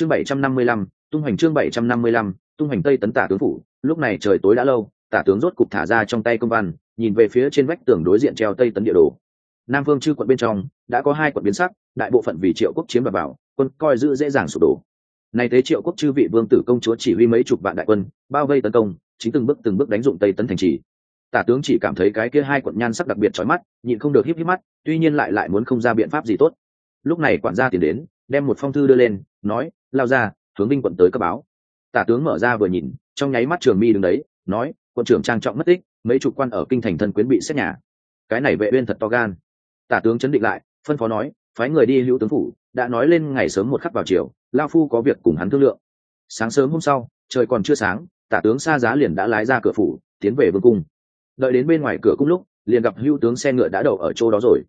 chương bảy trăm năm mươi lăm, tung hoành chương bảy trăm năm mươi lăm, tung hoành tây tấn tả tướng phủ. Lúc này trời tối đã lâu, tả tướng rốt cục thả ra trong tay công văn, nhìn về phía trên vách tường đối diện treo tây tấn địa đồ. Nam vương chư quận bên trong, đã có hai quận biến sắc, đại bộ phận vì triệu quốc chiếm và bảo, quân coi giữ dễ dàng sụp đổ. Nay thế triệu quốc chư vị vương tử công chúa chỉ huy mấy chục vạn đại quân, bao vây tấn công, chính từng bước từng bước đánh dụng tây tấn thành trì. Tả tướng chỉ cảm thấy cái kia hai quận nhan sắc đặc biệt trói mắt, nhịn không được híp híp mắt, tuy nhiên lại lại muốn không ra biện pháp gì tốt. Lúc này quản gia tìm đến, đem một phong thư đưa lên, nói lao ra, hướng binh quận tới cấp báo. Tả tướng mở ra vừa nhìn, trong nháy mắt trường mi đứng đấy, nói quận trưởng trang trọng mất tích, mấy chục quan ở kinh thành thân quyến bị xét nhà. Cái này vệ uyên thật to gan. Tả tướng chấn định lại, phân phó nói, phái người đi hữu tướng phủ, đã nói lên ngày sớm một khắc vào chiều lao phu có việc cùng hắn thương lượng. Sáng sớm hôm sau, trời còn chưa sáng, tả tướng xa giá liền đã lái ra cửa phủ, tiến về vương cung. Đợi đến bên ngoài cửa cung lúc, liền gặp hữu tướng xe ngựa đã đậu ở chỗ đó rồi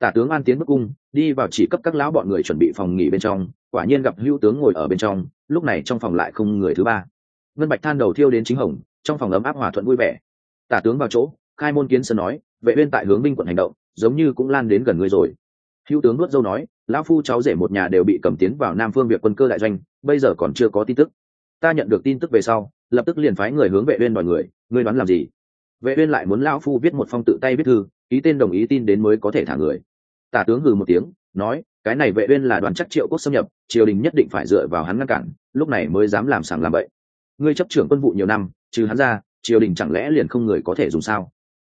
tả tướng an tiến bước cung, đi vào chỉ cấp các lão bọn người chuẩn bị phòng nghỉ bên trong, quả nhiên gặp hữu tướng ngồi ở bên trong, lúc này trong phòng lại không người thứ ba. Ngân bạch than đầu thiêu đến chính hồng, trong phòng ấm áp hòa thuận vui vẻ. Tả tướng vào chỗ, khai môn kiến sơn nói, vệ bên tại hướng binh quận hành động, giống như cũng lan đến gần người rồi. Hữu tướng nuốt dâu nói, lão phu cháu rể một nhà đều bị cầm tiến vào nam phương việc quân cơ đại doanh, bây giờ còn chưa có tin tức. Ta nhận được tin tức về sau, lập tức liền phái người hướng vệ uyên đòi người, ngươi đoán làm gì? Vệ uyên lại muốn lão phu viết một phong tự tay viết thư, ký tên đồng ý tin đến mới có thể thả người tả tướng hừ một tiếng, nói, cái này vệ uyên là đoàn chắc triệu quốc xâm nhập, triều đình nhất định phải dựa vào hắn ngăn cản, lúc này mới dám làm sảng làm bậy. Ngươi chấp trưởng quân vụ nhiều năm, trừ hắn ra, triều đình chẳng lẽ liền không người có thể dùng sao?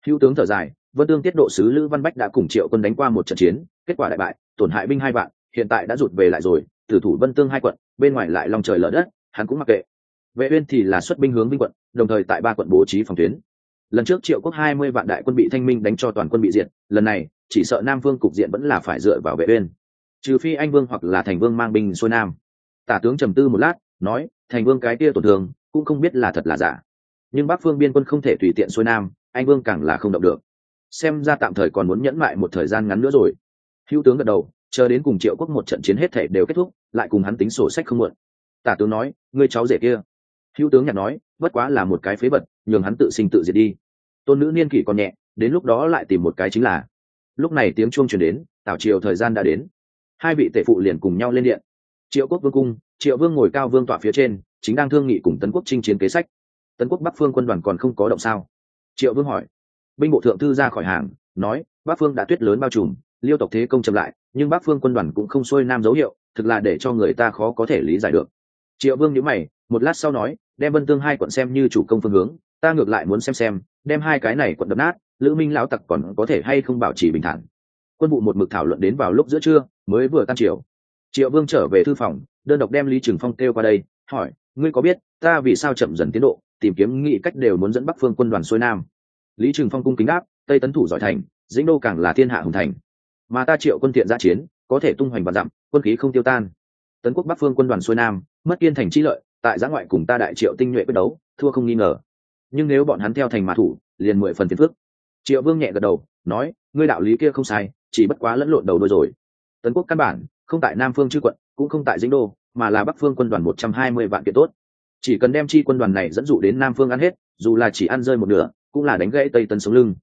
Hữu tướng thở dài, vân tương tiết độ sứ lữ văn bách đã cùng triệu quân đánh qua một trận chiến, kết quả đại bại, tổn hại binh hai vạn, hiện tại đã rụt về lại rồi, tử thủ vân tương hai quận, bên ngoài lại lòng trời lở đất, hắn cũng mặc kệ. Vệ uyên thì là xuất binh hướng binh quận, đồng thời tại ba quận bố trí phòng tuyến. Lần trước triệu quốc hai mươi vạn đại quân bị thanh minh đánh cho toàn quân bị diệt, lần này chỉ sợ nam vương cục diện vẫn là phải dựa vào vệ uyên. Trừ phi anh vương hoặc là thành vương mang binh xuôi nam. Tả tướng trầm tư một lát, nói, thành vương cái kia tổn thương, cũng không biết là thật là giả. Nhưng bắc phương biên quân không thể tùy tiện xuôi nam, anh vương càng là không động được. Xem ra tạm thời còn muốn nhẫn mại một thời gian ngắn nữa rồi. Hữu tướng gật đầu, chờ đến cùng triệu quốc một trận chiến hết thể đều kết thúc, lại cùng hắn tính sổ sách không muộn. Tả tướng nói, ngươi cháu rể kia. Hữu tướng nhặt nói, bất quá là một cái phế vật, nhường hắn tự sinh tự diệt đi. Tôn nữ niên kỷ còn nhẹ, đến lúc đó lại tìm một cái chính là lúc này tiếng chuông chuyển đến, tảo triều thời gian đã đến. Hai vị tể phụ liền cùng nhau lên điện. Triệu quốc vương cung, triệu vương ngồi cao vương tọa phía trên, chính đang thương nghị cùng tấn quốc chinh chiến kế sách. Tấn quốc bắc phương quân đoàn còn không có động sao? Triệu vương hỏi. Binh bộ thượng thư ra khỏi hàng, nói, bắc phương đã tuyết lớn bao trùm, liêu tộc thế công chậm lại, nhưng bắc phương quân đoàn cũng không xuôi nam dấu hiệu, thực là để cho người ta khó có thể lý giải được. Triệu vương nhữ mày, một lát sau nói, đem vân tương hai quận xem như chủ công phương hướng, ta ngược lại muốn xem xem, đem hai cái này quận đập nát lữ minh lão tặc còn có thể hay không bảo trì bình thản? Quân vụ một mực thảo luận đến vào lúc giữa trưa, mới vừa tan chiều. Triệu vương trở về thư phòng, đơn độc đem lý trừng phong kêu qua đây, hỏi, ngươi có biết ta vì sao chậm dần tiến độ, tìm kiếm nghị cách đều muốn dẫn bắc phương quân đoàn xuôi nam? Lý trừng phong cung kính đáp, tây tấn thủ giỏi thành, dĩnh đô càng là thiên hạ hùng thành. Mà ta triệu quân thiện giã chiến, có thể tung hoành và dặm, quân khí không tiêu tan. Tấn quốc bắc phương quân đoàn xuôi nam, mất yên thành chi lợi, tại giã ngoại cùng ta đại triệu tinh nhuệ quyết đấu, thua không nghi ngờ. Nhưng nếu bọn hắn theo thành mã thủ, liền mười phần phiền phức triệu vương nhẹ gật đầu, nói, ngươi đạo lý kia không sai, chỉ bất quá lẫn lộn đầu đôi rồi. Tấn quốc căn bản, không tại nam phương chư quận, cũng không tại dĩnh đô, mà là bắc phương quân đoàn một trăm hai mươi vạn kiện tốt. Chỉ cần đem chi quân đoàn này dẫn dụ đến nam phương ăn hết, dù là chỉ ăn rơi một nửa, cũng là đánh gãy tây tấn sống lưng.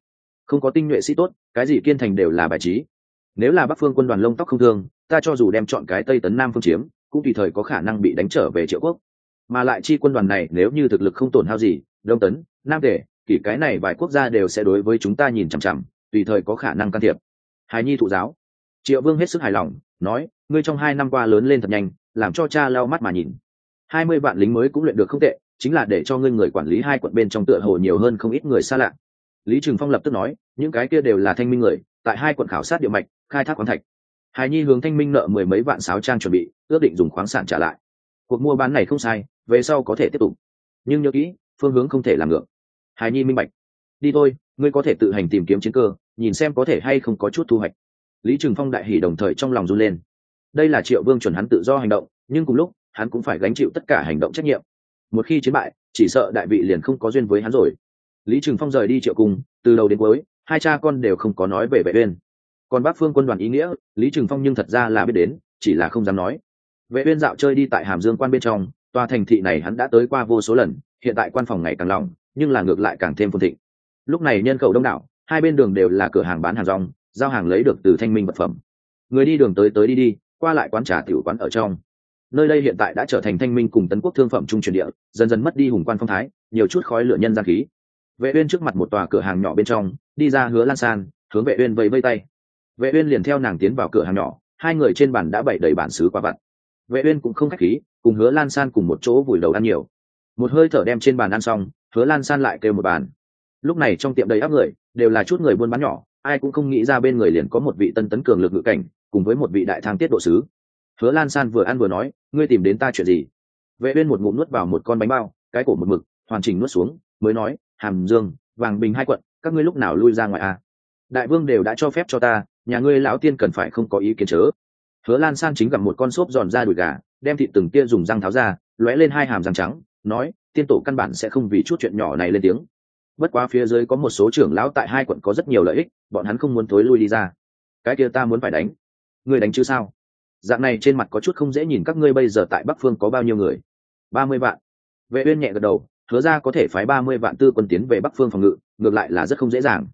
Không có tinh nhuệ sĩ tốt, cái gì kiên thành đều là bài trí. Nếu là bắc phương quân đoàn lông tóc không thương, ta cho dù đem chọn cái tây tấn nam phương chiếm, cũng tùy thời có khả năng bị đánh trở về triệu quốc. Mà lại chi quân đoàn này nếu như thực lực không tổn hao gì, đông tấn, nam tể kỷ cái này vài quốc gia đều sẽ đối với chúng ta nhìn chằm chằm, tùy thời có khả năng can thiệp. Hài nhi thụ giáo. Triệu vương hết sức hài lòng, nói, ngươi trong hai năm qua lớn lên thật nhanh, làm cho cha lau mắt mà nhìn. Hai mươi vạn lính mới cũng luyện được không tệ, chính là để cho ngươi người quản lý hai quận bên trong tựa hồ nhiều hơn không ít người xa lạ. Lý trừng phong lập tức nói, những cái kia đều là thanh minh người, tại hai quận khảo sát địa mạch, khai thác khoáng thạch. Hài nhi hướng thanh minh nợ mười mấy vạn sáo trang chuẩn bị, ước định dùng khoáng sản trả lại. Cuộc mua bán này không sai, về sau có thể tiếp tục. Nhưng nhớ kỹ, phương hướng không thể làm ngược hài nhi minh bạch. Đi thôi, ngươi có thể tự hành tìm kiếm chiến cơ, nhìn xem có thể hay không có chút thu hoạch. Lý trừng phong đại hỉ đồng thời trong lòng run lên. Đây là triệu vương chuẩn hắn tự do hành động, nhưng cùng lúc, hắn cũng phải gánh chịu tất cả hành động trách nhiệm. Một khi chiến bại, chỉ sợ đại vị liền không có duyên với hắn rồi. Lý trừng phong rời đi triệu cung, từ đầu đến cuối, hai cha con đều không có nói về vệ uyên. Còn bác phương quân đoàn ý nghĩa, lý trừng phong nhưng thật ra là biết đến, chỉ là không dám nói. Vệ uyên dạo chơi đi tại hàm dương quan bên trong, tòa thành thị này hắn đã tới qua vô số lần, hiện tại quan phòng ngày càng lòng nhưng là ngược lại càng thêm phồn thịnh. Lúc này nhân khẩu đông đảo, hai bên đường đều là cửa hàng bán hàng rong, giao hàng lấy được từ thanh minh vật phẩm. Người đi đường tới tới đi đi, qua lại quán trà tiểu quán ở trong. Nơi đây hiện tại đã trở thành thanh minh cùng tấn quốc thương phẩm trung truyền địa, dần dần mất đi hùng quan phong thái, nhiều chút khói lửa nhân gian khí. Vệ uyên trước mặt một tòa cửa hàng nhỏ bên trong, đi ra hứa lan san, hướng vệ uyên vẫy vẫy tay. Vệ uyên liền theo nàng tiến vào cửa hàng nhỏ, hai người trên bàn đã bày đầy bản sứ quả vặt. Vệ uyên cũng không khách khí, cùng hứa lan san cùng một chỗ vùi đầu ăn nhiều. Một hơi thở đem trên bàn ăn xong hứa lan san lại kêu một bàn. Lúc này trong tiệm đầy áp người, đều là chút người buôn bán nhỏ, ai cũng không nghĩ ra bên người liền có một vị tân tấn cường lực ngự cảnh, cùng với một vị đại thang tiết độ sứ. Hứa lan san vừa ăn vừa nói, ngươi tìm đến ta chuyện gì? Vệ uyên một ngụm nuốt vào một con bánh bao, cái cổ một mực, hoàn chỉnh nuốt xuống, mới nói, hàm dương, vàng bình hai quận, các ngươi lúc nào lui ra ngoài à? Đại vương đều đã cho phép cho ta, nhà ngươi lão tiên cần phải không có ý kiến chớ. Hứa lan san chính gặp một con xốp giòn ra đùi gà, đem thịt từng tia dùng răng tháo ra, lóe lên hai hàm răng trắng, nói tiên tổ căn bản sẽ không vì chút chuyện nhỏ này lên tiếng. Bất quá phía dưới có một số trưởng lão tại hai quận có rất nhiều lợi ích, bọn hắn không muốn thối lui đi ra. Cái kia ta muốn phải đánh. Ngươi đánh chứ sao? Dạng này trên mặt có chút không dễ nhìn các ngươi bây giờ tại bắc phương có bao nhiêu người. Ba mươi vạn. Vệ uyên nhẹ gật đầu, hứa ra có thể phái ba mươi vạn tư quân tiến về bắc phương phòng ngự, ngược lại là rất không dễ dàng.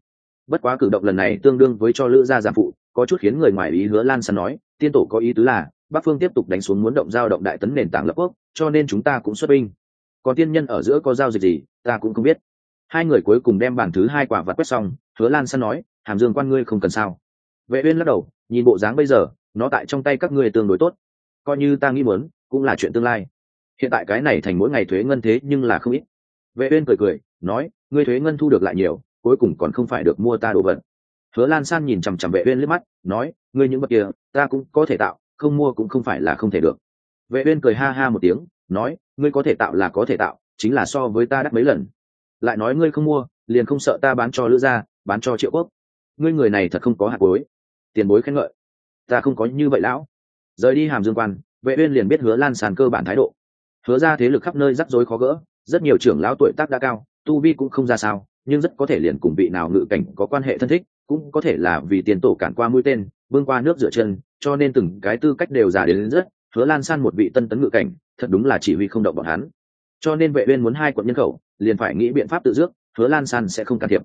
Bất quá cử động lần này tương đương với cho lữ gia giảm phụ, có chút khiến người ngoài ý hứa lan săn nói, tiên tổ có ý tứ là, bắc phương tiếp tục đánh xuống muốn động giao động đại tấn nền tảng lập quốc, cho nên chúng ta cũng xuất binh còn tiên nhân ở giữa có giao dịch gì, ta cũng không biết. Hai người cuối cùng đem bàn thứ hai quả vật quét xong, hứa lan săn nói, hàm dương quan ngươi không cần sao? Vệ uyên lắc đầu, nhìn bộ dáng bây giờ, nó tại trong tay các ngươi tương đối tốt. Coi như ta nghĩ muốn, cũng là chuyện tương lai. Hiện tại cái này thành mỗi ngày thuế ngân thế nhưng là không ít. Vệ uyên cười cười, nói, ngươi thuế ngân thu được lại nhiều, cuối cùng còn không phải được mua ta đồ vật. Hứa lan san nhìn chằm chằm vệ uyên liếc mắt, nói, ngươi những vật kia, ta cũng có thể tạo, không mua cũng không phải là không thể được. Vệ uyên cười ha ha một tiếng, nói ngươi có thể tạo là có thể tạo chính là so với ta đắt mấy lần. Lại nói ngươi không mua liền không sợ ta bán cho lữ gia bán cho triệu quốc. Ngươi người này thật không có hạt bối. Tiền bối khen ngợi. Ta không có như vậy lão. Rời đi hàm dương quan vệ uyên liền biết hứa lan sàn cơ bản thái độ. Hứa ra thế lực khắp nơi rắc rối khó gỡ rất nhiều trưởng lão tuổi tác đã cao tu vi cũng không ra sao nhưng rất có thể liền cùng vị nào ngự cảnh có quan hệ thân thích cũng có thể là vì tiền tổ cản qua mũi tên vương qua nước rửa chân cho nên từng cái tư cách đều giả đến, đến rất hứa lan san một vị tân tấn ngự cảnh thật đúng là chỉ huy không động bọn hắn. Cho nên vệ uyên muốn hai quận nhân khẩu, liền phải nghĩ biện pháp tự dước, hứa lan san sẽ không can thiệp.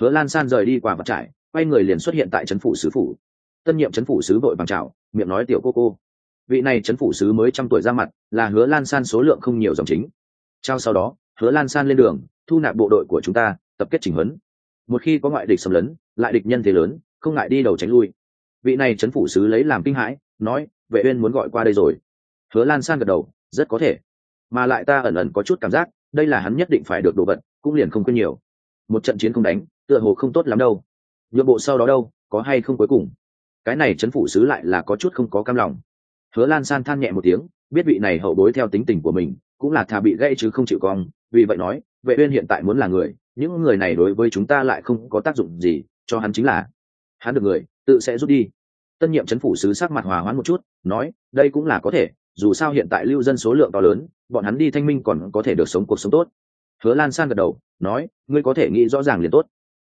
Hứa lan san rời đi quả vật trải quay người liền xuất hiện tại trấn phủ sứ phủ. Tân nhiệm trấn phủ sứ vội bằng chào, miệng nói tiểu cô cô. Vị này trấn phủ sứ mới trăm tuổi ra mặt, là hứa lan san số lượng không nhiều dòng chính. Trao sau đó, hứa lan san lên đường, thu nạp bộ đội của chúng ta, tập kết chỉnh huấn. Một khi có ngoại địch xâm lấn, lại địch nhân thế lớn, không ngại đi đầu tránh lui. Vị này trấn phủ sứ lấy làm kinh hãi, nói, vệ uyên muốn gọi qua đây rồi. Hứa lan san gật đầu rất có thể. Mà lại ta ẩn ẩn có chút cảm giác, đây là hắn nhất định phải được đồ vật, cũng liền không quên nhiều. Một trận chiến không đánh, tựa hồ không tốt lắm đâu. Nhượng bộ sau đó đâu, có hay không cuối cùng? Cái này chấn phủ sứ lại là có chút không có cam lòng. Hứa lan san than nhẹ một tiếng, biết vị này hậu bối theo tính tình của mình, cũng là thà bị gãy chứ không chịu cong, vì vậy nói, vệ uyên hiện tại muốn là người, những người này đối với chúng ta lại không có tác dụng gì, cho hắn chính là, hắn được người, tự sẽ rút đi. Tân nhiệm chấn phủ sứ sắc mặt hòa hoãn một chút, nói, đây cũng là có thể dù sao hiện tại lưu dân số lượng to lớn, bọn hắn đi thanh minh còn có thể được sống cuộc sống tốt. Hứa lan san gật đầu, nói, ngươi có thể nghĩ rõ ràng liền tốt.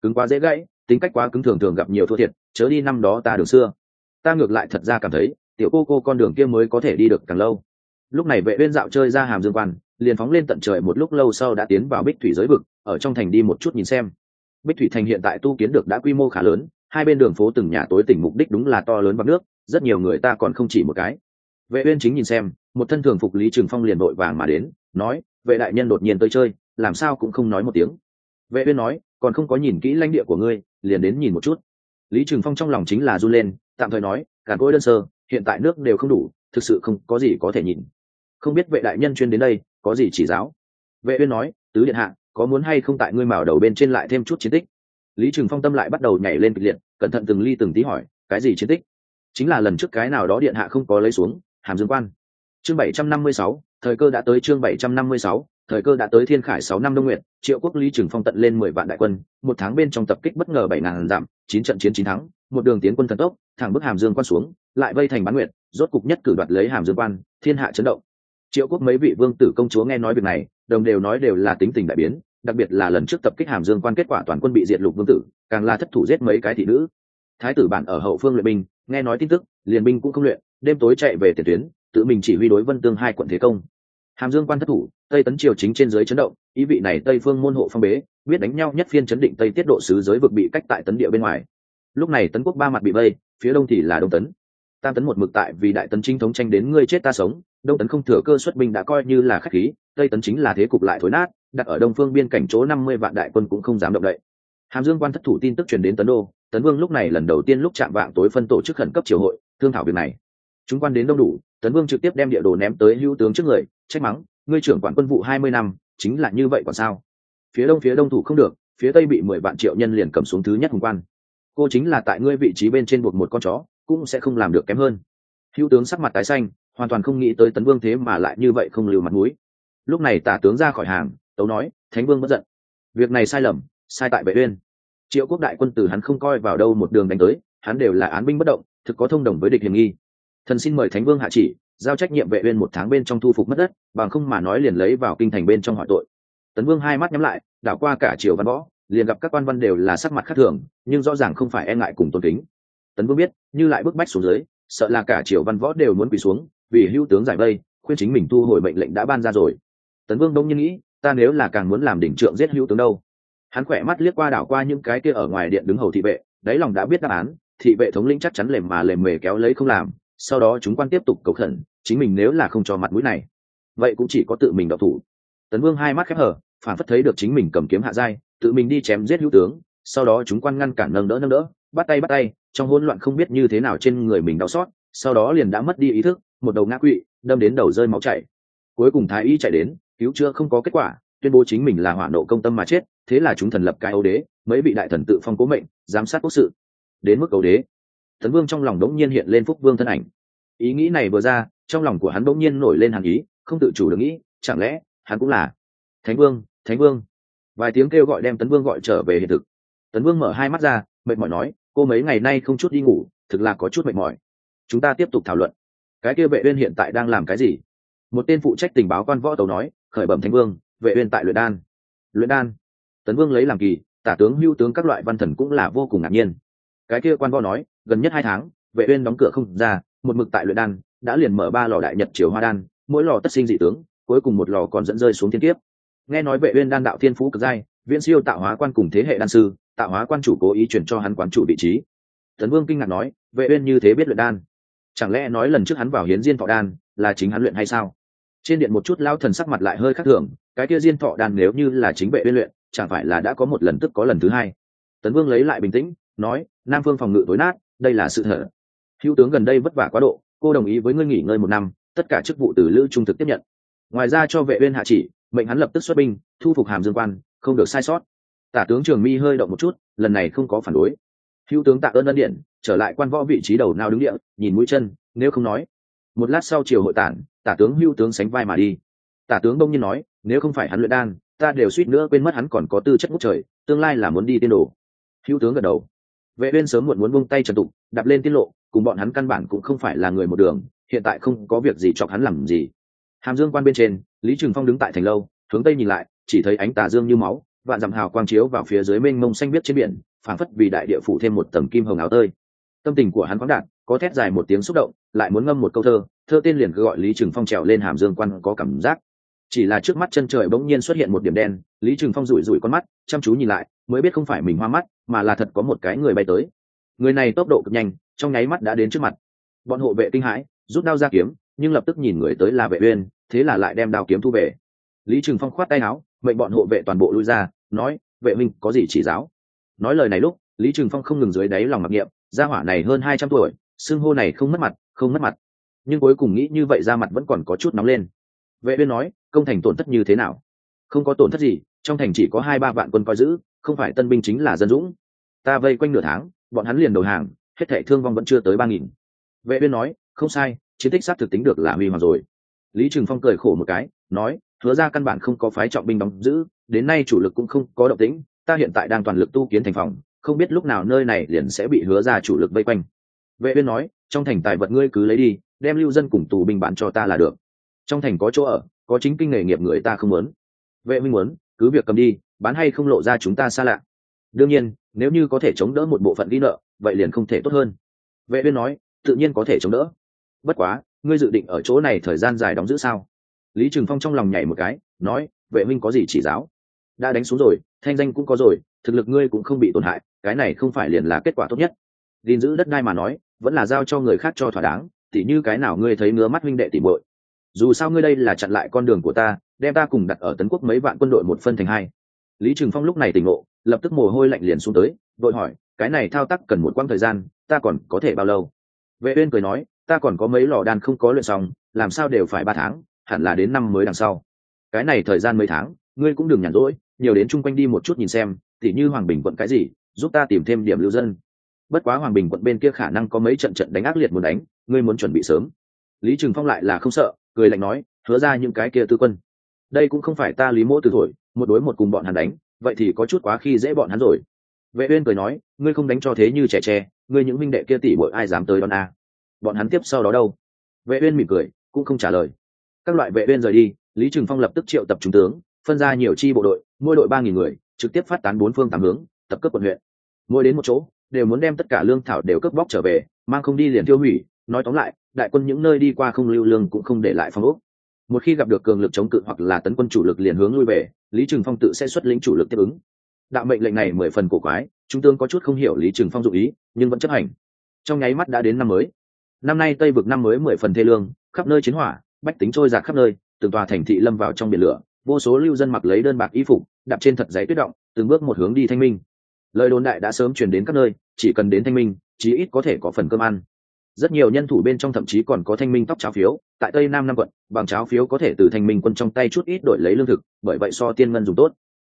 Cứng quá dễ gãy, tính cách quá cứng thường thường gặp nhiều thua thiệt, chớ đi năm đó ta đường xưa. Ta ngược lại thật ra cảm thấy, tiểu cô cô con đường kia mới có thể đi được càng lâu. Lúc này vệ uyên dạo chơi ra hàm dương quan, liền phóng lên tận trời một lúc lâu sau đã tiến vào bích thủy giới vực, ở trong thành đi một chút nhìn xem. Bích thủy thành hiện tại tu kiến được đã quy mô khá lớn, hai bên đường phố từng nhà tối tỉnh mục đích đúng là to lớn bằng nước, rất nhiều người ta còn không chỉ một cái vệ uyên chính nhìn xem, một thân thường phục lý trường phong liền đội vàng mà đến, nói, vệ đại nhân đột nhiên tới chơi, làm sao cũng không nói một tiếng. Vệ uyên nói, còn không có nhìn kỹ lãnh địa của ngươi, liền đến nhìn một chút. Lý trường phong trong lòng chính là run lên, tạm thời nói càn cối đơn sơ, hiện tại nước đều không đủ, thực sự không có gì có thể nhìn. Không biết vệ đại nhân chuyên đến đây, có gì chỉ giáo? Vệ uyên nói, tứ điện hạ, có muốn hay không tại ngươi mào đầu bên trên lại thêm chút chiến tích? Lý trường phong tâm lại bắt đầu nhảy lên kịch liệt, cẩn thận từng ly từng tí hỏi, cái gì chiến tích? Chính là lần trước cái nào đó điện hạ không có lấy xuống hàm dương quan. Chương 756, thời cơ đã tới chương 756, thời cơ đã tới thiên khải sáu năm đông nguyện triệu quốc lý Trừng phong tận lên mười vạn đại quân một tháng bên trong tập kích bất ngờ bảy ngàn giảm chín trận chiến chín thắng một đường tiến quân thần tốc thẳng bức hàm dương quan xuống lại vây thành bán nguyện rốt cục nhất cử đoạt lấy hàm dương quan thiên hạ chấn động. Triệu quốc mấy vị vương tử công chúa nghe nói việc này đồng đều nói đều là tính tình đại biến đặc biệt là lần trước tập kích hàm dương quan kết quả toàn quân bị diệt lục vương tử càng là thất thủ giết mấy cái thị nữ. Thái tử bản ở hậu phương luyện binh nghe nói tin tức liền binh cũng không luyện đêm tối chạy về tiền tuyến, tự mình chỉ huy đối vân tương hai quận thế công. Hàm dương quan thất thủ, tây tấn triều chính trên dưới chấn động, ý vị này tây phương môn hộ phong bế, biết đánh nhau nhất phiên chấn định tây tiết độ sứ giới vực bị cách tại tấn địa bên ngoài. Lúc này tấn quốc ba mặt bị vây, phía đông thì là đông tấn. Tam tấn một mực tại vì đại tấn chính thống tranh đến ngươi chết ta sống, đông tấn không thừa cơ xuất binh đã coi như là khách khí, tây tấn chính là thế cục lại thối nát, đặt ở đông phương biên cảnh chỗ năm mươi vạn đại quân cũng không dám động đậy. Hàm dương quan thất thủ tin tức truyền đến tấn đô, tấn vương lúc này lần đầu tiên lúc chạm vạng tối phân tổ chức khẩn cấp triều hội, thương thảo việc này chúng quan đến đông đủ, tấn vương trực tiếp đem địa đồ ném tới hữu tướng trước người, trách mắng, ngươi trưởng quản quân vụ hai mươi năm, chính là như vậy còn sao? Phía đông phía đông thủ không được, phía tây bị mười vạn triệu nhân liền cầm xuống thứ nhất hùng quan. Cô chính là tại ngươi vị trí bên trên buộc một con chó, cũng sẽ không làm được kém hơn. Hữu tướng sắc mặt tái xanh, hoàn toàn không nghĩ tới tấn vương thế mà lại như vậy không lưu mặt mũi. Lúc này tả tướng ra khỏi hàng, tấu nói, thánh vương bất giận. Việc này sai lầm, sai tại vệ uyên. Triệu quốc đại quân từ hắn không coi vào đâu một đường đánh tới, hắn đều là án binh bất động, thực có thông đồng với địch hiểm nghi thần xin mời thánh vương hạ chỉ, giao trách nhiệm vệ uyên một tháng bên trong thu phục mất đất, bằng không mà nói liền lấy vào kinh thành bên trong hỏi tội. Tấn vương hai mắt nhắm lại, đảo qua cả triều văn võ, liền gặp các quan văn đều là sắc mặt khác thường, nhưng rõ ràng không phải e ngại cùng tôn kính. Tấn vương biết, như lại bức bách xuống dưới, sợ là cả triều văn võ đều muốn quỳ xuống, vì hưu tướng giải vây, khuyên chính mình thu hồi mệnh lệnh đã ban ra rồi. Tấn vương đông nhiên nghĩ, ta nếu là càng muốn làm đỉnh trượng giết hữu tướng đâu? Hắn khỏe mắt liếc qua đảo qua những cái kia ở ngoài điện đứng hầu thị vệ, đáy lòng đã biết đáp án, thị vệ thống lĩnh chắc chắn lềm mà lềm mề kéo lấy không làm sau đó chúng quan tiếp tục cầu khẩn, chính mình nếu là không cho mặt mũi này, vậy cũng chỉ có tự mình đậu thủ. Tấn vương hai mắt khép hở phản phất thấy được chính mình cầm kiếm hạ giai, tự mình đi chém giết hữu tướng, sau đó chúng quan ngăn cản nâng đỡ nâng đỡ, bắt tay bắt tay, trong hỗn loạn không biết như thế nào trên người mình đau xót, sau đó liền đã mất đi ý thức, một đầu ngã quỵ, đâm đến đầu rơi máu chảy. Cuối cùng thái y chạy đến, cứu chữa không có kết quả, tuyên bố chính mình là hỏa nộ công tâm mà chết, thế là chúng thần lập cái ấu đế, mấy vị đại thần tự phong cố mệnh, giám sát quốc sự. Đến mức ấu đế Tấn vương trong lòng đỗng nhiên hiện lên phúc vương thân ảnh. Ý nghĩ này vừa ra, trong lòng của hắn đỗng nhiên nổi lên hàn ý, không tự chủ được nghĩ, chẳng lẽ, hắn cũng là thánh vương thánh vương? Vài tiếng kêu gọi đem tấn vương gọi trở về hiện thực. Tấn vương mở hai mắt ra, mệt mỏi nói, cô mấy ngày nay không chút đi ngủ, thực là có chút mệt mỏi. Chúng ta tiếp tục thảo luận. Cái kia vệ uyên hiện tại đang làm cái gì? Một tên phụ trách tình báo quan võ tàu nói, khởi bẩm thánh vương, vệ uyên tại luyện đan. Luyện đan? Tấn vương lấy làm kỳ, tả tướng, hưu tướng các loại văn thần cũng là vô cùng ngạc nhiên cái kia quan võ nói, gần nhất hai tháng, vệ uyên đóng cửa không ra, một mực tại luyện đan, đã liền mở ba lò đại nhật triều hoa đan, mỗi lò tất sinh dị tướng, cuối cùng một lò còn dẫn rơi xuống thiên kiếp. Nghe nói vệ uyên đan đạo thiên phú cực giai, viễn siêu tạo hóa quan cùng thế hệ đan sư, tạo hóa quan chủ cố ý chuyển cho hắn quán chủ vị trí. Tấn vương kinh ngạc nói, vệ uyên như thế biết luyện đan? Chẳng lẽ nói lần trước hắn vào hiến diên thọ đan là chính hắn luyện hay sao? Trên điện một chút lao thần sắc mặt lại hơi khác thường, cái kia diên thọ đan nếu như là chính vệ uyên luyện, chẳng phải là đã có một lần tức có lần thứ hai? Tấn vương lấy lại bình tĩnh nói, nam phương phòng ngự tối nát, đây là sự thật. Hữu tướng gần đây vất vả quá độ, cô đồng ý với ngươi nghỉ ngơi một năm, tất cả chức vụ từ lữ trung thực tiếp nhận. Ngoài ra cho vệ uyên hạ chỉ, mệnh hắn lập tức xuất binh, thu phục hàm dương quan, không được sai sót. Tả tướng trường mi hơi động một chút, lần này không có phản đối. Hữu tướng tạ ơn ân điện trở lại quan võ vị trí đầu nào đứng điện nhìn mũi chân, nếu không nói. Một lát sau chiều hội tản, tả tướng hữu tướng sánh vai mà đi. Tả tướng đông nhiên nói, nếu không phải hắn luyện đan, ta đều suýt nữa quên mất hắn còn có tư chất ngút trời, tương lai là muốn đi tiên đồ. Hữu tướng gật đầu vệ uyên sớm muộn muốn buông tay trần tụng, đạp lên tiết lộ, cùng bọn hắn căn bản cũng không phải là người một đường, hiện tại không có việc gì chọc hắn làm gì. Hàm dương quan bên trên, lý trường phong đứng tại thành lâu, hướng tây nhìn lại, chỉ thấy ánh tà dương như máu, vạn dặm hào quang chiếu vào phía dưới mênh mông xanh biếc trên biển, phảng phất vì đại địa phủ thêm một tầng kim hồng áo tơi. Tâm tình của hắn khoáng đạt, có thét dài một tiếng xúc động, lại muốn ngâm một câu thơ thơ tên liền gọi lý trường phong trèo lên hàm dương quan có cảm giác. Chỉ là trước mắt chân trời bỗng nhiên xuất hiện một điểm đen, lý trường phong rủi rủi con mắt, chăm chú nhìn lại, mới biết không phải mình hoa mắt mà là thật có một cái người bay tới. Người này tốc độ cực nhanh, trong nháy mắt đã đến trước mặt. Bọn hộ vệ kinh hãi, rút đao ra kiếm, nhưng lập tức nhìn người tới là vệ uyên, thế là lại đem đao kiếm thu về. Lý trường phong khoát tay áo, mệnh bọn hộ vệ toàn bộ lui ra, nói, vệ minh có gì chỉ giáo? Nói lời này lúc, lý trường phong không ngừng dưới đáy lòng mặc niệm, gia hỏa này hơn hai trăm tuổi xương hô này không mất mặt, không mất mặt. Nhưng cuối cùng nghĩ như vậy ra mặt vẫn còn có chút nóng lên. Vệ uyên nói, công thành tổn thất như thế nào? Không có tổn thất gì trong thành chỉ có hai ba vạn quân coi giữ, không phải tân binh chính là dân dũng. Ta vây quanh nửa tháng, bọn hắn liền đầu hàng, hết thảy thương vong vẫn chưa tới ba nghìn. Vệ uyên nói, không sai, chiến tích sát thực tính được là huy hoàng rồi. Lý trường phong cười khổ một cái, nói, hứa ra căn bản không có phái trọng binh đóng giữ, đến nay chủ lực cũng không có động tĩnh, ta hiện tại đang toàn lực tu kiến thành phòng, không biết lúc nào nơi này liền sẽ bị hứa ra chủ lực vây quanh. Vệ uyên nói, trong thành tài vật ngươi cứ lấy đi, đem lưu dân cùng tù binh bán cho ta là được. Trong thành có chỗ ở, có chính kinh nghề nghiệp người ta không muốn. Vệ minh muốn cứ việc cầm đi, bán hay không lộ ra chúng ta xa lạ. Đương nhiên, nếu như có thể chống đỡ một bộ phận ghi nợ, vậy liền không thể tốt hơn. Vệ uyên nói, tự nhiên có thể chống đỡ. Bất quá, ngươi dự định ở chỗ này thời gian dài đóng giữ sao? Lý trường phong trong lòng nhảy một cái, nói, vệ minh có gì chỉ giáo? Đã đánh xuống rồi, thanh danh cũng có rồi, thực lực ngươi cũng không bị tổn hại, cái này không phải liền là kết quả tốt nhất. Gìn giữ đất đai mà nói, vẫn là giao cho người khác cho thỏa đáng, tỉ như cái nào ngươi thấy ngứa mắt huynh đệ tỉ bội dù sao ngươi đây là chặn lại con đường của ta đem ta cùng đặt ở tấn quốc mấy vạn quân đội một phân thành hai. Lý trừng phong lúc này tỉnh ngộ, lập tức mồ hôi lạnh liền xuống tới, vội hỏi, cái này thao tác cần một quãng thời gian, ta còn có thể bao lâu? Vệ uyên cười nói, ta còn có mấy lò đan không có luyện xong, làm sao đều phải ba tháng, hẳn là đến năm mới đằng sau. Cái này thời gian mấy tháng, ngươi cũng đừng nhàn rỗi, nhiều đến chung quanh đi một chút nhìn xem, tỉ như hoàng bình quận cái gì, giúp ta tìm thêm điểm lưu dân. Bất quá hoàng bình quận bên kia khả năng có mấy trận trận đánh ác liệt muốn đánh, ngươi muốn chuẩn bị sớm. Lý trừng phong lại là không sợ, cười lạnh nói, hứa ra những cái kia tư quân đây cũng không phải ta lý mỗ từ thổi, một đối một cùng bọn hắn đánh, vậy thì có chút quá khi dễ bọn hắn rồi. Vệ uyên cười nói, ngươi không đánh cho thế như trẻ tre, ngươi những minh đệ kia tỷ bội ai dám tới đón a? Bọn hắn tiếp sau đó đâu? Vệ uyên mỉm cười, cũng không trả lời. Các loại vệ uyên rời đi, lý trường phong lập tức triệu tập trung tướng, phân ra nhiều chi bộ đội, mỗi đội ba nghìn người, trực tiếp phát tán bốn phương tám hướng, tập cướp quận huyện. Mỗi đến một chỗ, đều muốn đem tất cả lương thảo đều cướp bóc trở về, mang không đi liền tiêu hủy. Nói tóm lại, đại quân những nơi đi qua không lưu lương cũng không để lại phong ốc một khi gặp được cường lực chống cự hoặc là tấn quân chủ lực liền hướng lui về, lý trừng phong tự sẽ xuất lĩnh chủ lực tiếp ứng. Đạo mệnh lệnh này mười phần cổ quái trung tướng có chút không hiểu lý trừng phong dụ ý, nhưng vẫn chấp hành. Trong nháy mắt đã đến năm mới. Năm nay tây vực năm mới mười phần thê lương, khắp nơi chiến hỏa, bách tính trôi giạt khắp nơi, từng tòa thành thị lâm vào trong biển lửa, vô số lưu dân mặc lấy đơn bạc y phục, đạp trên thật giấy tuyết động, từng bước một hướng đi thanh minh. Lời đồn đại đã sớm truyền đến các nơi, chỉ cần đến thanh minh, chí ít có thể có phần cơm ăn rất nhiều nhân thủ bên trong thậm chí còn có thanh minh tóc cháo phiếu, tại tây nam năm quận, bằng cháo phiếu có thể từ thanh minh quân trong tay chút ít đổi lấy lương thực, bởi vậy so tiên ngân dùng tốt.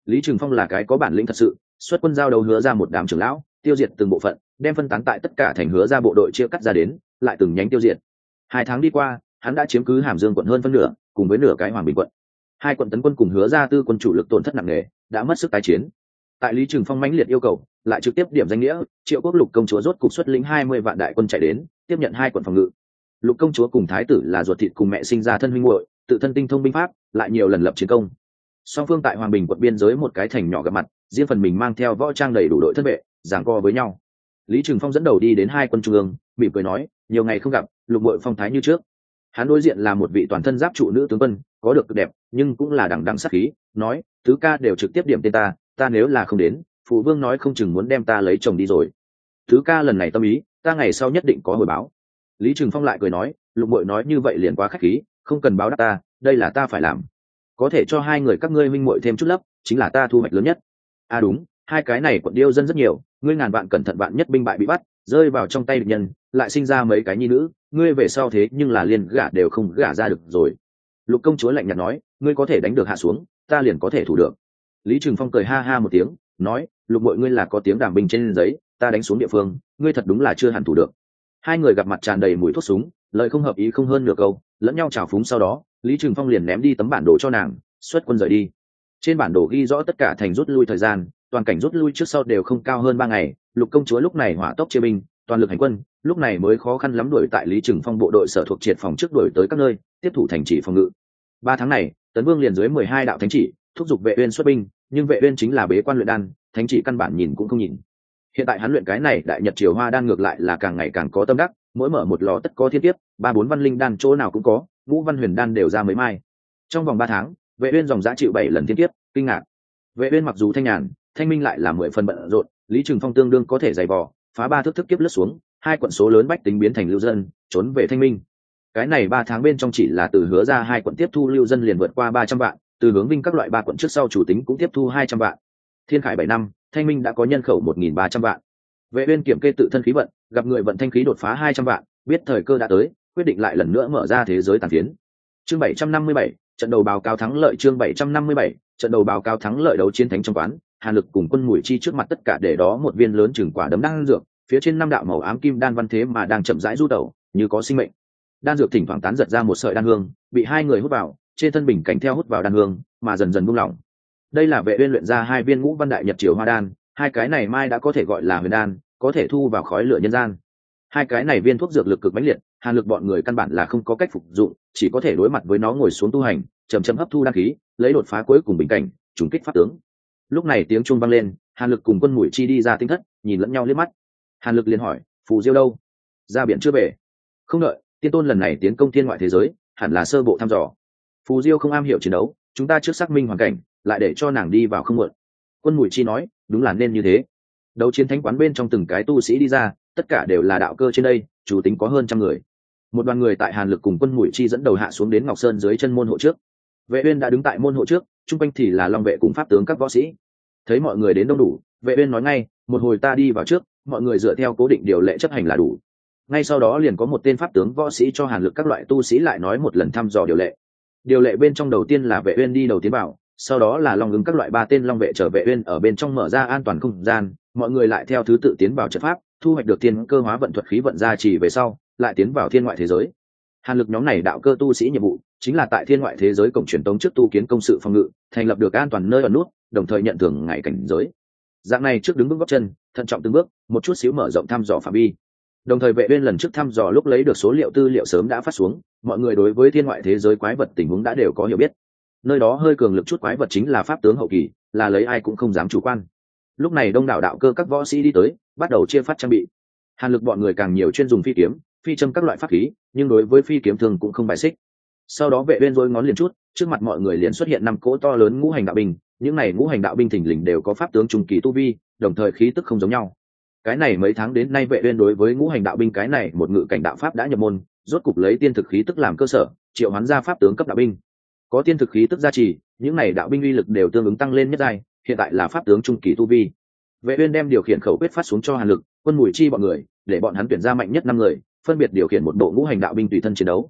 Lý trường phong là cái có bản lĩnh thật sự, xuất quân giao đầu hứa ra một đám trưởng lão, tiêu diệt từng bộ phận, đem phân tán tại tất cả thành hứa ra bộ đội chia cắt ra đến, lại từng nhánh tiêu diệt. Hai tháng đi qua, hắn đã chiếm cứ hàm dương quận hơn phân nửa, cùng với nửa cái hoàng bình quận. Hai quận tấn quân cùng hứa ra tư quân chủ lực tổn thất nặng nề, đã mất sức tái chiến. Tại lý trường phong mãnh liệt yêu cầu, lại trực tiếp điểm danh nghĩa, triệu quốc lục công chúa rốt cục xuất lĩnh hai mươi vạn đại quân chạy đến tiếp nhận hai quận phòng ngự. Lục công chúa cùng thái tử là ruột thịt cùng mẹ sinh ra thân huynh muội, tự thân tinh thông binh pháp, lại nhiều lần lập chiến công. Song phương tại hoàng bình quận biên giới một cái thành nhỏ gặp mặt, riêng phần mình mang theo võ trang đầy đủ đội thân vệ, giảng co với nhau. Lý trường phong dẫn đầu đi đến hai quân trung ương, mỉm cười nói, nhiều ngày không gặp, lục bội phong thái như trước. Hắn đối diện là một vị toàn thân giáp trụ nữ tướng quân, có được cực đẹp, nhưng cũng là đằng đằng sắc khí, nói, thứ ca đều trực tiếp điểm tên ta ta nếu là không đến, phụ vương nói không chừng muốn đem ta lấy chồng đi rồi thứ ca lần này tâm ý, ta ngày sau nhất định có hồi báo. Lý trừng phong lại cười nói, lục bội nói như vậy liền quá k h á c h khí, không cần báo đáp ta, đây là ta phải làm. Có thể cho hai người các ngươi minh muội thêm chút lấp chính là ta thu hoạch lớn nhất. À đúng, hai cái này quận điêu dân rất nhiều, ngươi ngàn vạn cẩn thận bạn nhất binh bại bị bắt, rơi vào trong tay địch nhân, lại sinh ra mấy cái nhi nữ, ngươi về sau thế nhưng là liền gả đều không gả ra được rồi. Lục công chúa lạnh nhạt nói, ngươi có thể đánh được hạ xuống, ta liền có thể thủ được. Lý trừng phong cười ha ha một tiếng, nói, lục mọi ngươi là có tiếng đàm binh trên giấy ta đánh xuống địa phương, ngươi thật đúng là chưa hẳn thủ được. Hai người gặp mặt tràn đầy mùi thuốc súng, lời không hợp ý không hơn nửa câu, lẫn nhau trào phúng sau đó, lý trừng phong liền ném đi tấm bản đồ cho nàng, xuất quân rời đi. Trên bản đồ ghi rõ tất cả thành rút lui thời gian, toàn cảnh rút lui trước sau đều không cao hơn ba ngày, lục công chúa lúc này hỏa tốc chia binh, toàn lực hành quân, lúc này mới khó khăn lắm đuổi tại lý trừng phong bộ đội sở thuộc triệt phòng trước đuổi tới các nơi, tiếp thủ thành chỉ phòng ngự. Ba tháng này, tấn vương liền dưới mười hai đạo thánh chỉ, thúc giục vệ uyên xuất binh, nhưng vệ uyên chính là bế quan luyện đan, thánh chỉ căn bản nhìn cũng không nhìn hiện tại hắn luyện cái này đại nhật triều hoa đan ngược lại là càng ngày càng có tâm đắc, mỗi mở một lò tất có thiên tiếp ba bốn văn linh đan chỗ nào cũng có, ngũ văn huyền đan đều ra mấy mai. Trong vòng ba tháng, vệ uyên dòng giá chịu bảy lần thiên tiếp kinh ngạc. Vệ uyên mặc dù thanh nhàn, thanh minh lại là mười phần bận rộn, lý trường phong tương đương có thể giày vò, phá ba thước thức kiếp lướt xuống, hai quận số lớn bách tính biến thành lưu dân, trốn về thanh minh. Cái này ba tháng bên trong chỉ là từ hứa ra hai quận tiếp thu lưu dân liền vượt qua ba trăm vạn, từ hướng vinh các loại ba quận trước sau chủ tính cũng tiếp thu hai trăm vạn thiên khải bảy năm, thanh minh đã có nhân khẩu một nghìn ba trăm vạn. Vệ uyên kiểm kê tự thân khí vận, gặp người vận thanh khí đột phá hai trăm vạn, biết thời cơ đã tới, quyết định lại lần nữa mở ra thế giới tàn phiến. Chương bảy trăm năm mươi bảy, trận đầu báo cáo thắng lợi chương bảy trăm năm mươi bảy, trận đầu báo cáo thắng lợi đấu chiến thánh trong quán, hàn lực cùng quân mùi chi trước mặt tất cả để đó một viên lớn chừng quả đấm đang dược, phía trên năm đạo màu ám kim đan văn thế mà đang chậm rãi du tẩu, như có sinh mệnh. Đan dược thỉnh thoảng tán giật ra một sợi đan hương, bị hai người hút vào, trên thân bình cảnh theo hút vào đan hương, mà dần dần buông lỏng đây là vệ uyên luyện ra hai viên ngũ văn đại nhật triều hoa đan, hai cái này mai đã có thể gọi là huyền đan, có thể thu vào khói lửa nhân gian. Hai cái này viên thuốc dược lực cực mãnh liệt, hàn lực bọn người căn bản là không có cách phục dụng, chỉ có thể đối mặt với nó ngồi xuống tu hành, chậm chậm hấp thu đan khí, lấy đột phá cuối cùng bình cảnh, trùng kích pháp tướng. Lúc này tiếng chuông vang lên, hàn lực cùng quân mũi chi đi ra tinh thất, nhìn lẫn nhau liếc mắt. Hàn lực liền hỏi, phù diêu đâu? Ra biển chưa về? Không đợi, tiên tôn lần này tiến công thiên ngoại thế giới, hẳn là sơ bộ thăm dò. Phù diêu không am hiểu chiến đấu, chúng ta trước xác minh hoàn cảnh lại để cho nàng đi vào không muộn. Quân mùi chi nói, đúng là nên như thế. Đấu chiến thánh quán bên trong từng cái tu sĩ đi ra, tất cả đều là đạo cơ trên đây, chủ tính có hơn trăm người. Một đoàn người tại hàn lực cùng quân mũi chi dẫn đầu hạ xuống đến ngọc sơn dưới chân môn hộ trước. Vệ uyên đã đứng tại môn hộ trước trung quanh thì là long vệ cùng pháp tướng các võ sĩ. Thấy mọi người đến đông đủ, vệ uyên nói ngay, một hồi ta đi vào trước, mọi người dựa theo cố định điều lệ chấp hành là đủ. Ngay sau đó liền có một tên pháp tướng võ sĩ cho hàn lực các loại tu sĩ lại nói một lần thăm dò điều lệ. Điều lệ bên trong đầu tiên là vệ uyên đi đầu tiến vào sau đó là long ứng các loại ba tên long vệ trở vệ uyên ở bên trong mở ra an toàn không gian, mọi người lại theo thứ tự tiến vào trận pháp, thu hoạch được thiên cơ hóa vận thuật khí vận gia trì về sau, lại tiến vào thiên ngoại thế giới. Hàn lực nhóm này đạo cơ tu sĩ nhiệm vụ chính là tại thiên ngoại thế giới cổng truyền tống trước tu kiến công sự phòng ngự, thành lập được an toàn nơi ẩn nút, đồng thời nhận thưởng ngày cảnh giới. Dạng này trước đứng bước góc chân, thận trọng từng bước, một chút xíu mở rộng thăm dò phạm vi. Đồng thời vệ uyên lần trước thăm dò lúc lấy được số liệu tư liệu sớm đã phát xuống, mọi người đối với thiên ngoại thế giới quái vật tình huống đã đều có hiểu biết nơi đó hơi cường lực chút quái vật chính là pháp tướng hậu kỳ, là lấy ai cũng không dám chủ quan. Lúc này đông đảo đạo cơ các võ sĩ đi tới, bắt đầu chia phát trang bị. Hàn lực bọn người càng nhiều chuyên dùng phi kiếm, phi châm các loại pháp khí, nhưng đối với phi kiếm thường cũng không bài xích. Sau đó vệ uyên rối ngón liền chút, trước mặt mọi người liền xuất hiện năm cỗ to lớn ngũ hành đạo binh, những này ngũ hành đạo binh thình lình đều có pháp tướng trung kỳ tu vi, đồng thời khí tức không giống nhau. Cái này mấy tháng đến nay vệ uyên đối với ngũ hành đạo binh cái này một ngự cảnh đạo pháp đã nhập môn, rốt cục lấy tiên thực khí tức làm cơ sở, triệu hoán ra pháp tướng cấp đạo binh có tiên thực khí tức gia trì, những này đạo binh uy lực đều tương ứng tăng lên nhất giai, hiện tại là pháp tướng trung kỳ tu vi. Vệ uyên đem điều khiển khẩu quyết phát xuống cho hàn lực, quân mùi chi bọn người, để bọn hắn tuyển ra mạnh nhất năm người, phân biệt điều khiển một bộ ngũ hành đạo binh tùy thân chiến đấu.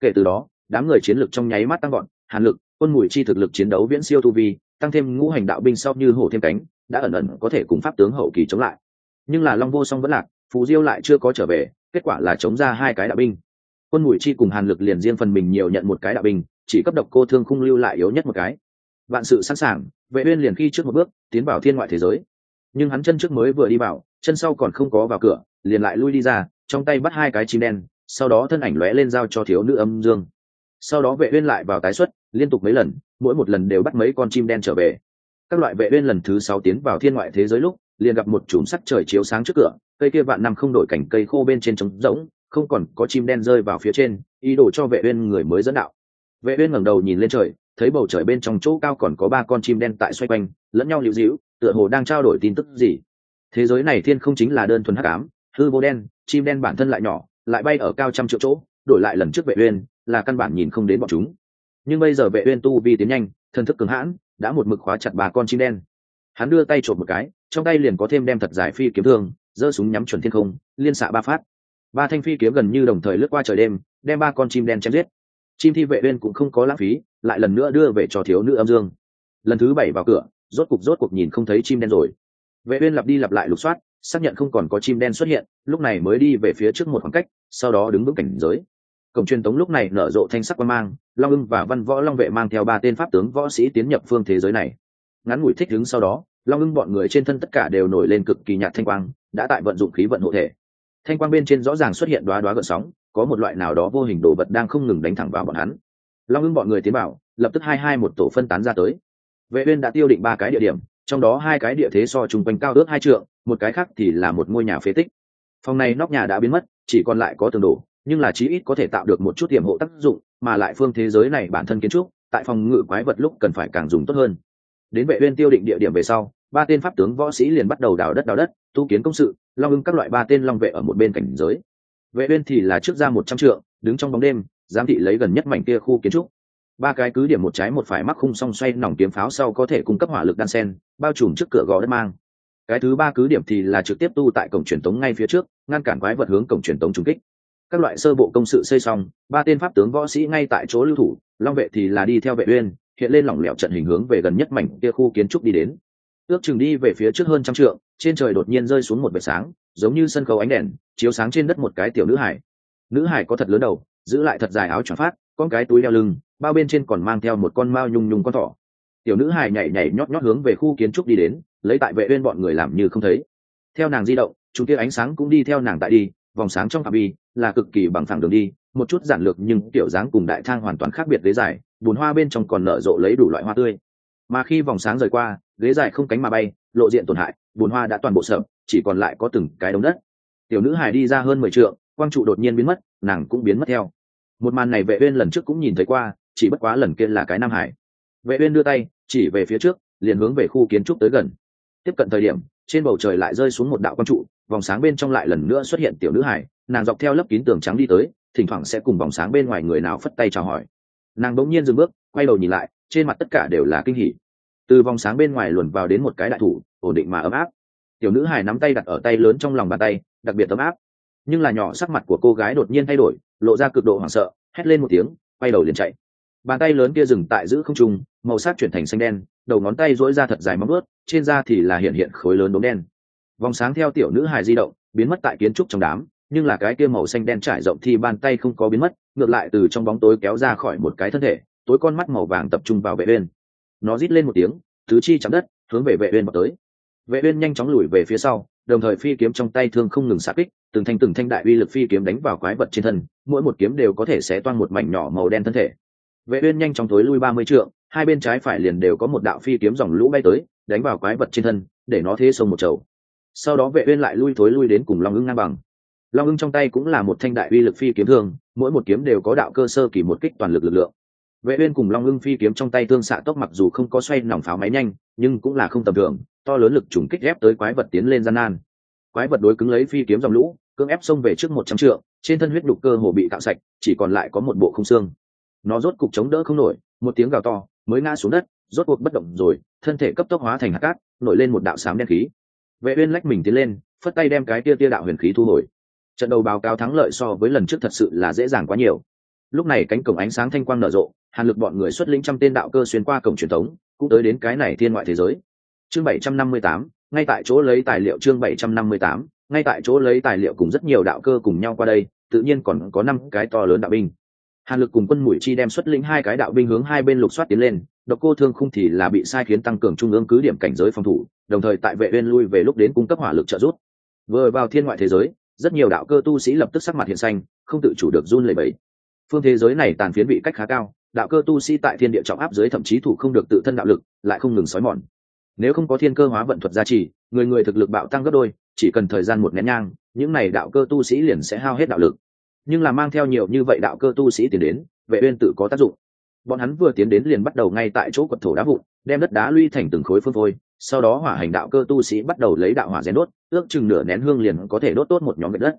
Kể từ đó, đám người chiến lực trong nháy mắt tăng gọn hàn lực, quân mùi chi thực lực chiến đấu viễn siêu tu vi, tăng thêm ngũ hành đạo binh sau như hổ thêm cánh, đã ẩn ẩn có thể cùng pháp tướng hậu kỳ chống lại. Nhưng là long vô song vẫn lạc, phù diêu lại chưa có trở về, kết quả là chống ra hai cái đạo binh quân mùi chi cùng hàn lực liền riêng phần mình nhiều nhận một cái đạo binh, chỉ cấp độc cô thương khung lưu lại yếu nhất một cái. Vạn sự sẵn sàng, vệ uyên liền khi trước một bước, tiến vào thiên ngoại thế giới. Nhưng hắn chân trước mới vừa đi vào, chân sau còn không có vào cửa, liền lại lui đi ra, trong tay bắt hai cái chim đen, sau đó thân ảnh lóe lên giao cho thiếu nữ âm dương. Sau đó vệ uyên lại vào tái xuất, liên tục mấy lần, mỗi một lần đều bắt mấy con chim đen trở về. Các loại vệ uyên lần thứ sáu tiến vào thiên ngoại thế giới lúc, liền gặp một chùm sắc trời chiếu sáng trước cửa, cây kia vạn năm không đổi cảnh cây khô bên trên trống rỗng không còn có chim đen rơi vào phía trên ý đồ cho vệ uyên người mới dẫn đạo. Vệ uyên ngẩng đầu nhìn lên trời thấy bầu trời bên trong chỗ cao còn có ba con chim đen tại xoay quanh lẫn nhau liễu diễu, tựa hồ đang trao đổi tin tức gì. Thế giới này thiên không chính là đơn thuần hắc ám hư vô đen chim đen bản thân lại nhỏ lại bay ở cao trăm triệu chỗ đổi lại lần trước vệ uyên là căn bản nhìn không đến bọn chúng. Nhưng bây giờ vệ uyên tu vi tiến nhanh thân thức cứng hãn đã một mực khóa chặt ba con chim đen. Hắn đưa tay trộm một cái trong tay liền có thêm đem thật dài phi kiếm thương giơ súng nhắm chuẩn thiên không liên xạ ba phát ba thanh phi kiếm gần như đồng thời lướt qua trời đêm, đem ba con chim đen chém giết. Chim thi vệ uyên cũng không có lãng phí, lại lần nữa đưa về cho thiếu nữ âm dương. Lần thứ bảy vào cửa, rốt cục rốt cục nhìn không thấy chim đen rồi. Vệ uyên lặp đi lặp lại lục soát, xác nhận không còn có chim đen xuất hiện, lúc này mới đi về phía trước một khoảng cách, sau đó đứng vững cảnh giới. Cổng truyền tống lúc này nở rộ thanh sắc quan mang, long ưng và văn võ long vệ mang theo ba tên pháp tướng võ sĩ tiến nhập phương thế giới này. Ngắn ngủi thích đứng sau đó, long ưng bọn người trên thân tất cả đều nổi lên cực kỳ nhạt thanh quang, đã tại vận dụng khí vận hộ thể thanh quang bên trên rõ ràng xuất hiện đoá đoá gợn sóng, có một loại nào đó vô hình đồ vật đang không ngừng đánh thẳng vào bọn hắn. Long ưng bọn người tiến bảo lập tức hai hai một tổ phân tán ra tới. Vệ uyên đã tiêu định ba cái địa điểm, trong đó hai cái địa thế so trung quanh cao ước hai trượng, một cái khác thì là một ngôi nhà phế tích. Phòng này nóc nhà đã biến mất, chỉ còn lại có tường đổ, nhưng là chí ít có thể tạo được một chút tiềm hộ tác dụng, mà lại phương thế giới này bản thân kiến trúc, tại phòng ngự quái vật lúc cần phải càng dùng tốt hơn. Đến vệ uyên tiêu định địa điểm về sau ba tên pháp tướng võ sĩ liền bắt đầu đào đất đào đất, tu kiến công sự, long ưng các loại ba tên long vệ ở một bên cảnh giới. Vệ uyên thì là trước ra một trăm trượng, đứng trong bóng đêm, giám thị lấy gần nhất mảnh kia khu kiến trúc. Ba cái cứ điểm một trái một phải mắc khung song xoay nòng kiếm pháo sau có thể cung cấp hỏa lực đan sen, bao trùm trước cửa gò đất mang. Cái thứ ba cứ điểm thì là trực tiếp tu tại cổng truyền tống ngay phía trước, ngăn cản quái vật hướng cổng truyền tống trúng kích. Các loại sơ bộ công sự xây xong, ba tên pháp tướng võ sĩ ngay tại chỗ lưu thủ, long vệ thì là đi theo vệ uyên, hiện lên lỏng lẻo trận hình hướng về gần nhất mảnh kia khu kiến trúc đi đến ước chừng đi về phía trước hơn trăm trượng, trên trời đột nhiên rơi xuống một vệt sáng, giống như sân khấu ánh đèn, chiếu sáng trên đất một cái tiểu nữ hải. Nữ hải có thật lớn đầu, giữ lại thật dài áo choàng phát con cái túi đeo lưng, bao bên trên còn mang theo một con mao nhung nhung con thỏ. Tiểu nữ hải nhảy nhảy nhót nhót hướng về khu kiến trúc đi đến, lấy tại vệ uyên bọn người làm như không thấy. Theo nàng di động chúng kia ánh sáng cũng đi theo nàng tại đi, vòng sáng trong phạm vi là cực kỳ bằng phẳng đường đi, một chút giản lược nhưng tiểu dáng cùng đại thang hoàn toàn khác biệt với dài, bùn hoa bên trong còn nở rộ lấy đủ loại hoa tươi. Mà khi vòng sáng rời qua ghế dài không cánh mà bay, lộ diện tổn hại bồn hoa đã toàn bộ sập, chỉ còn lại có từng cái đống đất. Tiểu nữ hải đi ra hơn mười trượng, quang trụ đột nhiên biến mất, nàng cũng biến mất theo. Một màn này vệ uyên lần trước cũng nhìn thấy qua, chỉ bất quá lần kia là cái nam hải vệ uyên đưa tay, chỉ về phía trước, liền hướng về khu kiến trúc tới gần. Tiếp cận thời điểm, trên bầu trời lại rơi xuống một đạo quang trụ, vòng sáng bên trong lại lần nữa xuất hiện tiểu nữ hải nàng dọc theo lớp kín tường trắng đi tới, thỉnh thoảng sẽ cùng vòng sáng bên ngoài người nào phất tay chào hỏi. Nàng bỗng nhiên dừng bước, quay đầu nhìn lại, trên mặt tất cả đều là kinh hỉ từ vòng sáng bên ngoài luồn vào đến một cái đại thủ, ổn định mà ấm áp. Tiểu nữ hài nắm tay đặt ở tay lớn trong lòng bàn tay, đặc biệt ấm áp. Nhưng là nhỏ sắc mặt của cô gái đột nhiên thay đổi, lộ ra cực độ hoảng sợ, hét lên một tiếng, quay đầu liền chạy. Bàn tay lớn kia dừng tại giữ không trung, màu sắc chuyển thành xanh đen, đầu ngón tay dỗi ra thật dài móng ướt trên da thì là hiện hiện khối lớn đốm đen. Vòng sáng theo tiểu nữ hài di động, biến mất tại kiến trúc trong đám, nhưng là cái kia màu xanh đen trải rộng thì bàn tay không có biến mất, ngược lại từ trong bóng tối kéo ra khỏi một cái thân thể, tối con mắt màu vàng tập trung vào vệ uyên nó rít lên một tiếng, tứ chi chạm đất, hướng về vệ uyên vào tới. Vệ uyên nhanh chóng lùi về phía sau, đồng thời phi kiếm trong tay thương không ngừng xạ kích, từng thanh từng thanh đại uy lực phi kiếm đánh vào quái vật trên thân, mỗi một kiếm đều có thể xé toang một mảnh nhỏ màu đen thân thể. Vệ uyên nhanh chóng tối lui ba mươi trượng, hai bên trái phải liền đều có một đạo phi kiếm dòng lũ bay tới, đánh vào quái vật trên thân, để nó thế sông một chầu. Sau đó vệ uyên lại lui thối lui đến cùng long ưng ngang bằng. Long ưng trong tay cũng là một thanh đại uy lực phi kiếm thương, mỗi một kiếm đều có đạo cơ sơ kỳ một kích toàn lực lực lượng vệ uyên cùng long ưng phi kiếm trong tay thương xạ tốc mặc dù không có xoay nòng pháo máy nhanh, nhưng cũng là không tầm thường, to lớn lực trùng kích ép tới quái vật tiến lên gian nan. Quái vật đối cứng lấy phi kiếm dòng lũ, cưỡng ép xông về trước một trăm trượng, trên thân huyết đục cơ hồ bị tạo sạch, chỉ còn lại có một bộ không xương. Nó rốt cục chống đỡ không nổi, một tiếng gào to, mới ngã xuống đất, rốt cuộc bất động rồi, thân thể cấp tốc hóa thành hạt cát, nổi lên một đạo sám đen khí. Vệ uyên lách mình tiến lên, phất tay đem cái tia tia đạo huyền khí thu hồi. Trận đầu báo cáo thắng lợi so với lần trước thật sự là dễ dàng quá nhiều. Lúc này cánh cổng ánh sáng thanh quang nở rộ hàn lực bọn người xuất lĩnh trăm tên đạo cơ xuyên qua cổng truyền thống cũng tới đến cái này thiên ngoại thế giới. Chương 758, ngay tại chỗ lấy tài liệu chương 758, ngay tại chỗ lấy tài liệu cùng rất nhiều đạo cơ cùng nhau qua đây tự nhiên còn có năm cái to lớn đạo binh. Hàn lực cùng quân mũi chi đem xuất lĩnh hai cái đạo binh hướng hai bên lục soát tiến lên độc cô thương không thì là bị sai khiến tăng cường trung ương cứ điểm cảnh giới phòng thủ đồng thời tại vệ uyên lui về lúc đến cung cấp hỏa lực trợ giúp. Vừa vào thiên ngoại thế giới rất nhiều đạo cơ tu sĩ lập tức sắc mặt hiện xanh không tự chủ được run lẩy bẩy. Phương thế giới này tàn phiến bị cách khá cao đạo cơ tu sĩ tại thiên địa trọng áp dưới thậm chí thủ không được tự thân đạo lực, lại không ngừng sói mòn. Nếu không có thiên cơ hóa vận thuật gia trì, người người thực lực bạo tăng gấp đôi, chỉ cần thời gian một nén nhang, những này đạo cơ tu sĩ liền sẽ hao hết đạo lực. Nhưng là mang theo nhiều như vậy đạo cơ tu sĩ tiến đến, vệ uyên tự có tác dụng. Bọn hắn vừa tiến đến liền bắt đầu ngay tại chỗ quật thổ đá vụn, đem đất đá luy thành từng khối phương phôi sau đó hỏa hành đạo cơ tu sĩ bắt đầu lấy đạo hỏa rèn đốt, ước chừng nửa nén hương liền có thể đốt tốt một nhóm gạch đất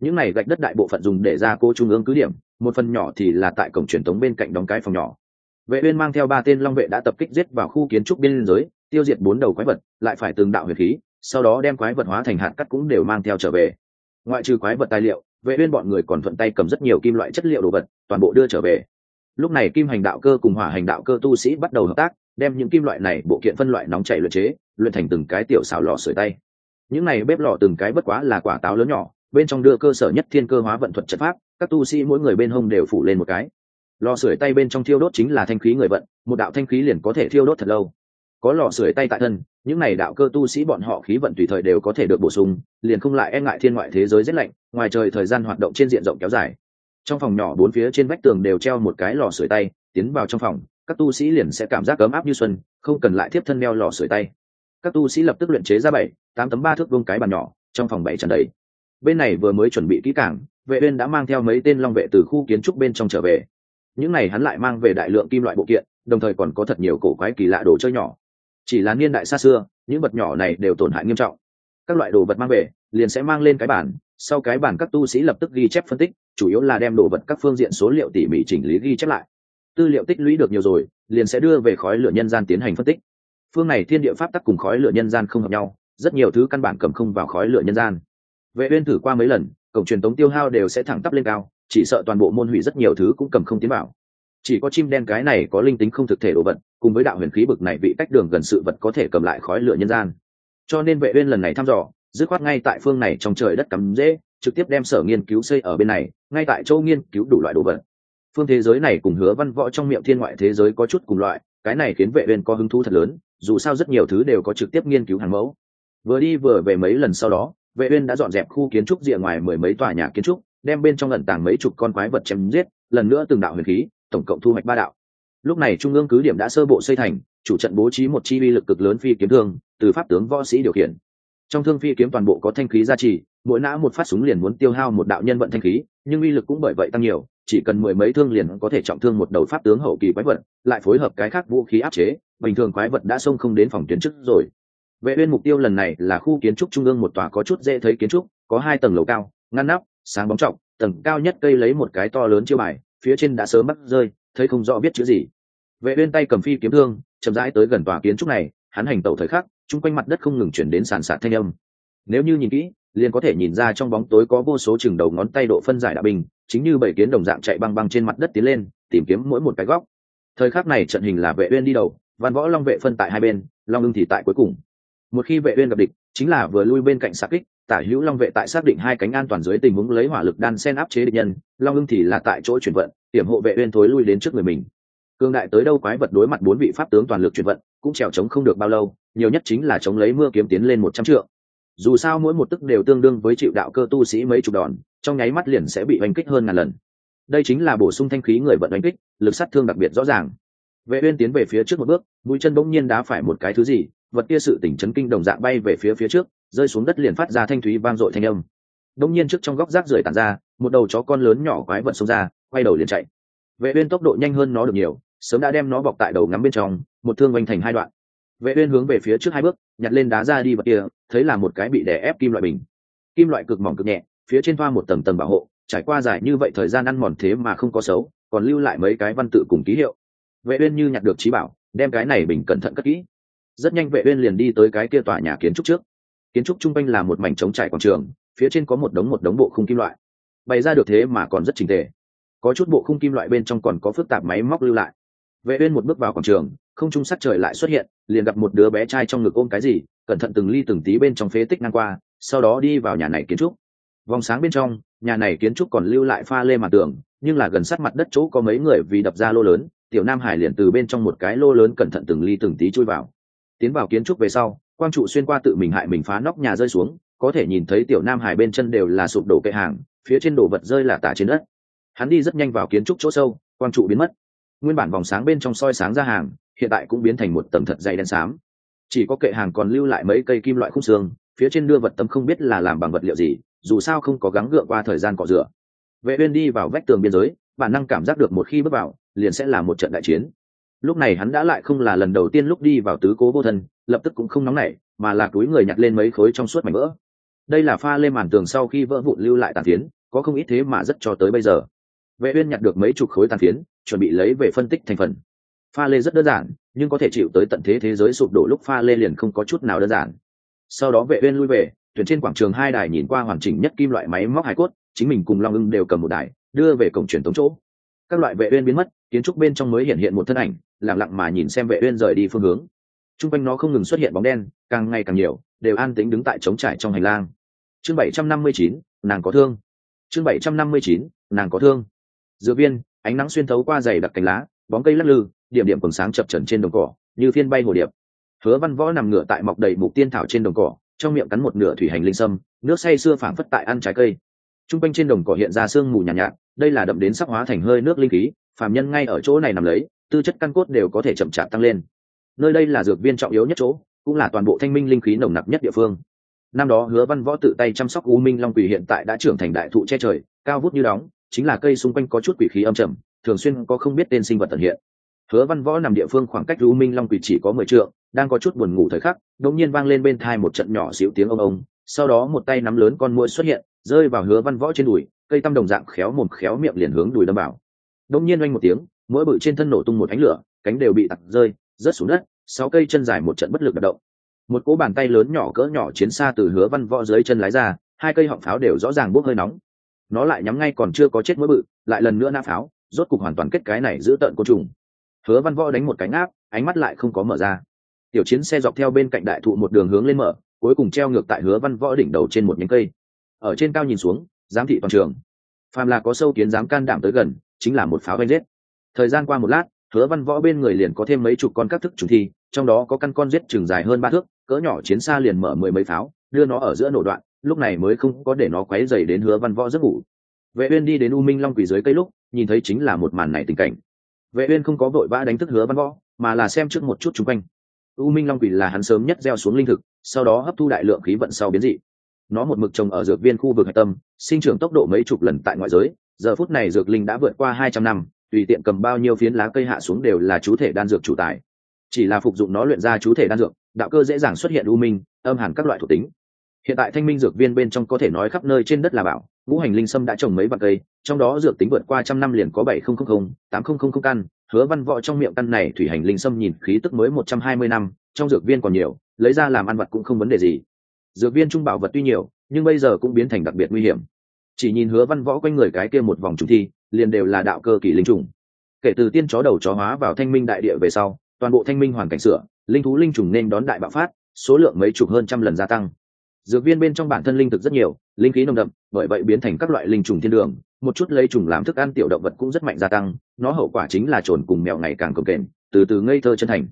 những này gạch đất đại bộ phận dùng để ra cô trung ương cứ điểm, một phần nhỏ thì là tại cổng truyền thống bên cạnh đóng cái phòng nhỏ. Vệ uyên mang theo ba tên long vệ đã tập kích giết vào khu kiến trúc biên giới, tiêu diệt bốn đầu quái vật, lại phải từng đạo huyền khí, sau đó đem quái vật hóa thành hạt cắt cũng đều mang theo trở về. Ngoại trừ quái vật tài liệu, vệ uyên bọn người còn thuận tay cầm rất nhiều kim loại chất liệu đồ vật, toàn bộ đưa trở về. Lúc này kim hành đạo cơ cùng hỏa hành đạo cơ tu sĩ bắt đầu hợp tác, đem những kim loại này bộ kiện phân loại nóng chảy luyện chế, luyện thành từng cái tiểu xào lò sưởi tay. Những này bếp lò từng cái bất quá là quả táo lớn nhỏ bên trong đưa cơ sở nhất thiên cơ hóa vận thuật trận pháp, các tu sĩ mỗi người bên hông đều phủ lên một cái. Lò sưởi tay bên trong thiêu đốt chính là thanh khí người vận, một đạo thanh khí liền có thể thiêu đốt thật lâu. Có lò sưởi tay tại thân, những này đạo cơ tu sĩ bọn họ khí vận tùy thời đều có thể được bổ sung, liền không lại e ngại thiên ngoại thế giới rét lạnh, ngoài trời thời gian hoạt động trên diện rộng kéo dài. Trong phòng nhỏ bốn phía trên vách tường đều treo một cái lò sưởi tay, tiến vào trong phòng, các tu sĩ liền sẽ cảm giác ấm áp như xuân, không cần lại tiếp thân đeo lò sưởi tay. Các tu sĩ lập tức luyện chế ra bảy, tám tấm ba thước vương cái bàn nhỏ, trong phòng bảy tràn đầy bên này vừa mới chuẩn bị kỹ cảng, vệ uyên đã mang theo mấy tên long vệ từ khu kiến trúc bên trong trở về. Những này hắn lại mang về đại lượng kim loại bộ kiện, đồng thời còn có thật nhiều cổ quái kỳ lạ đồ chơi nhỏ. Chỉ là niên đại xa xưa, những vật nhỏ này đều tổn hại nghiêm trọng. Các loại đồ vật mang về, liền sẽ mang lên cái bản, sau cái bản các tu sĩ lập tức ghi chép phân tích, chủ yếu là đem đồ vật các phương diện số liệu tỉ mỉ chỉnh lý ghi chép lại. Tư liệu tích lũy được nhiều rồi, liền sẽ đưa về khói lửa nhân gian tiến hành phân tích. Phương này thiên địa pháp tắc cùng khói lửa nhân gian không hợp nhau, rất nhiều thứ căn bản cầm không vào khói lửa nhân gian vệ uyên thử qua mấy lần, cổng truyền tống tiêu hao đều sẽ thẳng tắp lên cao, chỉ sợ toàn bộ môn hủy rất nhiều thứ cũng cầm không tiến vào. Chỉ có chim đen cái này có linh tính không thực thể đồ vật, cùng với đạo huyền khí bực này bị cách đường gần sự vật có thể cầm lại khói lửa nhân gian. Cho nên vệ uyên lần này thăm dò, dứt khoát ngay tại phương này trong trời đất cắm dễ trực tiếp đem sở nghiên cứu xây ở bên này, ngay tại châu nghiên cứu đủ loại đồ vật. Phương thế giới này cùng hứa văn võ trong miệng thiên ngoại thế giới có chút cùng loại, cái này khiến vệ uyên có hứng thú thật lớn, dù sao rất nhiều thứ đều có trực tiếp nghiên cứu hàng mẫu. Vừa đi vừa về mấy lần sau đó vệ uyên đã dọn dẹp khu kiến trúc rìa ngoài mười mấy tòa nhà kiến trúc, đem bên trong ẩn tàng mấy chục con quái vật chém giết, lần nữa từng đạo huyền khí, tổng cộng thu hoạch ba đạo. Lúc này trung ương cứ điểm đã sơ bộ xây thành, chủ trận bố trí một chi vi lực cực lớn phi kiếm thương, từ pháp tướng võ sĩ điều khiển. Trong thương phi kiếm toàn bộ có thanh khí gia trì, mỗi nã một phát súng liền muốn tiêu hao một đạo nhân vận thanh khí, nhưng uy lực cũng bởi vậy tăng nhiều, chỉ cần mười mấy thương liền có thể trọng thương một đầu pháp tướng hậu kỳ quái vật, lại phối hợp cái khác vũ khí áp chế, bình thường quái vật đã xông không đến phòng tuyến trước rồi vệ uyên mục tiêu lần này là khu kiến trúc trung ương một tòa có chút dễ thấy kiến trúc, có hai tầng lầu cao, ngăn nắp, sáng bóng trọng, tầng cao nhất cây lấy một cái to lớn chiêu bài, phía trên đã sớm bắt rơi, thấy không rõ biết chữ gì. Vệ uyên tay cầm phi kiếm thương, chậm rãi tới gần tòa kiến trúc này, hắn hành tẩu thời khắc, chung quanh mặt đất không ngừng chuyển đến sàn sạt thanh âm. Nếu như nhìn kỹ, liền có thể nhìn ra trong bóng tối có vô số chừng đầu ngón tay độ phân giải đạo bình, chính như bảy kiến đồng dạng chạy băng băng trên mặt đất tiến lên, tìm kiếm mỗi một cái góc. Thời khắc này trận hình là vệ uyên đi đầu, văn võ long vệ phân tại hai bên, long ưng thì tại cuối cùng một khi vệ uyên gặp địch, chính là vừa lui bên cạnh sát kích, tả hữu long vệ tại xác định hai cánh an toàn dưới tình huống lấy hỏa lực đan sen áp chế địch nhân, long ưng thì là tại chỗ chuyển vận tiểm hộ vệ uyên thối lui đến trước người mình. Cương đại tới đâu quái vật đối mặt bốn vị pháp tướng toàn lực chuyển vận, cũng trèo chống không được bao lâu, nhiều nhất chính là chống lấy mưa kiếm tiến lên một trăm trượng. Dù sao mỗi một tức đều tương đương với chịu đạo cơ tu sĩ mấy chục đòn, trong nháy mắt liền sẽ bị oanh kích hơn ngàn lần. Đây chính là bổ sung thanh khí người vận oanh kích, lực sát thương đặc biệt rõ ràng. Vệ uyên tiến về phía trước một bước, mũi chân bỗng nhiên đá phải một cái thứ gì vật kia sự tỉnh chấn kinh đồng dạng bay về phía phía trước, rơi xuống đất liền phát ra thanh thúy vang dội thanh âm. Đông nhiên trước trong góc rác rưởi tản ra, một đầu chó con lớn nhỏ quái vật xông ra, quay đầu liền chạy. Vệ uyên tốc độ nhanh hơn nó được nhiều, sớm đã đem nó bọc tại đầu ngắm bên trong, một thương vành thành hai đoạn. Vệ uyên hướng về phía trước hai bước, nhặt lên đá ra đi vật kia, thấy là một cái bị đè ép kim loại bình. Kim loại cực mỏng cực nhẹ, phía trên thoa một tầng tầng bảo hộ, trải qua dài như vậy thời gian ăn mòn thế mà không có xấu, còn lưu lại mấy cái văn tự cùng ký hiệu. Vệ uyên như nhặt được trí bảo, đem cái này bình cẩn thận cất kỹ rất nhanh vệ uyên liền đi tới cái kia tòa nhà kiến trúc trước. Kiến trúc trung quanh là một mảnh trống trải quảng trường, phía trên có một đống một đống bộ khung kim loại. Bày ra được thế mà còn rất chỉnh tề. Có chút bộ khung kim loại bên trong còn có phức tạp máy móc lưu lại. Vệ uyên một bước vào quảng trường, không trung sắc trời lại xuất hiện, liền gặp một đứa bé trai trong ngực ôm cái gì, cẩn thận từng ly từng tí bên trong phế tích ngang qua, sau đó đi vào nhà này kiến trúc. Vòng sáng bên trong, nhà này kiến trúc còn lưu lại pha lê mặt tường, nhưng là gần sát mặt đất chỗ có mấy người vì đập ra lô lớn, tiểu nam hải liền từ bên trong một cái lô lớn cẩn thận từng ly từng tí chui vào tiến vào kiến trúc về sau, quang trụ xuyên qua tự mình hại mình phá nóc nhà rơi xuống, có thể nhìn thấy tiểu nam hải bên chân đều là sụp đổ kệ hàng, phía trên đồ vật rơi là tả trên đất. Hắn đi rất nhanh vào kiến trúc chỗ sâu, quang trụ biến mất. Nguyên bản vòng sáng bên trong soi sáng ra hàng, hiện tại cũng biến thành một tầm thật dày đen xám. Chỉ có kệ hàng còn lưu lại mấy cây kim loại khung xương, phía trên đưa vật tấm không biết là làm bằng vật liệu gì, dù sao không có gắng gượng qua thời gian cọ rửa. Vệ uyên đi vào vách tường biên giới, bản năng cảm giác được một khi bước vào, liền sẽ là một trận đại chiến lúc này hắn đã lại không là lần đầu tiên lúc đi vào tứ cố vô thân, lập tức cũng không nóng nảy, mà là túi người nhặt lên mấy khối trong suốt mảnh vỡ. Đây là pha lên màn tường sau khi vỡ vụn lưu lại tàn phiến, có không ít thế mà rất cho tới bây giờ. Vệ uyên nhặt được mấy chục khối tàn phiến, chuẩn bị lấy về phân tích thành phần. Pha lê rất đơn giản, nhưng có thể chịu tới tận thế thế giới sụp đổ lúc pha lê liền không có chút nào đơn giản. Sau đó vệ uyên lui về, tuyển trên quảng trường hai đài nhìn qua hoàn chỉnh nhất kim loại máy móc hải cốt, chính mình cùng long ưng đều cầm một đài, đưa về cổng truyền tống chỗ. Các loại vệ uyên biến mất, kiến trúc bên trong mới hiện hiện một thân ảnh lặng lặng mà nhìn xem vệ uyên rời đi phương hướng. Trung quanh nó không ngừng xuất hiện bóng đen càng ngày càng nhiều đều an tĩnh đứng tại trống trải trong hành lang. Chương 759, nàng có thương. Chương 759, nàng có thương. Dựa viên ánh nắng xuyên thấu qua dày đặc cành lá bóng cây lắc lư điểm điểm quần sáng chập trần trên đồng cỏ như phiên bay hồ điệp. Hứa văn võ nằm ngửa tại mọc đầy mục tiên thảo trên đồng cỏ trong miệng cắn một nửa thủy hành linh sâm nước say sưa phảng phất tại ăn trái cây. T r u n g quanh trên đồng cỏ hiện ra sương mù nhàn nhạt, nhạt đây là đậm đến sắc hóa thành hơi nước linh khí phàm nhân ngay ở chỗ này nằm lấy tư chất căn cốt đều có thể chậm chạp tăng lên. Nơi đây là dược viên trọng yếu nhất chỗ, cũng là toàn bộ thanh minh linh khí nồng nặc nhất địa phương. Năm đó hứa văn võ tự tay chăm sóc u minh long quỷ hiện tại đã trưởng thành đại thụ che trời, cao vút như đóng, chính là cây xung quanh có chút quỷ khí âm trầm, thường xuyên có không biết tên sinh vật tận hiện. Hứa văn võ nằm địa phương khoảng cách u minh long quỷ chỉ có mười trượng, đang có chút buồn ngủ thời khắc, đột nhiên vang lên bên thai một trận nhỏ xíu tiếng ông ông, sau đó một tay nắm lớn con muỗi xuất hiện, rơi vào hứa văn võ trên đùi, cây tăm đồng dạng khéo mồm khéo miệng liền hướng đùi đâm vào. Đột nhiên oanh một tiếng mỗi bự trên thân nổ tung một ánh lửa, cánh đều bị tặc rơi, rớt xuống đất, sáu cây chân dài một trận bất lực đập động. Một cỗ bàn tay lớn nhỏ cỡ nhỏ chiến xa từ hứa văn võ dưới chân lái ra, hai cây họng pháo đều rõ ràng bốc hơi nóng. Nó lại nhắm ngay còn chưa có chết mỗi bự, lại lần nữa nã pháo, rốt cục hoàn toàn kết cái này giữ tận côn trùng. Hứa văn võ đánh một cánh áp ánh mắt lại không có mở ra. Tiểu chiến xe dọc theo bên cạnh đại thụ một đường hướng lên mở, cuối cùng treo ngược tại hứa văn võ đỉnh đầu trên một nhánh cây. Ở trên cao nhìn xuống, giám thị toàn trường. Phàm là có sâu kiến dám can đảm tới gần, chính là một pháo vanh giết thời gian qua một lát, hứa văn võ bên người liền có thêm mấy chục con các thức trùng thi, trong đó có căn con giết chừng dài hơn ba thước, cỡ nhỏ chiến xa liền mở mười mấy pháo, đưa nó ở giữa nổ đoạn, lúc này mới không có để nó quấy dày đến hứa văn võ giấc ngủ. Vệ uyên đi đến u minh long quỳ dưới cây lúc, nhìn thấy chính là một màn này tình cảnh. Vệ uyên không có vội vã đánh thức hứa văn võ, mà là xem trước một chút chung quanh. U minh long quỳ là hắn sớm nhất gieo xuống linh thực, sau đó hấp thu đại lượng khí vận sau biến dị. Nó một mực trồng ở dược viên khu vực hạch tâm, sinh trưởng tốc độ mấy chục lần tại ngoại giới, giờ phút này dược linh đã vượt qua hai trăm năm tùy tiện cầm bao nhiêu phiến lá cây hạ xuống đều là chú thể đan dược chủ tài. Chỉ là phục dụng nó luyện ra chú thể đan dược, đạo cơ dễ dàng xuất hiện u minh, âm hẳn các loại thuộc tính. Hiện tại thanh minh dược viên bên trong có thể nói khắp nơi trên đất là bảo, ngũ hành linh sâm đã trồng mấy vạn cây, trong đó dược tính vượt qua trăm năm liền có bảy không không không, tám không không không căn, hứa văn võ trong miệng căn này thủy hành linh sâm nhìn khí tức mới một trăm hai mươi năm, trong dược viên còn nhiều, lấy ra làm ăn vật cũng không vấn đề gì. Dược viên trung bảo vật tuy nhiều, nhưng bây giờ cũng biến thành đặc biệt nguy hiểm. Chỉ nhìn hứa văn võ quanh người cái kia một vòng trùng thi liền đều là đạo cơ kỳ linh trùng. Kể từ tiên chó đầu chó hóa vào thanh minh đại địa về sau, toàn bộ thanh minh hoàn cảnh sửa, linh thú linh trùng nên đón đại bạo phát, số lượng mấy chục hơn trăm lần gia tăng. Dược viên bên trong bản thân linh thực rất nhiều, linh khí nồng đậm, bởi vậy biến thành các loại linh trùng thiên đường, một chút lấy trùng làm thức ăn tiểu động vật cũng rất mạnh gia tăng, nó hậu quả chính là trồn cùng mèo ngày càng cồng kềnh, từ từ ngây thơ chân thành.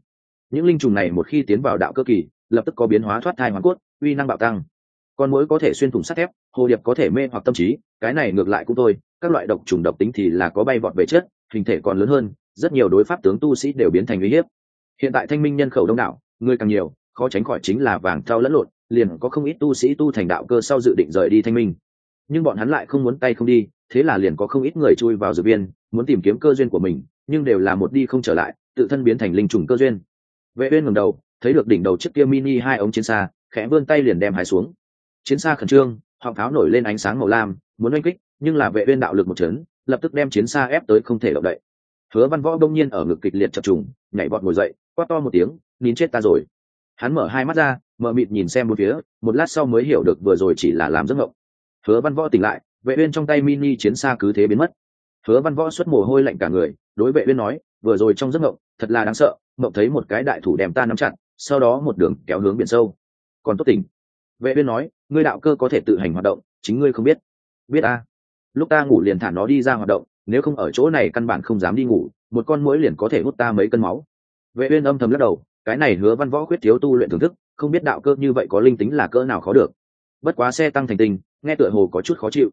Những linh trùng này một khi tiến vào đạo cơ kỳ, lập tức có biến hóa thoát thai hoàn cốt, uy năng bạo tăng con mũi có thể xuyên thủng sắt thép, hồ điệp có thể mê hoặc tâm trí, cái này ngược lại cũng thôi, các loại độc trùng độc tính thì là có bay vọt về chất, hình thể còn lớn hơn, rất nhiều đối pháp tướng tu sĩ đều biến thành uy hiếp. Hiện tại thanh minh nhân khẩu đông đảo, người càng nhiều, khó tránh khỏi chính là vàng trao lẫn lộn, liền có không ít tu sĩ tu thành đạo cơ sau dự định rời đi thanh minh. Nhưng bọn hắn lại không muốn tay không đi, thế là liền có không ít người chui vào dự viên, muốn tìm kiếm cơ duyên của mình, nhưng đều là một đi không trở lại, tự thân biến thành linh trùng cơ duyên. Vệ uyên ngẩng đầu, thấy được đỉnh đầu chiếc kia mini hai ống chiến xa, khẽ vươn tay liền đem hái xuống chiến xa khẩn trương, họng pháo nổi lên ánh sáng màu lam, muốn oanh kích, nhưng là vệ uyên đạo lực một chấn, lập tức đem chiến xa ép tới không thể động đậy. Hứa văn võ đông nhiên ở ngực kịch liệt chập trùng, nhảy bọt ngồi dậy, quát to một tiếng, nín chết ta rồi. Hắn mở hai mắt ra, mở mịt nhìn xem một phía, một lát sau mới hiểu được vừa rồi chỉ là làm giấc ngộng hứa văn võ tỉnh lại, vệ uyên trong tay mini chiến xa cứ thế biến mất. Hứa văn võ xuất mồ hôi lạnh cả người, đối vệ uyên nói, vừa rồi trong giấc ngộng thật là đáng sợ ngộng thấy một cái đại thủ đem ta nắm chặt, sau đó một đường kéo hướng biển sâu. Còn tốt tỉnh vệ uyên nói, ngươi đạo cơ có thể tự hành hoạt động, chính ngươi không biết. Biết a lúc ta ngủ liền thả nó đi ra hoạt động, nếu không ở chỗ này căn bản không dám đi ngủ, một con mũi liền có thể hút ta mấy cân máu. Vệ uyên âm thầm lắc đầu, cái này hứa văn võ khuyết thiếu tu luyện thưởng thức, không biết đạo cơ như vậy có linh tính là cỡ nào khó được. Bất quá xe tăng thành tình, nghe tựa hồ có chút khó chịu.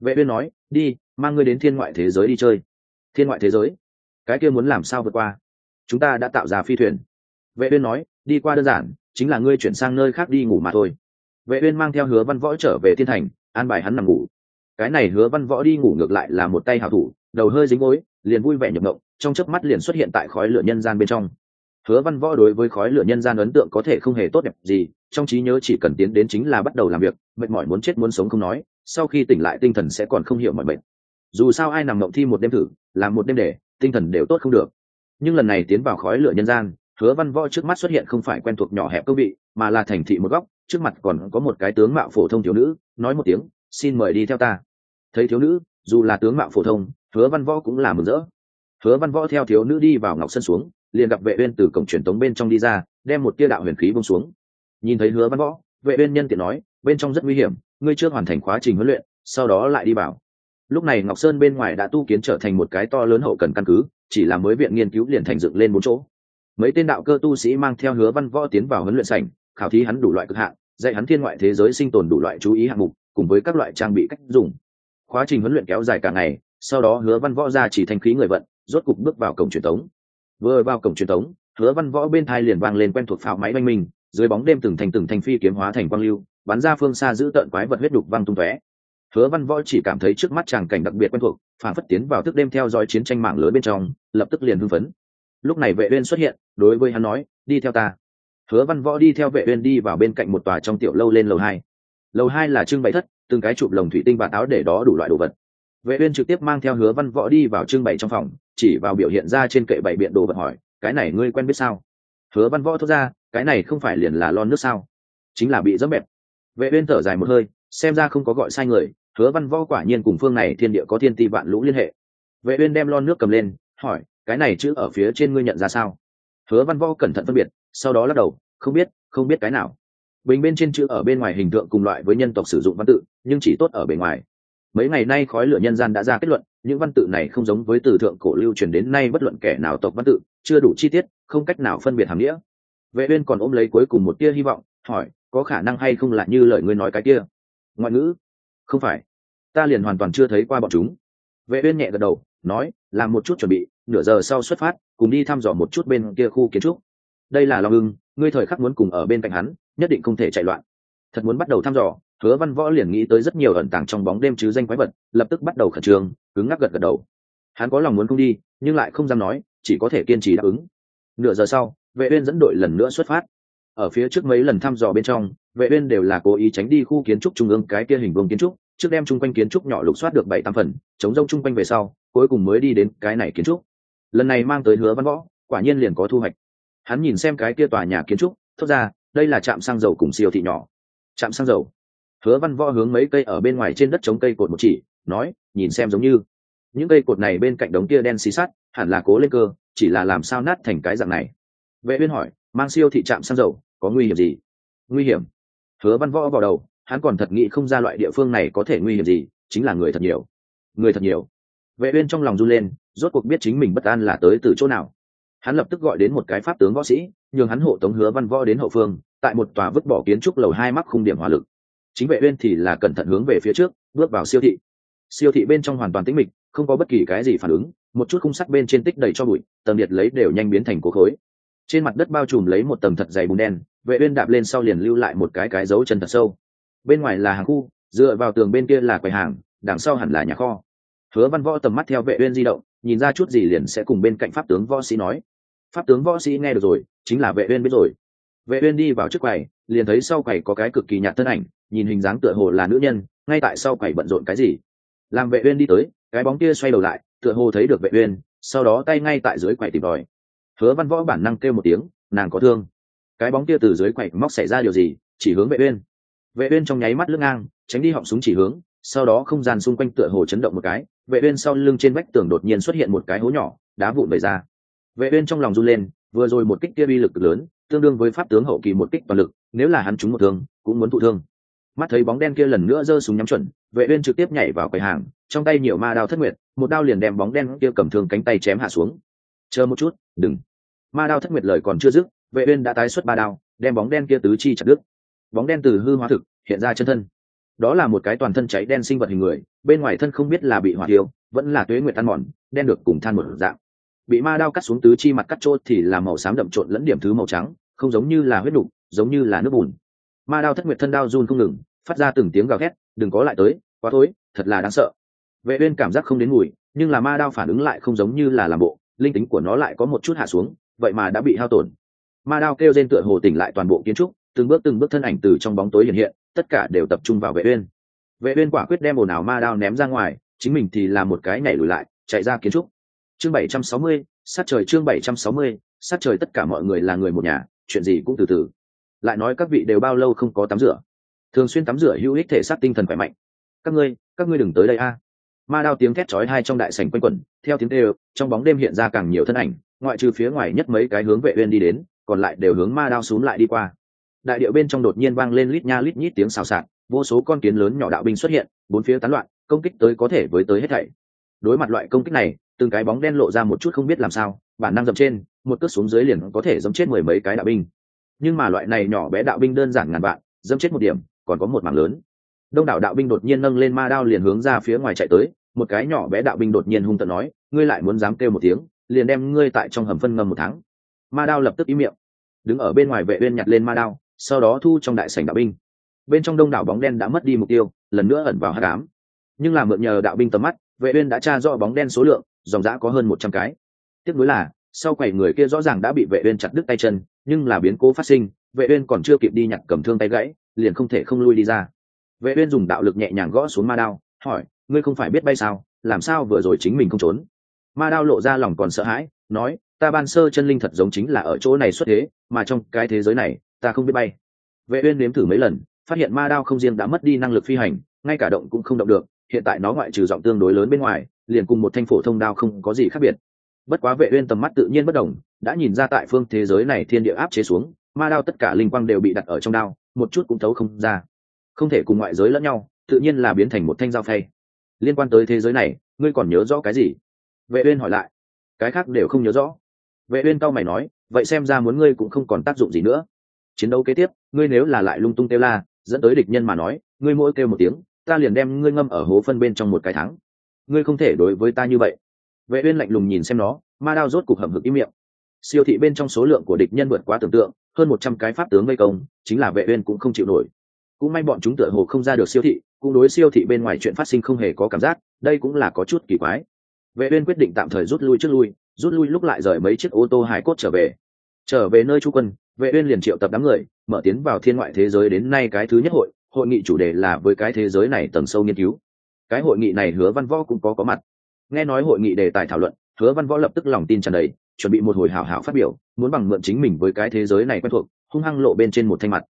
Vệ uyên nói, đi, mang ngươi đến thiên ngoại thế giới đi chơi. Thiên ngoại thế giới? Cái kia muốn làm sao vượt qua? Chúng ta đã tạo ra phi thuyền. Vệ uyên nói, đi qua đơn giản, chính là ngươi chuyển sang nơi khác đi ngủ mà thôi vệ uyên mang theo hứa văn võ trở về thiên thành, an bài hắn nằm ngủ. Cái này hứa văn võ đi ngủ ngược lại là một tay hảo thủ, đầu hơi dính gối, liền vui vẻ nhập ngộng trong chớp mắt liền xuất hiện tại khói lửa nhân gian bên trong. Hứa văn võ đối với khói lửa nhân gian ấn tượng có thể không hề tốt đẹp gì, trong trí nhớ chỉ cần tiến đến chính là bắt đầu làm việc, mệt mỏi muốn chết muốn sống không nói, sau khi tỉnh lại tinh thần sẽ còn không hiểu mọi bệnh dù sao ai nằm ngộng thi một đêm thử, làm một đêm để, tinh thần đều tốt không được. Nhưng lần này tiến vào khói lửa nhân gian, hứa văn võ trước mắt xuất hiện không phải quen thuộc nhỏ hẹp cương vị, mà là thành thị một góc trước mặt còn có một cái tướng mạo phổ thông thiếu nữ, nói một tiếng, xin mời đi theo ta. Thấy thiếu nữ, dù là tướng mạo phổ thông, hứa văn võ cũng là mừng rỡ. Hứa văn võ theo thiếu nữ đi vào ngọc sân xuống, liền gặp vệ uyên từ cổng truyền tống bên trong đi ra, đem một tia đạo huyền khí buông xuống. Nhìn thấy hứa văn võ, vệ uyên nhân tiện nói, bên trong rất nguy hiểm, ngươi chưa hoàn thành quá trình huấn luyện, sau đó lại đi vào. Lúc này ngọc sơn bên ngoài đã tu kiến trở thành một cái to lớn hậu cần căn cứ, chỉ là mới viện nghiên cứu liền thành dựng lên bốn chỗ. Mấy tên đạo cơ tu sĩ mang theo hứa văn võ tiến vào huấn luyện sảnh khảo thí hắn đủ loại cực hạn, dạy hắn thiên ngoại thế giới sinh tồn đủ loại chú ý hạng mục, cùng với các loại trang bị cách dùng. Quá trình huấn luyện kéo dài cả ngày, sau đó hứa văn võ ra chỉ thanh khí người vận, rốt cục bước vào cổng truyền thống. Vừa vào cổng truyền thống, hứa văn võ bên thai liền vang lên quen thuộc pháo máy oanh minh, dưới bóng đêm từng thành từng thành phi kiếm hóa thành quang lưu, bắn ra phương xa giữ tợn quái vật huyết đục văng tung tóe. Hứa văn võ chỉ cảm thấy trước mắt tràng cảnh đặc biệt quen thuộc phản phất tiến vào thức đêm theo dõi chiến tranh mạng lớn bên trong, lập tức liền hưng phấn. Lúc này vệ uyên xuất hiện, đối với hắn nói, đi theo ta hứa văn võ đi theo vệ uyên đi vào bên cạnh một tòa trong tiểu lâu lên lầu hai. Lầu hai là trưng bày thất, từng cái chụp lồng thủy tinh và táo để đó đủ loại đồ vật. Vệ uyên trực tiếp mang theo hứa văn võ đi vào trưng bày trong phòng, chỉ vào biểu hiện ra trên kệ bày biện đồ vật hỏi, cái này ngươi quen biết sao? Hứa văn võ thốt ra, cái này không phải liền là lon nước sao? Chính là bị dẫm bẹp. Vệ uyên thở dài một hơi, xem ra không có gọi sai người, hứa văn võ quả nhiên cùng phương này thiên địa có thiên ti vạn lũ liên hệ. Vệ uyên đem lon nước cầm lên, hỏi, cái này chữ ở phía trên ngươi nhận ra sao? Hứa văn võ cẩn thận phân biệt sau đó lắc đầu, không biết không biết cái nào. Bình bên trên chữ ở bên ngoài hình tượng cùng loại với nhân tộc sử dụng văn tự, nhưng chỉ tốt ở bề ngoài. Mấy ngày nay khói lửa nhân gian đã ra kết luận, những văn tự này không giống với từ thượng cổ lưu truyền đến nay bất luận kẻ nào tộc văn tự, chưa đủ chi tiết, không cách nào phân biệt hàm nghĩa. Vệ uyên còn ôm lấy cuối cùng một tia hy vọng, hỏi, có khả năng hay không là như lời ngươi nói cái kia? Ngoại ngữ, không phải. Ta liền hoàn toàn chưa thấy qua bọn chúng. Vệ uyên nhẹ gật đầu, nói, làm một chút chuẩn bị, nửa giờ sau xuất phát, cùng đi thăm dò một chút bên kia khu kiến trúc đây là long ưng, ngươi thời khắc muốn cùng ở bên cạnh hắn, nhất định không thể chạy loạn. Thật muốn bắt đầu thăm dò, hứa văn võ liền nghĩ tới rất nhiều ẩn tàng trong bóng đêm chứ danh quái vật, lập tức bắt đầu khẩn trương, cứng ngắc gật gật đầu. Hắn có lòng muốn không đi, nhưng lại không dám nói, chỉ có thể kiên trì đáp ứng. Nửa giờ sau, vệ uyên dẫn đội lần nữa xuất phát. Ở phía trước mấy lần thăm dò bên trong, vệ uyên đều là cố ý tránh đi khu kiến trúc trung ương cái kia hình vuông kiến trúc, trước đem chung quanh kiến trúc nhỏ lục soát được bảy, tám phần, chống rông chung quanh về sau, cuối cùng mới đi đến cái này kiến trúc. Lần này mang tới hứa văn võ, quả nhiên liền có thu hoạch hắn nhìn xem cái kia tòa nhà kiến trúc, thốt ra, đây là trạm xăng dầu cùng siêu thị nhỏ. Trạm xăng dầu. Hứa văn võ hướng mấy cây ở bên ngoài trên đất chống cây cột một chỉ, nói, nhìn xem giống như. Những cây cột này bên cạnh đống kia đen xí sắt, hẳn là cố lên cơ, chỉ là làm sao nát thành cái dạng này. Vệ uyên hỏi, mang siêu thị trạm xăng dầu, có nguy hiểm gì? Nguy hiểm? Hứa văn võ vào đầu, hắn còn thật nghĩ không ra loại địa phương này có thể nguy hiểm gì, chính là người thật nhiều. Người thật nhiều. Vệ uyên trong lòng run lên, rốt cuộc biết chính mình bất an là tới từ chỗ nào hắn lập tức gọi đến một cái pháp tướng võ sĩ, nhường hắn hộ tống hứa văn võ đến hậu phương, tại một tòa vứt bỏ kiến trúc lầu hai mắc khung điểm hỏa lực. Chính vệ uyên thì là cẩn thận hướng về phía trước, bước vào siêu thị. Siêu thị bên trong hoàn toàn tĩnh mịch, không có bất kỳ cái gì phản ứng, một chút khung sắt bên trên tích đầy cho bụi, tầng điện lấy đều nhanh biến thành cố khối. Trên mặt đất bao trùm lấy một tầng thật dày bùn đen, vệ uyên đạp lên sau liền lưu lại một cái cái dấu chân thật sâu. Bên ngoài là hàng khu, dựa vào tường bên kia là quầy hàng, đằng sau hẳn là nhà kho. Hứa văn võ tầm mắt theo vệ uyên di động, nhìn ra chút gì liền sẽ cùng bên cạnh pháp tướng võ sĩ nói pháp tướng võ sĩ nghe được rồi, chính là vệ uyên biết rồi. Vệ uyên đi vào trước quầy, liền thấy sau quầy có cái cực kỳ nhạt thân ảnh, nhìn hình dáng tựa hồ là nữ nhân, ngay tại sau quầy bận rộn cái gì. Làm vệ uyên đi tới, cái bóng kia xoay đầu lại, tựa hồ thấy được vệ uyên, sau đó tay ngay tại dưới quầy tìm đòi hứa văn võ bản năng kêu một tiếng, nàng có thương. Cái bóng kia từ dưới quầy móc xảy ra điều gì, chỉ hướng vệ uyên. Vệ uyên trong nháy mắt lướt ngang, tránh đi họng súng chỉ hướng, sau đó không gian xung quanh tựa hồ chấn động một cái, vệ uyên sau lưng trên vách tường đột nhiên xuất hiện một cái hố nhỏ, đá vụn vẩy ra vệ uyên trong lòng run lên, vừa rồi một kích kia uy lực lớn, tương đương với pháp tướng hậu kỳ một kích toàn lực, nếu là hắn trúng một thương, cũng muốn thụ thương. Mắt thấy bóng đen kia lần nữa giơ súng nhắm chuẩn, vệ uyên trực tiếp nhảy vào quầy hàng, trong tay nhiều ma đao thất nguyệt, một đao liền đem bóng đen kia cầm thương cánh tay chém hạ xuống. Chờ một chút, đừng. Ma đao thất nguyệt lời còn chưa dứt, vệ uyên đã tái xuất ba đao, đem bóng đen kia tứ chi chặt đứt. Bóng đen từ hư hóa thực, hiện ra chân thân. Đó là một cái toàn thân cháy đen sinh vật hình người, bên ngoài thân không biết là bị hỏa thiêu, vẫn là tuế nguyệt tan mòn, đen được cùng than một dạng bị ma đao cắt xuống tứ chi mặt cắt trôi thì là màu xám đậm trộn lẫn điểm thứ màu trắng, không giống như là huyết đục, giống như là nước bùn. Ma đao thất nguyệt thân đao run không ngừng, phát ra từng tiếng gào thét, đừng có lại tới, quá thối thật là đáng sợ. Vệ uyên cảm giác không đến mùi, nhưng là ma đao phản ứng lại không giống như là làm bộ, linh tính của nó lại có một chút hạ xuống, vậy mà đã bị hao tổn. Ma đao kêu trên tựa hồ tỉnh lại toàn bộ kiến trúc, từng bước từng bước thân ảnh từ trong bóng tối hiện hiện, tất cả đều tập trung vào vệ uyên. Vệ uyên quả quyết đem ồn ào ma đao ném ra ngoài, chính mình thì là một cái nhảy lùi lại, chạy ra kiến trúc chương 760, sát trời chương 760, sát trời tất cả mọi người là người một nhà chuyện gì cũng từ từ. Lại nói các vị đều bao lâu không có tắm rửa. Thường xuyên tắm rửa hữu ích thể xác tinh thần khỏe mạnh. Các ngươi các ngươi đừng tới đây a. Ma đao tiếng thét chói hai trong đại sảnh quanh quẩn theo tiếng kêu trong bóng đêm hiện ra càng nhiều thân ảnh ngoại trừ phía ngoài nhất mấy cái hướng vệ uyên đi đến còn lại đều hướng ma đao xuống lại đi qua. Đại điệu bên trong đột nhiên vang lên lít nha lít nhít tiếng xào xạc vô số con kiến lớn nhỏ đạo binh xuất hiện bốn phía tán loạn công kích tới có thể với tới hết thảy. Đối mặt loại công kích này từng cái bóng đen lộ ra một chút không biết làm sao, bản năng dậm trên, một cước xuống dưới liền có thể dẫm chết mười mấy cái đạo binh. Nhưng mà loại này nhỏ bé đạo binh đơn giản ngàn vạn, dẫm chết một điểm, còn có một mảng lớn. Đông đảo đạo binh đột nhiên nâng lên ma đao liền hướng ra phía ngoài chạy tới, một cái nhỏ bé đạo binh đột nhiên hung tận nói, ngươi lại muốn dám kêu một tiếng, liền đem ngươi tại trong hầm phân ngầm một tháng. Ma đao lập tức ý miệng, đứng ở bên ngoài vệ uyên nhặt lên ma đao, sau đó thu trong đại sảnh đạo binh. Bên trong đông đảo bóng đen đã mất đi mục tiêu, lần nữa ẩn vào hắc ám. Nhưng là mượn nhờ đạo binh tầm mắt vệ uyên đã tra rõ bóng đen số lượng, dòng dã có hơn một trăm cái. Tiếc nối là, sau quầy người kia rõ ràng đã bị vệ uyên chặt đứt tay chân, nhưng là biến cố phát sinh, vệ uyên còn chưa kịp đi nhặt cầm thương tay gãy, liền không thể không lui đi ra. Vệ uyên dùng đạo lực nhẹ nhàng gõ xuống ma đao, hỏi, ngươi không phải biết bay sao? Làm sao vừa rồi chính mình không trốn? Ma đao lộ ra lòng còn sợ hãi, nói, ta ban sơ chân linh thật giống chính là ở chỗ này xuất thế, mà trong cái thế giới này, ta không biết bay. Vệ uyên nếm thử mấy lần, phát hiện ma đao không riêng đã mất đi năng lực phi hành, ngay cả động cũng không động được hiện tại nó ngoại trừ giọng tương đối lớn bên ngoài, liền cùng một thanh phổ thông đao không có gì khác biệt. Bất quá vệ uyên tầm mắt tự nhiên bất động đã nhìn ra tại phương thế giới này thiên địa áp chế xuống, ma đao tất cả linh quang đều bị đặt ở trong đao, một chút cũng thấu không ra. Không thể cùng ngoại giới lẫn nhau, tự nhiên là biến thành một thanh dao phay. Liên quan tới thế giới này, ngươi còn nhớ rõ cái gì? Vệ uyên hỏi lại. Cái khác đều không nhớ rõ. Vệ uyên cao mày nói, vậy xem ra muốn ngươi cũng không còn tác dụng gì nữa. Chiến đấu kế tiếp, ngươi nếu là lại lung tung kêu la, dẫn tới địch nhân mà nói, ngươi mỗi kêu một tiếng ta liền đem ngươi ngâm ở hố phân bên trong một cái tháng. Ngươi không thể đối với ta như vậy. Vệ uyên lạnh lùng nhìn xem nó, ma đao rốt cục hầm hực im miệng. Siêu thị bên trong số lượng của địch nhân vượt quá tưởng tượng, hơn một trăm cái pháp tướng vây công, chính là vệ uyên cũng không chịu nổi. Cũng may bọn chúng tựa hồ không ra được siêu thị, cũng đối siêu thị bên ngoài chuyện phát sinh không hề có cảm giác, đây cũng là có chút kỳ quái. Vệ uyên quyết định tạm thời rút lui trước lui, rút lui lúc lại rời mấy chiếc ô tô hải cốt trở về. Trở về nơi trú quân, vệ uyên liền triệu tập đám người, mở tiến vào thiên ngoại thế giới đến nay cái thứ nhất hội hội nghị chủ đề là với cái thế giới này tầng sâu nghiên cứu. Cái hội nghị này hứa văn võ cũng có có mặt. Nghe nói hội nghị đề tài thảo luận, hứa văn võ lập tức lòng tin tràn đầy, chuẩn bị một hồi hảo hảo phát biểu, muốn bằng mượn chính mình với cái thế giới này quen thuộc, hung hăng lộ bên trên một thanh mặt.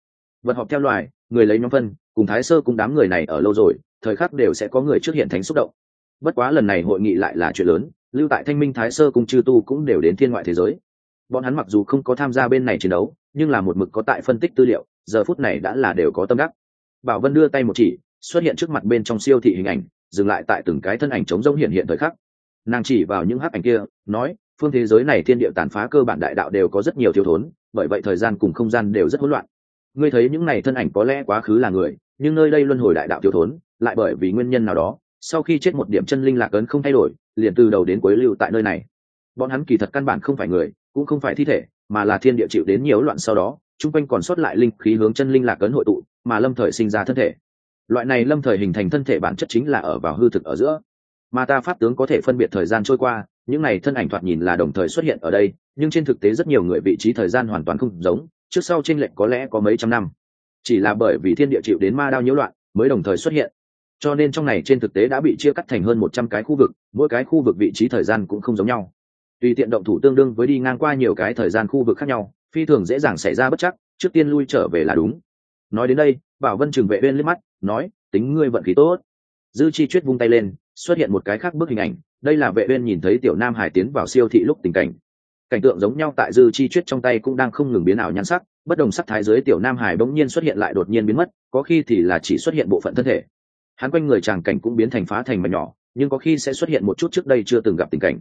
Vật họp theo loài, người lấy nhóm phân, cùng thái sơ cùng đám người này ở lâu rồi, thời khắc đều sẽ có người trước hiện thánh xúc động. Bất quá lần này hội nghị lại là chuyện lớn, lưu tại thanh minh thái sơ cùng chư tu cũng đều đến thiên ngoại thế giới. Bọn hắn mặc dù không có tham gia bên này chiến đấu, nhưng là một mực có tại phân tích tư liệu, giờ phút này đã là đều có tâm đắc bảo vân đưa tay một chỉ, xuất hiện trước mặt bên trong siêu thị hình ảnh, dừng lại tại từng cái thân ảnh chống rông hiện hiện thời khắc. Nàng chỉ vào những hắc ảnh kia, nói, phương thế giới này thiên địa tàn phá cơ bản đại đạo đều có rất nhiều thiếu thốn, bởi vậy thời gian cùng không gian đều rất hỗn loạn. Ngươi thấy những này thân ảnh có lẽ quá khứ là người, nhưng nơi đây luân hồi đại đạo thiếu thốn, lại bởi vì nguyên nhân nào đó, sau khi chết một điểm chân linh lạc ấn không thay đổi, liền từ đầu đến cuối lưu tại nơi này. Bọn hắn kỳ thật căn bản không phải người, cũng không phải thi thể, mà là thiên địa chịu đến nhiều loạn sau đó, chung quanh còn sót lại linh khí hướng chân linh lạc ấn hội tụ mà lâm thời sinh ra thân thể. Loại này lâm thời hình thành thân thể bản chất chính là ở vào hư thực ở giữa. Mà ta pháp tướng có thể phân biệt thời gian trôi qua, những này thân ảnh thoạt nhìn là đồng thời xuất hiện ở đây, nhưng trên thực tế rất nhiều người vị trí thời gian hoàn toàn không giống, trước sau tranh lệch có lẽ có mấy trăm năm. Chỉ là bởi vì thiên địa chịu đến ma đao nhiễu loạn mới đồng thời xuất hiện. Cho nên trong này trên thực tế đã bị chia cắt thành hơn một trăm cái khu vực, mỗi cái khu vực vị trí thời gian cũng không giống nhau. Tùy tiện động thủ tương đương với đi ngang qua nhiều cái thời gian khu vực khác nhau, phi thường dễ dàng xảy ra bất chắc, trước tiên lui trở về là đúng nói đến đây, bảo vân trừng vệ bên liếc mắt, nói, tính ngươi vận khí tốt. Dư chi chuyết vung tay lên, xuất hiện một cái khác bức hình ảnh. Đây là vệ bên nhìn thấy tiểu nam hải tiến vào siêu thị lúc tình cảnh. Cảnh tượng giống nhau tại dư chi chuyết trong tay cũng đang không ngừng biến ảo nhan sắc, bất đồng sắc thái dưới tiểu nam hải bỗng nhiên xuất hiện lại đột nhiên biến mất, có khi thì là chỉ xuất hiện bộ phận thân thể. Hắn quanh người tràng cảnh cũng biến thành phá thành mảnh nhỏ, nhưng có khi sẽ xuất hiện một chút trước đây chưa từng gặp tình cảnh.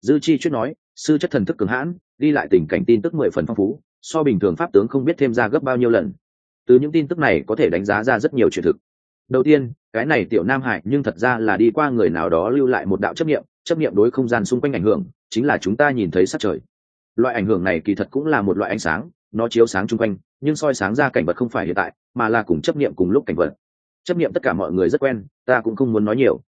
Dư chi chuyết nói, sư chất thần thức cường hãn đi lại tình cảnh tin tức mười phần phong phú, so bình thường pháp tướng không biết thêm ra gấp bao nhiêu lần từ những tin tức này có thể đánh giá ra rất nhiều chuyện thực. Đầu tiên, cái này tiểu nam hải nhưng thật ra là đi qua người nào đó lưu lại một đạo chấp nghiệm chấp nghiệm đối không gian xung quanh ảnh hưởng, chính là chúng ta nhìn thấy sát trời. Loại ảnh hưởng này kỳ thật cũng là một loại ánh sáng, nó chiếu sáng chung quanh, nhưng soi sáng ra cảnh vật không phải hiện tại, mà là cùng chấp nghiệm cùng lúc cảnh vật. Chấp nghiệm tất cả mọi người rất quen, ta cũng không muốn nói nhiều.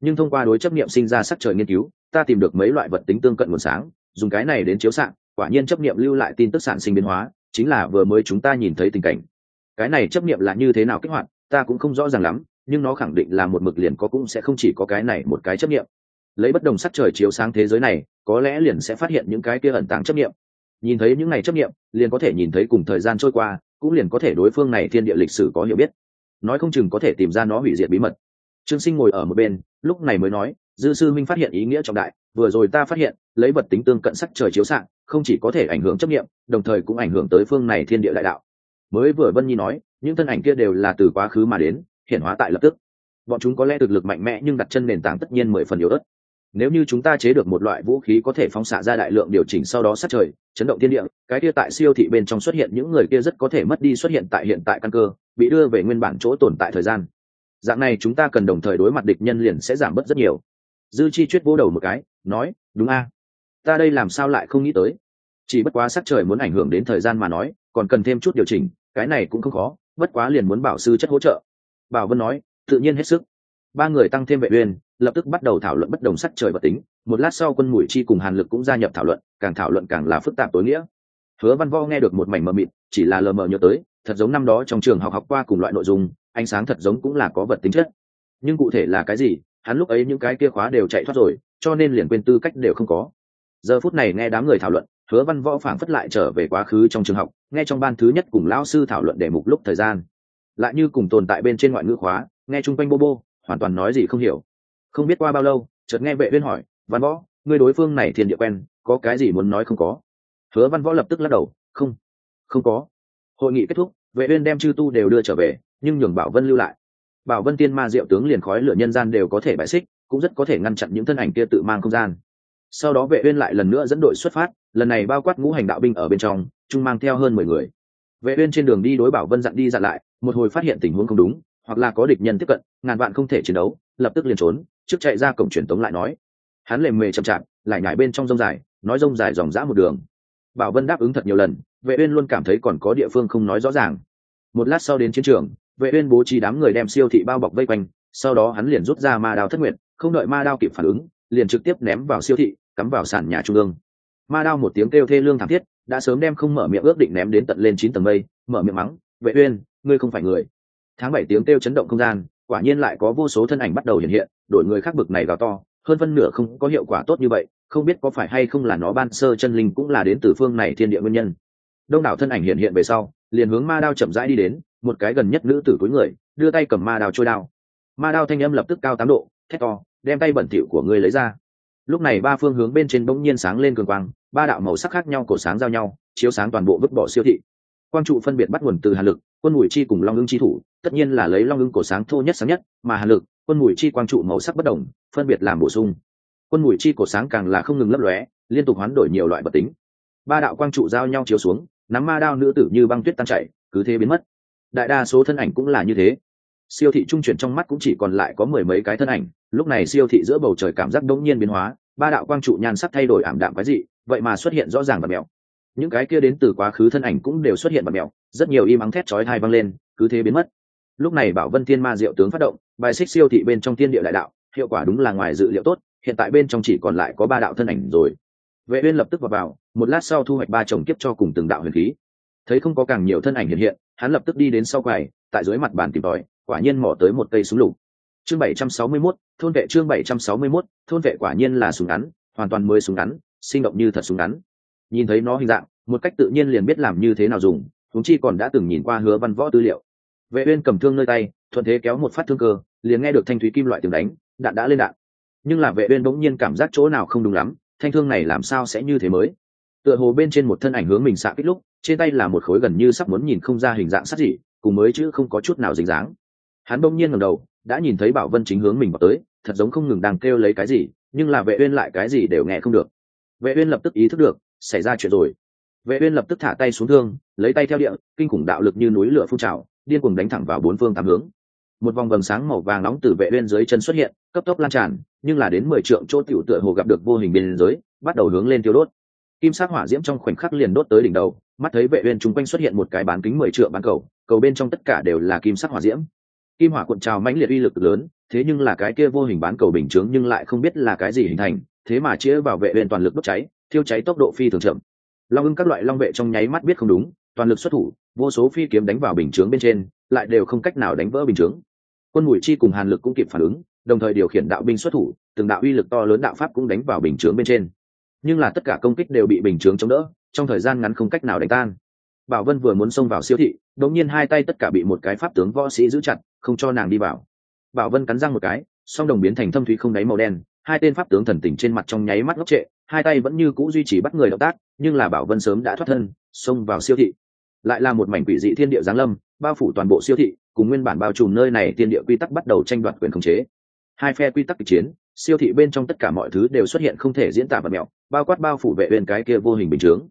Nhưng thông qua đối chấp nghiệm sinh ra sắc trời nghiên cứu, ta tìm được mấy loại vật tính tương cận nguồn sáng, dùng cái này đến chiếu s quả nhiên chấp nghiệm lưu lại tin tức sản sinh biến hóa, chính là vừa mới chúng ta nhìn thấy tình cảnh cái này chấp nghiệm là như thế nào kích hoạt, ta cũng không rõ ràng lắm, nhưng nó khẳng định là một mực liền có cũng sẽ không chỉ có cái này một cái chấp nghiệm lấy bất đồng sắc trời chiếu sáng thế giới này, có lẽ liền sẽ phát hiện những cái kia ẩn tàng chấp nghiệm nhìn thấy những ngày chấp nghiệm liền có thể nhìn thấy cùng thời gian trôi qua, cũng liền có thể đối phương này thiên địa lịch sử có hiểu biết. Nói không chừng có thể tìm ra nó hủy diệt bí mật. Trương sinh ngồi ở một bên, lúc này mới nói, dư sư minh phát hiện ý nghĩa trọng đại, vừa rồi ta phát hiện, lấy vật tính tương cận sắc trời chiếu s không chỉ có thể ảnh hưởng chấp nghiệm đồng thời cũng ảnh hưởng tới phương này thiên địa đại đạo mới vừa vân nhi nói, những thân ảnh kia đều là từ quá khứ mà đến hiện hóa tại lập tức. Bọn chúng có lẽ thực lực mạnh mẽ nhưng đặt chân nền tảng tất nhiên mười phần yếu ớt. Nếu như chúng ta chế được một loại vũ khí có thể phóng xạ ra đại lượng điều chỉnh sau đó sát trời, chấn động thiên địa, cái kia tại siêu thị bên trong xuất hiện những người kia rất có thể mất đi xuất hiện tại hiện tại căn cơ, bị đưa về nguyên bản chỗ tồn tại thời gian. Dạng này chúng ta cần đồng thời đối mặt địch nhân liền sẽ giảm bớt rất nhiều. Dư chi chuyết vỗ đầu một cái, nói, đúng a. Ta đây làm sao lại không nghĩ tới? Chỉ bất quá sát trời muốn ảnh hưởng đến thời gian mà nói, còn cần thêm chút điều chỉnh cái này cũng không khó, bất quá liền muốn bảo sư chất hỗ trợ. Bảo vân nói, tự nhiên hết sức. Ba người tăng thêm vệ uyên, lập tức bắt đầu thảo luận bất đồng sắc trời và tính, một lát sau quân mũi chi cùng hàn lực cũng gia nhập thảo luận, càng thảo luận càng là phức tạp tối nghĩa. Hứa văn võ nghe được một mảnh mờ mịt, chỉ là lờ mờ nhớ tới, thật giống năm đó trong trường học học qua cùng loại nội dung, ánh sáng thật giống cũng là có vật tính chất. Nhưng cụ thể là cái gì, hắn lúc ấy những cái kia khóa đều chạy thoát rồi, cho nên liền quên tư cách đều không có. Giờ phút này nghe đám người thảo luận hứa văn võ phảng phất lại trở về quá khứ trong trường học, nghe trong ban thứ nhất cùng lão sư thảo luận đề mục lúc thời gian. Lại như cùng tồn tại bên trên ngoại ngữ khóa, nghe chung quanh bô bô, hoàn toàn nói gì không hiểu. Không biết qua bao lâu, chợt nghe vệ viên hỏi, văn võ người đối phương này thiên địa quen, có cái gì muốn nói không có? Hứa văn võ lập tức lắc đầu, không không có. Hội nghị kết thúc, vệ viên đem chư tu đều đưa trở về, nhưng nhường bảo vân lưu lại. Bảo vân tiên ma diệu tướng liền khói lửa nhân gian đều có thể bại xích, cũng rất có thể ngăn chặn những thân ảnh kia tự mang không gian. Sau đó vệ uyên lại lần nữa dẫn đội xuất phát lần này bao quát ngũ hành đạo binh ở bên trong trung mang theo hơn mười người. Vệ uyên trên đường đi đối bảo vân dặn đi dặn lại, một hồi phát hiện tình huống không đúng, hoặc là có địch nhân tiếp cận, ngàn vạn không thể chiến đấu, lập tức liền trốn, trước chạy ra cổng truyền tống lại nói. Hắn lề mề chậm chạp, lại nhảy bên trong rông dài, nói rông dài dòng dã một đường. Bảo vân đáp ứng thật nhiều lần, vệ uyên luôn cảm thấy còn có địa phương không nói rõ ràng. Một lát sau đến chiến trường, vệ uyên bố trí đám người đem siêu thị bao bọc vây quanh, sau đó hắn liền rút ra ma đao thất nguyện không đợi ma đao kịp phản ứng, liền trực tiếp ném vào siêu thị, cắm vào sàn nhà trung ương ma đao một tiếng kêu thê lương thảm thiết, đã sớm đem không mở miệng ước định ném đến tận lên chín tầng mây, mở miệng mắng, vệ uyên, ngươi không phải người. Tháng bảy tiếng kêu chấn động không gian, quả nhiên lại có vô số thân ảnh bắt đầu hiện hiện đổi người khác bực này vào to, hơn phân nửa không có hiệu quả tốt như vậy, không biết có phải hay không là nó ban sơ chân linh cũng là đến từ phương này thiên địa nguyên nhân. Đông đảo thân ảnh hiện hiện về sau, liền hướng ma đao chậm rãi đi đến, một cái gần nhất nữ tử cuối người, đưa tay cầm ma đao trôi đao. Ma đao thanh âm lập tức cao tám độ, thét to, đem tay bẩn thỉu của ngươi lấy ra lúc này ba phương hướng bên trên bỗng nhiên sáng lên cường quang, ba đạo màu sắc khác nhau cổ sáng giao nhau, chiếu sáng toàn bộ vứt bỏ siêu thị. Quang trụ phân biệt bắt nguồn từ hàn lực, quân mùi chi cùng long ưng chi thủ, tất nhiên là lấy long ưng cổ sáng thô nhất sáng nhất, mà hàn lực, quân mùi chi quang trụ màu sắc bất đồng, phân biệt làm bổ sung. Quân mùi chi cổ sáng càng là không ngừng lấp lóe, liên tục hoán đổi nhiều loại vật tính. Ba đạo quang trụ giao nhau chiếu xuống, nắm ma đao nữ tử như băng tuyết tan chảy, cứ thế biến mất. Đại đa số thân ảnh cũng là như thế siêu thị trung chuyển trong mắt cũng chỉ còn lại có mười mấy cái thân ảnh. Lúc này siêu thị giữa bầu trời cảm giác đống nhiên biến hóa, ba đạo quang trụ nhan sắc thay đổi ảm đạm cái gì vậy mà xuất hiện rõ ràng và mèo những cái kia đến từ quá khứ thân ảnh cũng đều xuất hiện và mèo rất nhiều im ắng thét chói thai văng lên, cứ thế biến mất. Lúc này bảo vân thiên ma diệu tướng phát động, bài xích siêu thị bên trong thiên địa đại đạo, hiệu quả đúng là ngoài dự liệu tốt, hiện tại bên trong chỉ còn lại có ba đạo thân ảnh rồi. Vệ uyên lập tức vào vào, một lát sau thu hoạch ba chồng kiếp cho cùng từng đạo huyền khí. Thấy không có càng nhiều thân ảnh hiện hiện, hắn lập tức đi đến sau quầy, tại dưới mặt bàn tìm tòi quả nhiên mò tới một cây súng lục. Chương 761, thôn vệ chương 761, thôn vệ quả nhiên là súng ngắn hoàn toàn mới súng ngắn sinh động như thật súng ngắn. Nhìn thấy nó hình dạng một cách tự nhiên liền biết làm như thế nào dùng chúng chi còn đã từng nhìn qua hứa văn võ tư liệu. Vệ uyên cầm thương nơi tay thuận thế kéo một phát thương cơ liền nghe được thanh thúy kim loại tiếng đánh đạn đã lên đạn. Nhưng là vệ uyên bỗng nhiên cảm giác chỗ nào không đúng lắm thanh thương này làm sao sẽ như thế mới? Tựa hồ bên trên một thân ảnh hướng mình xạ kích lúc trên tay là một khối gần như sắp muốn nhìn không ra hình dạng sắt gì cùng mới chứ không có chút nào dính dáng hắn bỗng nhiên ngẩng đầu, đã nhìn thấy bảo vân chính hướng mình vào tới, thật giống không ngừng đang kêu lấy cái gì, nhưng là vệ uyên lại cái gì đều nghe không được. Vệ uyên lập tức ý thức được, xảy ra chuyện rồi. Vệ uyên lập tức thả tay xuống thương, lấy tay theo địa, kinh khủng đạo lực như núi lửa phun trào, điên cuồng đánh thẳng vào bốn phương tám hướng. Một vòng vầng sáng màu vàng nóng từ vệ uyên dưới chân xuất hiện, cấp tốc lan tràn, nhưng là đến mười trượng chỗ tiểu tựa hồ gặp được vô hình bên dưới bắt đầu hướng lên tiêu đốt. Kim sắc hỏa diễm trong khoảnh khắc liền đốt tới đỉnh đầu, mắt thấy vệ uyên trung quanh xuất hiện một cái bán kính mười trượng bán cầu cầu bên trong tất cả đều là kim sắc hỏa diễm kim hỏa cuộn trào mãnh liệt uy lực lớn, thế nhưng là cái kia vô hình bán cầu bình chướng nhưng lại không biết là cái gì hình thành, thế mà chĩa vào vệ bên toàn lực đốt cháy, thiêu cháy tốc độ phi thường chậm. Long ưng các loại long vệ trong nháy mắt biết không đúng, toàn lực xuất thủ, vô số phi kiếm đánh vào bình chướng bên trên, lại đều không cách nào đánh vỡ bình chướng. Quân mùi chi cùng hàn lực cũng kịp phản ứng, đồng thời điều khiển đạo binh xuất thủ, từng đạo uy lực to lớn đạo pháp cũng đánh vào bình chướng bên trên. Nhưng là tất cả công kích đều bị bình chướng chống đỡ, trong thời gian ngắn không cách nào đánh tan bảo vân vừa muốn xông vào siêu thị, đột nhiên hai tay tất cả bị một cái pháp tướng võ sĩ giữ chặt, không cho nàng đi vào. Bảo vân cắn răng một cái, song đồng biến thành thâm thúy không đáy màu đen, hai tên pháp tướng thần tình trên mặt trong nháy mắt ngốc trệ, hai tay vẫn như cũ duy trì bắt người động tác, nhưng là bảo vân sớm đã thoát thân, xông vào siêu thị. Lại là một mảnh quỷ dị thiên địa giáng lâm, bao phủ toàn bộ siêu thị, cùng nguyên bản bao trùm nơi này thiên địa quy tắc bắt đầu tranh đoạt quyền khống chế. Hai phe quy tắc kịch chiến, siêu thị bên trong tất cả mọi thứ đều xuất hiện không thể diễn tả vật mẹo, bao quát bao phủ vệ bên cái kia vô hình bình chướng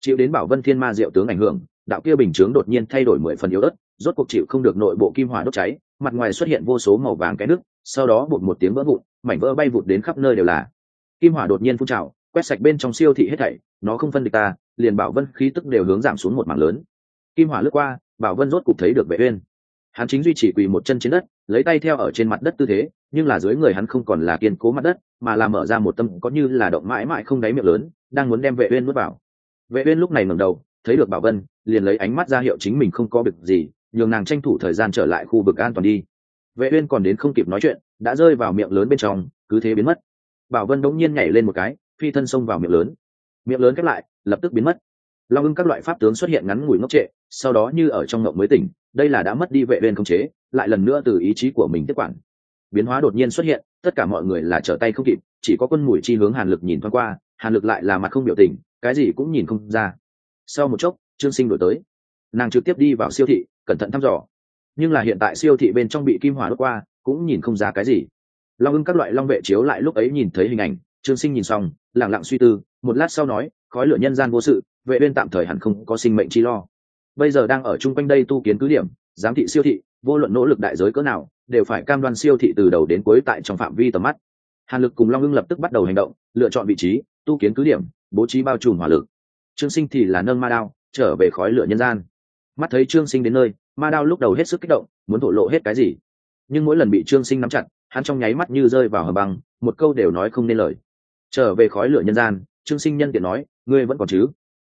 chịu đến bảo vân thiên ma diệu tướng ảnh hưởng, đạo kia bình chướng đột nhiên thay đổi mười phần yếu ớt, rốt cuộc chịu không được nội bộ kim hỏa đốt cháy, mặt ngoài xuất hiện vô số màu vàng cái nước, sau đó bột một tiếng vỡ vụn, mảnh vỡ bay vụt đến khắp nơi đều là. Kim hỏa đột nhiên phun trào, quét sạch bên trong siêu thị hết thảy, nó không phân địch ta, liền bảo vân khí tức đều hướng giảm xuống một mảng lớn. Kim hỏa lướt qua, bảo vân rốt cục thấy được vệ uyên. Hắn chính duy trì quỳ một chân trên đất, lấy tay theo ở trên mặt đất tư thế, nhưng là dưới người hắn không còn là kiên cố mặt đất, mà là mở ra một tâm, có như là động mãi mãi không đáy miệng lớn, đang muốn đem vệ uyên nuốt vào vệ uyên lúc này ngẩng đầu, thấy được bảo vân, liền lấy ánh mắt ra hiệu chính mình không có việc gì, nhường nàng tranh thủ thời gian trở lại khu vực an toàn đi. Vệ uyên còn đến không kịp nói chuyện, đã rơi vào miệng lớn bên trong, cứ thế biến mất. Bảo vân đống nhiên nhảy lên một cái, phi thân xông vào miệng lớn. Miệng lớn khép lại, lập tức biến mất. Long ưng các loại pháp tướng xuất hiện ngắn ngủi ngốc trệ, sau đó như ở trong ngộng mới tỉnh, đây là đã mất đi vệ uyên không chế, lại lần nữa từ ý chí của mình tiếp quản. Biến hóa đột nhiên xuất hiện, tất cả mọi người là trở tay không kịp, chỉ có quân mùi chi hướng hàn lực nhìn thoáng qua, hàn lực lại là mặt không biểu tình cái gì cũng nhìn không ra. Sau một chốc, trương sinh đổi tới. Nàng trực tiếp đi vào siêu thị, cẩn thận thăm dò. Nhưng là hiện tại siêu thị bên trong bị kim hỏa đốt qua, cũng nhìn không ra cái gì. Long ưng các loại long vệ chiếu lại lúc ấy nhìn thấy hình ảnh, trương sinh nhìn xong lẳng lặng suy tư, một lát sau nói, khói lửa nhân gian vô sự, vệ bên tạm thời hẳn không có sinh mệnh chi lo. Bây giờ đang ở chung quanh đây tu kiến cứ điểm, giám thị siêu thị, vô luận nỗ lực đại giới cỡ nào, đều phải cam đoan siêu thị từ đầu đến cuối tại trong phạm vi tầm mắt. Hàn lực cùng long ưng lập tức bắt đầu hành động, lựa chọn vị trí, tu kiến cứ điểm bố trí bao trùm hỏa lực. Trương sinh thì là nâng ma đao, trở về khói lửa nhân gian. Mắt thấy trương sinh đến nơi, ma đao lúc đầu hết sức kích động, muốn thổ lộ hết cái gì. Nhưng mỗi lần bị trương sinh nắm chặt, hắn trong nháy mắt như rơi vào hầm băng, một câu đều nói không nên lời. Trở về khói lửa nhân gian, trương sinh nhân tiện nói, ngươi vẫn còn chứ?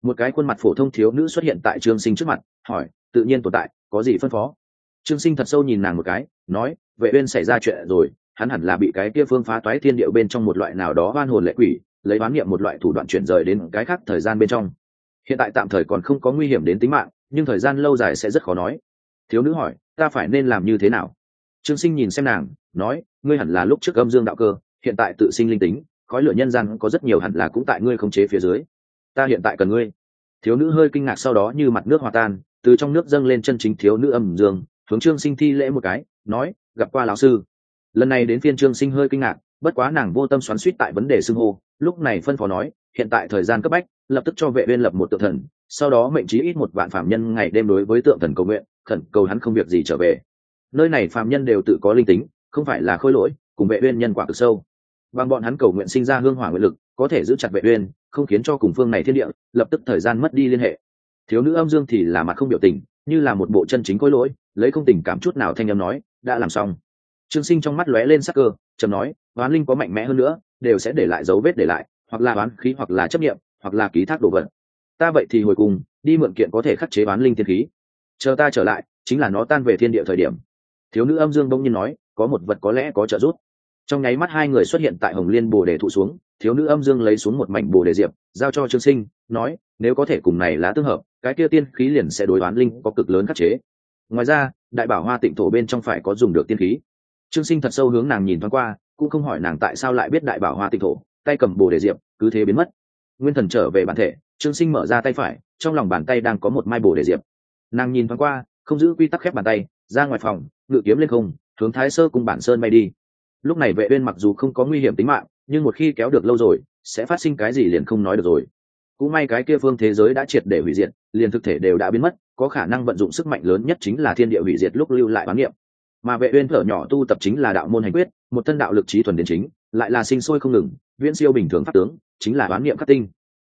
Một cái khuôn mặt phổ thông thiếu nữ xuất hiện tại trương sinh trước mặt, hỏi, tự nhiên tồn tại, có gì phân phó? Trương sinh thật sâu nhìn nàng một cái, nói, vệ uyên xảy ra chuyện rồi, hắn hẳn là bị cái kia phương phá toái thiên điệu bên trong một loại nào đó oan hồn lệ quỷ lấy bán niệm một loại thủ đoạn chuyển rời đến cái khác thời gian bên trong. Hiện tại tạm thời còn không có nguy hiểm đến tính mạng, nhưng thời gian lâu dài sẽ rất khó nói. Thiếu nữ hỏi, ta phải nên làm như thế nào? Trương sinh nhìn xem nàng, nói, ngươi hẳn là lúc trước âm dương đạo cơ, hiện tại tự sinh linh tính, khói lửa nhân gian có rất nhiều hẳn là cũng tại ngươi không chế phía dưới. Ta hiện tại cần ngươi. Thiếu nữ hơi kinh ngạc sau đó như mặt nước hòa tan, từ trong nước dâng lên chân chính thiếu nữ âm dương, hướng trương sinh thi lễ một cái, nói, gặp qua lão sư. Lần này đến phiên trương sinh hơi kinh ngạc bất quá nàng vô tâm xoắn suýt tại vấn đề xưng hô, lúc này phân phó nói, hiện tại thời gian cấp bách, lập tức cho vệ viên lập một tượng thần, sau đó mệnh trí ít một vạn phạm nhân ngày đêm đối với tượng thần cầu nguyện, khẩn cầu hắn không việc gì trở về. Nơi này phạm nhân đều tự có linh tính, không phải là khôi lỗi, cùng vệ uyên nhân quả cực sâu. Bằng bọn hắn cầu nguyện sinh ra hương hỏa nguyện lực, có thể giữ chặt vệ uyên, không khiến cho cùng phương này thiên địa, lập tức thời gian mất đi liên hệ. Thiếu nữ âm dương thì là mặt không biểu tình, như là một bộ chân chính khôi lỗi, lấy không tình cảm chút nào thanh âm nói, đã làm xong trương sinh trong mắt lóe lên sắc cơ, trầm nói, oán linh có mạnh mẽ hơn nữa, đều sẽ để lại dấu vết để lại, hoặc là oán khí, hoặc là chấp niệm, hoặc là ký thác đồ vật. Ta vậy thì hồi cùng, đi mượn kiện có thể khắc chế oán linh thiên khí. Chờ ta trở lại, chính là nó tan về thiên địa thời điểm. Thiếu nữ âm dương bỗng nhiên nói, có một vật có lẽ có trợ giúp. Trong nháy mắt hai người xuất hiện tại hồng liên bồ đề thụ xuống, thiếu nữ âm dương lấy xuống một mảnh bồ đề diệp, giao cho trương sinh, nói, nếu có thể cùng này lá tương hợp, cái kia tiên khí liền sẽ đối đoán linh có cực lớn khắc chế. Ngoài ra, đại bảo hoa tịnh thổ bên trong phải có dùng được tiên khí trương sinh thật sâu hướng nàng nhìn thoáng qua, cũng không hỏi nàng tại sao lại biết đại bảo hoa Tịch thổ, tay cầm bồ đề diệp, cứ thế biến mất. Nguyên thần trở về bản thể, trương sinh mở ra tay phải, trong lòng bàn tay đang có một mai bồ đề diệp. Nàng nhìn thoáng qua, không giữ quy tắc khép bàn tay, ra ngoài phòng, ngự kiếm lên không, hướng thái sơ cùng bản sơn bay đi. Lúc này vệ uyên mặc dù không có nguy hiểm tính mạng, nhưng một khi kéo được lâu rồi, sẽ phát sinh cái gì liền không nói được rồi. Cũng may cái kia phương thế giới đã triệt để hủy diệt, liền thực thể đều đã biến mất, có khả năng vận dụng sức mạnh lớn nhất chính là thiên địa hủy diệt lúc lưu lại bán niệm mà vệ uyên thở nhỏ tu tập chính là đạo môn hành quyết, một thân đạo lực trí thuần đến chính, lại là sinh sôi không ngừng, viễn siêu bình thường pháp tướng, chính là đoán niệm khắc tinh.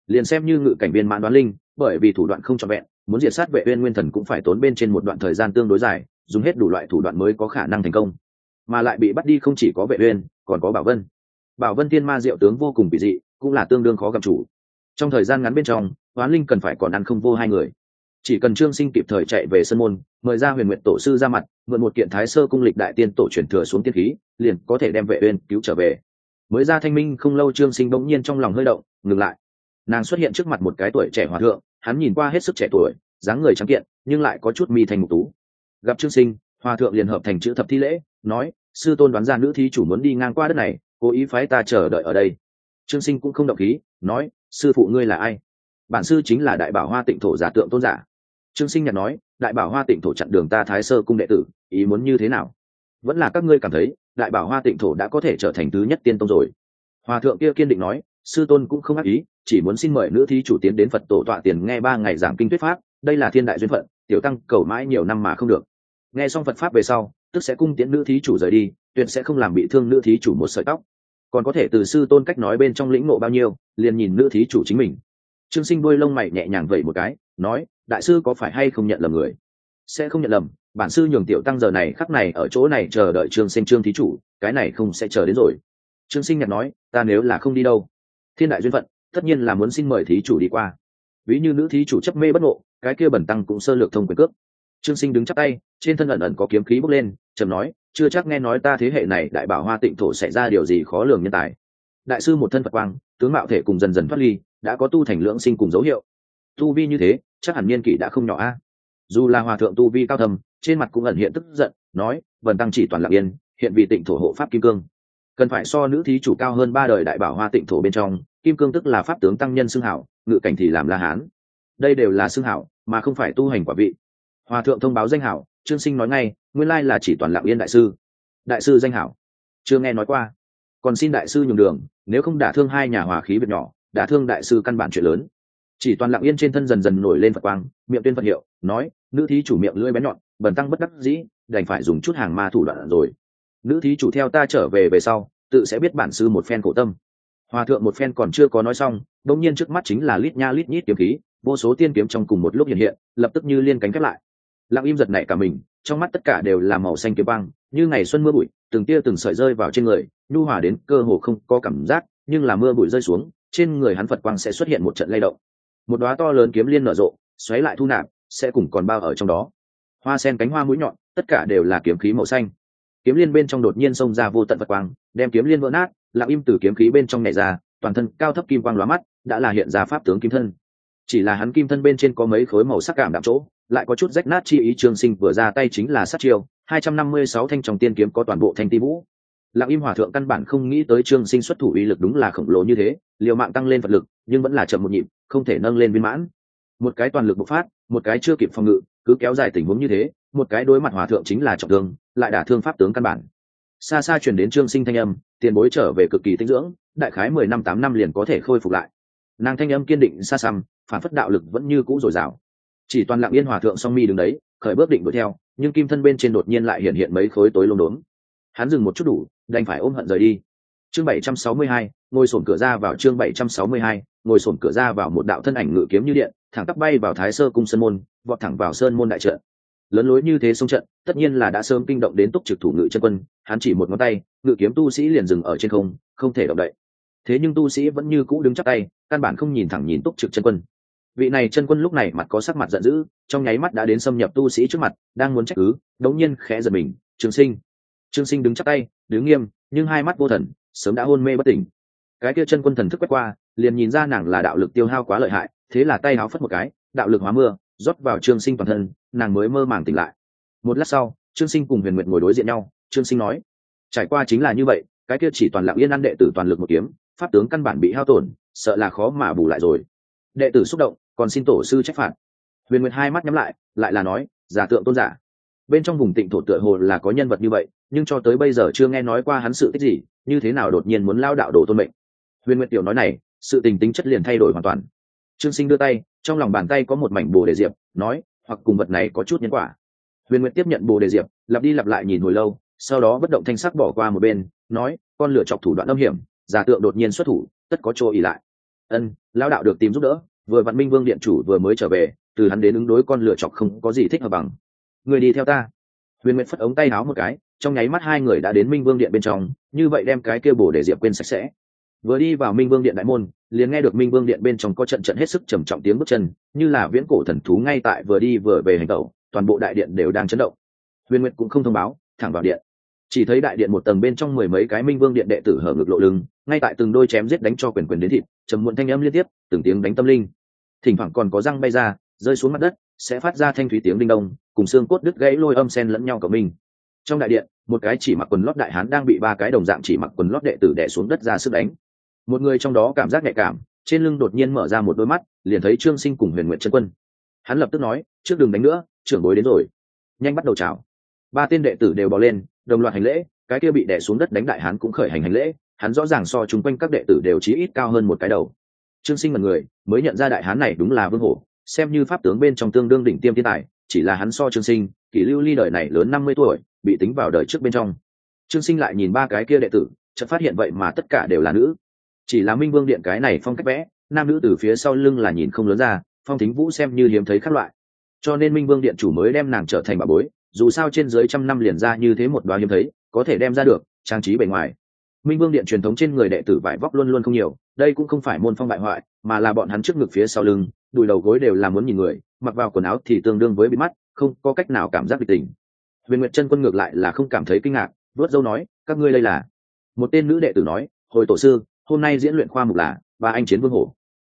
Liền xem như ngự cảnh viên mãn đoán linh, bởi vì thủ đoạn không trọn vẹn, muốn diệt sát vệ uyên nguyên thần cũng phải tốn bên trên một đoạn thời gian tương đối dài, dùng hết đủ loại thủ đoạn mới có khả năng thành công. Mà lại bị bắt đi không chỉ có vệ uyên, còn có bảo vân. Bảo vân thiên ma diệu tướng vô cùng bị dị, cũng là tương đương khó gặp chủ. Trong thời gian ngắn bên trong, đoán linh cần phải còn ăn không vô hai người. Chỉ cần trương sinh kịp thời chạy về sân môn mời ra huyền nguyện tổ sư ra mặt, mượn một kiện thái sơ cung lịch đại tiên tổ truyền thừa xuống tiên khí, liền có thể đem vệ uyên cứu trở về. Mới ra thanh minh không lâu trương sinh bỗng nhiên trong lòng hơi động, ngừng lại. Nàng xuất hiện trước mặt một cái tuổi trẻ hòa thượng, hắn nhìn qua hết sức trẻ tuổi, dáng người trắng kiện, nhưng lại có chút mi thành mục tú. Gặp trương sinh, hòa thượng liền hợp thành chữ thập thi lễ, nói, sư tôn đoán ra nữ thí chủ muốn đi ngang qua đất này, cố ý phái ta chờ đợi ở đây. Trương sinh cũng không động khí, nói, sư phụ ngươi là ai? Bản sư chính là đại bảo hoa tịnh thổ giả tượng tôn giả trương sinh nhạt nói, đại bảo hoa tịnh thổ chặn đường ta thái sơ cung đệ tử, ý muốn như thế nào? Vẫn là các ngươi cảm thấy, đại bảo hoa tịnh thổ đã có thể trở thành thứ nhất tiên tông rồi. Hòa thượng kia kiên định nói, sư tôn cũng không ác ý, chỉ muốn xin mời nữ thí chủ tiến đến phật tổ tọa tiền nghe ba ngày giảng kinh thuyết pháp, đây là thiên đại duyên phận, tiểu tăng cầu mãi nhiều năm mà không được. Nghe xong phật pháp về sau, tức sẽ cung tiễn nữ thí chủ rời đi, tuyệt sẽ không làm bị thương nữ thí chủ một sợi tóc. Còn có thể từ sư tôn cách nói bên trong lĩnh ngộ bao nhiêu, liền nhìn nữ thí chủ chính mình. Trương sinh đuôi lông mày nhẹ nhàng vẩy một cái nói, đại sư có phải hay không nhận lầm người? Sẽ không nhận lầm, bản sư nhường tiểu tăng giờ này khắc này ở chỗ này chờ đợi trương sinh trương thí chủ, cái này không sẽ chờ đến rồi. Trương sinh nhặt nói, ta nếu là không đi đâu, thiên đại duyên phận, tất nhiên là muốn xin mời thí chủ đi qua. Ví như nữ thí chủ chấp mê bất ngộ, cái kia bẩn tăng cũng sơ lược thông quyền cước. Trương sinh đứng chắc tay, trên thân ẩn ẩn có kiếm khí bốc lên, trầm nói, chưa chắc nghe nói ta thế hệ này đại bảo hoa tịnh thổ xảy ra điều gì khó lường nhân tài. Đại sư một thân phật quang, tướng mạo thể cùng dần dần thoát ly, đã có tu thành lưỡng sinh cùng dấu hiệu tu vi như thế, chắc hẳn niên kỷ đã không nhỏ a. Dù là hòa thượng tu vi cao thầm trên mặt cũng ẩn hiện tức giận, nói, vần tăng chỉ toàn lạc yên, hiện vì tịnh thổ hộ pháp kim cương. Cần phải so nữ thí chủ cao hơn ba đời đại bảo hoa tịnh thổ bên trong, kim cương tức là pháp tướng tăng nhân xưng hảo, ngự cảnh thì làm la hán. Đây đều là xưng hảo, mà không phải tu hành quả vị. Hòa thượng thông báo danh hảo, trương sinh nói ngay, nguyên lai là chỉ toàn lạng yên đại sư. Đại sư danh hảo. Chưa nghe nói qua. Còn xin đại sư nhường đường, nếu không đả thương hai nhà hòa khí việc nhỏ, đả thương đại sư căn bản chuyện lớn chỉ toàn lặng yên trên thân dần dần nổi lên phật quang, miệng tuyên phật hiệu, nói, nữ thí chủ miệng lưỡi bén nhọn, bần tăng bất đắc dĩ, đành phải dùng chút hàng ma thủ đoạn rồi. Nữ thí chủ theo ta trở về về sau, tự sẽ biết bản sư một phen cổ tâm. Hòa thượng một phen còn chưa có nói xong đông nhiên trước mắt chính là lít nha lít nhít kiếm khí, vô số tiên kiếm trong cùng một lúc hiện hiện, lập tức như liên cánh khép lại. Lặng im giật nảy cả mình, trong mắt tất cả đều là màu xanh kiếm băng như ngày xuân mưa bụi, từng tia từng sợi rơi vào trên người, nhu hòa đến cơ hồ không có cảm giác, nhưng là mưa bụi rơi xuống, trên người hắn phật quang sẽ xuất hiện một trận lay động một đóa to lớn kiếm liên nở rộ, xoáy lại thu nạp, sẽ cùng còn bao ở trong đó. Hoa sen cánh hoa mũi nhọn, tất cả đều là kiếm khí màu xanh. Kiếm liên bên trong đột nhiên xông ra vô tận vật quang, đem kiếm liên vỡ nát, lặng im từ kiếm khí bên trong nhảy ra, toàn thân cao thấp kim quang lóa mắt, đã là hiện ra pháp tướng kim thân. Chỉ là hắn kim thân bên trên có mấy khối màu sắc cảm đạm chỗ, lại có chút rách nát chi ý trương sinh vừa ra tay chính là sát chiêu, hai trăm năm mươi sáu thanh trọng tiên kiếm có toàn bộ thanh ti vũ. Lặng im hòa thượng căn bản không nghĩ tới trương sinh xuất thủ uy lực đúng là khổng lồ như thế, liều mạng tăng lên vật lực, nhưng vẫn là chậm một nhịp không thể nâng lên viên mãn. Một cái toàn lực bộc phát, một cái chưa kịp phòng ngự, cứ kéo dài tình huống như thế, một cái đối mặt hòa thượng chính là trọng thương, lại đả thương pháp tướng căn bản. Xa xa chuyển đến trương sinh thanh âm, tiền bối trở về cực kỳ tinh dưỡng, đại khái mười năm, tám năm liền có thể khôi phục lại. Nàng thanh âm kiên định, xa xăm, phản phất đạo lực vẫn như cũ dồi dào. Chỉ toàn lặng yên hòa thượng song mi đứng đấy, khởi bước định đuổi theo, nhưng kim thân bên trên đột nhiên lại hiện hiện mấy khối tối lông đốm. hắn dừng một chút đủ, đành phải ôm hận rời đi. Chương bảy trăm sáu mươi hai ngồi sổn cửa ra vào chương bảy trăm sáu mươi hai, ngồi sổn cửa ra vào một đạo thân ảnh ngự kiếm như điện, thẳng tắp bay vào thái sơ cung sơn môn, vọt thẳng vào sơn môn đại trận. Lớn lối như thế sông trận, tất nhiên là đã sớm kinh động đến túc trực thủ ngự chân quân, hắn chỉ một ngón tay, ngự kiếm tu sĩ liền dừng ở trên không không thể động đậy. Thế nhưng tu sĩ vẫn như cũ đứng chắc tay, căn bản không nhìn thẳng nhìn túc trực chân quân. Vị này chân quân lúc này mặt có sắc mặt giận dữ, trong nháy mắt đã đến xâm nhập tu sĩ trước mặt, đang muốn trách cứ, đống nhiên khẽ giật mình, trường sinh. Trương sinh đứng chắc tay, đứng nghiêm, nhưng hai mắt vô thần, sớm đã hôn mê bất tỉnh cái kia chân quân thần thức quét qua, liền nhìn ra nàng là đạo lực tiêu hao quá lợi hại, thế là tay áo phất một cái, đạo lực hóa mưa, rót vào trương sinh toàn thân, nàng mới mơ màng tỉnh lại. Một lát sau, trương sinh cùng huyền nguyệt ngồi đối diện nhau, trương sinh nói, trải qua chính là như vậy, cái kia chỉ toàn lặng yên ăn đệ tử toàn lực một kiếm, pháp tướng căn bản bị hao tổn, sợ là khó mà bù lại rồi. Đệ tử xúc động, còn xin tổ sư trách phạt. Huyền nguyệt hai mắt nhắm lại lại là nói, giả tượng tôn giả. Bên trong vùng tịnh thổ tựa hồ là có nhân vật như vậy, nhưng cho tới bây giờ chưa nghe nói qua hắn sự tích gì, như thế nào đột nhiên muốn lao đạo đồ tôn mệnh? Huyền nguyệt tiểu nói này, sự tình tính chất liền thay đổi hoàn toàn. Trương sinh đưa tay, trong lòng bàn tay có một mảnh bồ đề diệp, nói, hoặc cùng vật này có chút nhân quả. Huyền nguyệt tiếp nhận bồ đề diệp, lặp đi lặp lại nhìn hồi lâu, sau đó bất động thanh sắc bỏ qua một bên, nói, con lửa chọc thủ đoạn âm hiểm, giả tượng đột nhiên xuất thủ, tất có chỗ ỉ lại. Ân lao đạo được tìm giúp đỡ, vừa vạn minh vương điện chủ vừa mới trở về, từ hắn đến ứng đối con lửa chọc không có gì thích hợp bằng. Người đi theo ta. Huyền nguyệt phất ống tay áo một cái, trong nháy mắt hai người đã đến minh vương điện bên trong, như vậy đem cái kia bồ để diệp quên sạch sẽ vừa đi vào minh vương điện đại môn, liền nghe được minh vương điện bên trong có trận trận hết sức trầm trọng tiếng bước chân, như là viễn cổ thần thú ngay tại vừa đi vừa về hành tẩu, toàn bộ đại điện đều đang chấn động. Huyền nguyệt cũng không thông báo, thẳng vào điện. Chỉ thấy đại điện một tầng bên trong mười mấy cái minh vương điện đệ tử hở ngực lộ lưng, ngay tại từng đôi chém giết đánh cho quyền quyền đến thịt, trầm muộn thanh âm liên tiếp, từng tiếng đánh tâm linh. Thỉnh thoảng còn có răng bay ra, rơi xuống mặt đất, sẽ phát ra thanh thúy tiếng đinh đông cùng xương cốt đứt gãy lôi âm sen lẫn nhau của mình. Trong đại điện, một cái chỉ mặc quần lót đại hán đang bị ba cái đồng dạng chỉ mặc quần lót đệ tử đẻ xuống đất ra sức đánh một người trong đó cảm giác nhạy cảm, trên lưng đột nhiên mở ra một đôi mắt, liền thấy trương sinh cùng huyền nguyện chân quân. Hắn lập tức nói, trước đường đánh nữa, trưởng bối đến rồi. Nhanh bắt đầu chào. Ba tên đệ tử đều bỏ lên, đồng loạt hành lễ, cái kia bị đè xuống đất đánh đại hán cũng khởi hành hành lễ, hắn rõ ràng so chung quanh các đệ tử đều chí ít cao hơn một cái đầu. Trương sinh mật người, mới nhận ra đại hán này đúng là vương hổ, xem như pháp tướng bên trong tương đương đỉnh tiêm thiên tài, chỉ là hắn so trương sinh, kỷ lưu ly đời này lớn năm mươi tuổi, bị tính vào đời trước bên trong. Trương sinh lại nhìn ba cái kia đệ tử, chợt phát hiện vậy mà tất cả đều là nữ chỉ là minh vương điện cái này phong cách vẽ, nam nữ từ phía sau lưng là nhìn không lớn ra, phong thính vũ xem như hiếm thấy các loại. Cho nên minh vương điện chủ mới đem nàng trở thành bà bối, dù sao trên dưới trăm năm liền ra như thế một đoá hiếm thấy, có thể đem ra được, trang trí bề ngoài. Minh vương điện truyền thống trên người đệ tử vải vóc luôn luôn không nhiều, đây cũng không phải môn phong bại hoại, mà là bọn hắn trước ngực phía sau lưng, đùi đầu gối đều là muốn nhìn người, mặc vào quần áo thì tương đương với bị mắt, không có cách nào cảm giác bị tình. Huyền nguyệt chân quân ngược lại là không cảm thấy kinh ngạc, vớt dâu nói, các ngươi đây là? Một tên nữ đệ tử nói, hồi tổ sư hôm nay diễn luyện khoa mục là ba anh chiến vương hổ.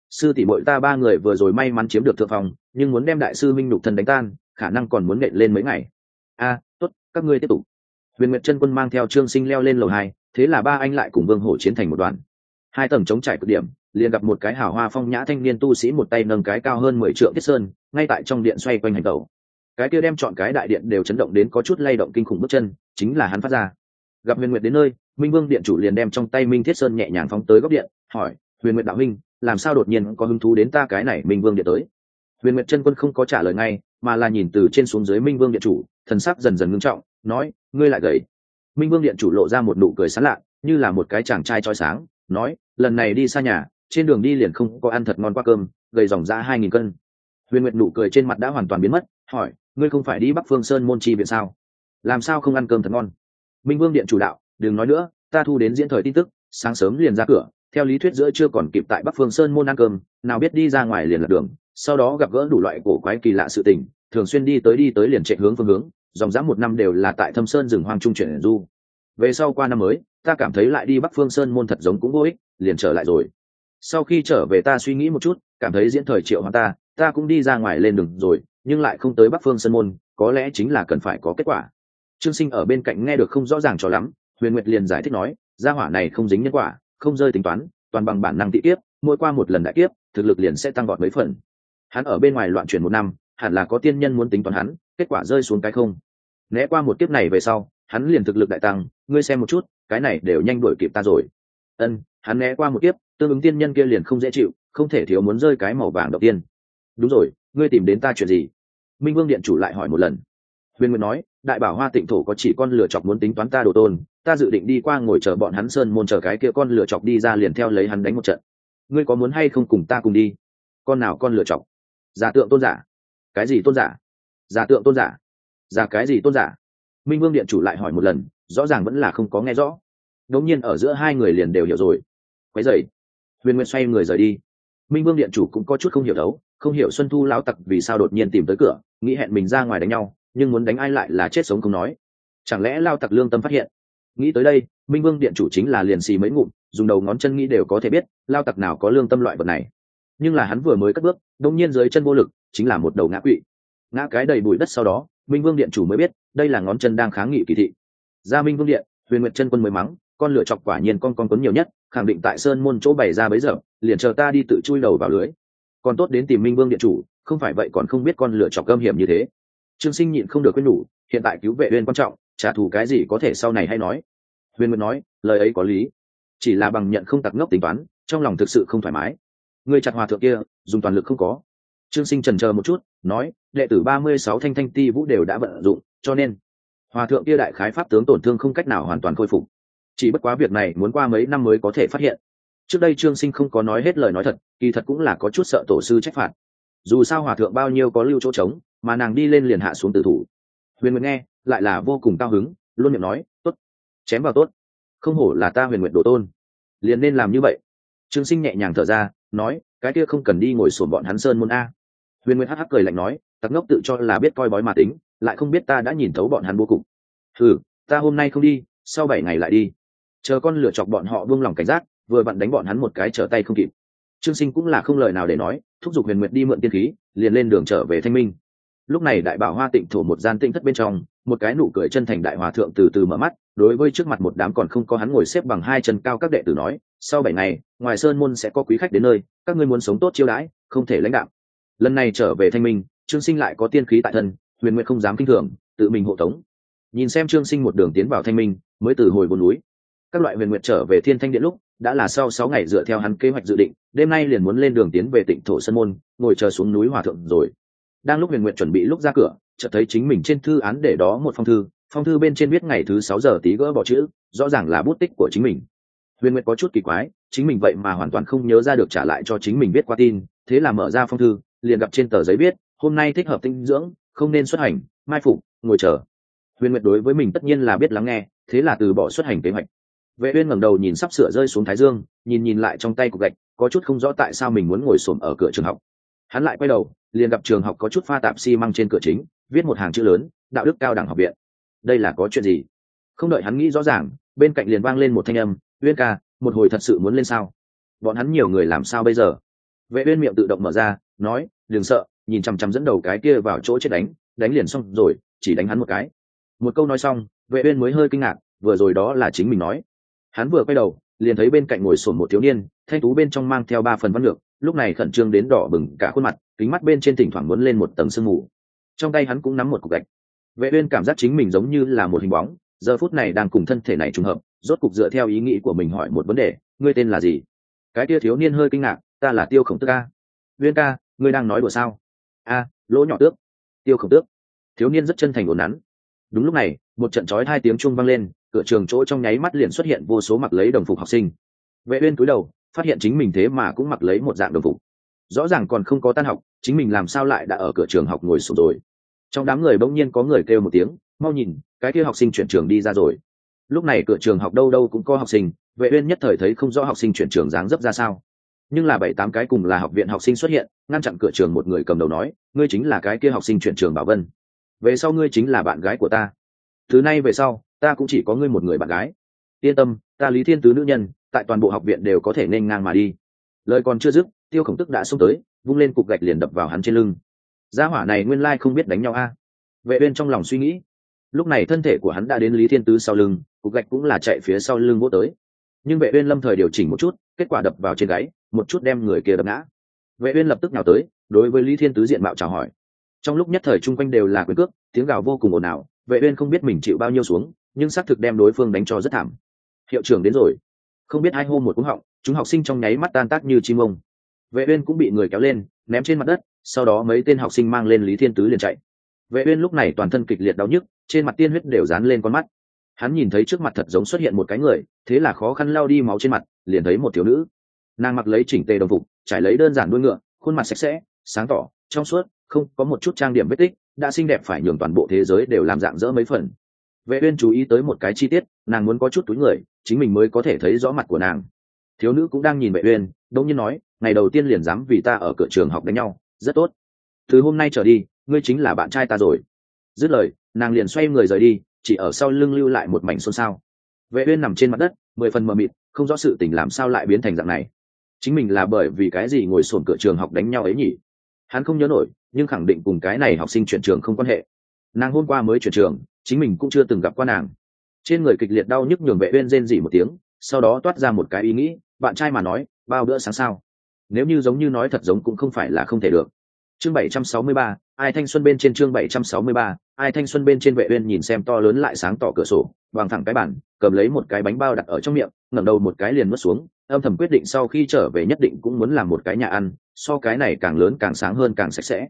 Sư tỷ bội ta ba người vừa rồi may mắn chiếm được thượng phòng, nhưng muốn đem đại sư minh nhục thần đánh tan, khả năng còn muốn nện lên mấy ngày. A, tốt, các ngươi tiếp tục. Huyền nguyệt chân quân mang theo trương sinh leo lên lầu hai, thế là ba anh lại cùng vương hổ chiến thành một đoàn. Hai tầng chống trải cực điểm, liền gặp một cái hào hoa phong nhã thanh niên tu sĩ một tay nâng cái cao hơn mười trượng tiết sơn, ngay tại trong điện xoay quanh hành tẩu. Cái kia đem chọn cái đại điện đều chấn động đến có chút lay động kinh khủng bước chân, chính là hắn phát ra. Gặp huyền nguyệt đến nơi minh vương điện chủ liền đem trong tay minh thiết sơn nhẹ nhàng phóng tới góc điện, hỏi, huyền nguyệt đạo minh làm sao đột nhiên có hứng thú đến ta cái này minh vương điện tới? Huyền nguyệt chân quân không có trả lời ngay, mà là nhìn từ trên xuống dưới minh vương điện chủ, thần sắc dần dần ngưng trọng, nói, ngươi lại gầy. Minh vương điện chủ lộ ra một nụ cười sán lạ, như là một cái chàng trai trói sáng, nói, lần này đi xa nhà, trên đường đi liền không có ăn thật ngon qua cơm, gầy dòng ra hai nghìn cân. Huyền nguyệt nụ cười trên mặt đã hoàn toàn biến mất, hỏi, ngươi không phải đi bắc phương sơn môn chi viện sao? Làm sao không ăn cơm thật ngon? Minh vương điện chủ đạo đừng nói nữa, ta thu đến diễn thời tin tức, sáng sớm liền ra cửa, theo lý thuyết giữa chưa còn kịp tại bắc phương sơn môn ăn cơm, nào biết đi ra ngoài liền lật đường, sau đó gặp gỡ đủ loại cổ quái kỳ lạ sự tình, thường xuyên đi tới đi tới liền chạy hướng phương hướng, dòng dã một năm đều là tại thâm sơn rừng hoang trung chuyển du. Về sau qua năm mới, ta cảm thấy lại đi bắc phương sơn môn thật giống cũng vô ích, liền trở lại rồi. Sau khi trở về ta suy nghĩ một chút, cảm thấy diễn thời triệu hoàng ta ta cũng đi ra ngoài lên đường rồi, nhưng lại không tới bắc phương sơn môn, có lẽ chính là cần phải có kết quả. Trương sinh ở bên cạnh nghe được không rõ ràng cho lắm huyền nguyệt liền giải thích nói, gia hỏa này không dính nhân quả, không rơi tính toán, toàn bằng bản năng tị kiếp, mỗi qua một lần đại kiếp, thực lực liền sẽ tăng vọt mấy phần. Hắn ở bên ngoài loạn chuyển một năm, hẳn là có tiên nhân muốn tính toán hắn, kết quả rơi xuống cái không. Né qua một kiếp này về sau, hắn liền thực lực đại tăng, ngươi xem một chút, cái này đều nhanh đuổi kịp ta rồi. Ân, hắn né qua một kiếp, tương ứng tiên nhân kia liền không dễ chịu, không thể thiếu muốn rơi cái màu vàng đầu tiên. Đúng rồi, ngươi tìm đến ta chuyện gì? Minh vương điện chủ lại hỏi một lần. Huyền nguyệt nói đại bảo hoa tịnh thổ có chỉ con lửa chọc muốn tính toán ta đồ tôn, ta dự định đi qua ngồi chờ bọn hắn sơn môn chờ cái kia con lửa chọc đi ra liền theo lấy hắn đánh một trận. Ngươi có muốn hay không cùng ta cùng đi? Con nào con lửa chọc? Giả tượng tôn giả. Cái gì tôn giả? Giả tượng tôn giả. Giả cái gì tôn giả? Minh vương điện chủ lại hỏi một lần, rõ ràng vẫn là không có nghe rõ. Đống nhiên ở giữa hai người liền đều hiểu rồi. Quấy dậy huyền Nguyên xoay người rời đi. Minh vương điện chủ cũng có chút không hiểu đấu, không hiểu xuân thu lão tặc vì sao đột nhiên tìm tới cửa, nghĩ hẹn mình ra ngoài đánh nhau nhưng muốn đánh ai lại là chết sống không nói. Chẳng lẽ lao tặc lương tâm phát hiện? Nghĩ tới đây, minh vương điện chủ chính là liền xì mấy ngụm, dùng đầu ngón chân nghĩ đều có thể biết, lao tặc nào có lương tâm loại vật này. Nhưng là hắn vừa mới cất bước đông nhiên dưới chân vô lực, chính là một đầu ngã quỵ. Ngã cái đầy bụi đất sau đó, minh vương điện chủ mới biết, đây là ngón chân đang kháng nghị kỳ thị. Ra minh vương điện, huyền nguyệt chân quân mới mắng, con lửa chọc quả nhiên con con quấn nhiều nhất, khẳng định tại sơn môn chỗ bày ra bấy giờ, liền chờ ta đi tự chui đầu vào lưới. Còn tốt đến tìm minh vương điện chủ, không phải vậy còn không biết con lửa chọc gâm hiểm như thế trương sinh nhịn không được quên nhủ, hiện tại cứu vệ uyên quan trọng, trả thù cái gì có thể sau này hay nói. Huyên nguyệt nói, lời ấy có lý, chỉ là bằng nhận không tặc ngốc tính toán, trong lòng thực sự không thoải mái. Người chặt hòa thượng kia, dùng toàn lực không có. Trương sinh trần chờ một chút, nói, đệ tử ba mươi sáu thanh thanh ti vũ đều đã vận dụng, cho nên, hòa thượng kia đại khái pháp tướng tổn thương không cách nào hoàn toàn khôi phục. Chỉ bất quá việc này muốn qua mấy năm mới có thể phát hiện. Trước đây trương sinh không có nói hết lời nói thật, kỳ thật cũng là có chút sợ tổ sư trách phạt. Dù sao hòa thượng bao nhiêu có lưu chỗ trống mà nàng đi lên liền hạ xuống tử thủ. Huyền nguyệt nghe, lại là vô cùng cao hứng, luôn miệng nói, tốt, chém vào tốt. Không hổ là ta huyền nguyệt đồ tôn. Liền nên làm như vậy. Trương sinh nhẹ nhàng thở ra, nói, cái kia không cần đi ngồi sổn bọn hắn sơn môn a. Huyền nguyệt hắc hắc cười lạnh nói, tặc ngốc tự cho là biết coi bói mà tính, lại không biết ta đã nhìn thấu bọn hắn vô cùng ừ ta hôm nay không đi, sau bảy ngày lại đi. Chờ con lửa chọc bọn họ buông lòng cảnh giác, vừa vặn đánh bọn hắn một cái trở tay không kịp. Trương sinh cũng là không lời nào để nói, thúc giục huyền nguyệt đi mượn tiên khí, liền lên đường trở về thanh minh lúc này đại bảo hoa tịnh thổ một gian tinh thất bên trong, một cái nụ cười chân thành đại hòa thượng từ từ mở mắt, đối với trước mặt một đám còn không có hắn ngồi xếp bằng hai chân cao các đệ tử nói, sau bảy ngày, ngoài sơn môn sẽ có quý khách đến nơi, các ngươi muốn sống tốt chiêu đãi, không thể lãnh đạo lần này trở về thanh minh, trương sinh lại có tiên khí tại thân, huyền nguyện không dám kinh thường, tự mình hộ tống. Nhìn xem trương sinh một đường tiến vào thanh minh, mới từ hồi buồn núi. Các loại huyền nguyện trở về thiên thanh điện lúc, đã là sau sáu ngày dựa theo hắn kế hoạch dự định, đêm nay liền muốn lên đường tiến về tịnh thổ sơn môn, ngồi chờ xuống núi hòa thượng rồi đang lúc huyền nguyện chuẩn bị lúc ra cửa, chợt thấy chính mình trên thư án để đó một phong thư phong thư bên trên viết ngày thứ sáu giờ tí gỡ bỏ chữ, rõ ràng là bút tích của chính mình. Huyền nguyện có chút kỳ quái, chính mình vậy mà hoàn toàn không nhớ ra được trả lại cho chính mình viết qua tin, thế là mở ra phong thư, liền gặp trên tờ giấy viết, hôm nay thích hợp tinh dưỡng, không nên xuất hành, mai phục, ngồi chờ. Huyền nguyệt đối với mình tất nhiên là biết lắng nghe, thế là từ bỏ xuất hành kế hoạch. Vệ uyên ngẩng đầu nhìn sắp sửa rơi xuống thái dương, nhìn nhìn lại trong tay cục gạch, có chút không rõ tại sao mình muốn ngồi xổm ở cửa trường học. Hắn lại quay đầu liền gặp trường học có chút pha tạp xi măng trên cửa chính, viết một hàng chữ lớn, đạo đức cao đẳng học viện. Đây là có chuyện gì? Không đợi hắn nghĩ rõ ràng, bên cạnh liền vang lên một thanh âm, uyên ca, một hồi thật sự muốn lên sao? Bọn hắn nhiều người làm sao bây giờ? Vệ uyên miệng tự động mở ra, nói, đừng sợ, nhìn chăm chăm dẫn đầu cái kia vào chỗ chết đánh đánh liền xong rồi, chỉ đánh hắn một cái. Một câu nói xong, vệ uyên mới hơi kinh ngạc, vừa rồi đó là chính mình nói. Hắn vừa quay đầu, liền thấy bên cạnh ngồi sồn một thiếu niên, thanh tú bên trong mang theo ba phần văn lược lúc này khẩn trương đến đỏ bừng cả khuôn mặt, kính mắt bên trên thỉnh thoảng muốn lên một tầng sương mù. Trong tay hắn cũng nắm một cục gạch. Vệ uyên cảm giác chính mình giống như là một hình bóng, giờ phút này đang cùng thân thể này trùng hợp, rốt cục dựa theo ý nghĩ của mình hỏi một vấn đề, ngươi tên là gì? Cái kia thiếu niên hơi kinh ngạc, ta là tiêu khổng tước ca uyên ca, ngươi đang nói đùa sao? A, lỗ nhỏ tước. Tiêu khổng tước. Thiếu niên rất chân thành ổn nắn. Đúng lúc này, một trận chói hai tiếng chuông vang lên, cửa trường chỗ trong nháy mắt liền xuất hiện vô số mặc lấy đồng phục học sinh. Vệ uyên cúi đầu phát hiện chính mình thế mà cũng mặc lấy một dạng đồng phục. Rõ ràng còn không có tan học, chính mình làm sao lại đã ở cửa trường học ngồi sụp rồi. Trong đám người bỗng nhiên có người kêu một tiếng, mau nhìn, cái kia học sinh chuyển trường đi ra rồi. Lúc này cửa trường học đâu đâu cũng có học sinh, vệ uyên nhất thời thấy không rõ học sinh chuyển trường dáng dấp ra sao. Nhưng là bảy tám cái cùng là học viện học sinh xuất hiện, ngăn chặn cửa trường một người cầm đầu nói, ngươi chính là cái kia học sinh chuyển trường bảo vân. Về sau ngươi chính là bạn gái của ta. Thứ nay về sau, ta cũng chỉ có ngươi một người bạn gái. Yên tâm, ta lý thiên tứ nữ nhân tại toàn bộ học viện đều có thể nên ngang mà đi. Lời còn chưa dứt, tiêu khổng tức đã xông tới, vung lên cục gạch liền đập vào hắn trên lưng. Gia hỏa này nguyên lai không biết đánh nhau a. Vệ uyên trong lòng suy nghĩ. Lúc này thân thể của hắn đã đến lý thiên tứ sau lưng, cục gạch cũng là chạy phía sau lưng vỗ tới. Nhưng vệ uyên lâm thời điều chỉnh một chút, kết quả đập vào trên gáy, một chút đem người kia đập ngã. Vệ uyên lập tức nhào tới, đối với lý thiên tứ diện mạo chào hỏi. Trong lúc nhất thời chung quanh đều là quyền cước, tiếng gào vô cùng ồn ào, vệ uyên không biết mình chịu bao nhiêu xuống, nhưng xác thực đem đối phương đánh cho rất thảm. Hiệu trưởng đến rồi không biết ai hô một cú họng, chúng học sinh trong nháy mắt tan tác như chim ông. Vệ uyên cũng bị người kéo lên, ném trên mặt đất, sau đó mấy tên học sinh mang lên lý thiên tứ liền chạy. Vệ uyên lúc này toàn thân kịch liệt đau nhức, trên mặt tiên huyết đều dán lên con mắt. Hắn nhìn thấy trước mặt thật giống xuất hiện một cái người, thế là khó khăn lau đi máu trên mặt, liền thấy một thiếu nữ. Nàng mặc lấy chỉnh tề đồng phục, trải lấy đơn giản đuôi ngựa, khuôn mặt sạch sẽ, sáng tỏ, trong suốt, không có một chút trang điểm vết tích, đã xinh đẹp phải nhường toàn bộ thế giới đều làm dạng dỡ mấy phần vệ uyên chú ý tới một cái chi tiết, nàng muốn có chút túi người, chính mình mới có thể thấy rõ mặt của nàng. Thiếu nữ cũng đang nhìn vệ uyên đống nhiên nói, ngày đầu tiên liền dám vì ta ở cửa trường học đánh nhau, rất tốt. Từ hôm nay trở đi, ngươi chính là bạn trai ta rồi. Dứt lời, nàng liền xoay người rời đi, chỉ ở sau lưng lưu lại một mảnh xôn xao. Vệ uyên nằm trên mặt đất, mười phần mờ mịt, không rõ sự tình làm sao lại biến thành dạng này. Chính mình là bởi vì cái gì ngồi sồn cửa trường học đánh nhau ấy nhỉ? Hắn không nhớ nổi, nhưng khẳng định cùng cái này học sinh chuyển trường không quan hệ. Nàng hôm qua mới chuyển trường chính mình cũng chưa từng gặp qua nàng. Trên người kịch liệt đau nhức nhường vệ uyên rên rỉ một tiếng sau đó toát ra một cái ý nghĩ bạn trai mà nói bao bữa sáng sao? Nếu như giống như nói thật giống cũng không phải là không thể được. Chương 763, ai thanh xuân bên trên chương 763, ai thanh xuân bên trên vệ uyên nhìn xem to lớn lại sáng tỏ cửa sổ bằng thẳng cái bàn cầm lấy một cái bánh bao đặt ở trong miệng ngẩng đầu một cái liền nuốt xuống âm thầm quyết định sau khi trở về nhất định cũng muốn làm một cái nhà ăn so cái này càng lớn càng sáng hơn càng sạch sẽ.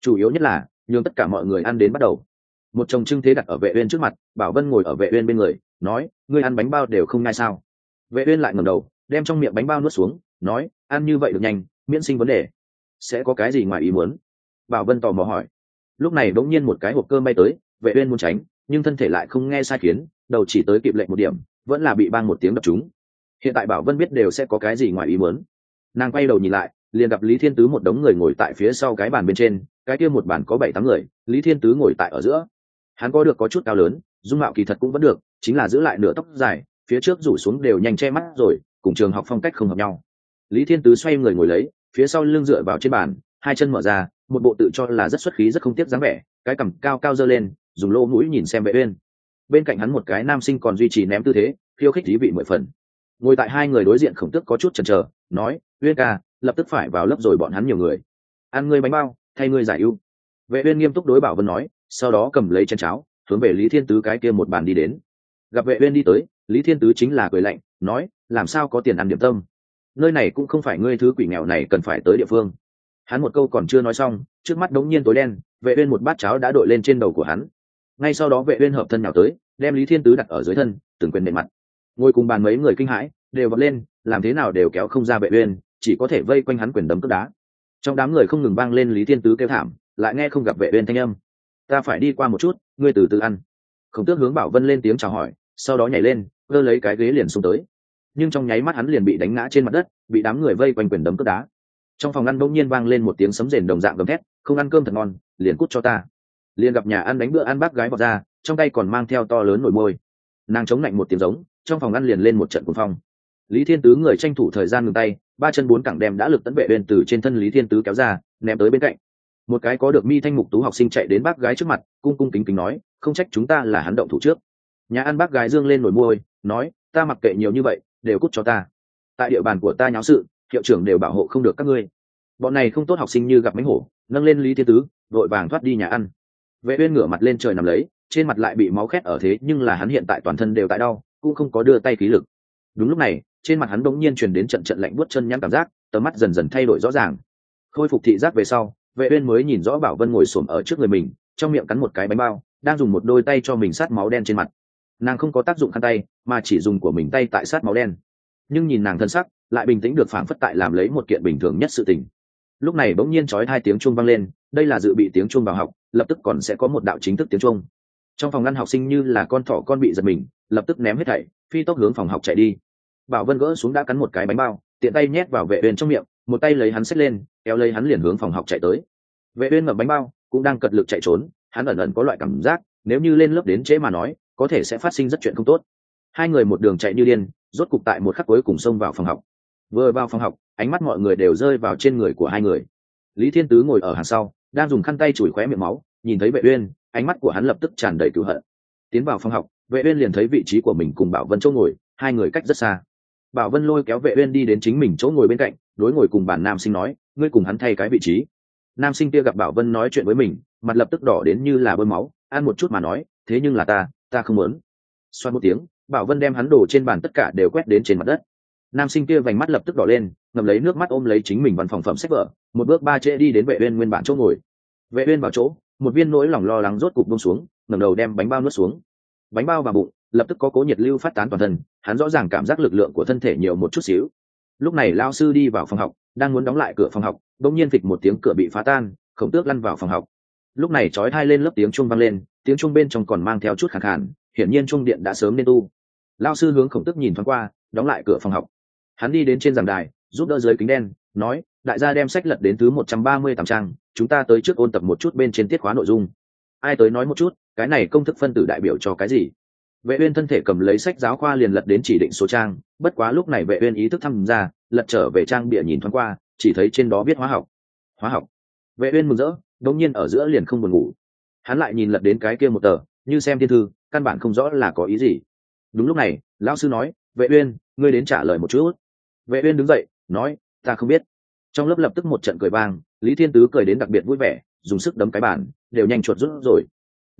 Chủ yếu nhất là nhường tất cả mọi người ăn đến bắt đầu một chồng trưng thế đặt ở vệ uyên trước mặt, bảo vân ngồi ở vệ uyên bên người, nói, ngươi ăn bánh bao đều không ngay sao? Vệ uyên lại ngẩng đầu, đem trong miệng bánh bao nuốt xuống, nói, ăn như vậy được nhanh, miễn sinh vấn đề. Sẽ có cái gì ngoài ý muốn? Bảo vân tò mò hỏi. Lúc này đống nhiên một cái hộp cơm bay tới, vệ uyên muốn tránh, nhưng thân thể lại không nghe sai khiến, đầu chỉ tới kịp lệnh một điểm, vẫn là bị bang một tiếng đập trúng. Hiện tại bảo vân biết đều sẽ có cái gì ngoài ý muốn. Nàng quay đầu nhìn lại, liền gặp lý thiên tứ một đống người ngồi tại phía sau cái bàn bên trên, cái kia một bàn có bảy tám người, lý thiên tứ ngồi tại ở giữa hắn có được có chút cao lớn, dung mạo kỳ thật cũng vẫn được, chính là giữ lại nửa tóc dài, phía trước rủ xuống đều nhanh che mắt rồi, cùng trường học phong cách không hợp nhau. Lý thiên tứ xoay người ngồi lấy, phía sau lưng dựa vào trên bàn, hai chân mở ra, một bộ tự cho là rất xuất khí rất không tiếc dáng vẻ, cái cằm cao cao dơ lên, dùng lỗ mũi nhìn xem vệ uyên. Bên cạnh hắn một cái nam sinh còn duy trì ném tư thế, khiêu khích thí vị mười phần. Ngồi tại hai người đối diện khổng tức có chút chần chờ, nói, uyên ca, lập tức phải vào lớp rồi bọn hắn nhiều người. Ăn ngươi bánh bao, thay ngươi giải ưu. Vệ uyên nghiêm túc đối bảo vân nói sau đó cầm lấy chén cháo, hướng về lý thiên tứ cái kia một bàn đi đến. Gặp vệ uyên đi tới, lý thiên tứ chính là cười lạnh, nói, làm sao có tiền ăn điểm tâm? Nơi này cũng không phải ngươi thứ quỷ nghèo này cần phải tới địa phương. Hắn một câu còn chưa nói xong, trước mắt đống nhiên tối đen, vệ uyên một bát cháo đã đội lên trên đầu của hắn. Ngay sau đó vệ uyên hợp thân nhào tới, đem lý thiên tứ đặt ở dưới thân, từng quyền nệ mặt. Ngồi cùng bàn mấy người kinh hãi, đều vọt lên, làm thế nào đều kéo không ra vệ uyên, chỉ có thể vây quanh hắn quyền đấm cước đá. Trong đám người không ngừng vang lên lý thiên tứ kêu thảm, lại nghe không gặp vệ uyên thanh âm ta phải đi qua một chút, ngươi từ từ ăn. Khổng tước hướng bảo vân lên tiếng chào hỏi, sau đó nhảy lên, cơ lấy cái ghế liền xuống tới. Nhưng trong nháy mắt hắn liền bị đánh ngã trên mặt đất, bị đám người vây quanh quyền đấm cướp đá. Trong phòng ăn bỗng nhiên vang lên một tiếng sấm rền đồng dạng gầm thét, không ăn cơm thật ngon, liền cút cho ta. Liền gặp nhà ăn đánh bữa ăn bác gái vọt ra, trong tay còn mang theo to lớn nổi môi. Nàng chống lạnh một tiếng giống, trong phòng ăn liền lên một trận cuồng phong. Lý thiên tứ người tranh thủ thời gian ngừng tay, ba chân bốn cẳng đem đã lực tấn vệ bên từ trên thân lý thiên tứ kéo ra, ném tới bên cạnh một cái có được mi thanh mục tú học sinh chạy đến bác gái trước mặt, cung cung kính kính nói, không trách chúng ta là hắn động thủ trước. Nhà ăn bác gái dương lên nổi môi, nói, ta mặc kệ nhiều như vậy, đều cút cho ta. Tại địa bàn của ta nháo sự, hiệu trưởng đều bảo hộ không được các ngươi. Bọn này không tốt học sinh như gặp mánh hổ, nâng lên lý thiên tứ đội vàng thoát đi nhà ăn. Vệ uyên ngửa mặt lên trời nằm lấy, trên mặt lại bị máu khét ở thế, nhưng là hắn hiện tại toàn thân đều tại đau, cũng không có đưa tay khí lực. Đúng lúc này, trên mặt hắn đống nhiên truyền đến trận trận lạnh buốt chân nhăn cảm giác, tầm mắt dần dần thay đổi rõ ràng. Khôi phục thị giác về sau vệ uyên mới nhìn rõ bảo vân ngồi xổm ở trước người mình, trong miệng cắn một cái bánh bao, đang dùng một đôi tay cho mình sát máu đen trên mặt. Nàng không có tác dụng khăn tay, mà chỉ dùng của mình tay tại sát máu đen. Nhưng nhìn nàng thân sắc, lại bình tĩnh được phản phất tại làm lấy một kiện bình thường nhất sự tình. Lúc này bỗng nhiên chói hai tiếng chuông vang lên, đây là dự bị tiếng chuông vào học, lập tức còn sẽ có một đạo chính thức tiếng chuông. Trong phòng ngăn học sinh như là con thỏ con bị giật mình, lập tức ném hết thảy, phi tốc hướng phòng học chạy đi. Bảo vân gỡ xuống đã cắn một cái bánh bao, tiện tay nhét vào vệ uyên trong miệng, một tay lấy hắn xách lên kéo lấy hắn liền hướng phòng học chạy tới. Vệ uyên ngậm bánh bao, cũng đang cật lực chạy trốn, hắn ẩn ẩn có loại cảm giác, nếu như lên lớp đến trễ mà nói, có thể sẽ phát sinh rất chuyện không tốt. Hai người một đường chạy như điên, rốt cục tại một khắc cuối cùng xông vào phòng học. Vừa vào phòng học, ánh mắt mọi người đều rơi vào trên người của hai người. Lý thiên tứ ngồi ở hàng sau, đang dùng khăn tay chùi khóe miệng máu, nhìn thấy vệ uyên, ánh mắt của hắn lập tức tràn đầy cứu hận. Tiến vào phòng học, vệ uyên liền thấy vị trí của mình cùng bảo vân chỗ ngồi, hai người cách rất xa. Bảo vân lôi kéo vệ uyên đi đến chính mình chỗ ngồi bên cạnh, đối ngồi cùng bản nam sinh nói ngươi cùng hắn thay cái vị trí. Nam sinh kia gặp bảo vân nói chuyện với mình, mặt lập tức đỏ đến như là bơm máu, ăn một chút mà nói, thế nhưng là ta ta không muốn. Xoan một tiếng, bảo vân đem hắn đổ trên bàn tất cả đều quét đến trên mặt đất. Nam sinh kia vành mắt lập tức đỏ lên, ngậm lấy nước mắt ôm lấy chính mình văn phòng phẩm sách vở, một bước ba trễ đi đến vệ uyên nguyên bản chỗ ngồi. Vệ uyên vào chỗ, một viên nỗi lòng lo lắng rốt cục buông xuống, ngẩng đầu đem bánh bao nuốt xuống. Bánh bao vào bụng, lập tức có cố nhiệt lưu phát tán toàn thân, hắn rõ ràng cảm giác lực lượng của thân thể nhiều một chút xíu. Lúc này lao sư đi vào phòng học đang muốn đóng lại cửa phòng học, bỗng nhiên phịch một tiếng cửa bị phá tan, khổng tước lăn vào phòng học. Lúc này trói thai lên lớp tiếng chuông vang lên, tiếng chuông bên trong còn mang theo chút khẳng khản hiển nhiên chuông điện đã sớm nên tu. Lao sư hướng khổng tước nhìn thoáng qua, đóng lại cửa phòng học. Hắn đi đến trên giảng đài, giúp đỡ dưới kính đen, nói, đại gia đem sách lật đến thứ một trăm ba mươi tám trang, chúng ta tới trước ôn tập một chút bên trên tiết khóa nội dung. Ai tới nói một chút, cái này công thức phân tử đại biểu cho cái gì? Vệ uyên thân thể cầm lấy sách giáo khoa liền lật đến chỉ định số trang, bất quá lúc này vệ uyên ý thức tham gia lật trở về trang bìa nhìn thoáng qua, chỉ thấy trên đó viết hóa học. Hóa học. Vệ uyên mừng rỡ, đống nhiên ở giữa liền không buồn ngủ. Hắn lại nhìn lật đến cái kia một tờ, như xem thiên thư, căn bản không rõ là có ý gì. Đúng lúc này, lão sư nói, vệ uyên, ngươi đến trả lời một chút. Vệ uyên đứng dậy, nói, ta không biết. Trong lớp lập tức một trận cười vang, lý thiên tứ cười đến đặc biệt vui vẻ, dùng sức đấm cái bàn, đều nhanh chuột rút rồi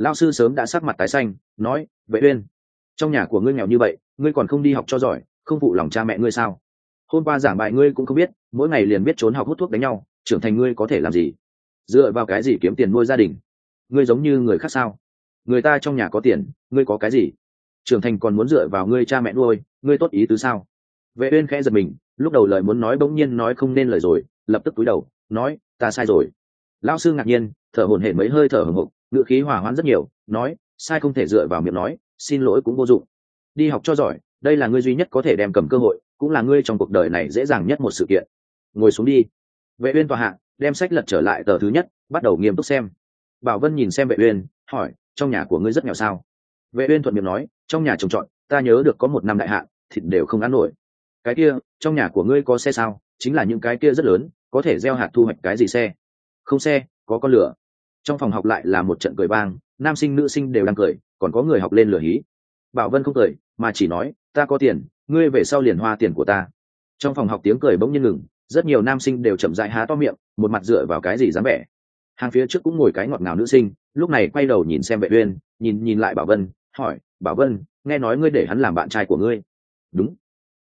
lão sư sớm đã sắc mặt tái xanh, nói, vệ uyên, trong nhà của ngươi nghèo như vậy, ngươi còn không đi học cho giỏi, không phụ lòng cha mẹ ngươi sao? Hôm qua giảng bài ngươi cũng không biết, mỗi ngày liền biết trốn học hút thuốc đánh nhau, trưởng thành ngươi có thể làm gì? Dựa vào cái gì kiếm tiền nuôi gia đình? Ngươi giống như người khác sao? Người ta trong nhà có tiền, ngươi có cái gì? Trưởng thành còn muốn dựa vào ngươi cha mẹ nuôi, ngươi tốt ý tứ sao? Vệ uyên khẽ giật mình, lúc đầu lời muốn nói bỗng nhiên nói không nên lời rồi, lập tức cúi đầu, nói, ta sai rồi. Lão sư ngạc nhiên, thở hổn hển mấy hơi thở hổn hộc ngựa khí hỏa hoãn rất nhiều, nói, sai không thể dựa vào miệng nói, xin lỗi cũng vô dụng. Đi học cho giỏi, đây là ngươi duy nhất có thể đem cầm cơ hội, cũng là ngươi trong cuộc đời này dễ dàng nhất một sự kiện. Ngồi xuống đi. Vệ uyên tòa hạ, đem sách lật trở lại tờ thứ nhất, bắt đầu nghiêm túc xem. Bảo vân nhìn xem vệ uyên, hỏi, trong nhà của ngươi rất nghèo sao? Vệ uyên thuận miệng nói, trong nhà trồng trọt, ta nhớ được có một năm đại hạn, thịt đều không ăn nổi. Cái kia, trong nhà của ngươi có xe sao? Chính là những cái kia rất lớn, có thể gieo hạt thu hoạch cái gì xe? Không xe, có con lửa trong phòng học lại là một trận cười bang nam sinh, nữ sinh đều đang cười, còn có người học lên lửa hí. Bảo vân không cười, mà chỉ nói, ta có tiền, ngươi về sau liền hoa tiền của ta. Trong phòng học tiếng cười bỗng nhiên ngừng, rất nhiều nam sinh đều chậm rãi há to miệng, một mặt dựa vào cái gì dám vẻ hàng phía trước cũng ngồi cái ngọt ngào nữ sinh, lúc này quay đầu nhìn xem vệ uyên, nhìn nhìn lại bảo vân, hỏi, bảo vân, nghe nói ngươi để hắn làm bạn trai của ngươi? Đúng.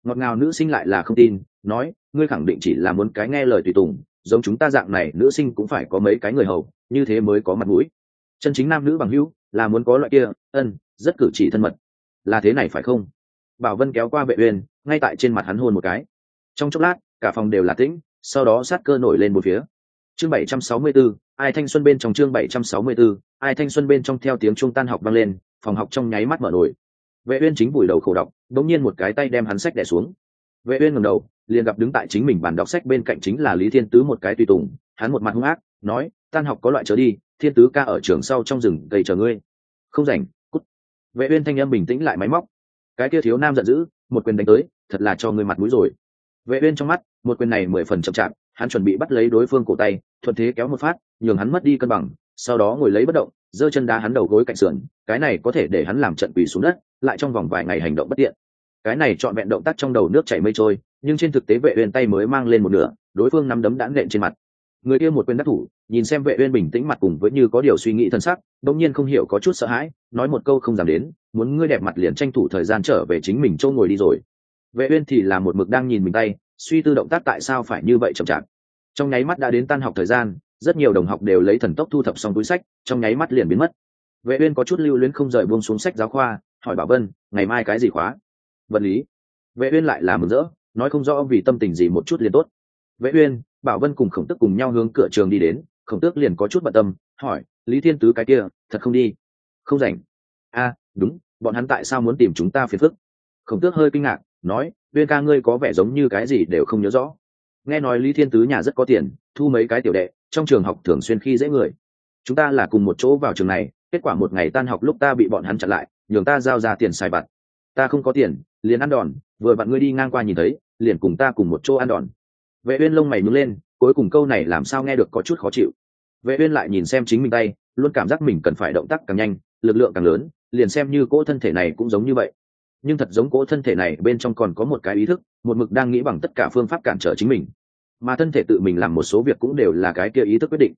Ngọt ngào nữ sinh lại là không tin, nói, ngươi khẳng định chỉ là muốn cái nghe lời tùy tùng, giống chúng ta dạng này, nữ sinh cũng phải có mấy cái người hầu như thế mới có mặt mũi. Chân chính nam nữ bằng hữu là muốn có loại kia ân rất cử chỉ thân mật. Là thế này phải không? Bảo vân kéo qua vệ uyên ngay tại trên mặt hắn hôn một cái. Trong chốc lát cả phòng đều là tĩnh sau đó sát cơ nổi lên một phía. Chương 764, ai thanh xuân bên trong chương 764, ai thanh xuân bên trong theo tiếng trung tan học vang lên phòng học trong nháy mắt mở nổi. Vệ uyên chính vùi đầu khổ đọc đống nhiên một cái tay đem hắn sách đè xuống. Vệ uyên ngẩng đầu liền gặp đứng tại chính mình bàn đọc sách bên cạnh chính là lý thiên tứ một cái tùy tùng hắn một mặt hung ác nói, tan học có loại trở đi, thiên tứ ca ở trường sau trong rừng cây chờ ngươi. Không rảnh, cút. Vệ uyên thanh âm bình tĩnh lại máy móc. Cái kia thiếu nam giận dữ, một quyền đánh tới, thật là cho ngươi mặt mũi rồi. Vệ uyên trong mắt, một quyền này mười phần chậm chạp, hắn chuẩn bị bắt lấy đối phương cổ tay, thuận thế kéo một phát, nhường hắn mất đi cân bằng, sau đó ngồi lấy bất động, giơ chân đá hắn đầu gối cạnh sườn, cái này có thể để hắn làm trận quỳ xuống đất, lại trong vòng vài ngày hành động bất tiện. Cái này chọn vẹn động tác trong đầu nước chảy mây trôi, nhưng trên thực tế vệ uyên tay mới mang lên một nửa, đối phương nắm đấm đã nện trên mặt người kia một quên đắc thủ, nhìn xem vệ uyên bình tĩnh mặt cùng với như có điều suy nghĩ thân sắc, đống nhiên không hiểu có chút sợ hãi, nói một câu không dám đến, muốn ngươi đẹp mặt liền tranh thủ thời gian trở về chính mình châu ngồi đi rồi. Vệ uyên thì là một mực đang nhìn mình tay, suy tư động tác tại sao phải như vậy chậm chạp. Trong nháy mắt đã đến tan học thời gian, rất nhiều đồng học đều lấy thần tốc thu thập xong túi sách, trong nháy mắt liền biến mất. Vệ uyên có chút lưu luyến không rời buông xuống sách giáo khoa, hỏi bảo vân, ngày mai cái gì khóa? Vật lý. Vệ uyên lại là mừng rỡ, nói không rõ vì tâm tình gì một chút liền tốt. Vệ uyên bảo vân cùng khổng tước cùng nhau hướng cửa trường đi đến, khổng tước liền có chút bận tâm, hỏi, lý thiên tứ cái kia, thật không đi? Không rảnh. A, đúng, bọn hắn tại sao muốn tìm chúng ta phiền phức? Khổng tước hơi kinh ngạc, nói uyên ca ngươi có vẻ giống như cái gì đều không nhớ rõ. Nghe nói lý thiên tứ nhà rất có tiền, thu mấy cái tiểu đệ, trong trường học thường xuyên khi dễ người. Chúng ta là cùng một chỗ vào trường này, kết quả một ngày tan học lúc ta bị bọn hắn chặn lại, nhường ta giao ra tiền xài vặt ta không có tiền, liền ăn đòn, vừa bạn ngươi đi ngang qua nhìn thấy, liền cùng ta cùng một chỗ ăn đòn vệ uyên lông mày nhướng lên, cuối cùng câu này làm sao nghe được có chút khó chịu. Vệ uyên lại nhìn xem chính mình tay, luôn cảm giác mình cần phải động tác càng nhanh, lực lượng càng lớn, liền xem như cỗ thân thể này cũng giống như vậy. Nhưng thật giống cỗ thân thể này bên trong còn có một cái ý thức, một mực đang nghĩ bằng tất cả phương pháp cản trở chính mình. Mà thân thể tự mình làm một số việc cũng đều là cái kia ý thức quyết định.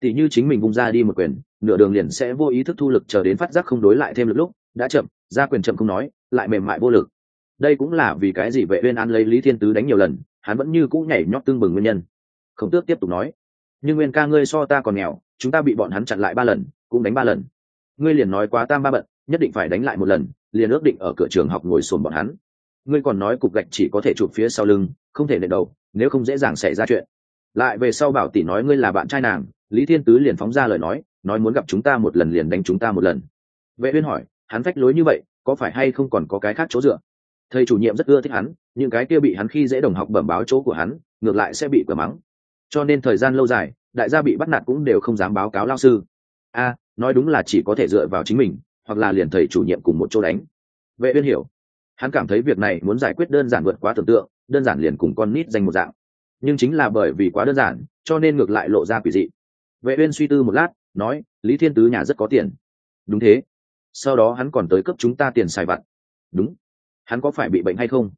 Tỷ như chính mình bung ra đi một quyền, nửa đường liền sẽ vô ý thức thu lực chờ đến phát giác không đối lại thêm lực lúc, đã chậm, ra quyền chậm không nói, lại mềm mại vô lực. Đây cũng là vì cái gì vệ uyên an lấy lý thiên tứ đánh nhiều lần hắn vẫn như cũ nhảy nhót tương bừng nguyên nhân. Khổng tước tiếp tục nói, nhưng nguyên ca ngươi so ta còn nghèo, chúng ta bị bọn hắn chặn lại ba lần, cũng đánh ba lần. Ngươi liền nói quá tam ba bận, nhất định phải đánh lại một lần, liền ước định ở cửa trường học ngồi xổm bọn hắn. Ngươi còn nói cục gạch chỉ có thể chụp phía sau lưng, không thể nệ đầu, nếu không dễ dàng xảy ra chuyện. Lại về sau bảo tỷ nói ngươi là bạn trai nàng, lý thiên tứ liền phóng ra lời nói nói muốn gặp chúng ta một lần liền đánh chúng ta một lần. Vệ uyên hỏi, hắn phách lối như vậy, có phải hay không còn có cái khác chỗ dựa? Thầy chủ nhiệm rất ưa thích hắn những cái kia bị hắn khi dễ đồng học bẩm báo chỗ của hắn, ngược lại sẽ bị cờ mắng. Cho nên thời gian lâu dài, đại gia bị bắt nạt cũng đều không dám báo cáo lao sư. A, nói đúng là chỉ có thể dựa vào chính mình, hoặc là liền thầy chủ nhiệm cùng một chỗ đánh. Vệ uyên hiểu. Hắn cảm thấy việc này muốn giải quyết đơn giản vượt quá tưởng tượng, đơn giản liền cùng con nít danh một dạng. Nhưng chính là bởi vì quá đơn giản, cho nên ngược lại lộ ra quỷ dị. Vệ uyên suy tư một lát, nói, lý thiên tứ nhà rất có tiền. Đúng thế. Sau đó hắn còn tới cấp chúng ta tiền xài vặt. Đúng hắn có phải bị bệnh hay không?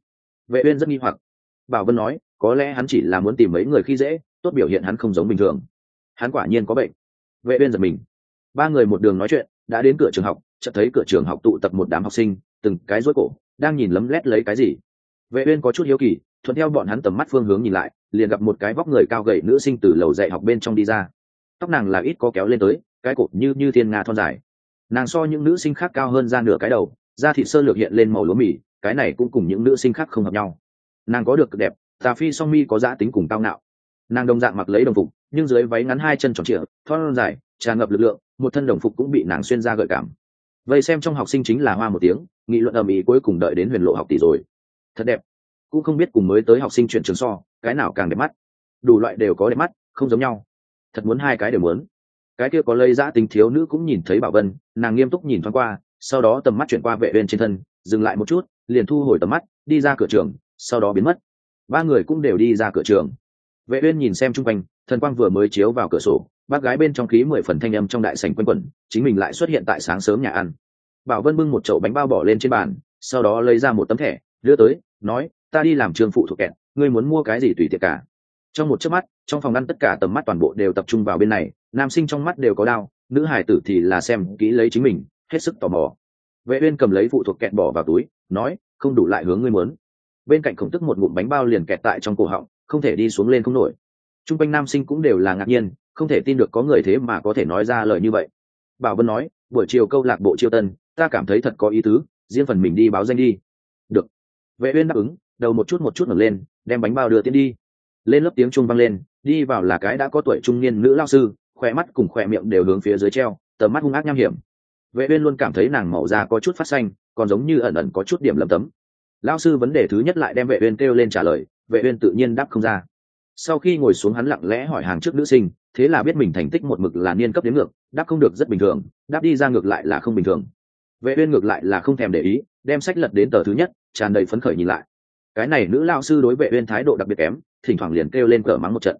Vệ uyên rất nghi hoặc. Bảo vân nói, có lẽ hắn chỉ là muốn tìm mấy người khi dễ, tốt biểu hiện hắn không giống bình thường. Hắn quả nhiên có bệnh. Vệ uyên giật mình. Ba người một đường nói chuyện, đã đến cửa trường học, chợt thấy cửa trường học tụ tập một đám học sinh, từng cái rối cổ, đang nhìn lấm lét lấy cái gì. Vệ uyên có chút hiếu kỳ, thuận theo bọn hắn tầm mắt phương hướng nhìn lại, liền gặp một cái vóc người cao gầy nữ sinh từ lầu dạy học bên trong đi ra. Tóc nàng là ít có kéo lên tới, cái cột như như thiên nga thon dài. Nàng so những nữ sinh khác cao hơn ra nửa cái đầu, da thịt sơ lược hiện lên màu lúa mì cái này cũng cùng những nữ sinh khác không hợp nhau. Nàng có được cực đẹp tà phi song mi có giã tính cùng cao nạo, nàng đồng dạng mặc lấy đồng phục nhưng dưới váy ngắn hai chân tròn trịa thon dài tràn ngập lực lượng một thân đồng phục cũng bị nàng xuyên ra gợi cảm. Vậy xem trong học sinh chính là hoa một tiếng nghị luận ầm ĩ cuối cùng đợi đến huyền lộ học tỷ rồi. Thật đẹp. Cũng không biết cùng mới tới học sinh chuyển trường so cái nào càng đẹp mắt. Đủ loại đều có đẹp mắt không giống nhau. Thật muốn hai cái đều muốn. Cái kia có lây giã tính thiếu nữ cũng nhìn thấy bảo vân nàng nghiêm túc nhìn thoáng qua sau đó tầm mắt chuyển qua vệ bên trên thân dừng lại một chút liền thu hồi tầm mắt, đi ra cửa trường, sau đó biến mất. Ba người cũng đều đi ra cửa trường. Vệ uyên nhìn xem chung quanh, thần quang vừa mới chiếu vào cửa sổ, bác gái bên trong khí mười phần thanh âm trong đại sảnh quanh quẩn, chính mình lại xuất hiện tại sáng sớm nhà ăn. Bảo vân bưng một chậu bánh bao bỏ lên trên bàn, sau đó lấy ra một tấm thẻ, đưa tới, nói, ta đi làm trường phụ thuộc kẹt, ngươi muốn mua cái gì tùy tiện cả. Trong một chớp mắt, trong phòng ăn tất cả tầm mắt toàn bộ đều tập trung vào bên này, nam sinh trong mắt đều có đau, nữ hải tử thì là xem kỹ lấy chính mình, hết sức tò mò vệ uyên cầm lấy phụ thuộc kẹt bỏ vào túi, nói, không đủ lại hướng ngươi muốn. Bên cạnh khổng tức một ngụm bánh bao liền kẹt tại trong cổ họng, không thể đi xuống lên không nổi. Trung quanh nam sinh cũng đều là ngạc nhiên, không thể tin được có người thế mà có thể nói ra lời như vậy. Bảo vân nói, buổi chiều câu lạc bộ chiêu tân, ta cảm thấy thật có ý tứ, riêng phần mình đi báo danh đi. Được. Vệ uyên đáp ứng, đầu một chút một chút ngẩng lên, đem bánh bao đưa tiến đi. Lên lớp tiếng trung vang lên, đi vào là cái đã có tuổi trung niên nữ lao sư khoe mắt cùng khoe miệng đều hướng phía dưới treo, tầm mắt hung ác nham hiểm vệ uyên luôn cảm thấy nàng màu da có chút phát xanh, còn giống như ẩn ẩn có chút điểm lấm tấm. Lão sư vấn đề thứ nhất lại đem vệ uyên kêu lên trả lời, vệ uyên tự nhiên đáp không ra. Sau khi ngồi xuống hắn lặng lẽ hỏi hàng trước nữ sinh, thế là biết mình thành tích một mực là niên cấp đến ngược, đáp không được rất bình thường, đáp đi ra ngược lại là không bình thường. Vệ uyên ngược lại là không thèm để ý, đem sách lật đến tờ thứ nhất, tràn đầy phấn khởi nhìn lại. Cái này nữ lão sư đối vệ uyên thái độ đặc biệt kém, thỉnh thoảng liền kêu lên cờ mắng một trận.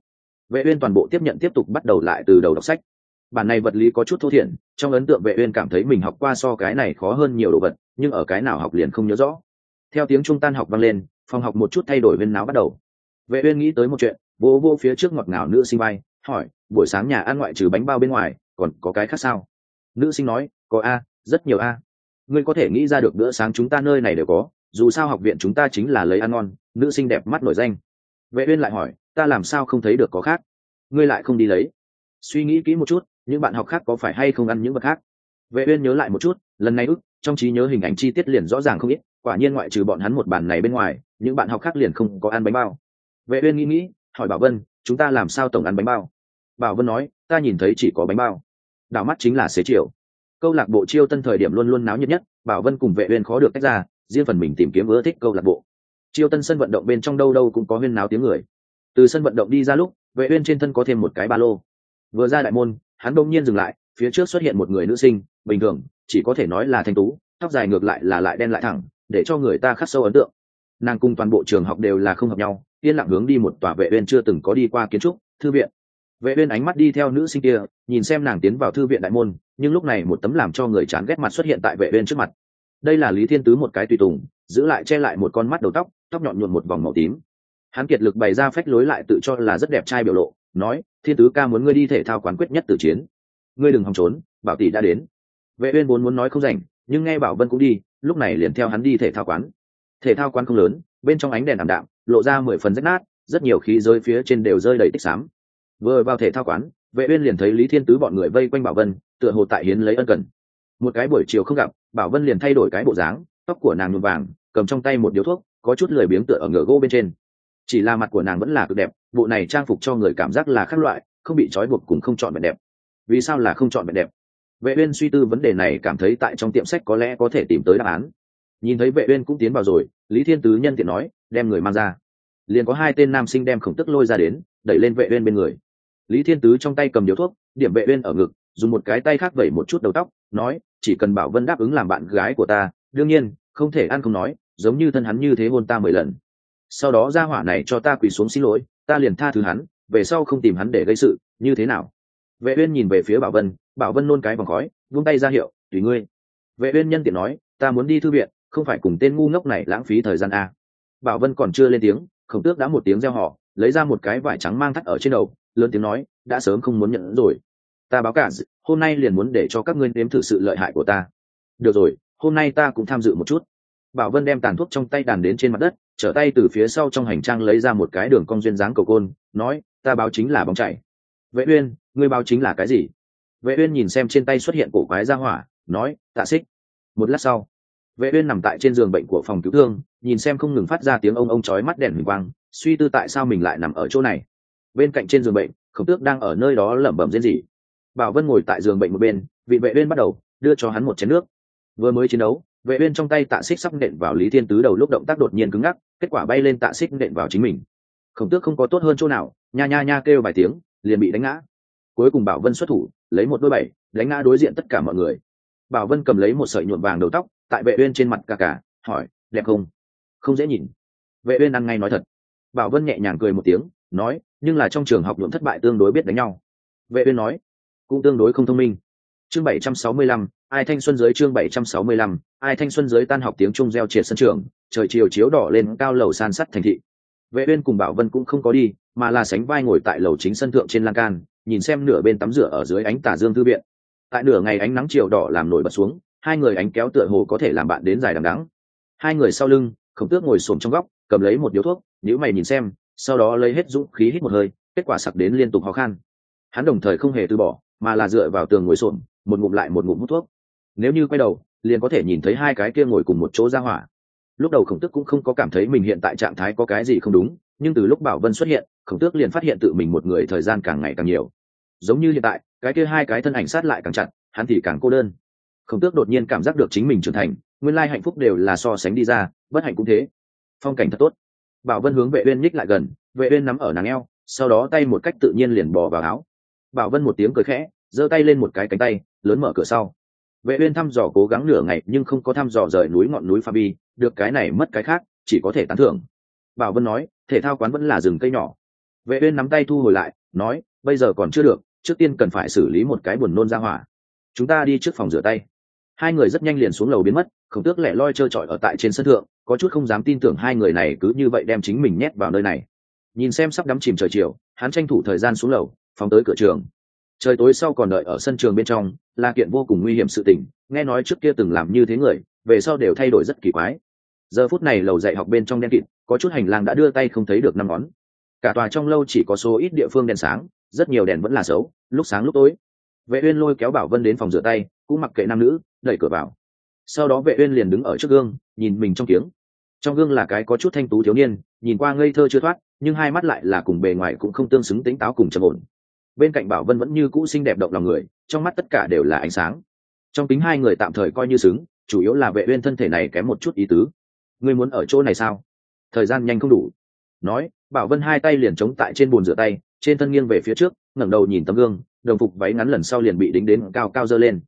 Vệ uyên toàn bộ tiếp nhận tiếp tục bắt đầu lại từ đầu đọc sách bản này vật lý có chút thô thiển, trong ấn tượng vệ uyên cảm thấy mình học qua so cái này khó hơn nhiều đồ vật, nhưng ở cái nào học liền không nhớ rõ. Theo tiếng trung tan học vang lên, phòng học một chút thay đổi viên náo bắt đầu. Vệ uyên nghĩ tới một chuyện vô vô phía trước ngọt ngào nữ sinh bay hỏi, buổi sáng nhà ăn ngoại trừ bánh bao bên ngoài, còn có cái khác sao? Nữ sinh nói, có a, rất nhiều a. Ngươi có thể nghĩ ra được bữa sáng chúng ta nơi này đều có, dù sao học viện chúng ta chính là lấy ăn ngon, nữ sinh đẹp mắt nổi danh. Vệ uyên lại hỏi, ta làm sao không thấy được có khác? Ngươi lại không đi lấy. Suy nghĩ kỹ một chút những bạn học khác có phải hay không ăn những vật khác? Vệ uyên nhớ lại một chút, lần này ức, trong trí nhớ hình ảnh chi tiết liền rõ ràng không ít, quả nhiên ngoại trừ bọn hắn một bàn này bên ngoài, những bạn học khác liền không có ăn bánh bao. Vệ uyên nghĩ nghĩ, hỏi bảo vân, chúng ta làm sao tổng ăn bánh bao? Bảo vân nói, ta nhìn thấy chỉ có bánh bao. Đảo mắt chính là xế chiều. Câu lạc bộ chiêu tân thời điểm luôn luôn náo nhiệt nhất, bảo vân cùng vệ uyên khó được tách ra, riêng phần mình tìm kiếm ưa thích câu lạc bộ. Chiêu tân sân vận động bên trong đâu đâu cũng có huyên náo tiếng người. Từ sân vận động đi ra lúc, vệ uyên trên thân có thêm một cái ba lô. Vừa ra đại môn hắn đông nhiên dừng lại, phía trước xuất hiện một người nữ sinh, bình thường, chỉ có thể nói là thanh tú, tóc dài ngược lại là lại đen lại thẳng, để cho người ta khắc sâu ấn tượng. Nàng cùng toàn bộ trường học đều là không hợp nhau, yên lặng hướng đi một tòa vệ viên chưa từng có đi qua kiến trúc, thư viện. Vệ viên ánh mắt đi theo nữ sinh kia, nhìn xem nàng tiến vào thư viện đại môn, nhưng lúc này một tấm làm cho người chán ghét mặt xuất hiện tại vệ viên trước mặt. Đây là lý thiên tứ một cái tùy tùng, giữ lại che lại một con mắt đầu tóc tóc nhọn nhuộn một vòng màu tím. Hắn kiệt lực bày ra phách lối lại tự cho là rất đẹp trai biểu lộ, nói thiên tứ ca muốn ngươi đi thể thao quán quyết nhất tử chiến. Ngươi đừng hòng trốn, bảo tỷ đã đến. Vệ uyên vốn muốn nói không rảnh, nhưng nghe bảo vân cũng đi, lúc này liền theo hắn đi thể thao quán. Thể thao quán không lớn, bên trong ánh đèn ảm đạm, lộ ra mười phần rách nát, rất nhiều khí rơi phía trên đều rơi đầy tích sám. vừa vào thể thao quán, vệ uyên liền thấy lý thiên tứ bọn người vây quanh bảo vân, tựa hồ tại hiến lấy ân cần. Một cái buổi chiều không gặp, bảo vân liền thay đổi cái bộ dáng, tóc của nàng nhuộm vàng, cầm trong tay một điếu thuốc, có chút lười biếng tựa ở ngựa gỗ bên trên chỉ là mặt của nàng vẫn là cực đẹp, bộ này trang phục cho người cảm giác là khác loại, không bị trói buộc cũng không chọn vẻ đẹp. Vì sao là không chọn vẻ đẹp? Vệ uyên suy tư vấn đề này cảm thấy tại trong tiệm sách có lẽ có thể tìm tới đáp án. Nhìn thấy vệ uyên cũng tiến vào rồi, lý thiên tứ nhân tiện nói, đem người mang ra. Liền có hai tên nam sinh đem khổng tức lôi ra đến, đẩy lên vệ uyên bên người. Lý thiên tứ trong tay cầm điếu thuốc, điểm vệ uyên ở ngực, dùng một cái tay khác vẩy một chút đầu tóc, nói, chỉ cần bảo vân đáp ứng làm bạn gái của ta, đương nhiên, không thể ăn không nói, giống như thân hắn như thế hôn ta mười lần sau đó ra hỏa này cho ta quỳ xuống xin lỗi, ta liền tha thứ hắn, về sau không tìm hắn để gây sự, như thế nào? Vệ uyên nhìn về phía bảo vân bảo vân nôn cái vòng khói, vung tay ra hiệu, tùy ngươi. Vệ uyên nhân tiện nói, ta muốn đi thư viện, không phải cùng tên ngu ngốc này lãng phí thời gian a. Bảo vân còn chưa lên tiếng, khổng tước đã một tiếng reo hò, lấy ra một cái vải trắng mang thắt ở trên đầu, lớn tiếng nói, đã sớm không muốn nhận rồi. Ta báo cả hôm nay liền muốn để cho các ngươi nếm thử sự lợi hại của ta. Được rồi, hôm nay ta cũng tham dự một chút. Bảo vân đem tàn thuốc trong tay đàn đến trên mặt đất trở tay từ phía sau trong hành trang lấy ra một cái đường cong duyên dáng cầu côn, nói, ta báo chính là bóng chảy. Vệ uyên, ngươi báo chính là cái gì? Vệ uyên nhìn xem trên tay xuất hiện cổ quái ra hỏa, nói, tạ xích một lát sau, vệ uyên nằm tại trên giường bệnh của phòng cứu thương, nhìn xem không ngừng phát ra tiếng ông ông chói mắt đèn huỳnh quang, suy tư tại sao mình lại nằm ở chỗ này. Bên cạnh trên giường bệnh, khổng tước đang ở nơi đó lẩm bẩm diễn gì. Bảo vân ngồi tại giường bệnh một bên, vị vệ uyên bắt đầu, đưa cho hắn một chén nước. Vừa mới chiến đấu, vệ uyên trong tay tạ xích sắp nện vào lý thiên tứ đầu lúc động tác đột nhiên cứng ngắc kết quả bay lên tạ xích nện vào chính mình. Khổng tước không có tốt hơn chỗ nào nha nha nha kêu vài tiếng liền bị đánh ngã. Cuối cùng bảo vân xuất thủ lấy một đôi bảy đánh ngã đối diện tất cả mọi người. Bảo vân cầm lấy một sợi nhuộm vàng đầu tóc tại vệ uyên trên mặt cà cà, hỏi đẹp không? Không dễ nhìn. Vệ uyên ăn ngay nói thật. Bảo vân nhẹ nhàng cười một tiếng nói nhưng là trong trường học nhuộm thất bại tương đối biết đánh nhau. Vệ uyên nói cũng tương đối không thông minh. Chương 765, ai thanh xuân dưới chương 765, ai thanh xuân dưới tan học tiếng trung reo triệt sân trường, trời chiều chiếu đỏ lên cao lầu san sắt thành thị. Vệ uyên cùng bảo vân cũng không có đi, mà là sánh vai ngồi tại lầu chính sân thượng trên lan can, nhìn xem nửa bên tắm rửa ở dưới ánh tà dương thư viện. Tại nửa ngày ánh nắng chiều đỏ làm nổi bật xuống, hai người ánh kéo tựa hồ có thể làm bạn đến dài đằng đẵng. hai người sau lưng, khổng tước ngồi xổm trong góc, cầm lấy một điếu thuốc nếu mày nhìn xem, sau đó lấy hết dũng khí hít một hơi, kết quả sặc đến liên tục khó khăn hắn đồng thời không hề từ bỏ, mà là dựa vào tường ngồi xổm, một ngụm lại một ngụm hút thuốc. Nếu như quay đầu liền có thể nhìn thấy hai cái kia ngồi cùng một chỗ ra hỏa. Lúc đầu khổng tước cũng không có cảm thấy mình hiện tại trạng thái có cái gì không đúng, nhưng từ lúc bảo vân xuất hiện, khổng tước liền phát hiện tự mình một người thời gian càng ngày càng nhiều. Giống như hiện tại, cái kia hai cái thân ảnh sát lại càng chặt, hắn thì càng cô đơn. Khổng tước đột nhiên cảm giác được chính mình trưởng thành, nguyên lai hạnh phúc đều là so sánh đi ra, bất hạnh cũng thế. Phong cảnh thật tốt. Bảo vân hướng vệ uyên nhích lại gần, vệ uyên nắm ở nàng eo, sau đó tay một cách tự nhiên liền bò vào áo. Bảo vân một tiếng cười khẽ, giơ tay lên một cái cánh tay, lớn mở cửa sau vệ uyên thăm dò cố gắng nửa ngày nhưng không có thăm dò rời núi ngọn núi pha bi, được cái này mất cái khác, chỉ có thể tán thưởng. Bảo vân nói, thể thao quán vẫn là rừng cây nhỏ. Vệ uyên nắm tay thu hồi lại, nói, bây giờ còn chưa được, trước tiên cần phải xử lý một cái buồn nôn ra hỏa. Chúng ta đi trước phòng rửa tay. Hai người rất nhanh liền xuống lầu biến mất, khổng tước lẻ loi trơ trọi ở tại trên sân thượng, có chút không dám tin tưởng hai người này cứ như vậy đem chính mình nhét vào nơi này. Nhìn xem sắp đắm chìm trời chiều, hắn tranh thủ thời gian xuống lầu, phóng tới cửa trường trời tối sau còn đợi ở sân trường bên trong là kiện vô cùng nguy hiểm sự tình, nghe nói trước kia từng làm như thế người, về sau đều thay đổi rất kỳ quái. Giờ phút này lầu dạy học bên trong đen kịt, có chút hành lang đã đưa tay không thấy được năm ngón. Cả tòa trong lâu chỉ có số ít địa phương đèn sáng, rất nhiều đèn vẫn là xấu, lúc sáng lúc tối. Vệ uyên lôi kéo bảo vân đến phòng rửa tay, cũng mặc kệ nam nữ, đẩy cửa vào. Sau đó vệ uyên liền đứng ở trước gương, nhìn mình trong kiếng. Trong gương là cái có chút thanh tú thiếu niên, nhìn qua ngây thơ chưa thoát, nhưng hai mắt lại là cùng bề ngoài cũng không tương xứng tính táo cùng trầm ổn bên cạnh bảo vân vẫn như cũ xinh đẹp động lòng người, trong mắt tất cả đều là ánh sáng. Trong tính hai người tạm thời coi như xứng, chủ yếu là vệ uyên thân thể này kém một chút ý tứ. Ngươi muốn ở chỗ này sao? Thời gian nhanh không đủ. Nói, bảo vân hai tay liền chống tại trên bồn rửa tay, trên thân nghiêng về phía trước, ngẩng đầu nhìn tấm gương, đồng phục váy ngắn lần sau liền bị đính đến cao cao dơ lên.